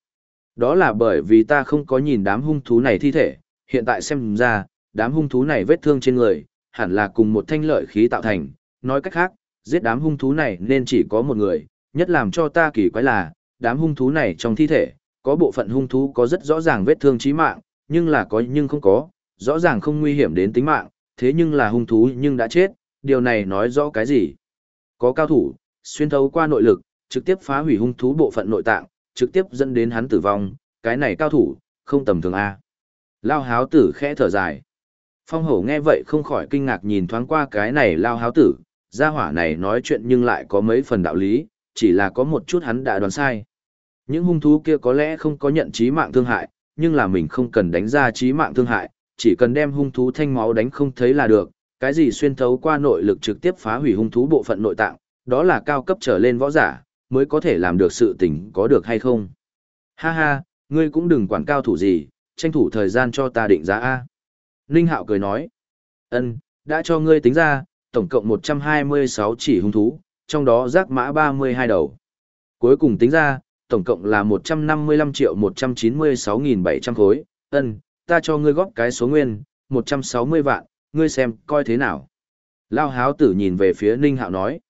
Đó là bởi vì ta không có nhìn đám hung thú này thi thể, hiện tại xem ra, đám hung thú này vết thương trên người, hẳn là cùng một thanh lợi khí tạo thành. Nói cách khác, giết đám hung thú này nên chỉ có một người, nhất làm cho ta kỳ quái là, đám hung thú này trong thi thể, có bộ phận hung thú có rất rõ ràng vết thương chí mạng, nhưng là có nhưng không có, rõ ràng không nguy hiểm đến tính mạng, thế nhưng là hung thú nhưng đã chết, điều này nói rõ cái gì? Có cao thủ, xuyên thấu qua nội lực, trực tiếp phá hủy hung thú bộ phận nội tạng, trực tiếp dẫn đến hắn tử vong, cái này cao thủ, không tầm thường A. À. Lao háo tử khẽ thở dài. Phong hổ nghe vậy không khỏi kinh ngạc nhìn thoáng qua cái này lao háo tử, gia hỏa này nói chuyện nhưng lại có mấy phần đạo lý, chỉ là có một chút hắn đã đoán sai. Những hung thú kia có lẽ không có nhận trí mạng thương hại, nhưng là mình không cần đánh ra trí mạng thương hại, chỉ cần đem hung thú thanh máu đánh không thấy là được, cái gì xuyên thấu qua nội lực trực tiếp phá hủy hung thú bộ phận nội tạng, đó là cao cấp trở lên võ giả, mới có thể làm được sự tình có được hay không. Ha ha, ngươi cũng đừng quản cao thủ gì, tranh thủ thời gian cho ta định giá A. Ninh Hạo cười nói, ân, đã cho ngươi tính ra, tổng cộng 126 chỉ hung thú, trong đó rác mã 32 đầu. Cuối cùng tính ra, tổng cộng là 155 triệu 196.700 khối, ân, ta cho ngươi góp cái số nguyên, 160 vạn, ngươi xem, coi thế nào. Lao háo tử nhìn về phía Ninh Hạo nói.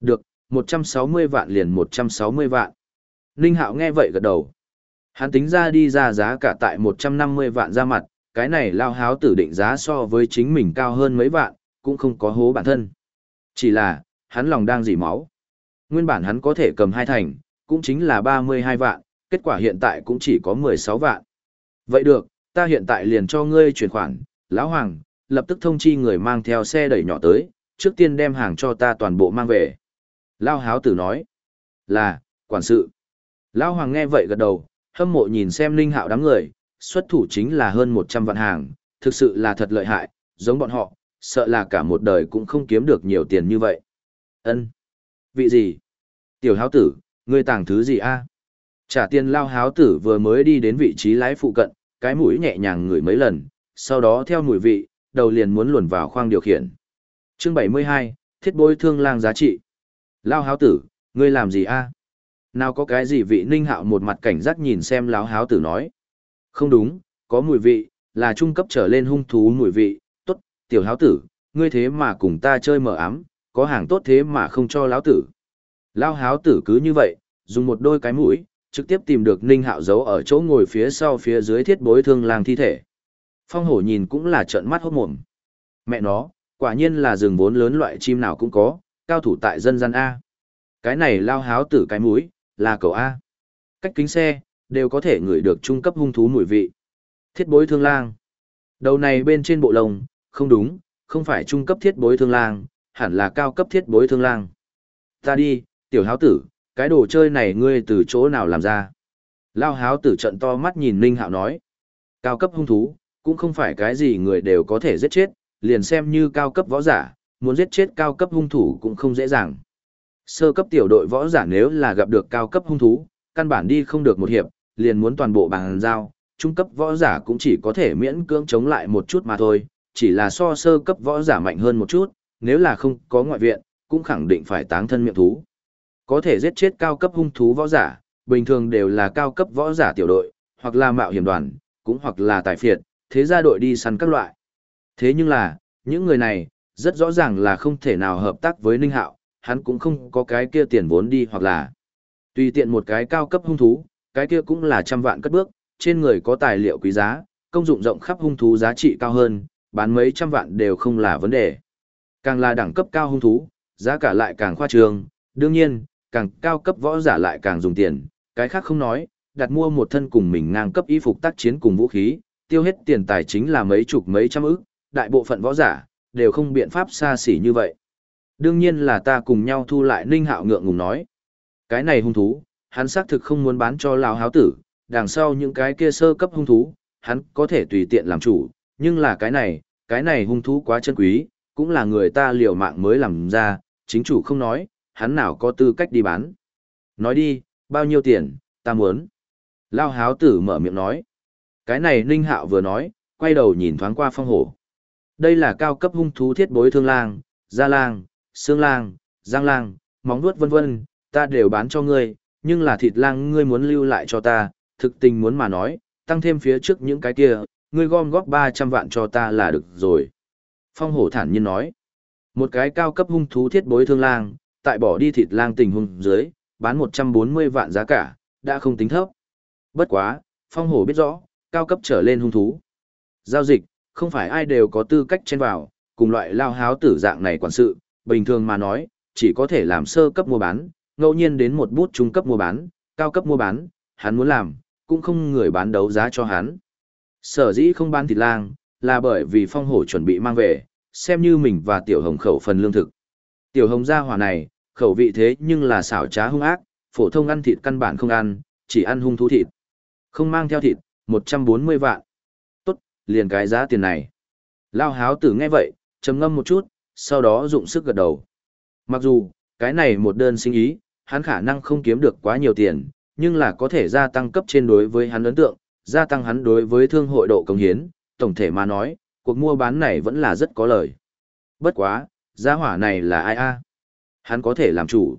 Được, 160 vạn liền 160 vạn. Ninh Hạo nghe vậy gật đầu. Hắn tính ra đi ra giá cả tại 150 vạn ra mặt, cái này lao háo tử định giá so với chính mình cao hơn mấy vạn, cũng không có hố bản thân. Chỉ là, hắn lòng đang dỉ máu. Nguyên bản hắn có thể cầm hai thành, cũng chính là 32 vạn, kết quả hiện tại cũng chỉ có 16 vạn. Vậy được, ta hiện tại liền cho ngươi chuyển khoản, lão hoàng, lập tức thông chi người mang theo xe đẩy nhỏ tới, trước tiên đem hàng cho ta toàn bộ mang về. Lao háo tử nói, là, quản sự. lão hoàng nghe vậy gật đầu, hâm mộ nhìn xem linh hạo đám người, xuất thủ chính là hơn 100 vạn hàng, thực sự là thật lợi hại, giống bọn họ, sợ là cả một đời cũng không kiếm được nhiều tiền như vậy. Ân, Vị gì? Tiểu háo tử, ngươi tàng thứ gì a? Trả tiền lao háo tử vừa mới đi đến vị trí lái phụ cận, cái mũi nhẹ nhàng ngửi mấy lần, sau đó theo mùi vị, đầu liền muốn luồn vào khoang điều khiển. Chương 72, thiết bối thương lang giá trị. Lao háo tử, ngươi làm gì a? Nào có cái gì vị ninh hạo một mặt cảnh giác nhìn xem lao háo tử nói. Không đúng, có mùi vị, là trung cấp trở lên hung thú mùi vị, tốt, tiểu háo tử, ngươi thế mà cùng ta chơi mở ám, có hàng tốt thế mà không cho lão tử. Lao háo tử cứ như vậy, dùng một đôi cái mũi, trực tiếp tìm được ninh hạo giấu ở chỗ ngồi phía sau phía dưới thiết bối thương lang thi thể. Phong hổ nhìn cũng là trợn mắt hốt mồm. Mẹ nó, quả nhiên là rừng vốn lớn loại chim nào cũng có, cao thủ tại dân gian A. Cái này lao háo tử cái mũi, là cầu A. Cách kính xe, đều có thể ngửi được trung cấp hung thú mùi vị. Thiết bối thương lang. Đầu này bên trên bộ lồng, không đúng, không phải trung cấp thiết bối thương lang, hẳn là cao cấp thiết bối thương lang. Ta đi, tiểu háo tử, cái đồ chơi này ngươi từ chỗ nào làm ra? Lao háo tử trận to mắt nhìn Ninh Hạo nói. Cao cấp hung thú, cũng không phải cái gì người đều có thể giết chết, liền xem như cao cấp võ giả, muốn giết chết cao cấp hung thủ cũng không dễ dàng. Sơ cấp tiểu đội võ giả nếu là gặp được cao cấp hung thú, căn bản đi không được một hiệp, liền muốn toàn bộ bằng giao, trung cấp võ giả cũng chỉ có thể miễn cưỡng chống lại một chút mà thôi, chỉ là so sơ cấp võ giả mạnh hơn một chút, nếu là không có ngoại viện, cũng khẳng định phải táng thân miệng thú. Có thể giết chết cao cấp hung thú võ giả, bình thường đều là cao cấp võ giả tiểu đội, hoặc là mạo hiểm đoàn, cũng hoặc là tài phiệt, thế gia đội đi săn các loại. Thế nhưng là, những người này, rất rõ ràng là không thể nào hợp tác với Ninh Hạo, hắn cũng không có cái kia tiền vốn đi hoặc là tùy tiện một cái cao cấp hung thú, cái kia cũng là trăm vạn cất bước, trên người có tài liệu quý giá, công dụng rộng khắp hung thú giá trị cao hơn, bán mấy trăm vạn đều không là vấn đề. Càng là đẳng cấp cao hung thú, giá cả lại càng khoa trương, đương nhiên, càng cao cấp võ giả lại càng dùng tiền, cái khác không nói, đặt mua một thân cùng mình ngang cấp y phục tác chiến cùng vũ khí, tiêu hết tiền tài chính là mấy chục mấy trăm ức, đại bộ phận võ giả, đều không biện pháp xa xỉ như vậy. Đương nhiên là ta cùng nhau thu lại ninh hạo ngượng ngùng nói. Cái này hung thú, hắn xác thực không muốn bán cho lão háo tử, đằng sau những cái kia sơ cấp hung thú, hắn có thể tùy tiện làm chủ, nhưng là cái này, cái này hung thú quá chân quý, cũng là người ta liều mạng mới làm ra, chính chủ không nói, hắn nào có tư cách đi bán. Nói đi, bao nhiêu tiền, ta muốn. Lao háo tử mở miệng nói. Cái này ninh hạo vừa nói, quay đầu nhìn thoáng qua phong hổ. Đây là cao cấp hung thú thiết bối thương lang, gia lang, xương lang, giang lang, móng vuốt vân vân, ta đều bán cho ngươi, nhưng là thịt lang ngươi muốn lưu lại cho ta, thực tình muốn mà nói, tăng thêm phía trước những cái kia, ngươi gom góp 300 vạn cho ta là được rồi. Phong hổ thản nhiên nói, một cái cao cấp hung thú thiết bối thương lang, tại bỏ đi thịt lang tình huống dưới, bán 140 vạn giá cả, đã không tính thấp. Bất quá, phong hổ biết rõ, cao cấp trở lên hung thú. Giao dịch, không phải ai đều có tư cách chen vào, cùng loại lao háo tử dạng này quản sự, bình thường mà nói, chỉ có thể làm sơ cấp mua bán, ngẫu nhiên đến một bút trung cấp mua bán, cao cấp mua bán, hắn muốn làm, cũng không người bán đấu giá cho hắn. Sở dĩ không bán thịt lang, là bởi vì phong hổ chuẩn bị mang về, xem như mình và tiểu hồng khẩu phần lương thực. Tiểu hồng gia hỏa này, khẩu vị thế nhưng là xảo trá hung ác, phổ thông ăn thịt căn bản không ăn, chỉ ăn hung thú thịt. Không mang theo thịt, 140 vạn. Tốt, liền cái giá tiền này. Lao háo tử nghe vậy, trầm ngâm một chút, sau đó dụng sức gật đầu. Mặc dù, cái này một đơn sinh ý, hắn khả năng không kiếm được quá nhiều tiền, nhưng là có thể gia tăng cấp trên đối với hắn ấn tượng, gia tăng hắn đối với thương hội độ công hiến, tổng thể mà nói, cuộc mua bán này vẫn là rất có lời. Bất quá, gia hỏa này là ai a? Hắn có thể làm chủ.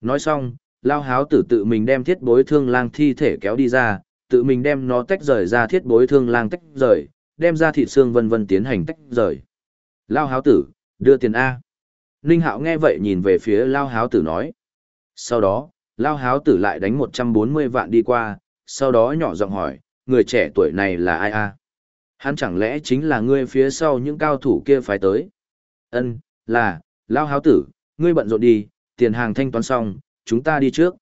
Nói xong, lao háo tử tự mình đem thiết bối thương lang thi thể kéo đi ra, tự mình đem nó tách rời ra thiết bối thương lang tách rời, đem ra thịt xương vân vân tiến hành tách rời. Lao háo tử, đưa tiền A. Ninh Hạo nghe vậy nhìn về phía Lao háo tử nói. Sau đó, Lao háo tử lại đánh 140 vạn đi qua, sau đó nhỏ giọng hỏi, người trẻ tuổi này là ai A? Hắn chẳng lẽ chính là ngươi phía sau những cao thủ kia phải tới? Ân, là, Lao háo tử, ngươi bận rộn đi, tiền hàng thanh toán xong, chúng ta đi trước.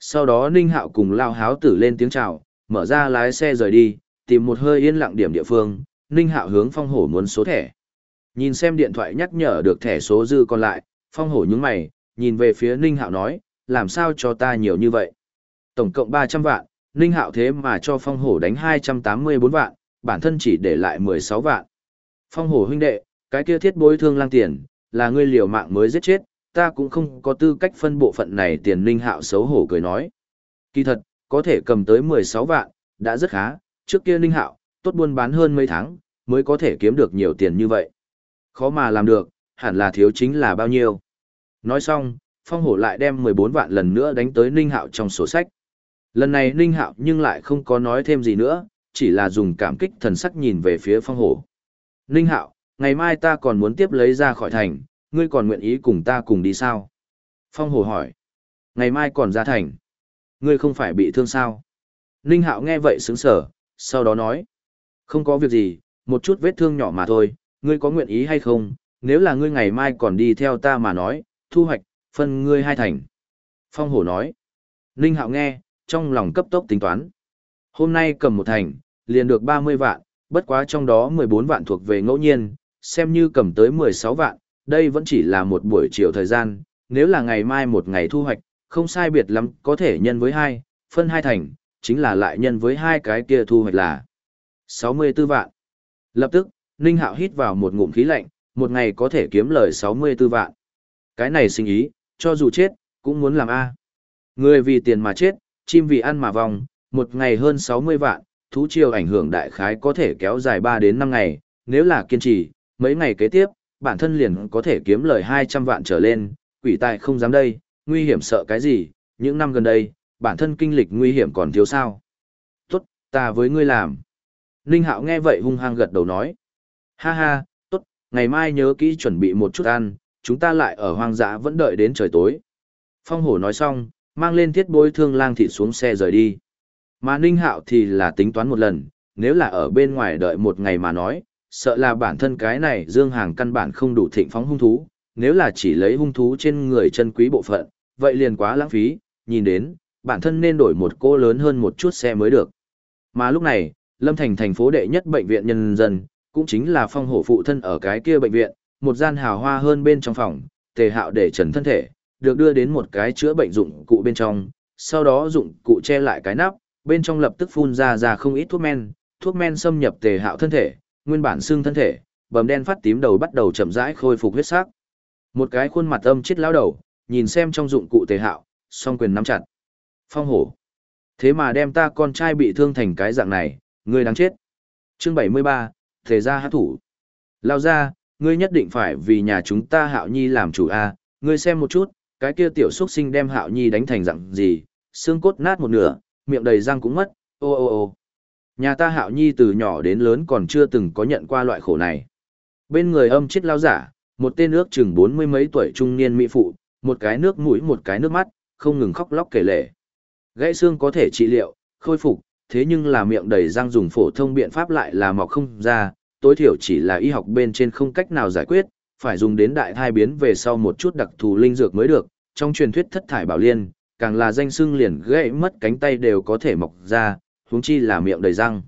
Sau đó Ninh Hạo cùng Lao háo tử lên tiếng chào, mở ra lái xe rời đi, tìm một hơi yên lặng điểm địa phương, Ninh Hạo hướng Phong Hổ muốn số thẻ. Nhìn xem điện thoại nhắc nhở được thẻ số dư còn lại, Phong Hổ nhướng mày, nhìn về phía Ninh Hạo nói, làm sao cho ta nhiều như vậy? Tổng cộng 300 vạn, Ninh Hạo thế mà cho Phong Hổ đánh 284 vạn, bản thân chỉ để lại 16 vạn. Phong Hổ huynh đệ, cái kia thiết bối thương lang tiền, là ngươi liều mạng mới giết chết, ta cũng không có tư cách phân bộ phận này tiền Ninh Hạo xấu hổ cười nói. Kỳ thật, có thể cầm tới 16 vạn, đã rất khá, trước kia Ninh Hạo, tốt buôn bán hơn mấy tháng, mới có thể kiếm được nhiều tiền như vậy. Khó mà làm được, hẳn là thiếu chính là bao nhiêu. Nói xong, Phong Hổ lại đem 14 vạn lần nữa đánh tới Ninh Hạo trong sổ sách. Lần này Ninh Hạo nhưng lại không có nói thêm gì nữa, chỉ là dùng cảm kích thần sắc nhìn về phía Phong Hổ. Ninh Hạo, ngày mai ta còn muốn tiếp lấy ra khỏi thành, ngươi còn nguyện ý cùng ta cùng đi sao? Phong Hổ hỏi. Ngày mai còn ra thành. Ngươi không phải bị thương sao? Ninh Hạo nghe vậy sững sờ, sau đó nói. Không có việc gì, một chút vết thương nhỏ mà thôi, ngươi có nguyện ý hay không? Nếu là ngươi ngày mai còn đi theo ta mà nói, thu hoạch, phân ngươi hai thành. Phong hổ nói. Ninh Hạo nghe, trong lòng cấp tốc tính toán. Hôm nay cầm một thành, liền được 30 vạn, bất quá trong đó 14 vạn thuộc về ngẫu nhiên, xem như cầm tới 16 vạn, đây vẫn chỉ là một buổi chiều thời gian, nếu là ngày mai một ngày thu hoạch, không sai biệt lắm, có thể nhân với hai, phân hai thành, chính là lại nhân với hai cái kia thu hoạch là 64 vạn. Lập tức, Ninh Hạo hít vào một ngụm khí lạnh, một ngày có thể kiếm lời 64 vạn. Cái này sinh ý, cho dù chết, cũng muốn làm A. Người vì tiền mà chết, chim vì ăn mà vòng, một ngày hơn 60 vạn, thú chiều ảnh hưởng đại khái có thể kéo dài 3 đến 5 ngày, nếu là kiên trì, mấy ngày kế tiếp, bản thân liền có thể kiếm lời 200 vạn trở lên, quỷ tài không dám đây, nguy hiểm sợ cái gì, những năm gần đây, bản thân kinh lịch nguy hiểm còn thiếu sao. Tốt, ta với ngươi làm. Ninh Hạo nghe vậy hung hăng gật đầu nói. Ha ha, tốt, ngày mai nhớ kỹ chuẩn bị một chút ăn, chúng ta lại ở hoang dã vẫn đợi đến trời tối. Phong hổ nói xong, mang lên thiết bối thương lang thịt xuống xe rời đi. Mà Ninh Hạo thì là tính toán một lần, nếu là ở bên ngoài đợi một ngày mà nói, sợ là bản thân cái này dương hàng căn bản không đủ thịnh phóng hung thú, nếu là chỉ lấy hung thú trên người chân quý bộ phận, vậy liền quá lãng phí, nhìn đến, bản thân nên đổi một cô lớn hơn một chút xe mới được. Mà lúc này, Lâm Thành thành phố đệ nhất bệnh viện nhân dân, cũng chính là phong hổ phụ thân ở cái kia bệnh viện, một gian hào hoa hơn bên trong phòng, tề hạo để trần thân thể, được đưa đến một cái chữa bệnh dụng cụ bên trong, sau đó dụng cụ che lại cái nắp, bên trong lập tức phun ra ra không ít thuốc men, thuốc men xâm nhập tề hạo thân thể, nguyên bản xương thân thể, bầm đen phát tím đầu bắt đầu chậm rãi khôi phục huyết sắc. Một cái khuôn mặt âm chết lão đầu, nhìn xem trong dụng cụ tề hạo, song quyền nắm chặt. Phong hổ. Thế mà đem ta con trai bị thương thành cái dạng này, ngươi đáng chết. Chương 73, Thế gia hát thủ. Lao ra, ngươi nhất định phải vì nhà chúng ta hạo nhi làm chủ a ngươi xem một chút, cái kia tiểu xuất sinh đem hạo nhi đánh thành dạng gì, xương cốt nát một nửa, miệng đầy răng cũng mất, ô ô ô. Nhà ta hạo nhi từ nhỏ đến lớn còn chưa từng có nhận qua loại khổ này. Bên người âm chết lao giả, một tên ước chừng bốn mươi mấy tuổi trung niên mỹ phụ, một cái nước mũi một cái nước mắt, không ngừng khóc lóc kể lể. Gãy xương có thể trị liệu, khôi phục, thế nhưng là miệng đầy răng dùng phổ thông biện pháp lại là mọc không ra, tối thiểu chỉ là y học bên trên không cách nào giải quyết, phải dùng đến đại thai biến về sau một chút đặc thù linh dược mới được, trong truyền thuyết thất thải bảo liên, càng là danh xưng liền gãy mất cánh tay đều có thể mọc ra, huống chi là miệng đầy răng.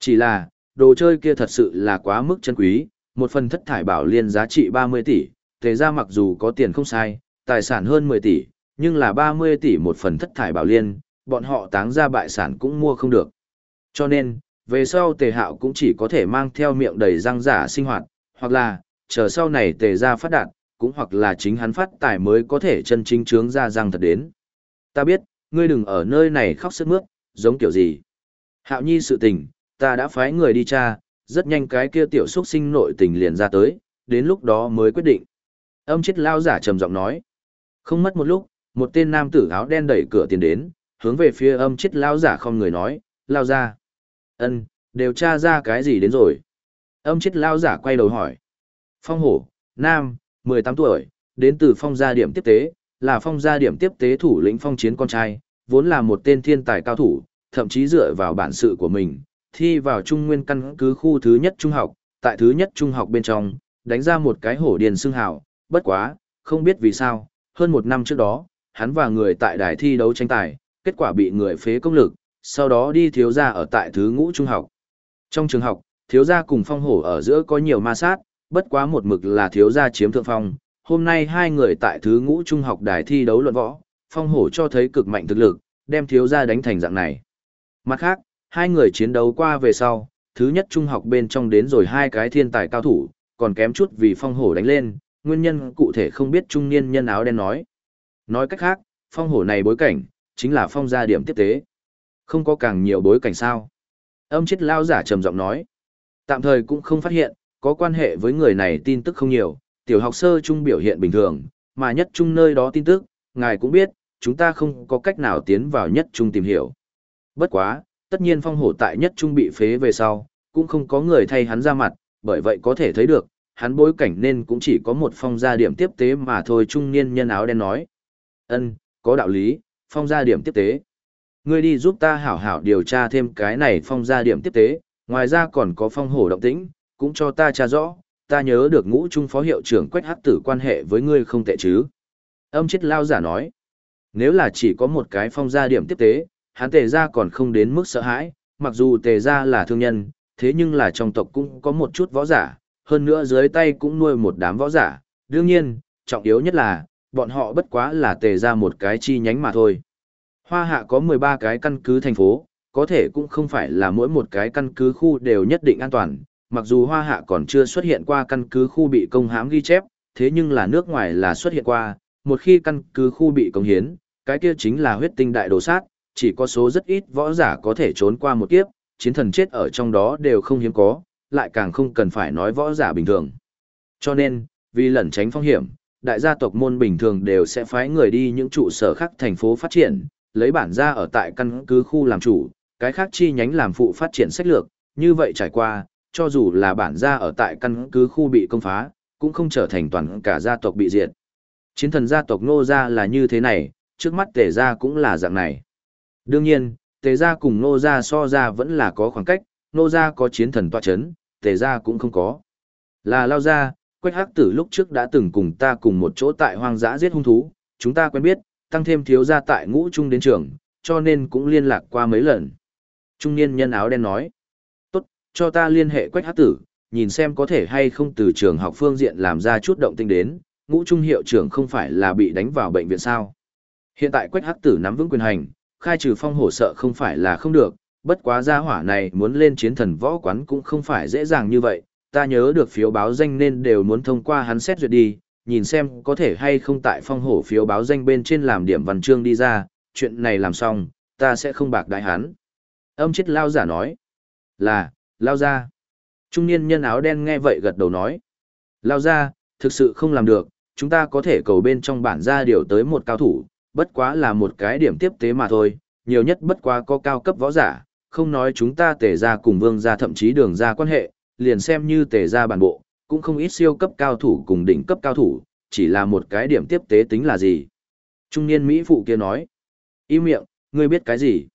Chỉ là, đồ chơi kia thật sự là quá mức chân quý, một phần thất thải bảo liên giá trị 30 tỷ, tề ra mặc dù có tiền không sai, tài sản hơn 10 tỷ, nhưng là 30 tỷ một phần thất thải bảo liên, bọn họ táng ra bại sản cũng mua không được. Cho nên, về sau tề hạo cũng chỉ có thể mang theo miệng đầy răng giả sinh hoạt, hoặc là, chờ sau này tề ra phát đạt, cũng hoặc là chính hắn phát tài mới có thể chân chính trướng ra răng thật đến. Ta biết, ngươi đừng ở nơi này khóc sức mướt, giống kiểu gì. Hạo nhi sự tình, ta đã phái người đi tra, rất nhanh cái kia tiểu xuất sinh nội tình liền ra tới, đến lúc đó mới quyết định. Âm chết lao giả trầm giọng nói. Không mất một lúc, một tên nam tử áo đen đẩy cửa tiến đến, hướng về phía âm chết lao giả không người nói, lao ra. ân đều tra ra cái gì đến rồi. Âm chết lao giả quay đầu hỏi. Phong hổ, nam, 18 tuổi, đến từ phong gia điểm tiếp tế, là phong gia điểm tiếp tế thủ lĩnh phong chiến con trai, vốn là một tên thiên tài cao thủ, thậm chí dựa vào bản sự của mình, thi vào trung nguyên căn cứ khu thứ nhất trung học, tại thứ nhất trung học bên trong, đánh ra một cái hổ điền xưng hào, bất quá, không biết vì sao, hơn một năm trước đó, hắn và người tại đài thi đấu tranh tài, kết quả bị người phế công lực, sau đó đi thiếu gia ở tại thứ ngũ trung học. Trong trường học, thiếu gia cùng phong hổ ở giữa có nhiều ma sát, bất quá một mực là thiếu gia chiếm thượng phong. Hôm nay hai người tại thứ ngũ trung học đài thi đấu luận võ, phong hổ cho thấy cực mạnh thực lực, đem thiếu gia đánh thành dạng này. Mặt khác, hai người chiến đấu qua về sau, thứ nhất trung học bên trong đến rồi hai cái thiên tài cao thủ, còn kém chút vì phong hổ đánh lên, nguyên nhân cụ thể không biết trung niên nhân áo đen nói. Nói cách khác, phong hổ này bối cảnh, chính là phong gia điểm tiếp tế. Không có càng nhiều bối cảnh sao. Âm chết lao giả trầm giọng nói. Tạm thời cũng không phát hiện, có quan hệ với người này tin tức không nhiều, tiểu học sơ trung biểu hiện bình thường, mà nhất trung nơi đó tin tức, ngài cũng biết, chúng ta không có cách nào tiến vào nhất trung tìm hiểu. Bất quá, tất nhiên phong hổ tại nhất trung bị phế về sau, cũng không có người thay hắn ra mặt, bởi vậy có thể thấy được, hắn bối cảnh nên cũng chỉ có một phong gia điểm tiếp tế mà thôi trung niên nhân áo đen nói. ân có đạo lý, phong gia điểm tiếp tế. Ngươi đi giúp ta hảo hảo điều tra thêm cái này phong gia điểm tiếp tế, ngoài ra còn có phong hổ động tĩnh, cũng cho ta tra rõ, ta nhớ được ngũ trung phó hiệu trưởng quách hắc tử quan hệ với ngươi không tệ chứ. Âm chết lao giả nói, nếu là chỉ có một cái phong gia điểm tiếp tế, hắn tề gia còn không đến mức sợ hãi, mặc dù tề gia là thương nhân, thế nhưng là trong tộc cũng có một chút võ giả, hơn nữa dưới tay cũng nuôi một đám võ giả, đương nhiên, trọng yếu nhất là, bọn họ bất quá là tề ra một cái chi nhánh mà thôi. Hoa hạ có 13 cái căn cứ thành phố, có thể cũng không phải là mỗi một cái căn cứ khu đều nhất định an toàn, mặc dù hoa hạ còn chưa xuất hiện qua căn cứ khu bị công hãm ghi chép, thế nhưng là nước ngoài là xuất hiện qua, một khi căn cứ khu bị công hiến, cái kia chính là huyết tinh đại đồ sát, chỉ có số rất ít võ giả có thể trốn qua một kiếp, chiến thần chết ở trong đó đều không hiếm có, lại càng không cần phải nói võ giả bình thường. Cho nên, vì lẩn tránh phong hiểm, đại gia tộc môn bình thường đều sẽ phái người đi những trụ sở khác thành phố phát triển, lấy bản gia ở tại căn cứ khu làm chủ, cái khác chi nhánh làm phụ phát triển sách lược, như vậy trải qua, cho dù là bản gia ở tại căn cứ khu bị công phá, cũng không trở thành toàn cả gia tộc bị diệt. Chiến thần gia tộc Ngô gia là như thế này, trước mắt Tề gia cũng là dạng này. Đương nhiên, Tề gia cùng Nô gia so ra vẫn là có khoảng cách, Nô gia có chiến thần tọa chấn, tề gia cũng không có. Là lao gia, quách hắc tử lúc trước đã từng cùng ta cùng một chỗ tại hoang dã giết hung thú, chúng ta quen biết, tăng thêm thiếu gia tại ngũ trung đến trường, cho nên cũng liên lạc qua mấy lần. Trung niên nhân áo đen nói, tốt, cho ta liên hệ quách hắc tử, nhìn xem có thể hay không từ trường học phương diện làm ra chút động tinh đến, ngũ trung hiệu trưởng không phải là bị đánh vào bệnh viện sao. Hiện tại quách hắc tử nắm vững quyền hành, khai trừ phong hổ sợ không phải là không được, bất quá gia hỏa này muốn lên chiến thần võ quán cũng không phải dễ dàng như vậy, ta nhớ được phiếu báo danh nên đều muốn thông qua hắn xét duyệt đi, nhìn xem có thể hay không tại phong hổ phiếu báo danh bên trên làm điểm văn chương đi ra, chuyện này làm xong, ta sẽ không bạc đại hắn. Âm chết lao giả nói, là, lao ra. Trung niên nhân áo đen nghe vậy gật đầu nói, lao ra, thực sự không làm được, chúng ta có thể cầu bên trong bản ra điều tới một cao thủ, bất quá là một cái điểm tiếp tế mà thôi, nhiều nhất bất quá có cao cấp võ giả, không nói chúng ta tề ra cùng vương ra thậm chí đường ra quan hệ, liền xem như tề ra bản bộ, cũng không ít siêu cấp cao thủ cùng đỉnh cấp cao thủ, chỉ là một cái điểm tiếp tế tính là gì. Trung niên Mỹ phụ kia nói, im miệng, ngươi biết cái gì?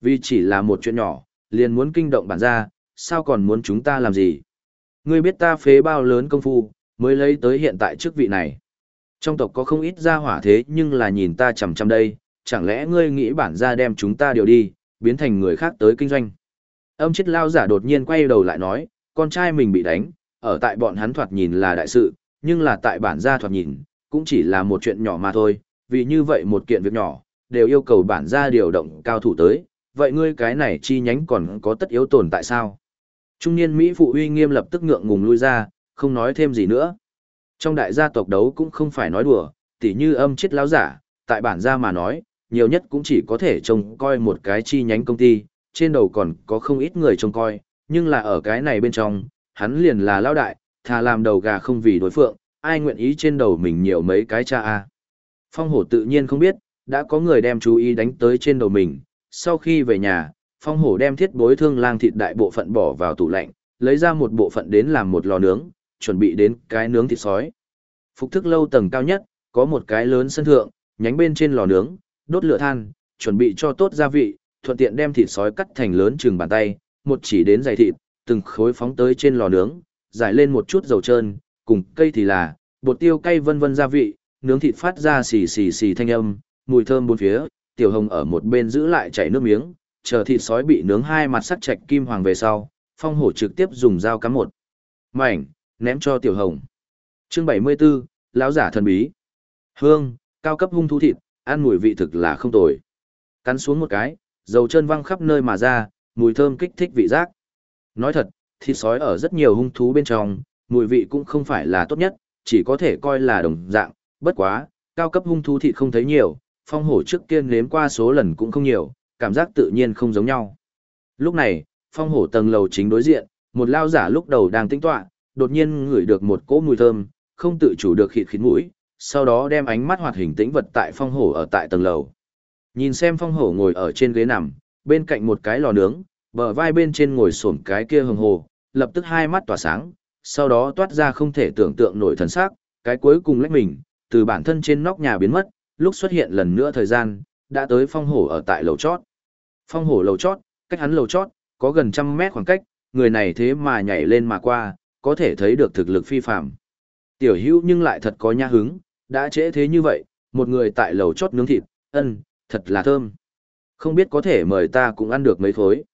Vì chỉ là một chuyện nhỏ, liền muốn kinh động bản ra, sao còn muốn chúng ta làm gì? Ngươi biết ta phế bao lớn công phu, mới lấy tới hiện tại chức vị này. Trong tộc có không ít gia hỏa thế nhưng là nhìn ta chằm chằm đây, chẳng lẽ ngươi nghĩ bản gia đem chúng ta điều đi, biến thành người khác tới kinh doanh. Âm chết lao giả đột nhiên quay đầu lại nói, con trai mình bị đánh, ở tại bọn hắn thoạt nhìn là đại sự, nhưng là tại bản gia thoạt nhìn, cũng chỉ là một chuyện nhỏ mà thôi, vì như vậy một kiện việc nhỏ, đều yêu cầu bản gia điều động cao thủ tới, vậy ngươi cái này chi nhánh còn có tất yếu tồn tại sao? Trung niên Mỹ phụ uy nghiêm lập tức ngượng ngùng lui ra, không nói thêm gì nữa. Trong đại gia tộc đấu cũng không phải nói đùa, tỉ như âm chết lão giả, tại bản gia mà nói, nhiều nhất cũng chỉ có thể trông coi một cái chi nhánh công ty, trên đầu còn có không ít người trông coi, nhưng là ở cái này bên trong, hắn liền là lão đại, thà làm đầu gà không vì đối phượng, ai nguyện ý trên đầu mình nhiều mấy cái cha a. Phong hổ tự nhiên không biết, đã có người đem chú ý đánh tới trên đầu mình, sau khi về nhà, phong hổ đem thiết bối thương lang thịt đại bộ phận bỏ vào tủ lạnh, lấy ra một bộ phận đến làm một lò nướng, chuẩn bị đến cái nướng thịt sói. Phục thức lâu tầng cao nhất, có một cái lớn sân thượng, nhánh bên trên lò nướng, đốt lửa than, chuẩn bị cho tốt gia vị, thuận tiện đem thịt sói cắt thành lớn chừng bàn tay, một chỉ đến dày thịt, từng khối phóng tới trên lò nướng, giải lên một chút dầu trơn, cùng cây thì là, bột tiêu cay vân vân gia vị, nướng thịt phát ra xì xì xì thanh âm, mùi thơm bốn phía, tiểu hồng ở một bên giữ lại chảy nước miếng, chờ thịt sói bị nướng hai mặt sắc chạch kim hoàng về sau, phong hổ trực tiếp dùng dao cắm một mảnh, ném cho tiểu hồng. Chương 74, lão giả thần bí. Hương, cao cấp hung thú thịt, ăn mùi vị thực là không tồi. Cắn xuống một cái, dầu chân văng khắp nơi mà ra, mùi thơm kích thích vị giác. Nói thật, thịt sói ở rất nhiều hung thú bên trong, mùi vị cũng không phải là tốt nhất, chỉ có thể coi là đồng dạng, bất quá, cao cấp hung thú thịt không thấy nhiều, phong hổ trước tiên nếm qua số lần cũng không nhiều, cảm giác tự nhiên không giống nhau. Lúc này, phong hổ tầng lầu chính đối diện, một lao giả lúc đầu đang tĩnh tọa, đột nhiên ngửi được một cỗ mùi thơm, không tự chủ được khịt khít mũi, sau đó đem ánh mắt hoạt hình tĩnh vật tại phong hổ ở tại tầng lầu. Nhìn xem phong hổ ngồi ở trên ghế nằm, bên cạnh một cái lò nướng, bờ vai bên trên ngồi xổm cái kia hồng hồ, lập tức hai mắt tỏa sáng, sau đó toát ra không thể tưởng tượng nổi thần sắc, cái cuối cùng lách mình, từ bản thân trên nóc nhà biến mất, lúc xuất hiện lần nữa thời gian, đã tới phong hổ ở tại lầu chót. Phong hổ lầu chót, cách hắn lầu chót, có gần trăm mét khoảng cách, người này thế mà nhảy lên mà qua, có thể thấy được thực lực phi phạm. Tiểu hữu nhưng lại thật có nha hứng, đã trễ thế như vậy, một người tại lầu chót nướng thịt, ân, thật là thơm. Không biết có thể mời ta cũng ăn được mấy khối.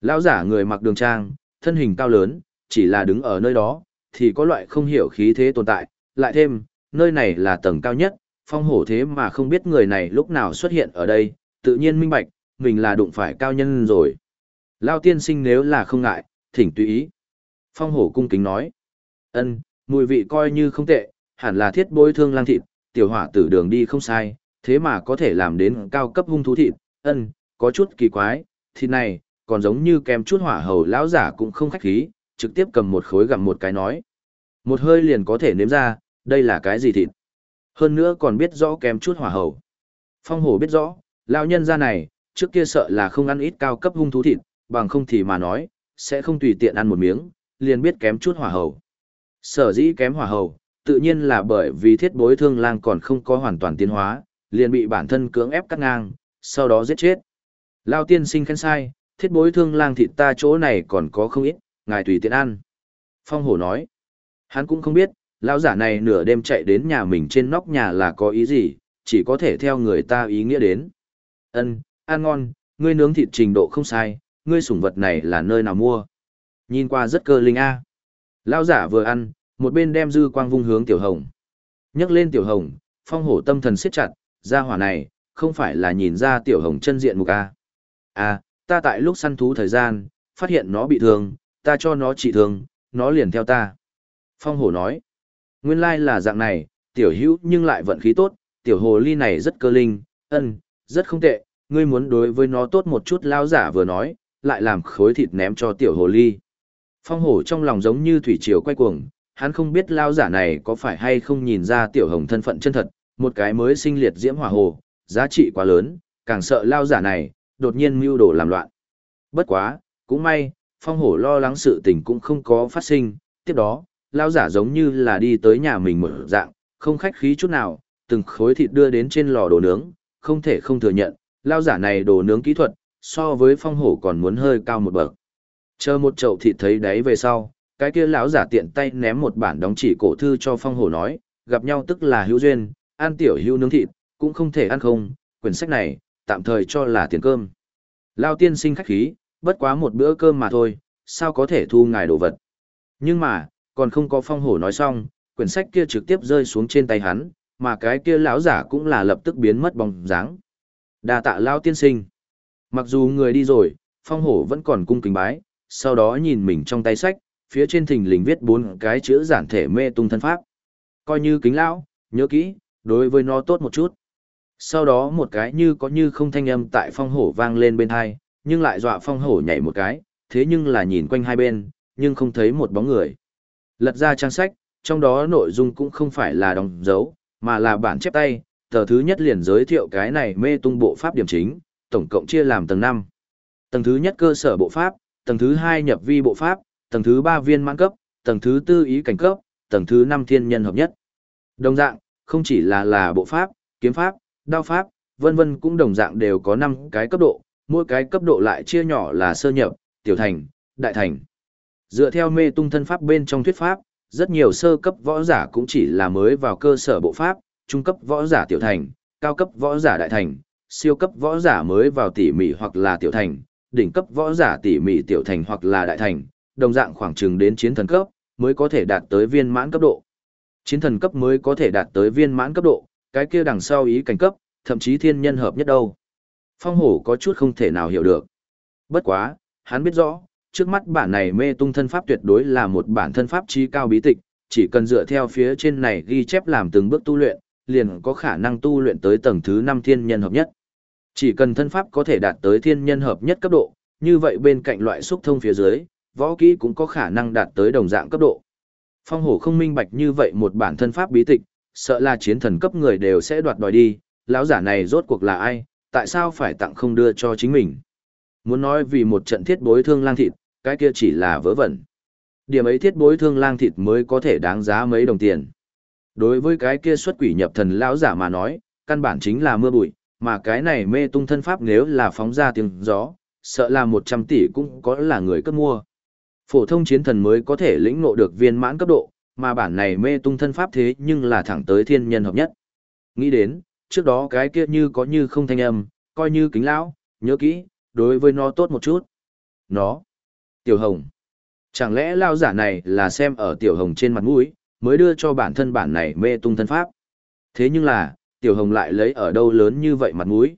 Lão giả người mặc đường trang, thân hình cao lớn, chỉ là đứng ở nơi đó, thì có loại không hiểu khí thế tồn tại. Lại thêm, nơi này là tầng cao nhất, phong hổ thế mà không biết người này lúc nào xuất hiện ở đây, tự nhiên minh bạch, mình là đụng phải cao nhân rồi. Lao tiên sinh nếu là không ngại, thỉnh tùy ý. Phong hổ cung kính nói. ân mùi vị coi như không tệ, hẳn là thiết bối thương lang thịt, tiểu hỏa tử đường đi không sai, thế mà có thể làm đến cao cấp hung thú thịt, ân, có chút kỳ quái, thịt này, còn giống như kèm chút hỏa hầu lão giả cũng không khách khí, trực tiếp cầm một khối gặm một cái nói. Một hơi liền có thể nếm ra, đây là cái gì thịt. Hơn nữa còn biết rõ kèm chút hỏa hầu. Phong hổ biết rõ, lão nhân gia này, trước kia sợ là không ăn ít cao cấp hung thú thịt, bằng không thì mà nói, sẽ không tùy tiện ăn một miếng, liền biết kém chút hỏa hầu. Sở dĩ kém hỏa hầu, tự nhiên là bởi vì thiết bối thương lang còn không có hoàn toàn tiến hóa, liền bị bản thân cưỡng ép cắt ngang, sau đó giết chết. Lao tiên sinh khen sai, thiết bối thương lang thịt ta chỗ này còn có không ít, ngài tùy tiện ăn. Phong hổ nói, hắn cũng không biết, lão giả này nửa đêm chạy đến nhà mình trên nóc nhà là có ý gì, chỉ có thể theo người ta ý nghĩa đến. Ân, ăn ngon, ngươi nướng thịt trình độ không sai, ngươi sủng vật này là nơi nào mua? Nhìn qua rất cơ linh a. Lão giả vừa ăn, một bên đem dư quang vung hướng tiểu hồng. nhấc lên tiểu hồng, phong hổ tâm thần siết chặt, ra hỏa này, không phải là nhìn ra tiểu hồng chân diện mục a. À, ta tại lúc săn thú thời gian, phát hiện nó bị thương, ta cho nó trị thương, nó liền theo ta. Phong hổ nói, nguyên lai là dạng này, tiểu hữu nhưng lại vận khí tốt, tiểu hồ ly này rất cơ linh, ân, rất không tệ, ngươi muốn đối với nó tốt một chút lao giả vừa nói, lại làm khối thịt ném cho tiểu hồ ly. Phong hổ trong lòng giống như thủy triều quay cuồng, hắn không biết lao giả này có phải hay không nhìn ra tiểu hồng thân phận chân thật, một cái mới sinh liệt diễm hỏa hồ, giá trị quá lớn, càng sợ lao giả này, đột nhiên mưu đồ làm loạn. Bất quá, cũng may, phong hổ lo lắng sự tình cũng không có phát sinh, tiếp đó, lao giả giống như là đi tới nhà mình một dạng, không khách khí chút nào, từng khối thịt đưa đến trên lò đồ nướng, không thể không thừa nhận, lao giả này đồ nướng kỹ thuật, so với phong hổ còn muốn hơi cao một bậc. Chờ một chậu thịt thấy đáy về sau, cái kia lão giả tiện tay ném một bản đóng chỉ cổ thư cho phong hổ nói, gặp nhau tức là hữu duyên, ăn tiểu hữu nướng thịt, cũng không thể ăn không, quyển sách này, tạm thời cho là tiền cơm. Lao tiên sinh khách khí, bất quá một bữa cơm mà thôi, sao có thể thu ngài đồ vật. Nhưng mà, còn không có phong hổ nói xong, quyển sách kia trực tiếp rơi xuống trên tay hắn, mà cái kia lão giả cũng là lập tức biến mất bóng dáng. Đa tạ Lao tiên sinh. Mặc dù người đi rồi, phong hổ vẫn còn cung kính bái, sau đó nhìn mình trong tay sách, phía trên thình lình viết bốn cái chữ giản thể mê tung thân pháp. Coi như kính lão, nhớ kỹ, đối với nó tốt một chút. Sau đó một cái như có như không thanh âm tại phong hổ vang lên bên hai, nhưng lại dọa phong hổ nhảy một cái, thế nhưng là nhìn quanh hai bên, nhưng không thấy một bóng người. Lật ra trang sách, trong đó nội dung cũng không phải là đóng dấu, mà là bản chép tay, tờ thứ nhất liền giới thiệu cái này mê tung bộ pháp điểm chính, tổng cộng chia làm tầng 5. Tầng thứ nhất cơ sở bộ pháp, tầng thứ hai nhập vi bộ pháp, tầng thứ ba viên mãn cấp, tầng thứ tư ý cảnh cấp, tầng thứ năm thiên nhân hợp nhất. Đồng dạng, không chỉ là là bộ pháp, kiếm pháp, đao pháp, vân vân cũng đồng dạng đều có 5 cái cấp độ, mỗi cái cấp độ lại chia nhỏ là sơ nhập, tiểu thành, đại thành. Dựa theo mê tung thân pháp bên trong thuyết pháp, rất nhiều sơ cấp võ giả cũng chỉ là mới vào cơ sở bộ pháp, trung cấp võ giả tiểu thành, cao cấp võ giả đại thành, siêu cấp võ giả mới vào tỉ mỉ hoặc là tiểu thành, đỉnh cấp võ giả tỉ mỉ tiểu thành hoặc là đại thành, đồng dạng khoảng chừng đến chiến thần cấp, mới có thể đạt tới viên mãn cấp độ. Chiến thần cấp mới có thể đạt tới viên mãn cấp độ, cái kia đằng sau ý cảnh cấp, thậm chí thiên nhân hợp nhất đâu. Phong hổ có chút không thể nào hiểu được. Bất quá, hắn biết rõ, trước mắt bản này mê tung thân pháp tuyệt đối là một bản thân pháp trí cao bí tịch, chỉ cần dựa theo phía trên này ghi chép làm từng bước tu luyện, liền có khả năng tu luyện tới tầng thứ 5 thiên nhân hợp nhất. Chỉ cần thân pháp có thể đạt tới thiên nhân hợp nhất cấp độ, như vậy bên cạnh loại xúc thông phía dưới, võ kỹ cũng có khả năng đạt tới đồng dạng cấp độ. Phong hổ không minh bạch như vậy một bản thân pháp bí tịch, sợ là chiến thần cấp người đều sẽ đoạt đòi đi, lão giả này rốt cuộc là ai, tại sao phải tặng không đưa cho chính mình. Muốn nói vì một trận thiết bối thương lang thịt, cái kia chỉ là vớ vẩn. Điểm ấy thiết bối thương lang thịt mới có thể đáng giá mấy đồng tiền. Đối với cái kia xuất quỷ nhập thần lão giả mà nói, căn bản chính là mưa bụi, mà cái này mê tung thân pháp nếu là phóng ra tiếng gió, sợ là 100 tỷ cũng có là người cất mua. Phổ thông chiến thần mới có thể lĩnh ngộ được viên mãn cấp độ, mà bản này mê tung thân pháp thế nhưng là thẳng tới thiên nhân hợp nhất. Nghĩ đến, trước đó cái kia như có như không thanh âm, coi như kính lão, nhớ kỹ, đối với nó tốt một chút. Nó, tiểu hồng. Chẳng lẽ lao giả này là xem ở tiểu hồng trên mặt mũi, mới đưa cho bản thân bản này mê tung thân pháp. Thế nhưng là, tiểu hồng lại lấy ở đâu lớn như vậy mặt mũi.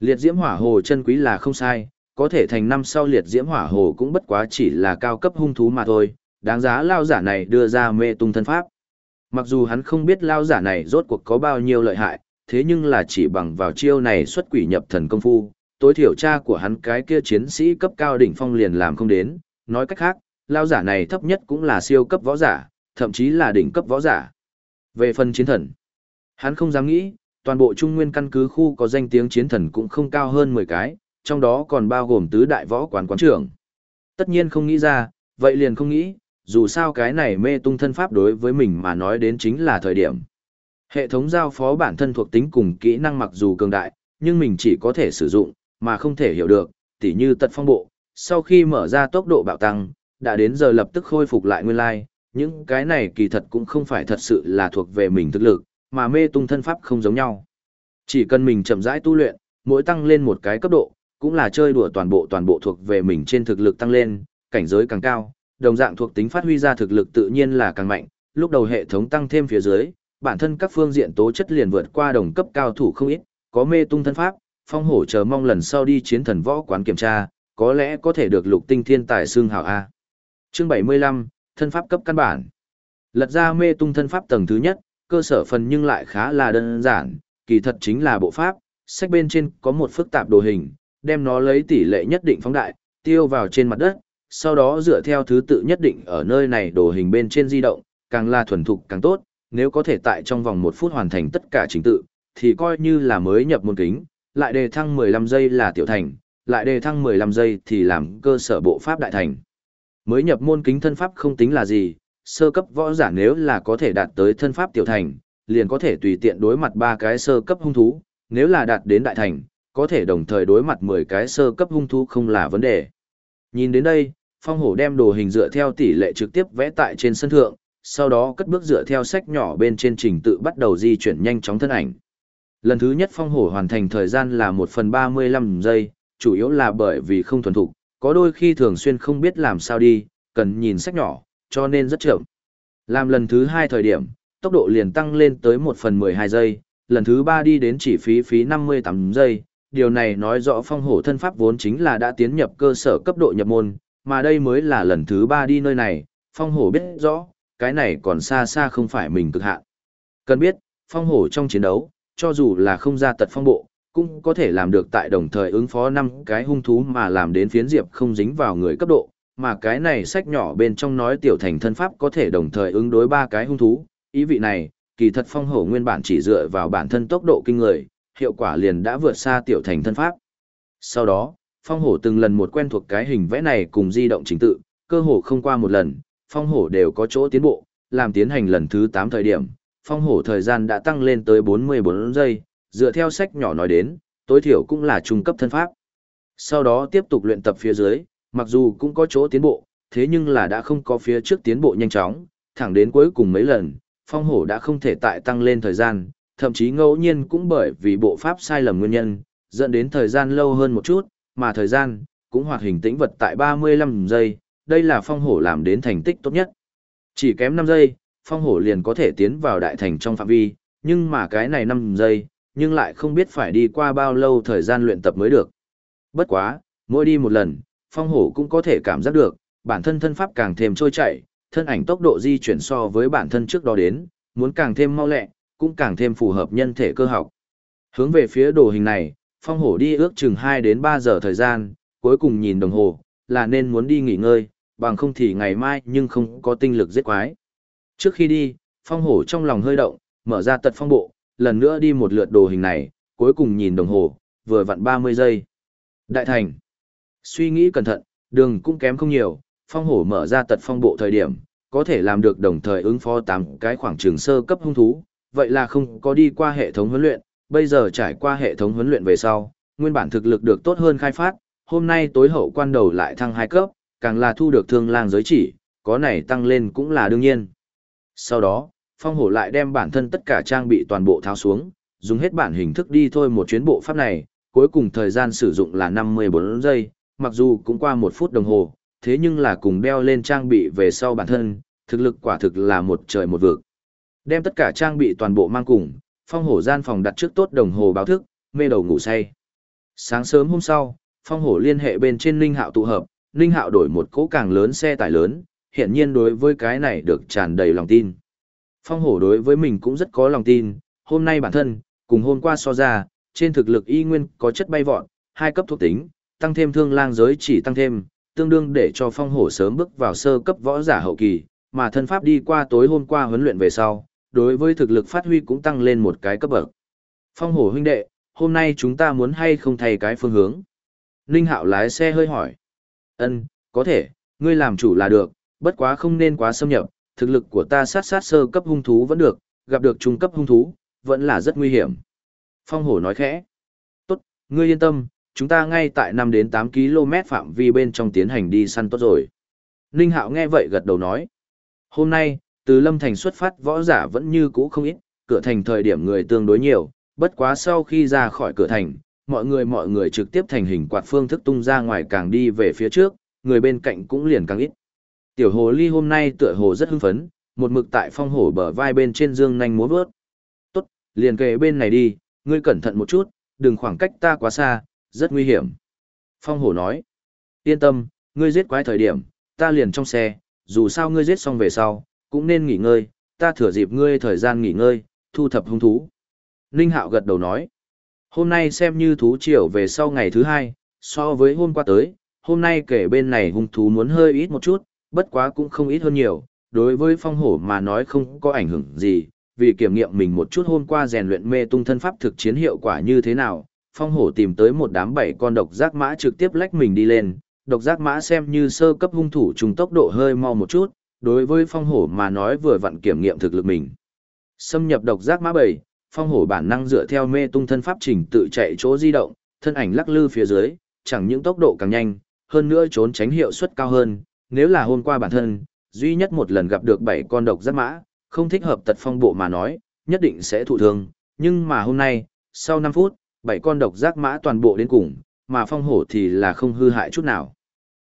Liệt diễm hỏa hồ chân quý là không sai, có thể thành năm sau liệt diễm hỏa hồ cũng bất quá chỉ là cao cấp hung thú mà thôi, đáng giá lao giả này đưa ra mê tung thân pháp. Mặc dù hắn không biết lao giả này rốt cuộc có bao nhiêu lợi hại, thế nhưng là chỉ bằng vào chiêu này xuất quỷ nhập thần công phu, tối thiểu cha của hắn cái kia chiến sĩ cấp cao đỉnh phong liền làm không đến, nói cách khác, lao giả này thấp nhất cũng là siêu cấp võ giả, thậm chí là đỉnh cấp võ giả. Về phần chiến thần, hắn không dám nghĩ, toàn bộ trung nguyên căn cứ khu có danh tiếng chiến thần cũng không cao hơn 10 cái, trong đó còn bao gồm tứ đại võ quán quán trưởng. Tất nhiên không nghĩ ra, vậy liền không nghĩ, dù sao cái này mê tung thân pháp đối với mình mà nói đến chính là thời điểm. Hệ thống giao phó bản thân thuộc tính cùng kỹ năng mặc dù cường đại, nhưng mình chỉ có thể sử dụng, mà không thể hiểu được, tỉ như tật phong bộ, sau khi mở ra tốc độ bạo tăng, đã đến giờ lập tức khôi phục lại nguyên lai, những cái này kỳ thật cũng không phải thật sự là thuộc về mình thực lực, mà mê tung thân pháp không giống nhau. Chỉ cần mình chậm rãi tu luyện, mỗi tăng lên một cái cấp độ, cũng là chơi đùa toàn bộ toàn bộ thuộc về mình trên thực lực tăng lên, cảnh giới càng cao, đồng dạng thuộc tính phát huy ra thực lực tự nhiên là càng mạnh, lúc đầu hệ thống tăng thêm phía dưới, bản thân các phương diện tố chất liền vượt qua đồng cấp cao thủ không ít, có mê tung thân pháp, phong hổ chờ mong lần sau đi chiến thần võ quán kiểm tra, có lẽ có thể được lục tinh thiên tài xương hảo A. Chương 75, thân pháp cấp căn bản. Lật ra mê tung thân pháp tầng thứ nhất, cơ sở phần nhưng lại khá là đơn giản, kỳ thật chính là bộ pháp, sách bên trên có một phức tạp đồ hình, đem nó lấy tỷ lệ nhất định phóng đại, tiêu vào trên mặt đất, sau đó dựa theo thứ tự nhất định ở nơi này đồ hình bên trên di động, càng là thuần thục càng tốt, nếu có thể tại trong vòng một phút hoàn thành tất cả trình tự, thì coi như là mới nhập môn kính, lại đề thăng 15 giây là tiểu thành, lại đề thăng 15 giây thì làm cơ sở bộ pháp đại thành. Mới nhập môn kính thân pháp không tính là gì, sơ cấp võ giả nếu là có thể đạt tới thân pháp tiểu thành, liền có thể tùy tiện đối mặt ba cái sơ cấp hung thú, nếu là đạt đến đại thành, có thể đồng thời đối mặt 10 cái sơ cấp hung thú không là vấn đề. Nhìn đến đây, phong hổ đem đồ hình dựa theo tỷ lệ trực tiếp vẽ tại trên sân thượng, sau đó cất bước dựa theo sách nhỏ bên trên trình tự bắt đầu di chuyển nhanh chóng thân ảnh. Lần thứ nhất phong hổ hoàn thành thời gian là 1 phần 35 giây, chủ yếu là bởi vì không thuần thục, có đôi khi thường xuyên không biết làm sao đi, cần nhìn sách nhỏ, cho nên rất chậm. Làm lần thứ hai thời điểm, tốc độ liền tăng lên tới 1 phần 12 giây, lần thứ ba đi đến chỉ phí phí 58 giây. Điều này nói rõ phong hổ thân pháp vốn chính là đã tiến nhập cơ sở cấp độ nhập môn, mà đây mới là lần thứ ba đi nơi này, phong hổ biết rõ, cái này còn xa xa không phải mình cực hạn. Cần biết, phong hổ trong chiến đấu, cho dù là không ra tật phong bộ, cũng có thể làm được tại đồng thời ứng phó năm cái hung thú mà làm đến phiến diệp không dính vào người cấp độ, mà cái này sách nhỏ bên trong nói tiểu thành thân pháp có thể đồng thời ứng đối ba cái hung thú, ý vị này, kỳ thật phong hổ nguyên bản chỉ dựa vào bản thân tốc độ kinh người, hiệu quả liền đã vượt xa tiểu thành thân pháp. Sau đó, phong hổ từng lần một quen thuộc cái hình vẽ này cùng di động chính tự, cơ hồ không qua một lần, phong hổ đều có chỗ tiến bộ, làm tiến hành lần thứ 8 thời điểm, phong hổ thời gian đã tăng lên tới 44 giây, dựa theo sách nhỏ nói đến, tối thiểu cũng là trung cấp thân pháp. Sau đó tiếp tục luyện tập phía dưới, mặc dù cũng có chỗ tiến bộ, thế nhưng là đã không có phía trước tiến bộ nhanh chóng, thẳng đến cuối cùng mấy lần, phong hổ đã không thể tại tăng lên thời gian, thậm chí ngẫu nhiên cũng bởi vì bộ pháp sai lầm nguyên nhân, dẫn đến thời gian lâu hơn một chút, mà thời gian cũng hoạt hình tĩnh vật tại 35 giây, đây là phong hổ làm đến thành tích tốt nhất. Chỉ kém 5 giây, phong hổ liền có thể tiến vào đại thành trong phạm vi, nhưng mà cái này 5 giây, nhưng lại không biết phải đi qua bao lâu thời gian luyện tập mới được. Bất quá, mỗi đi một lần, phong hổ cũng có thể cảm giác được, bản thân thân pháp càng thêm trôi chảy, thân ảnh tốc độ di chuyển so với bản thân trước đó đến, muốn càng thêm mau lẹ, cũng càng thêm phù hợp nhân thể cơ học. Hướng về phía đồ hình này, phong hổ đi ước chừng 2 đến 3 giờ thời gian, cuối cùng nhìn đồng hồ, là nên muốn đi nghỉ ngơi, bằng không thì ngày mai nhưng không có tinh lực giết quái. Trước khi đi, phong hổ trong lòng hơi động, mở ra tật phong bộ, lần nữa đi một lượt đồ hình này, cuối cùng nhìn đồng hồ, vừa vặn 30 giây. Đại thành. Suy nghĩ cẩn thận, đường cũng kém không nhiều, phong hổ mở ra tật phong bộ thời điểm, có thể làm được đồng thời ứng phó 8 cái khoảng trường sơ cấp hung thú, vậy là không có đi qua hệ thống huấn luyện, bây giờ trải qua hệ thống huấn luyện về sau, nguyên bản thực lực được tốt hơn khai phát, hôm nay tối hậu quan đầu lại thăng 2 cấp, càng là thu được thương lang giới chỉ, có này tăng lên cũng là đương nhiên. Sau đó, phong hổ lại đem bản thân tất cả trang bị toàn bộ tháo xuống, dùng hết bản hình thức đi thôi một chuyến bộ pháp này, cuối cùng thời gian sử dụng là 54 giây, mặc dù cũng qua một phút đồng hồ, thế nhưng là cùng đeo lên trang bị về sau bản thân, thực lực quả thực là một trời một vực. Đem tất cả trang bị toàn bộ mang cùng, phong hổ gian phòng đặt trước tốt đồng hồ báo thức, mê đầu ngủ say. Sáng sớm hôm sau, phong hổ liên hệ bên trên Linh Hạo tụ hợp, Linh Hạo đổi một cỗ càng lớn xe tải lớn, hiện nhiên đối với cái này được tràn đầy lòng tin. Phong hổ đối với mình cũng rất có lòng tin, hôm nay bản thân, cùng hôm qua so ra, trên thực lực y nguyên có chất bay vọt, hai cấp thuộc tính, tăng thêm thương lang giới chỉ tăng thêm, tương đương để cho phong hổ sớm bước vào sơ cấp võ giả hậu kỳ, mà thân pháp đi qua tối hôm qua huấn luyện về sau, đối với thực lực phát huy cũng tăng lên một cái cấp bậc. Phong hổ huynh đệ, hôm nay chúng ta muốn hay không thay cái phương hướng? Ninh hạo lái xe hơi hỏi. Ân, có thể, ngươi làm chủ là được, bất quá không nên quá xâm nhập, thực lực của ta sát sát sơ cấp hung thú vẫn được, gặp được trung cấp hung thú, vẫn là rất nguy hiểm. Phong hổ nói khẽ. Tốt, ngươi yên tâm, chúng ta ngay tại 5 đến 8 km phạm vi bên trong tiến hành đi săn tốt rồi. Ninh Hạo nghe vậy gật đầu nói. Hôm nay, từ Lâm Thành xuất phát võ giả vẫn như cũ không ít, cửa thành thời điểm người tương đối nhiều, bất quá sau khi ra khỏi cửa thành, mọi người mọi người trực tiếp thành hình quạt phương thức tung ra ngoài càng đi về phía trước, người bên cạnh cũng liền càng ít. Tiểu hồ ly hôm nay tựa hồ rất hưng phấn, một mực tại phong hổ bờ vai bên trên dương nhanh múa vớt. Tốt, liền kề bên này đi, ngươi cẩn thận một chút, đừng khoảng cách ta quá xa, rất nguy hiểm. Phong hổ nói, yên tâm, ngươi giết quái thời điểm, ta liền trong xe, dù sao ngươi giết xong về sau, cũng nên nghỉ ngơi, ta thừa dịp ngươi thời gian nghỉ ngơi, thu thập hung thú. Ninh Hạo gật đầu nói, hôm nay xem như thú triều về sau ngày thứ hai, so với hôm qua tới, hôm nay kể bên này hung thú muốn hơi ít một chút, bất quá cũng không ít hơn nhiều, đối với phong hổ mà nói không có ảnh hưởng gì, vì kiểm nghiệm mình một chút hôm qua rèn luyện mê tung thân pháp thực chiến hiệu quả như thế nào, phong hổ tìm tới một đám bảy con độc giác mã trực tiếp lách mình đi lên, độc giác mã xem như sơ cấp hung thủ trùng tốc độ hơi mau một chút, đối với phong hổ mà nói vừa vặn kiểm nghiệm thực lực mình. Xâm nhập độc giác mã bảy, phong hổ bản năng dựa theo mê tung thân pháp trình tự chạy chỗ di động, thân ảnh lắc lư phía dưới, chẳng những tốc độ càng nhanh, hơn nữa trốn tránh hiệu suất cao hơn, nếu là hôm qua bản thân, duy nhất một lần gặp được bảy con độc giác mã, không thích hợp tật phong bộ mà nói, nhất định sẽ thụ thương, nhưng mà hôm nay, sau năm phút, bảy con độc giác mã toàn bộ đến cùng, mà phong hổ thì là không hư hại chút nào.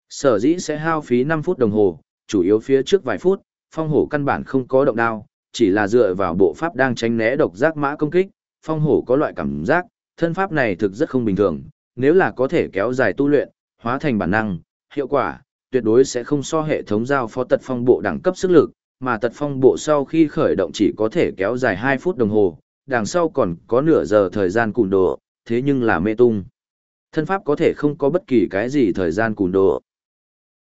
Sở dĩ sẽ hao phí 5 phút đồng hồ, chủ yếu phía trước vài phút, phong hổ căn bản không có động đao, chỉ là dựa vào bộ pháp đang tránh né độc giác mã công kích, phong hổ có loại cảm giác, thân pháp này thực rất không bình thường, nếu là có thể kéo dài tu luyện, hóa thành bản năng, hiệu quả, tuyệt đối sẽ không so hệ thống giao phó tật phong bộ đẳng cấp sức lực, mà tật phong bộ sau khi khởi động chỉ có thể kéo dài 2 phút đồng hồ, đằng sau còn có nửa giờ thời gian cùn độ, thế nhưng là mê tung. Thân pháp có thể không có bất kỳ cái gì thời gian cùn độ.